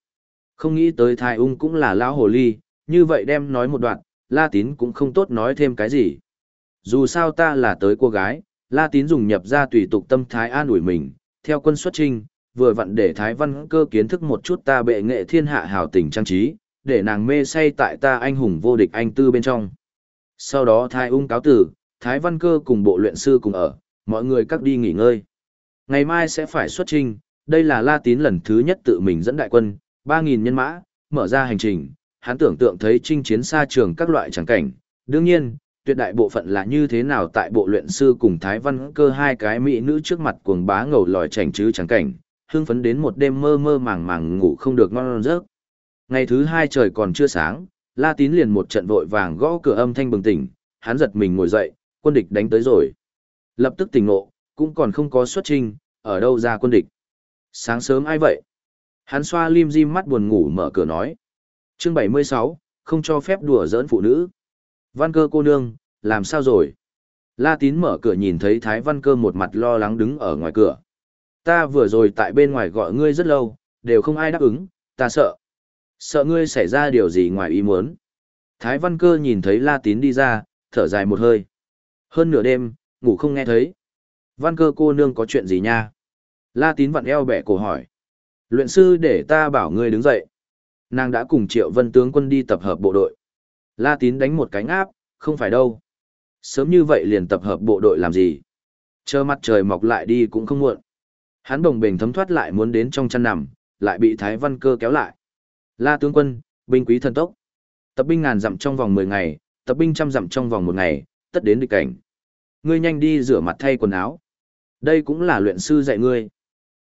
Không nghĩ tới Thái ung cũng là lão hồ ly, như vậy đem nói một đoạn, La Tín cũng không tốt nói thêm cái gì. Dù sao ta là tới cô gái, La Tín dùng nhập ra tùy tục tâm thái an ủi mình, theo quân xuất trinh, vừa vặn để Thái Văn cơ kiến thức một chút ta bệ nghệ thiên hạ hào tình trang trí, để nàng mê say tại ta anh hùng vô địch anh tư bên trong. Sau đó Thái ung cáo tử, Thái Văn cơ cùng bộ luyện sư cùng ở, mọi người cắt đi nghỉ ngơi. Ngày mai sẽ phải xuất trinh, đây là La Tín lần thứ nhất tự mình dẫn đại quân, 3.000 nhân mã, mở ra hành trình, hắn tưởng tượng thấy chinh chiến xa trường các loại tràng cảnh. Đương nhiên, tuyệt đại bộ phận là như thế nào tại bộ luyện sư cùng Thái Văn cơ hai cái mỹ nữ trước mặt cuồng bá ngầu lòi chảnh chứ tràng cảnh, hưng phấn đến một đêm mơ mơ màng màng ngủ không được ngon giấc. Ngày thứ hai trời còn chưa sáng, La Tín liền một trận vội vàng gõ cửa âm thanh bừng tỉnh, hắn giật mình ngồi dậy, quân địch đánh tới rồi. Lập tức tỉnh ngộ, cũng còn không có xuất trình, ở đâu ra quân địch. Sáng sớm ai vậy? Hắn xoa lim dim mắt buồn ngủ mở cửa nói. Chương 76, không cho phép đùa giỡn phụ nữ. Văn cơ cô nương, làm sao rồi? La tín mở cửa nhìn thấy Thái Văn cơ một mặt lo lắng đứng ở ngoài cửa. Ta vừa rồi tại bên ngoài gọi ngươi rất lâu, đều không ai đáp ứng, ta sợ. Sợ ngươi xảy ra điều gì ngoài ý muốn. Thái Văn cơ nhìn thấy La tín đi ra, thở dài một hơi. Hơn nửa đêm, ngủ không nghe thấy. Văn cơ cô nương có chuyện gì nha? La tín vặn eo bẻ cổ hỏi. Luyện sư để ta bảo ngươi đứng dậy. Nàng đã cùng triệu vân tướng quân đi tập hợp bộ đội. La tín đánh một cánh áp, không phải đâu. Sớm như vậy liền tập hợp bộ đội làm gì? Chờ mặt trời mọc lại đi cũng không muộn. Hắn đồng bình thấm thoát lại muốn đến trong chăn nằm, lại bị Thái Văn Cơ kéo lại. La tướng quân, binh quý thần tốc. Tập binh ngàn dặm trong vòng 10 ngày, tập binh trăm dặm trong vòng một ngày, tất đến địch cảnh. Ngươi nhanh đi rửa mặt thay quần áo. Đây cũng là luyện sư dạy ngươi.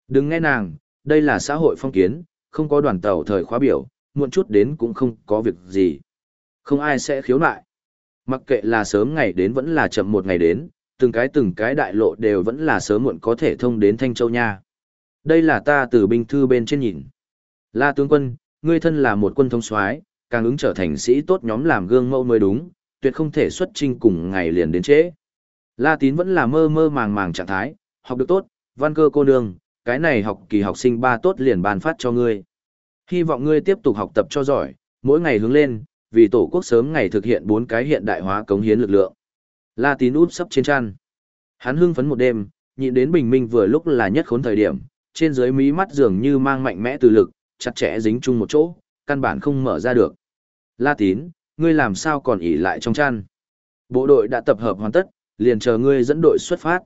Đừng nghe nàng, đây là xã hội phong kiến, không có đoàn tàu thời khóa biểu, muộn chút đến cũng không có việc gì. Không ai sẽ khiếu nại. Mặc kệ là sớm ngày đến vẫn là chậm một ngày đến, từng cái từng cái đại lộ đều vẫn là sớm muộn có thể thông đến Thanh Châu nha. Đây là ta từ binh thư bên trên nhìn. La tướng quân, ngươi thân là một quân thông soái, càng ứng trở thành sĩ tốt nhóm làm gương mẫu mới đúng, tuyệt không thể xuất trinh cùng ngày liền đến trễ. La tín vẫn là mơ mơ màng màng trạng thái, học được tốt, văn cơ cô nương, cái này học kỳ học sinh ba tốt liền ban phát cho ngươi. Hy vọng ngươi tiếp tục học tập cho giỏi, mỗi ngày hướng lên, vì tổ quốc sớm ngày thực hiện bốn cái hiện đại hóa cống hiến lực lượng. La tín út sắp trên chăn. Hắn hưng phấn một đêm, nhịn đến bình minh vừa lúc là nhất khốn thời điểm, trên dưới mí mắt dường như mang mạnh mẽ từ lực, chặt chẽ dính chung một chỗ, căn bản không mở ra được. La tín, ngươi làm sao còn ỉ lại trong chăn? Bộ đội đã tập hợp hoàn tất, liền chờ ngươi dẫn đội xuất phát.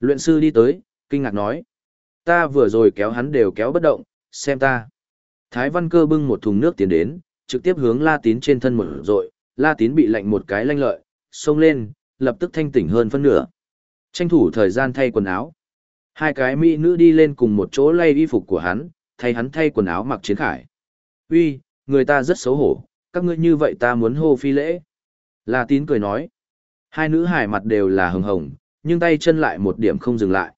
Luyện sư đi tới, kinh ngạc nói. Ta vừa rồi kéo hắn đều kéo bất động, xem ta. Thái văn cơ bưng một thùng nước tiến đến, trực tiếp hướng La Tín trên thân một rội, La Tín bị lạnh một cái lanh lợi, xông lên, lập tức thanh tỉnh hơn phân nửa. Tranh thủ thời gian thay quần áo. Hai cái mỹ nữ đi lên cùng một chỗ lay y phục của hắn, thay hắn thay quần áo mặc chiến khải. Uy, người ta rất xấu hổ, các ngươi như vậy ta muốn hô phi lễ. La Tín cười nói. Hai nữ hải mặt đều là hồng hồng, nhưng tay chân lại một điểm không dừng lại.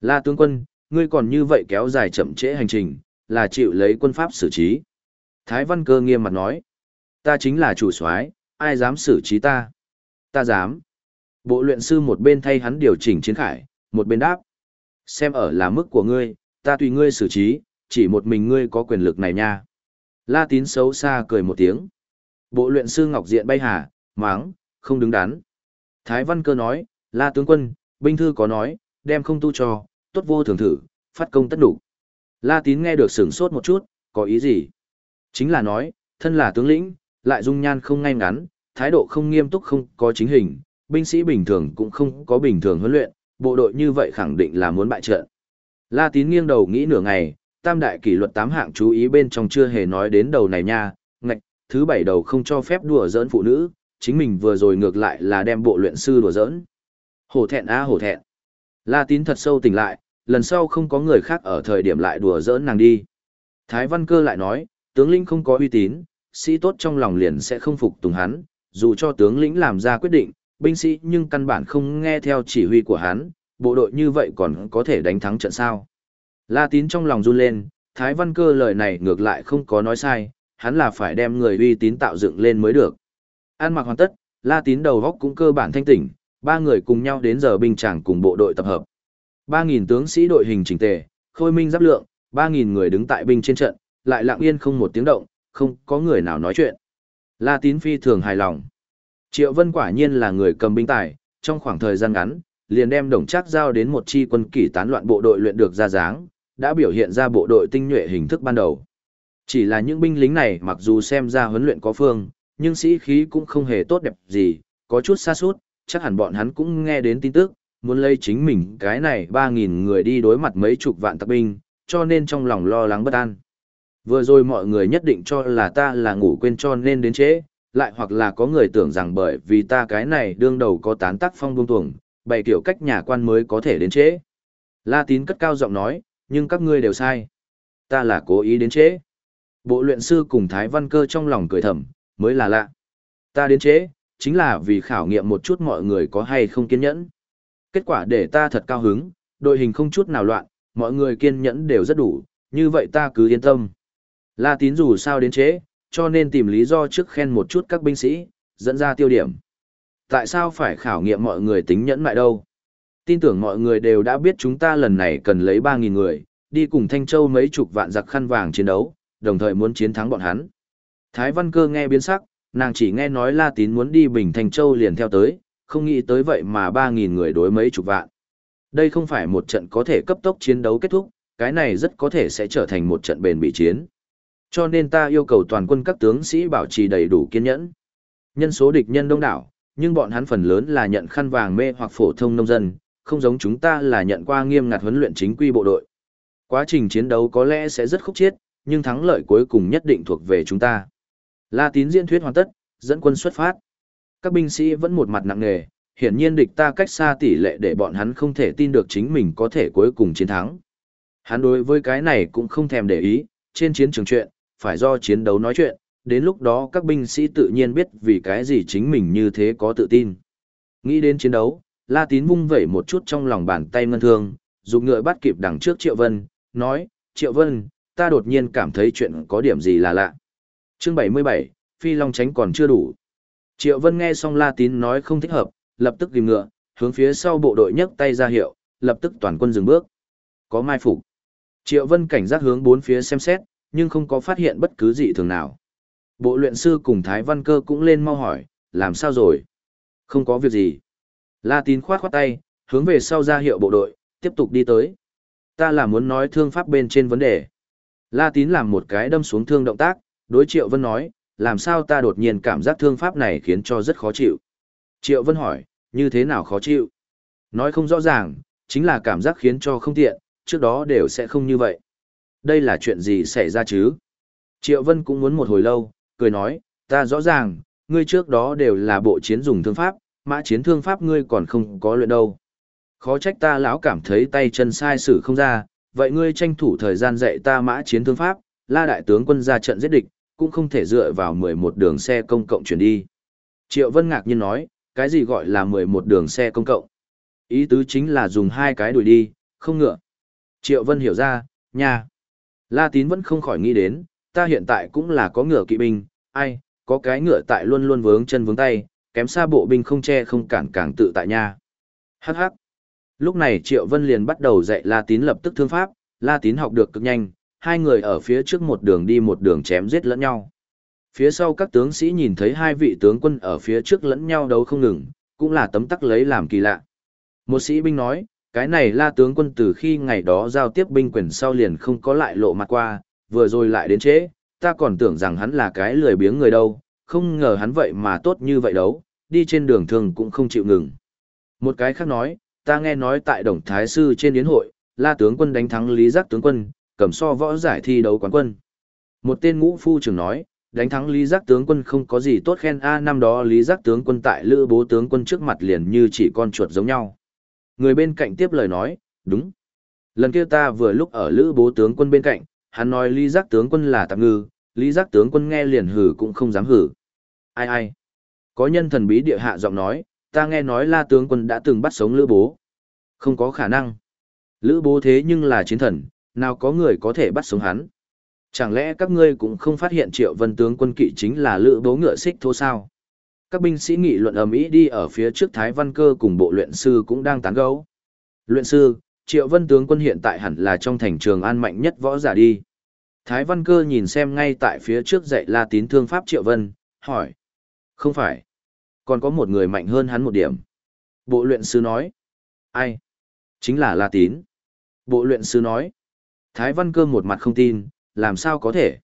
La tướng quân, ngươi còn như vậy kéo dài chậm trễ hành trình, là chịu lấy quân pháp xử trí. Thái Văn Cơ nghiêm mặt nói, ta chính là chủ soái, ai dám xử trí ta? Ta dám. Bộ luyện sư một bên thay hắn điều chỉnh chiến khải, một bên đáp. Xem ở là mức của ngươi, ta tùy ngươi xử trí, chỉ một mình ngươi có quyền lực này nha. La tín xấu xa cười một tiếng. Bộ luyện sư Ngọc Diện bay hà, máng, không đứng đắn. Thái Văn Cơ nói, La tướng quân, binh thư có nói, đem không tu cho, tốt vô thường thử, phát công tất đủ. La tín nghe được sửng sốt một chút, có ý gì? Chính là nói, thân là tướng lĩnh, lại dung nhan không ngay ngắn, thái độ không nghiêm túc không có chính hình, binh sĩ bình thường cũng không có bình thường huấn luyện, bộ đội như vậy khẳng định là muốn bại trận. La tín nghiêng đầu nghĩ nửa ngày, tam đại kỷ luật tám hạng chú ý bên trong chưa hề nói đến đầu này nha, ngạch, thứ bảy đầu không cho phép đùa giỡn phụ nữ, chính mình vừa rồi ngược lại là đem bộ luyện sư đùa giỡn. Hổ thẹn a hổ thẹn. La tín thật sâu tỉnh lại, lần sau không có người khác ở thời điểm lại đùa giỡn nàng đi. Thái Văn Cơ lại nói, tướng lĩnh không có uy tín, sĩ tốt trong lòng liền sẽ không phục tùng hắn, dù cho tướng lĩnh làm ra quyết định, binh sĩ nhưng căn bản không nghe theo chỉ huy của hắn, bộ đội như vậy còn có thể đánh thắng trận sao. La tín trong lòng run lên, Thái Văn Cơ lời này ngược lại không có nói sai, hắn là phải đem người uy tín tạo dựng lên mới được. An mặc hoàn tất, La tín đầu góc cũng cơ bản thanh tỉnh, ba người cùng nhau đến giờ binh tràng cùng bộ đội tập hợp. 3.000 tướng sĩ đội hình chỉnh tề, khôi minh giáp lượng, 3.000 người đứng tại binh trên trận, lại lặng yên không một tiếng động, không có người nào nói chuyện. La Tín phi thường hài lòng. Triệu Vân quả nhiên là người cầm binh tài, trong khoảng thời gian ngắn, liền đem đồng chắc giao đến một chi quân kỷ tán loạn bộ đội luyện được ra dáng, đã biểu hiện ra bộ đội tinh nhuệ hình thức ban đầu. Chỉ là những binh lính này mặc dù xem ra huấn luyện có phương, nhưng sĩ khí cũng không hề tốt đẹp gì, có chút xa suốt, chắc hẳn bọn hắn cũng nghe đến tin tức, muốn lấy chính mình cái này 3.000 người đi đối mặt mấy chục vạn tặc binh, cho nên trong lòng lo lắng bất an. Vừa rồi mọi người nhất định cho là ta là ngủ quên cho nên đến trễ, lại hoặc là có người tưởng rằng bởi vì ta cái này đương đầu có tán tác phong buông tuồng, bày kiểu cách nhà quan mới có thể đến trễ. La tín cất cao giọng nói, nhưng các ngươi đều sai. Ta là cố ý đến trễ. Bộ luyện sư cùng Thái Văn Cơ trong lòng cười thầm, mới là lạ. Ta đến trễ, chính là vì khảo nghiệm một chút mọi người có hay không kiên nhẫn. Kết quả để ta thật cao hứng, đội hình không chút nào loạn, mọi người kiên nhẫn đều rất đủ, như vậy ta cứ yên tâm. La tín dù sao đến chế cho nên tìm lý do trước khen một chút các binh sĩ, dẫn ra tiêu điểm. Tại sao phải khảo nghiệm mọi người tính nhẫn mại đâu? Tin tưởng mọi người đều đã biết chúng ta lần này cần lấy 3.000 người, đi cùng Thanh Châu mấy chục vạn giặc khăn vàng chiến đấu, đồng thời muốn chiến thắng bọn hắn. Thái Văn Cơ nghe biến sắc, nàng chỉ nghe nói La Tín muốn đi Bình Thành Châu liền theo tới, không nghĩ tới vậy mà 3.000 người đối mấy chục vạn. Đây không phải một trận có thể cấp tốc chiến đấu kết thúc, cái này rất có thể sẽ trở thành một trận bền bị chiến. Cho nên ta yêu cầu toàn quân các tướng sĩ bảo trì đầy đủ kiên nhẫn. Nhân số địch nhân đông đảo, nhưng bọn hắn phần lớn là nhận khăn vàng mê hoặc phổ thông nông dân, không giống chúng ta là nhận qua nghiêm ngặt huấn luyện chính quy bộ đội. Quá trình chiến đấu có lẽ sẽ rất khúc chiết, nhưng thắng lợi cuối cùng nhất định thuộc về chúng ta. La tín diễn thuyết hoàn tất, dẫn quân xuất phát. Các binh sĩ vẫn một mặt nặng nề, hiển nhiên địch ta cách xa tỷ lệ để bọn hắn không thể tin được chính mình có thể cuối cùng chiến thắng. Hắn đối với cái này cũng không thèm để ý, trên chiến trường chuyện, phải do chiến đấu nói chuyện, đến lúc đó các binh sĩ tự nhiên biết vì cái gì chính mình như thế có tự tin. Nghĩ đến chiến đấu, La Tín vung vẩy một chút trong lòng bàn tay ngân thương, dùng ngựa bắt kịp đằng trước Triệu Vân, nói, Triệu Vân, ta đột nhiên cảm thấy chuyện có điểm gì là lạ. Chương 77, Phi Long tránh còn chưa đủ. Triệu Vân nghe xong La Tín nói không thích hợp, lập tức tìm ngựa, hướng phía sau bộ đội nhấc tay ra hiệu, lập tức toàn quân dừng bước. Có mai phục. Triệu Vân cảnh giác hướng bốn phía xem xét, nhưng không có phát hiện bất cứ gì thường nào. Bộ luyện sư cùng Thái Văn Cơ cũng lên mau hỏi, làm sao rồi? Không có việc gì. La Tín khoát khoát tay, hướng về sau ra hiệu bộ đội, tiếp tục đi tới. Ta là muốn nói thương pháp bên trên vấn đề. La Tín làm một cái đâm xuống thương động tác, đối Triệu Vân nói, làm sao ta đột nhiên cảm giác thương pháp này khiến cho rất khó chịu. Triệu Vân hỏi, như thế nào khó chịu? Nói không rõ ràng, chính là cảm giác khiến cho không tiện, trước đó đều sẽ không như vậy. Đây là chuyện gì xảy ra chứ? Triệu Vân cũng muốn một hồi lâu, cười nói, ta rõ ràng, ngươi trước đó đều là bộ chiến dùng thương pháp, mã chiến thương pháp ngươi còn không có luyện đâu. Khó trách ta lão cảm thấy tay chân sai sử không ra, vậy ngươi tranh thủ thời gian dạy ta mã chiến thương pháp, la đại tướng quân ra trận giết địch, cũng không thể dựa vào 11 đường xe công cộng chuyển đi. Triệu Vân ngạc nhiên nói, cái gì gọi là 11 đường xe công cộng? Ý tứ chính là dùng hai cái đuổi đi, không ngựa. Triệu Vân hiểu ra, nha. La Tín vẫn không khỏi nghĩ đến, ta hiện tại cũng là có ngựa kỵ binh, ai, có cái ngựa tại luôn luôn vướng chân vướng tay, kém xa bộ binh không che không cản càng tự tại nha. Hắc hắc. Lúc này Triệu Vân liền bắt đầu dạy La Tín lập tức thương pháp, La Tín học được cực nhanh, hai người ở phía trước một đường đi một đường chém giết lẫn nhau. Phía sau các tướng sĩ nhìn thấy hai vị tướng quân ở phía trước lẫn nhau đấu không ngừng, cũng là tấm tắc lấy làm kỳ lạ. Một sĩ binh nói, cái này la tướng quân từ khi ngày đó giao tiếp binh quyền sau liền không có lại lộ mặt qua, vừa rồi lại đến trễ, ta còn tưởng rằng hắn là cái lười biếng người đâu, không ngờ hắn vậy mà tốt như vậy đâu, đi trên đường thường cũng không chịu ngừng. Một cái khác nói, ta nghe nói tại Đồng Thái Sư trên yến hội, la tướng quân đánh thắng Lý Giác tướng quân, cầm so võ giải thi đấu quán quân. Một tên ngũ phu trưởng nói, đánh thắng Lý Giác tướng quân không có gì tốt khen a năm đó Lý Giác tướng quân tại Lữ Bố tướng quân trước mặt liền như chỉ con chuột giống nhau. Người bên cạnh tiếp lời nói, đúng. Lần kia ta vừa lúc ở Lữ Bố tướng quân bên cạnh, hắn nói Lý Giác tướng quân là tạm ngư, Lý Giác tướng quân nghe liền hử cũng không dám hử. Ai ai? Có nhân thần bí địa hạ giọng nói, ta nghe nói La tướng quân đã từng bắt sống Lữ Bố. Không có khả năng. Lữ Bố thế nhưng là chiến thần, nào có người có thể bắt sống hắn. Chẳng lẽ các ngươi cũng không phát hiện triệu vân tướng quân kỵ chính là lữ bố ngựa xích thô sao? Các binh sĩ nghị luận ầm ĩ đi ở phía trước Thái Văn Cơ cùng bộ luyện sư cũng đang tán gẫu. Luyện sư, triệu vân tướng quân hiện tại hẳn là trong thành trường an mạnh nhất võ giả đi. Thái Văn Cơ nhìn xem ngay tại phía trước dạy La Tín thương pháp triệu vân, hỏi. Không phải. Còn có một người mạnh hơn hắn một điểm. Bộ luyện sư nói. Ai? Chính là La Tín. Bộ luyện sư nói. Thái Văn Cơ một mặt không tin, làm sao có thể?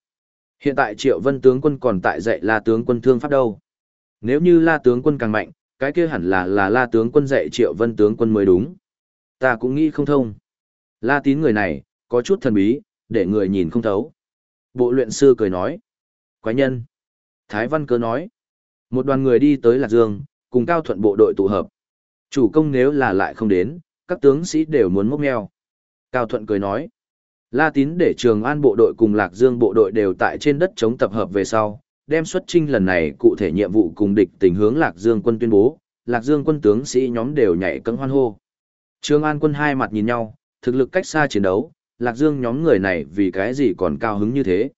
Hiện tại Triệu Vân tướng quân còn tại dạy La tướng quân thương pháp đâu? Nếu như La tướng quân càng mạnh, cái kia hẳn là là La tướng quân dạy Triệu Vân tướng quân mới đúng. Ta cũng nghĩ không thông. La Tín người này, có chút thần bí, để người nhìn không thấu. Bộ luyện sư cười nói. Quái nhân. Thái Văn Cơ nói. Một đoàn người đi tới Lạc Dương, cùng Cao Thuận bộ đội tụ hợp. Chủ công nếu là lại không đến, các tướng sĩ đều muốn mốc meo. Cao Thuận cười nói. La Tín để Trường An bộ đội cùng Lạc Dương bộ đội đều tại trên đất chống tập hợp về sau, đem xuất trinh lần này cụ thể nhiệm vụ cùng địch tình hướng Lạc Dương quân tuyên bố, Lạc Dương quân tướng sĩ nhóm đều nhảy cẫng hoan hô. Trường An quân hai mặt nhìn nhau, thực lực cách xa chiến đấu, Lạc Dương nhóm người này vì cái gì còn cao hứng như thế.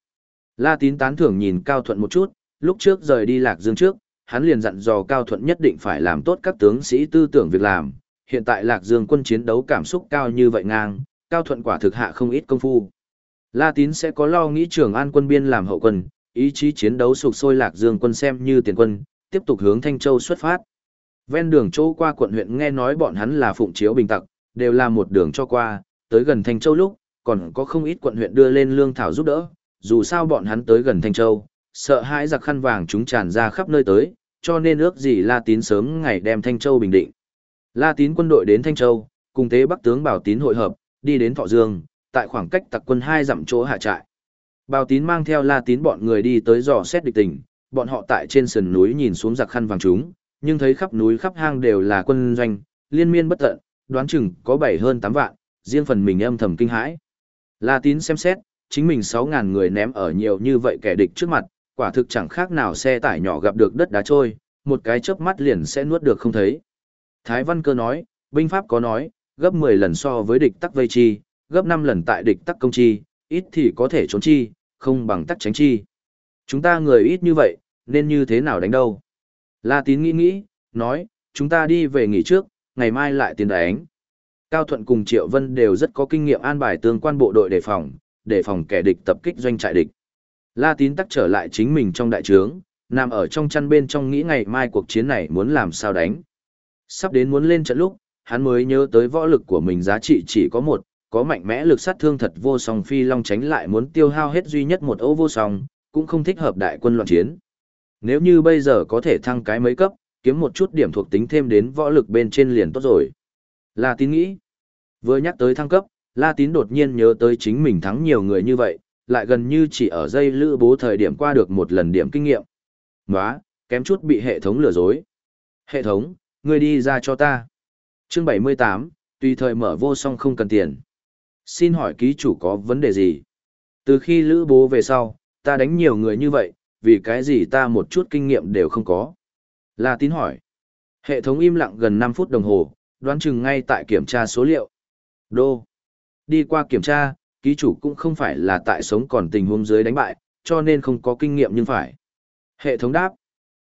La Tín tán thưởng nhìn Cao Thuận một chút, lúc trước rời đi Lạc Dương trước, hắn liền dặn dò Cao Thuận nhất định phải làm tốt các tướng sĩ tư tưởng việc làm. Hiện tại Lạc Dương quân chiến đấu cảm xúc cao như vậy ngang, Cao Thuận quả thực hạ không ít công phu. La Tín sẽ có lo nghĩ trưởng An quân biên làm hậu quân, ý chí chiến đấu sục sôi Lạc Dương quân xem như tiền quân, tiếp tục hướng Thanh Châu xuất phát. Ven đường chỗ qua quận huyện nghe nói bọn hắn là phụng chiếu bình tặc, đều là một đường cho qua, tới gần Thanh Châu lúc, còn có không ít quận huyện đưa lên lương thảo giúp đỡ, dù sao bọn hắn tới gần Thanh Châu, sợ hãi giặc khăn vàng chúng tràn ra khắp nơi tới, cho nên ước gì La Tín sớm ngày đem Thanh Châu bình định. La Tín quân đội đến Thanh Châu, cùng tế Bắc tướng Bảo Tín hội hợp, đi đến Thọ Dương, tại khoảng cách tặc quân hai dặm chỗ hạ trại. Bào Tín mang theo La Tín bọn người đi tới dò xét địch tình, bọn họ tại trên sườn núi nhìn xuống giặc khăn vàng chúng, nhưng thấy khắp núi khắp hang đều là quân doanh, liên miên bất tận, đoán chừng có bảy hơn tám vạn, riêng phần mình âm thầm kinh hãi. La Tín xem xét, chính mình sáu ngàn người ném ở nhiều như vậy kẻ địch trước mặt, quả thực chẳng khác nào xe tải nhỏ gặp được đất đá trôi, một cái chớp mắt liền sẽ nuốt được không thấy. Thái Văn Cơ nói, binh pháp có nói, gấp 10 lần so với địch tắc vây chi, gấp 5 lần tại địch tắc công chi, ít thì có thể trốn chi, không bằng tắc tránh chi. Chúng ta người ít như vậy, nên như thế nào đánh đâu? La Tín nghĩ nghĩ, nói, chúng ta đi về nghỉ trước, ngày mai lại tiến đánh. Cao Thuận cùng Triệu Vân đều rất có kinh nghiệm an bài tương quan bộ đội đề phòng, đề phòng kẻ địch tập kích doanh trại địch. La Tín tắc trở lại chính mình trong đại trướng, nằm ở trong chăn bên trong nghĩ ngày mai cuộc chiến này muốn làm sao đánh. Sắp đến muốn lên trận lúc, hắn mới nhớ tới võ lực của mình giá trị chỉ có một, có mạnh mẽ lực sát thương thật vô song phi long tránh lại muốn tiêu hao hết duy nhất một ấu vô song, cũng không thích hợp đại quân loạn chiến. Nếu như bây giờ có thể thăng cái mấy cấp, kiếm một chút điểm thuộc tính thêm đến võ lực bên trên liền tốt rồi. La Tín nghĩ. Vừa nhắc tới thăng cấp, La Tín đột nhiên nhớ tới chính mình thắng nhiều người như vậy, lại gần như chỉ ở dây lữ bố thời điểm qua được một lần điểm kinh nghiệm. Nóa, kém chút bị hệ thống lừa dối. Hệ thống, ngươi đi ra cho ta. Chương 78, tùy thời mở vô song không cần tiền. Xin hỏi ký chủ có vấn đề gì? Từ khi lữ bố về sau, ta đánh nhiều người như vậy, vì cái gì ta một chút kinh nghiệm đều không có. La tín hỏi. Hệ thống im lặng gần 5 phút đồng hồ, đoán chừng ngay tại kiểm tra số liệu. Đô. Đi qua kiểm tra, ký chủ cũng không phải là tại sống còn tình huống dưới đánh bại, cho nên không có kinh nghiệm nhưng phải. Hệ thống đáp.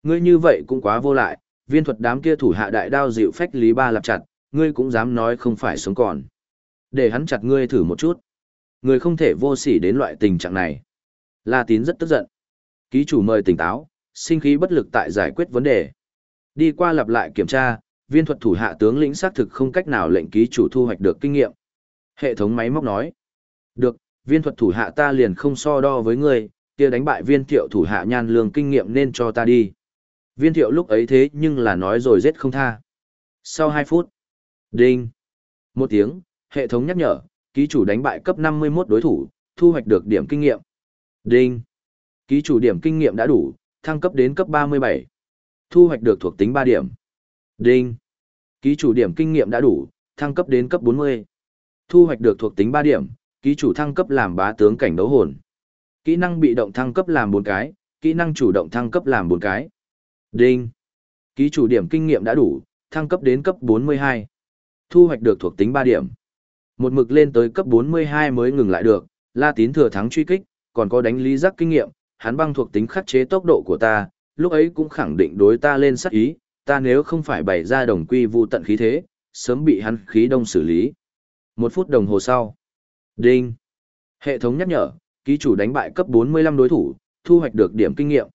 Ngươi như vậy cũng quá vô lại, viên thuật đám kia thủ hạ đại đao dịu phách lý ba lạp chặt, ngươi cũng dám nói không phải sống còn. Để hắn chặt ngươi thử một chút. Ngươi không thể vô sỉ đến loại tình trạng này. La tín rất tức giận. Ký chủ mời tỉnh táo, sinh khí bất lực tại giải quyết vấn đề. Đi qua lặp lại kiểm tra, viên thuật thủ hạ tướng lĩnh xác thực không cách nào lệnh ký chủ thu hoạch được kinh nghiệm. Hệ thống máy móc nói. Được, viên thuật thủ hạ ta liền không so đo với ngươi, kia đánh bại viên thiệu thủ hạ nhan lương kinh nghiệm nên cho ta đi. Viên thiệu lúc ấy thế nhưng là nói rồi giết không tha. Sau 2 phút. Đinh. Một tiếng, hệ thống nhắc nhở, ký chủ đánh bại cấp 51 đối thủ, thu hoạch được điểm kinh nghiệm. Đinh. Ký chủ điểm kinh nghiệm đã đủ, thăng cấp đến cấp 37. Thu hoạch được thuộc tính 3 điểm. Đinh. Ký chủ điểm kinh nghiệm đã đủ, thăng cấp đến cấp 40. Thu hoạch được thuộc tính 3 điểm, ký chủ thăng cấp làm bá tướng cảnh đấu hồn. Kỹ năng bị động thăng cấp làm 4 cái, kỹ năng chủ động thăng cấp làm 4 cái. Đinh. Ký chủ điểm kinh nghiệm đã đủ, thăng cấp đến cấp 42. Thu hoạch được thuộc tính 3 điểm. Một mực lên tới cấp 42 mới ngừng lại được, La Tín thừa thắng truy kích, còn có đánh lý giác kinh nghiệm, hắn băng thuộc tính khắc chế tốc độ của ta, lúc ấy cũng khẳng định đối ta lên sát ý, ta nếu không phải bày ra đồng quy vu tận khí thế, sớm bị hắn khí đông xử lý. Một phút đồng hồ sau. Đinh. Hệ thống nhắc nhở, ký chủ đánh bại cấp 45 đối thủ, thu hoạch được điểm kinh nghiệm.